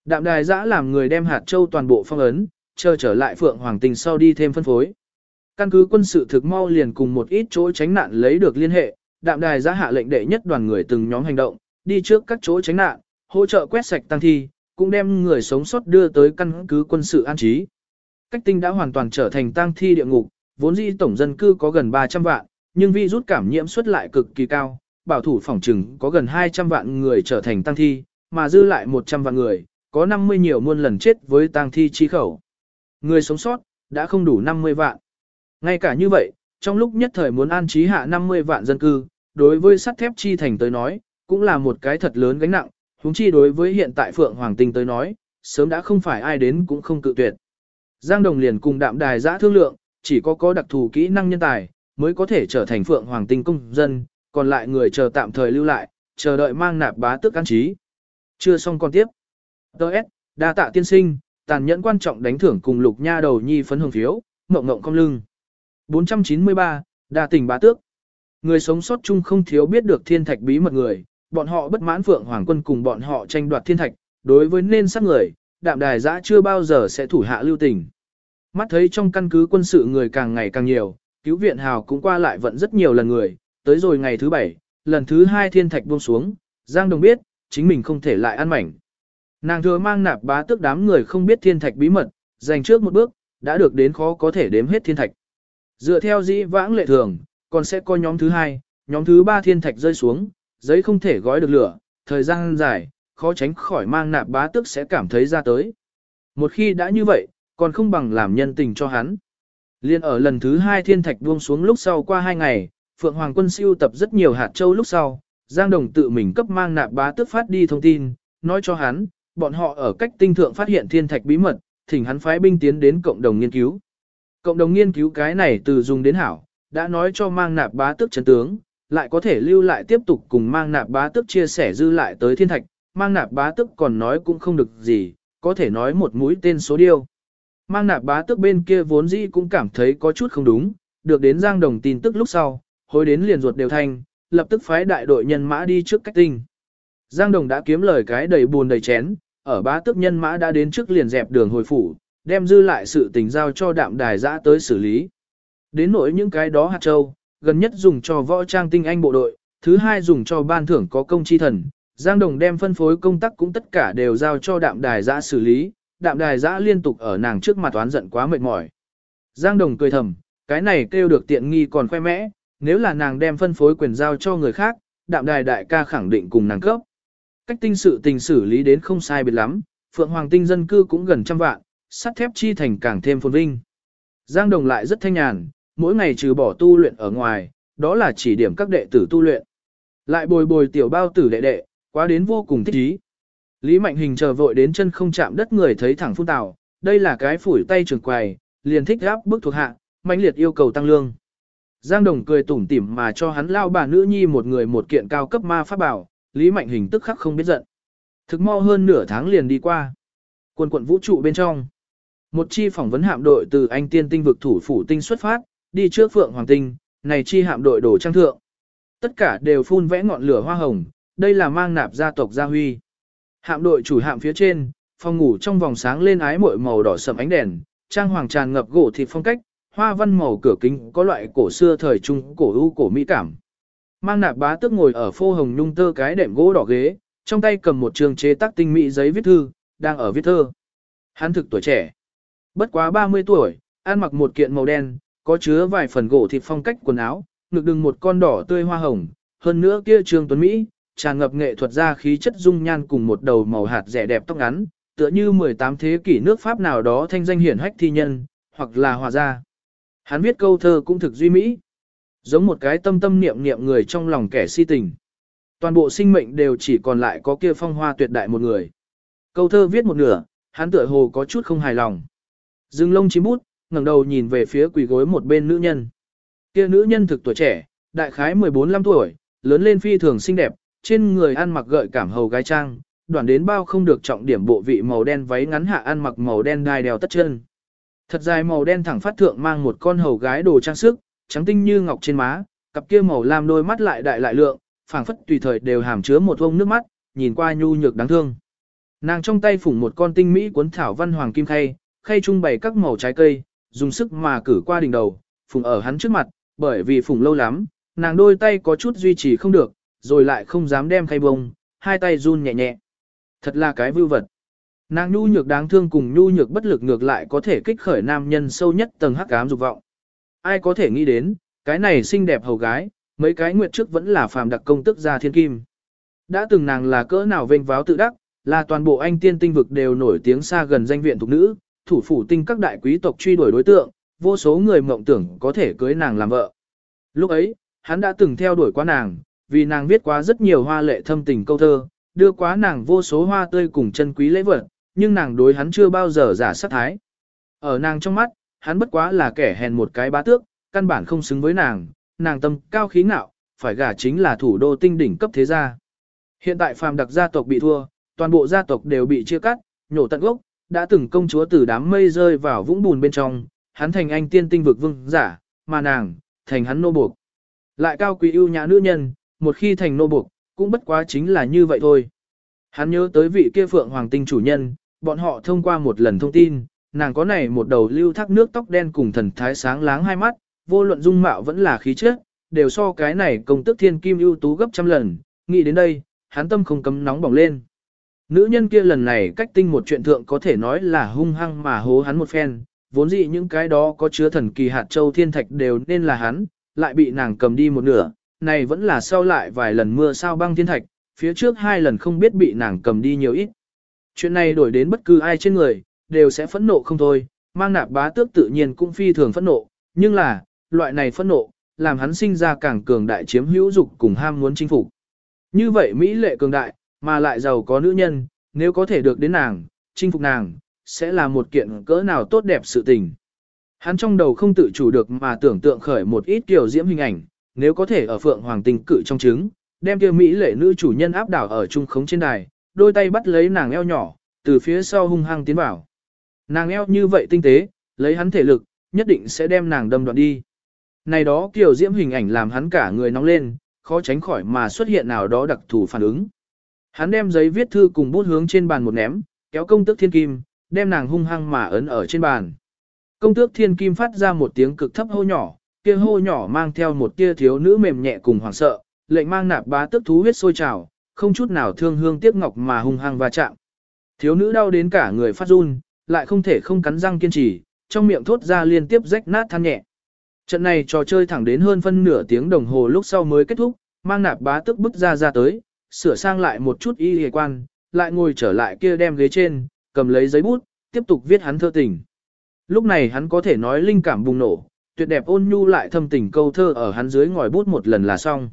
Đạm đài giã làm người đem hạt châu toàn bộ phong ấn, chờ trở lại Phượng Hoàng Tình sau đi thêm phân phối. Căn cứ quân sự thực mau liền cùng một ít chỗ tránh nạn lấy được liên hệ, đạm đài giã hạ lệnh đệ nhất đoàn người từng nhóm hành động, đi trước các chỗ tránh nạn, hỗ trợ quét sạch tăng thi, cũng đem người sống sót đưa tới căn cứ quân sự an trí. Cách tinh đã hoàn toàn trở thành tăng thi địa ngục, vốn dĩ tổng dân cư có gần 300 vạn, nhưng vi rút cảm nhiễm suất lại cực kỳ cao, bảo thủ phòng trừng có gần 200 vạn người trở thành tăng thi, mà dư lại 100 vạn người, có 50 nhiều muôn lần chết với tang thi chi khẩu. Người sống sót, đã không đủ 50 vạn. Ngay cả như vậy, trong lúc nhất thời muốn an trí hạ 50 vạn dân cư, đối với sắt thép chi thành tới nói, cũng là một cái thật lớn gánh nặng, huống chi đối với hiện tại Phượng Hoàng Tinh tới nói, sớm đã không phải ai đến cũng không cự tuyệt. Giang Đồng liền cùng đạm đài giã thương lượng, chỉ có có đặc thù kỹ năng nhân tài, mới có thể trở thành Phượng Hoàng Tinh công dân, còn lại người chờ tạm thời lưu lại, chờ đợi mang nạp bá tức an trí. Chưa xong còn tiếp. Đợt, đa tạ tiên sinh, tàn nhẫn quan trọng đánh thưởng cùng lục nha đầu nhi phấn hồng phiếu, mộng mộng cong lưng. 493, đa tình bá tước. Người sống sót chung không thiếu biết được thiên thạch bí mật người, bọn họ bất mãn phượng hoàng quân cùng bọn họ tranh đoạt thiên thạch, đối với nên sát người, đạm đài giã chưa bao giờ sẽ thủ hạ lưu tình. Mắt thấy trong căn cứ quân sự người càng ngày càng nhiều, cứu viện hào cũng qua lại vận rất nhiều lần người, tới rồi ngày thứ bảy, lần thứ hai thiên thạch buông xuống, Giang Đồng biết, chính mình không thể lại ăn mảnh. Nàng thừa mang nạp bá tước đám người không biết thiên thạch bí mật, dành trước một bước, đã được đến khó có thể đếm hết thiên thạch. Dựa theo dĩ vãng lệ thường, còn sẽ có nhóm thứ hai, nhóm thứ ba thiên thạch rơi xuống, giấy không thể gói được lửa, thời gian dài, khó tránh khỏi mang nạp bá tước sẽ cảm thấy ra tới. Một khi đã như vậy, còn không bằng làm nhân tình cho hắn. Liên ở lần thứ hai thiên thạch buông xuống lúc sau qua hai ngày, Phượng Hoàng quân siêu tập rất nhiều hạt châu lúc sau, Giang Đồng tự mình cấp mang nạp bá tước phát đi thông tin, nói cho hắn, bọn họ ở cách tinh thượng phát hiện thiên thạch bí mật, thỉnh hắn phái binh tiến đến cộng đồng nghiên cứu. Cộng đồng nghiên cứu cái này từ dùng đến hảo, đã nói cho mang nạp bá tước chấn tướng, lại có thể lưu lại tiếp tục cùng mang nạp bá tước chia sẻ dư lại tới thiên thạch, mang nạp bá tước còn nói cũng không được gì, có thể nói một mũi tên số điêu. Mang nạp bá tước bên kia vốn dĩ cũng cảm thấy có chút không đúng, được đến Giang Đồng tin tức lúc sau, hối đến liền ruột đều thanh, lập tức phái đại đội nhân mã đi trước cách tinh. Giang Đồng đã kiếm lời cái đầy buồn đầy chén, ở bá tước nhân mã đã đến trước liền dẹp đường hồi phủ, đem dư lại sự tình giao cho đạm đài giã tới xử lý. Đến nỗi những cái đó hạt châu, gần nhất dùng cho võ trang tinh anh bộ đội, thứ hai dùng cho ban thưởng có công chi thần. Giang Đồng đem phân phối công tác cũng tất cả đều giao cho đạm đài giã xử lý, đạm đài giã liên tục ở nàng trước mặt toán giận quá mệt mỏi. Giang Đồng cười thầm, cái này kêu được tiện nghi còn khoe mẽ, nếu là nàng đem phân phối quyền giao cho người khác, đạm đài đại ca khẳng định cùng nàng cấp. Cách tinh sự tình xử lý đến không sai biệt lắm, Phượng Hoàng tinh dân cư cũng gần trăm vạn, sắt thép chi thành càng thêm phồn vinh. Giang Đồng lại rất thanh nhàn, mỗi ngày trừ bỏ tu luyện ở ngoài, đó là chỉ điểm các đệ tử tu luyện. Lại bồi bồi tiểu bao tử đệ đệ, quá đến vô cùng thích ý. Lý Mạnh Hình chờ vội đến chân không chạm đất người thấy thẳng phun tào, đây là cái phủi tay trường quầy, liền thích gáp bức thuộc hạ, mạnh liệt yêu cầu tăng lương. Giang Đồng cười tủm tỉm mà cho hắn lao bà nữ nhi một người một kiện cao cấp ma pháp bảo, Lý Mạnh Hình tức khắc không biết giận. Thực mau hơn nửa tháng liền đi qua. Quân quận vũ trụ bên trong. Một chi phỏng vấn hạm đội từ Anh Tiên Tinh vực thủ phủ tinh xuất phát, đi trước Phượng Hoàng Tinh, này chi hạm đội đổ trang thượng. Tất cả đều phun vẽ ngọn lửa hoa hồng, đây là mang nạp gia tộc gia huy. Hạm đội chủ hạm phía trên, phòng ngủ trong vòng sáng lên ái muội màu đỏ sẫm ánh đèn, trang hoàng tràn ngập gỗ thịt phong cách, hoa văn màu cửa kính có loại cổ xưa thời trung cổ ưu cổ mỹ cảm. Mang nạp bá tước ngồi ở phô hồng nhung tơ cái đệm gỗ đỏ ghế, trong tay cầm một trường chế tác tinh mỹ giấy viết thư, đang ở viết thơ. Hắn thực tuổi trẻ. Bất quá 30 tuổi, ăn mặc một kiện màu đen, có chứa vài phần gỗ thịt phong cách quần áo, ngực đừng một con đỏ tươi hoa hồng, hơn nữa kia trường tuấn Mỹ, tràn ngập nghệ thuật ra khí chất dung nhan cùng một đầu màu hạt rẻ đẹp tóc ngắn, tựa như 18 thế kỷ nước Pháp nào đó thanh danh hiển hách thi nhân, hoặc là hòa gia. Hắn viết câu thơ cũng thực duy mỹ, giống một cái tâm tâm niệm niệm người trong lòng kẻ si tình. Toàn bộ sinh mệnh đều chỉ còn lại có kia phong hoa tuyệt đại một người. Câu thơ viết một nửa, hắn tựa hồ có chút không hài lòng. Dừng lông chím bút, ngẩng đầu nhìn về phía quỳ gối một bên nữ nhân. Kia nữ nhân thực tuổi trẻ, đại khái 14-15 tuổi, lớn lên phi thường xinh đẹp, trên người ăn mặc gợi cảm hầu gái trang, đoạn đến bao không được trọng điểm bộ vị màu đen váy ngắn hạ ăn mặc màu đen đai đeo tất chân. Thật dài màu đen thẳng phát thượng mang một con hầu gái đồ trang sức, trắng tinh như ngọc trên má, cặp kia màu lam đôi mắt lại đại lại lượng, phảng phất tùy thời đều hàm chứa một vông nước mắt, nhìn qua nhu nhược đáng thương. Nàng trong tay phủng một con tinh mỹ cuốn thảo văn hoàng kim khay, khay trung bày các màu trái cây, dùng sức mà cử qua đỉnh đầu, phùng ở hắn trước mặt, bởi vì phùng lâu lắm, nàng đôi tay có chút duy trì không được, rồi lại không dám đem khay bông, hai tay run nhẹ nhẹ. Thật là cái vưu vật. Nàng nhu nhược đáng thương cùng nhu nhược bất lực ngược lại có thể kích khởi nam nhân sâu nhất tầng hắc ám dục vọng. Ai có thể nghĩ đến, cái này xinh đẹp hầu gái, mấy cái nguyệt trước vẫn là phàm đặc công tức gia thiên kim. Đã từng nàng là cỡ nào vênh váo tự đắc, là toàn bộ anh tiên tinh vực đều nổi tiếng xa gần danh viện thuộc nữ, thủ phủ tinh các đại quý tộc truy đuổi đối tượng, vô số người mộng tưởng có thể cưới nàng làm vợ. Lúc ấy, hắn đã từng theo đuổi qua nàng, vì nàng viết quá rất nhiều hoa lệ thâm tình câu thơ, đưa quá nàng vô số hoa tươi cùng chân quý lễ vật, nhưng nàng đối hắn chưa bao giờ giả sát thái. Ở nàng trong mắt, hắn bất quá là kẻ hèn một cái bá tước, căn bản không xứng với nàng, nàng tâm cao khí ngạo, phải gả chính là thủ đô tinh đỉnh cấp thế gia. Hiện tại phàm đặc gia tộc bị thua, toàn bộ gia tộc đều bị chia cắt, nhổ tận gốc, đã từng công chúa từ đám mây rơi vào vũng bùn bên trong, hắn thành anh tiên tinh vực vương giả, mà nàng, thành hắn nô buộc. Lại cao quý ưu nhã nữ nhân, một khi thành nô buộc, cũng bất quá chính là như vậy thôi. Hắn nhớ tới vị kia phượng hoàng tinh chủ nhân, bọn họ thông qua một lần thông tin, nàng có này một đầu lưu thác nước tóc đen cùng thần thái sáng láng hai mắt, vô luận dung mạo vẫn là khí chất, đều so cái này công tức thiên kim ưu tú gấp trăm lần, nghĩ đến đây, hắn tâm không cấm nóng bỏng lên. Nữ nhân kia lần này cách tinh một chuyện thượng có thể nói là hung hăng mà hố hắn một phen, vốn dĩ những cái đó có chứa thần kỳ hạt châu thiên thạch đều nên là hắn, lại bị nàng cầm đi một nửa, này vẫn là sau lại vài lần mưa sao băng thiên thạch, phía trước hai lần không biết bị nàng cầm đi nhiều ít. Chuyện này đổi đến bất cứ ai trên người, đều sẽ phẫn nộ không thôi, mang nạp bá tước tự nhiên cũng phi thường phẫn nộ, nhưng là, loại này phẫn nộ, làm hắn sinh ra càng cường đại chiếm hữu dục cùng ham muốn chinh phục. Như vậy Mỹ lệ cường đại, mà lại giàu có nữ nhân, nếu có thể được đến nàng, chinh phục nàng, sẽ là một kiện cỡ nào tốt đẹp sự tình. Hắn trong đầu không tự chủ được mà tưởng tượng khởi một ít kiểu diễm hình ảnh, nếu có thể ở phượng hoàng tình cự trong trứng, đem kia Mỹ lệ nữ chủ nhân áp đảo ở trung khống trên đài, đôi tay bắt lấy nàng eo nhỏ, từ phía sau hung hăng tiến vào. Nàng eo như vậy tinh tế, lấy hắn thể lực, nhất định sẽ đem nàng đâm đoạn đi. Này đó kiểu diễm hình ảnh làm hắn cả người nóng lên, khó tránh khỏi mà xuất hiện nào đó đặc thù phản ứng. Hắn đem giấy viết thư cùng bút hướng trên bàn một ném, kéo công tước thiên kim, đem nàng hung hăng mà ấn ở trên bàn. Công tước thiên kim phát ra một tiếng cực thấp hô nhỏ, kia hô nhỏ mang theo một tia thiếu nữ mềm nhẹ cùng hoảng sợ, lệnh mang nạp bá tức thú huyết sôi trào, không chút nào thương hương tiếc ngọc mà hung hăng va chạm. Thiếu nữ đau đến cả người phát run, lại không thể không cắn răng kiên trì, trong miệng thốt ra liên tiếp rách nát than nhẹ. Trận này trò chơi thẳng đến hơn phân nửa tiếng đồng hồ lúc sau mới kết thúc, mang nạp bá tức bức ra ra tới, sửa sang lại một chút y hề quan, lại ngồi trở lại kia đem ghế trên, cầm lấy giấy bút, tiếp tục viết hắn thơ tình. Lúc này hắn có thể nói linh cảm bùng nổ, tuyệt đẹp ôn nhu lại thâm tình câu thơ ở hắn dưới ngòi bút một lần là xong.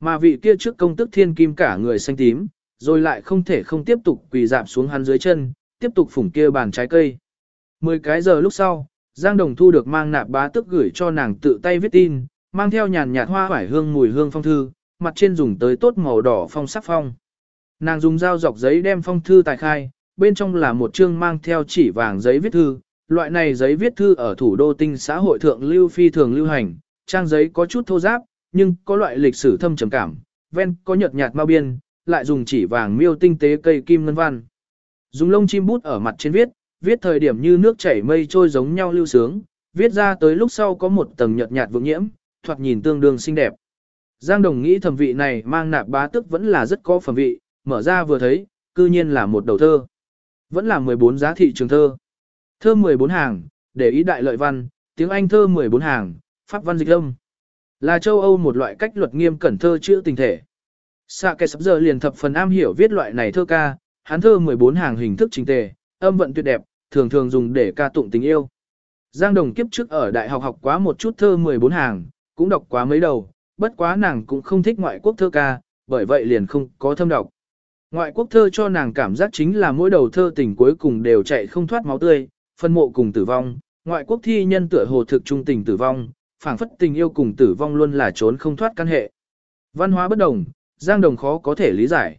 Mà vị kia trước công tức thiên kim cả người xanh tím, rồi lại không thể không tiếp tục quỳ dạp xuống hắn dưới chân, tiếp tục phủng kia bàn trái cây. Mười cái giờ lúc sau, Giang Đồng thu được mang nạp bá tức gửi cho nàng tự tay viết tin, mang theo nhàn nhạt hoa hoải hương mùi hương phong thư, mặt trên dùng tới tốt màu đỏ phong sắc phong. Nàng dùng dao dọc giấy đem phong thư tài khai, bên trong là một chương mang theo chỉ vàng giấy viết thư, loại này giấy viết thư ở thủ đô tinh xã hội thượng lưu phi thường lưu hành, trang giấy có chút thô giáp, nhưng có loại lịch sử thâm trầm cảm, ven có nhợt nhạt mau biên, lại dùng chỉ vàng miêu tinh tế cây kim ngân văn. Dùng lông chim bút ở mặt trên viết, viết thời điểm như nước chảy mây trôi giống nhau lưu sướng, viết ra tới lúc sau có một tầng nhợt nhạt vượng nhiễm, thoạt nhìn tương đương xinh đẹp. Giang Đồng nghĩ thẩm vị này mang nạp bá tức vẫn là rất có phẩm vị, mở ra vừa thấy, cư nhiên là một đầu thơ. Vẫn là 14 giá thị trường thơ. Thơ 14 hàng, để ý đại lợi văn, tiếng Anh thơ 14 hàng, pháp văn dịch âm. Là châu Âu một loại cách luật nghiêm cẩn thơ chữ tình thể. Sạ kẻ sắp giờ liền thập phần am hiểu viết loại này thơ ca, hắn thơ 14 hàng hình thức trình tề, âm vận tuyệt đẹp, thường thường dùng để ca tụng tình yêu. Giang Đồng kiếp trước ở đại học học quá một chút thơ 14 hàng, cũng đọc quá mấy đầu, bất quá nàng cũng không thích ngoại quốc thơ ca, bởi vậy liền không có thâm đọc. Ngoại quốc thơ cho nàng cảm giác chính là mỗi đầu thơ tình cuối cùng đều chạy không thoát máu tươi, phân mộ cùng tử vong, ngoại quốc thi nhân tựa hồ thực trung tình tử vong, phảng phất tình yêu cùng tử vong luôn là trốn không thoát căn hệ. Văn hóa bất đồng, Giang Đồng khó có thể lý giải.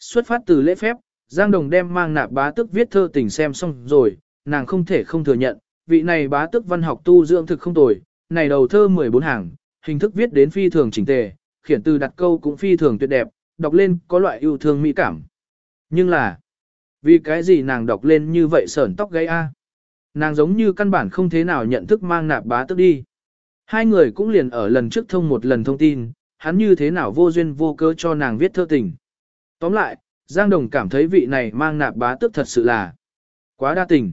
Xuất phát từ lễ phép, Giang Đồng đem mang nạp bá tức viết thơ tình xem xong rồi, nàng không thể không thừa nhận, vị này bá tức văn học tu dưỡng thực không tồi, này đầu thơ 14 hàng, hình thức viết đến phi thường chỉnh tề, khiển từ đặt câu cũng phi thường tuyệt đẹp, đọc lên có loại yêu thương mỹ cảm. Nhưng là, vì cái gì nàng đọc lên như vậy sởn tóc gáy a? Nàng giống như căn bản không thế nào nhận thức mang nạp bá tức đi. Hai người cũng liền ở lần trước thông một lần thông tin, hắn như thế nào vô duyên vô cớ cho nàng viết thơ tình. Tóm lại, Giang Đồng cảm thấy vị này mang nạp bá tức thật sự là quá đa tình.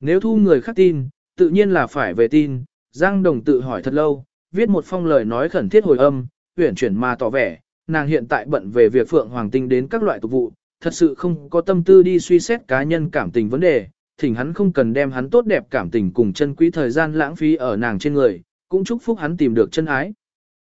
Nếu thu người khác tin, tự nhiên là phải về tin, Giang Đồng tự hỏi thật lâu, viết một phong lời nói khẩn thiết hồi âm, huyển chuyển mà tỏ vẻ, nàng hiện tại bận về việc Phượng Hoàng Tinh đến các loại tục vụ, thật sự không có tâm tư đi suy xét cá nhân cảm tình vấn đề, thỉnh hắn không cần đem hắn tốt đẹp cảm tình cùng chân quý thời gian lãng phí ở nàng trên người, cũng chúc phúc hắn tìm được chân ái.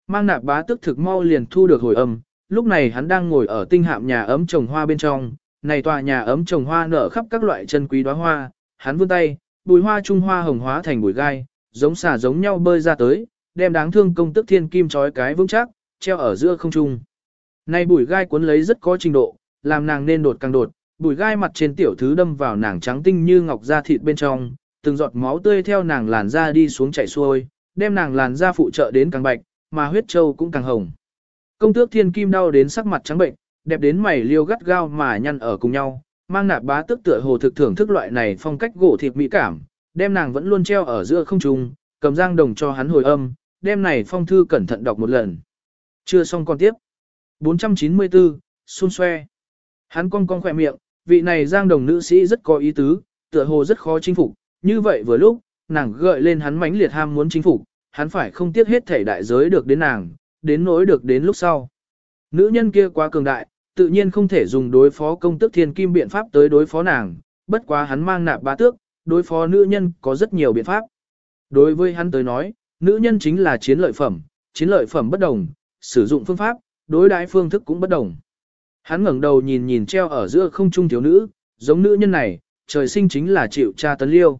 Mang nạp bá tức thực mau liền thu được hồi âm, lúc này hắn đang ngồi ở tinh hạm nhà ấm trồng hoa bên trong, này tòa nhà ấm trồng hoa nở khắp các loại chân quý đóa hoa, hắn vươn tay, bùi hoa trung hoa hồng hóa thành bùi gai, giống xả giống nhau bơi ra tới, đem đáng thương công tức thiên kim trói cái vững chắc, treo ở giữa không trung. Này bùi gai cuốn lấy rất có trình độ, làm nàng nên đột càng đột, bùi gai mặt trên tiểu thứ đâm vào nàng trắng tinh như ngọc da thịt bên trong, từng giọt máu tươi theo nàng làn da đi xuống chảy xuôi, đem nàng làn da phụ trợ đến càng bạch, mà huyết châu cũng càng hồng. Công tước thiên kim đau đến sắc mặt trắng bệnh, đẹp đến mày liêu gắt gao mà nhăn ở cùng nhau, mang nạp bá tức tựa hồ thực thưởng thức loại này phong cách gỗ thịt mỹ cảm, đem nàng vẫn luôn treo ở giữa không trung, cầm Giang Đồng cho hắn hồi âm, đem này phong thư cẩn thận đọc một lần. Chưa xong con tiếp. 494, xun xoe. Hắn cong cong khỏe miệng, vị này Giang Đồng nữ sĩ rất có ý tứ, tựa hồ rất khó chinh phục, như vậy vừa lúc, nàng gợi lên hắn mãnh liệt ham muốn chinh phục, hắn phải không tiếc hết thể đại giới được đến nàng, đến nỗi được đến lúc sau. Nữ nhân kia quá cường đại, tự nhiên không thể dùng đối phó công tức thiên kim biện pháp tới đối phó nàng, bất quá hắn mang nạp ba tước, đối phó nữ nhân có rất nhiều biện pháp. Đối với hắn tới nói, nữ nhân chính là chiến lợi phẩm, chiến lợi phẩm bất đồng, sử dụng phương pháp, đối đãi phương thức cũng bất đồng. Hắn ngẩng đầu nhìn nhìn treo ở giữa không trung thiếu nữ, giống nữ nhân này, trời sinh chính là chịu cha tấn liêu.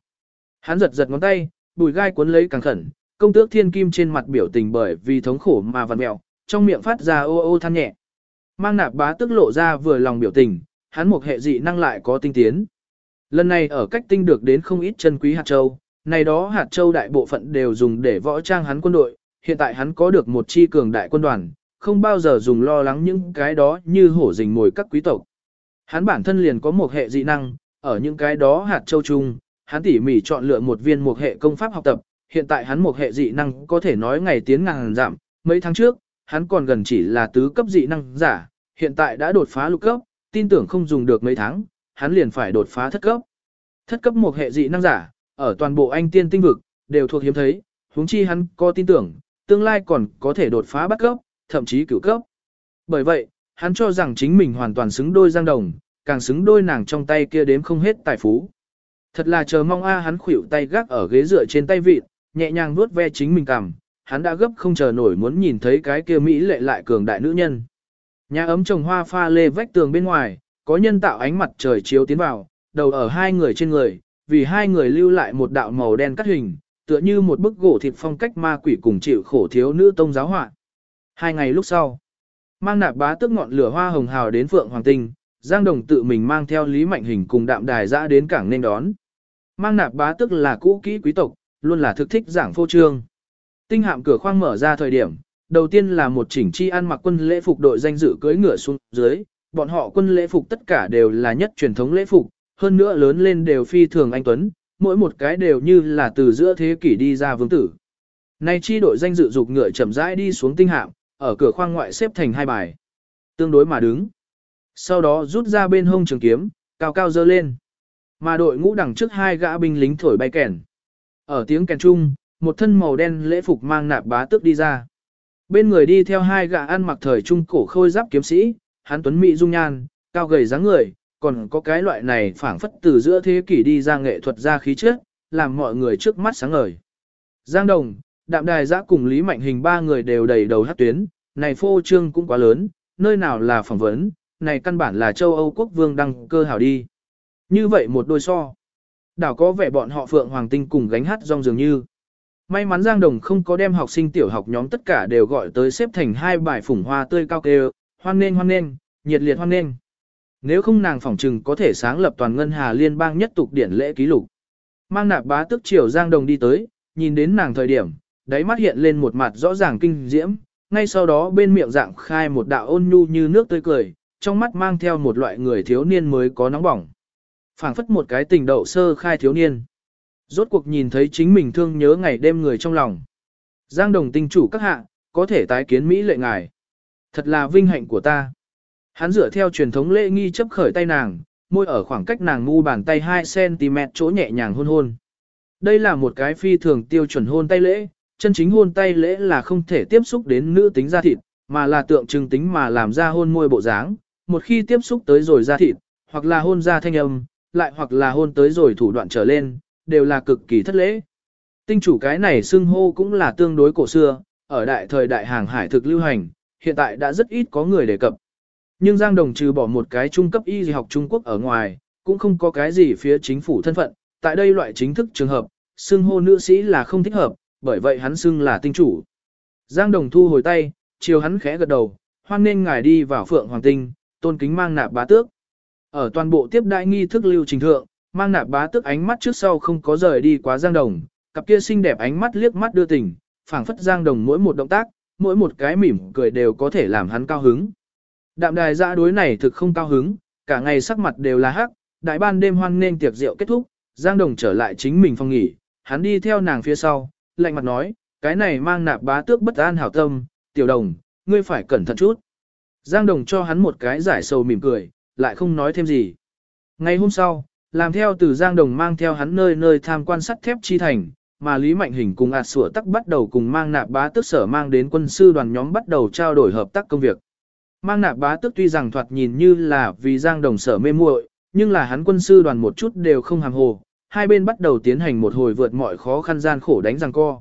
Hắn giật giật ngón tay, bùi gai cuốn lấy càng khẩn, công tước thiên kim trên mặt biểu tình bởi vì thống khổ mà vằn mẹo, trong miệng phát ra ô ô than nhẹ. Mang nạp bá tức lộ ra vừa lòng biểu tình, hắn một hệ dị năng lại có tinh tiến. Lần này ở cách tinh được đến không ít chân quý hạt châu, này đó hạt châu đại bộ phận đều dùng để võ trang hắn quân đội, hiện tại hắn có được một chi cường đại quân đoàn, không bao giờ dùng lo lắng những cái đó như hổ rình mồi các quý tộc. Hắn bản thân liền có một hệ dị năng, ở những cái đó hạt châu chung, hắn tỉ mỉ chọn lựa một viên một hệ công pháp học tập, hiện tại hắn một hệ dị năng có thể nói ngày tiến ngàn giảm, mấy tháng trước, hắn còn gần chỉ là tứ cấp dị năng giả, hiện tại đã đột phá lục cấp, tin tưởng không dùng được mấy tháng, hắn liền phải đột phá thất cấp. Thất cấp một hệ dị năng giả, ở toàn bộ anh tiên tinh vực, đều thuộc hiếm thấy, huống chi hắn có tin tưởng, tương lai còn có thể đột phá bắt cấp, thậm chí cửu cấp. Bởi vậy, hắn cho rằng chính mình hoàn toàn xứng đôi Giang Đồng, càng xứng đôi nàng trong tay kia đếm không hết tài phú. Thật là chờ mong a hắn khuỷu tay gác ở ghế dựa trên tay vịt, nhẹ nhàng vuốt ve chính mình cằm, hắn đã gấp không chờ nổi muốn nhìn thấy cái kia mỹ lệ lại cường đại nữ nhân. Nhà ấm trồng hoa pha lê vách tường bên ngoài, có nhân tạo ánh mặt trời chiếu tiến vào, đầu ở hai người trên người, vì hai người lưu lại một đạo màu đen cắt hình, tựa như một bức gỗ thịt phong cách ma quỷ cùng chịu khổ thiếu nữ tông giáo họa. Hai ngày lúc sau, mang nạp bá tức ngọn lửa hoa hồng hào đến Phượng Hoàng Tinh, Giang Đồng tự mình mang theo Lý Mạnh Hình cùng đạm đài dã đến cảng nên đón. Mang nạp bá tức là cũ kỹ quý tộc, luôn là thực thích giảng phô trương. Tinh hạm cửa khoang mở ra thời điểm, đầu tiên là một chỉnh chi ăn mặc quân lễ phục đội danh dự cưới ngựa xuống dưới, bọn họ quân lễ phục tất cả đều là nhất truyền thống lễ phục, hơn nữa lớn lên đều phi thường anh tuấn, mỗi một cái đều như là từ giữa thế kỷ đi ra vương tử. Nay chi đội danh dự dục ngựa chậm rãi đi xuống tinh hạm, ở cửa khoang ngoại xếp thành hai bài. Tương đối mà đứng. Sau đó rút ra bên hông trường kiếm, cao cao dơ lên. Mà đội ngũ đằng trước hai gã binh lính thổi bay kèn. Ở tiếng kèn trung, một thân màu đen lễ phục mang nạp bá tước đi ra. Bên người đi theo hai gã ăn mặc thời trung cổ khôi giáp kiếm sĩ, hán tuấn mỹ dung nhan, cao gầy dáng người, còn có cái loại này phảng phất từ giữa thế kỷ đi ra nghệ thuật ra khí trước, làm mọi người trước mắt sáng ngời. Giang Đồng, Đạm Đài Giã cùng Lý Mạnh Hình ba người đều đầy đầu hát tuyến, này phô trương cũng quá lớn, nơi nào là phỏng vấn, này căn bản là châu Âu quốc vương đăng cơ hảo đi. Như vậy một đôi so. Đảo có vẻ bọn họ Phượng Hoàng Tinh cùng gánh hát rong dường như. May mắn Giang Đồng không có đem học sinh tiểu học nhóm tất cả đều gọi tới xếp thành hai bài phủng hoa tươi cao kêu, hoan nên hoan nên, nhiệt liệt hoan nên. Nếu không nàng phỏng trừng có thể sáng lập toàn ngân hà liên bang nhất tục điển lễ ký lục. Mang nạp bá tức chiều Giang Đồng đi tới, nhìn đến nàng thời điểm, đáy mắt hiện lên một mặt rõ ràng kinh diễm, ngay sau đó bên miệng dạng khai một đạo ôn nhu như nước tươi cười, trong mắt mang theo một loại người thiếu niên mới có nóng bỏng. phảng phất một cái tình đậu sơ khai thiếu niên. Rốt cuộc nhìn thấy chính mình thương nhớ ngày đêm người trong lòng. Giang đồng tinh chủ các hạ, có thể tái kiến Mỹ lệ ngài. Thật là vinh hạnh của ta. Hắn dựa theo truyền thống lễ nghi chấp khởi tay nàng, môi ở khoảng cách nàng ngu bàn tay 2cm chỗ nhẹ nhàng hôn hôn. Đây là một cái phi thường tiêu chuẩn hôn tay lễ, chân chính hôn tay lễ là không thể tiếp xúc đến nữ tính da thịt, mà là tượng trưng tính mà làm ra hôn môi bộ dáng. Một khi tiếp xúc tới rồi da thịt, hoặc là hôn ra thanh âm, lại hoặc là hôn tới rồi thủ đoạn trở lên, đều là cực kỳ thất lễ. Tinh chủ cái này xưng hô cũng là tương đối cổ xưa, ở đại thời đại hàng hải thực lưu hành, hiện tại đã rất ít có người đề cập. Nhưng Giang Đồng trừ bỏ một cái trung cấp y học Trung Quốc ở ngoài, cũng không có cái gì phía chính phủ thân phận, tại đây loại chính thức trường hợp, xưng hô nữ sĩ là không thích hợp, bởi vậy hắn xưng là tinh chủ. Giang Đồng thu hồi tay, chiều hắn khẽ gật đầu, hoan nên ngài đi vào phượng hoàng tinh, tôn kính mang nạp bá tước. Ở toàn bộ tiếp đại nghi thức lưu trình thượng, mang nạp bá tước ánh mắt trước sau không có rời đi quá Giang Đồng, cặp kia xinh đẹp ánh mắt liếc mắt đưa tình, phảng phất Giang Đồng mỗi một động tác, mỗi một cái mỉm cười đều có thể làm hắn cao hứng. Đạm đài ra đối này thực không cao hứng, cả ngày sắc mặt đều là hắc, đại ban đêm hoan nên tiệc rượu kết thúc, Giang Đồng trở lại chính mình phòng nghỉ, hắn đi theo nàng phía sau, lạnh mặt nói, cái này mang nạp bá tước bất an hảo tâm, tiểu đồng, ngươi phải cẩn thận chút. Giang đồng cho hắn một cái giải sầu mỉm cười, lại không nói thêm gì. Ngày hôm sau, làm theo từ Giang đồng mang theo hắn nơi nơi tham quan sắt thép chi thành, mà Lý Mạnh Hình cùng ạt sủa tắc bắt đầu cùng mang nạp bá tước sở mang đến quân sư đoàn nhóm bắt đầu trao đổi hợp tác công việc. Mang nạp bá tước tuy rằng thoạt nhìn như là vì Giang đồng sở mê muội, nhưng là hắn quân sư đoàn một chút đều không hàm hồ, hai bên bắt đầu tiến hành một hồi vượt mọi khó khăn gian khổ đánh răng co.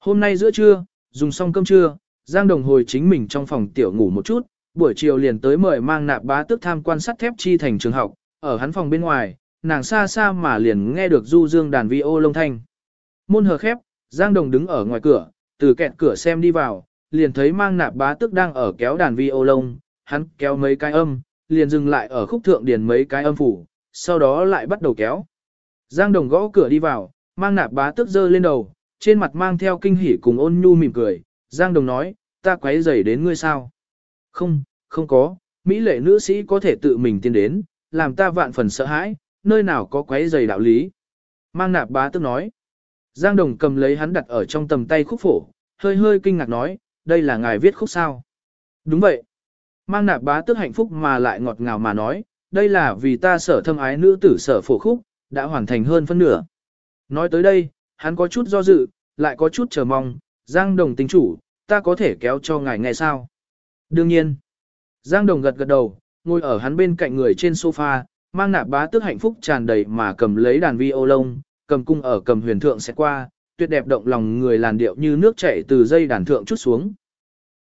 Hôm nay giữa trưa, dùng xong cơm trưa, Giang Đồng hồi chính mình trong phòng tiểu ngủ một chút, buổi chiều liền tới mời mang nạp bá tước tham quan sắt thép chi thành trường học, ở hắn phòng bên ngoài, nàng xa xa mà liền nghe được du dương đàn vi ô lông thanh. Môn hờ khép, Giang Đồng đứng ở ngoài cửa, từ kẹt cửa xem đi vào, liền thấy mang nạp bá tước đang ở kéo đàn vi ô lông, hắn kéo mấy cái âm, liền dừng lại ở khúc thượng điền mấy cái âm phủ, sau đó lại bắt đầu kéo. Giang Đồng gõ cửa đi vào, mang nạp bá tức dơ lên đầu, trên mặt mang theo kinh hỉ cùng ôn nhu mỉm cười. Giang Đồng nói, ta quấy rầy đến ngươi sao? Không, không có, Mỹ lệ nữ sĩ có thể tự mình tiến đến, làm ta vạn phần sợ hãi, nơi nào có quấy rầy đạo lý. Mang nạp bá tức nói. Giang Đồng cầm lấy hắn đặt ở trong tầm tay khúc phổ, hơi hơi kinh ngạc nói, đây là ngài viết khúc sao? Đúng vậy. Mang nạp bá tức hạnh phúc mà lại ngọt ngào mà nói, đây là vì ta sở thâm ái nữ tử sở phổ khúc, đã hoàn thành hơn phân nửa. Nói tới đây, hắn có chút do dự, lại có chút chờ mong, Giang Đồng tính chủ, ta có thể kéo cho ngài nghe sao? Đương nhiên. Giang Đồng gật gật đầu, ngồi ở hắn bên cạnh người trên sofa, mang nạp bá tức hạnh phúc tràn đầy mà cầm lấy đàn vi ô lông, cầm cung ở cầm huyền thượng sẽ qua, tuyệt đẹp động lòng người làn điệu như nước chảy từ dây đàn thượng chút xuống.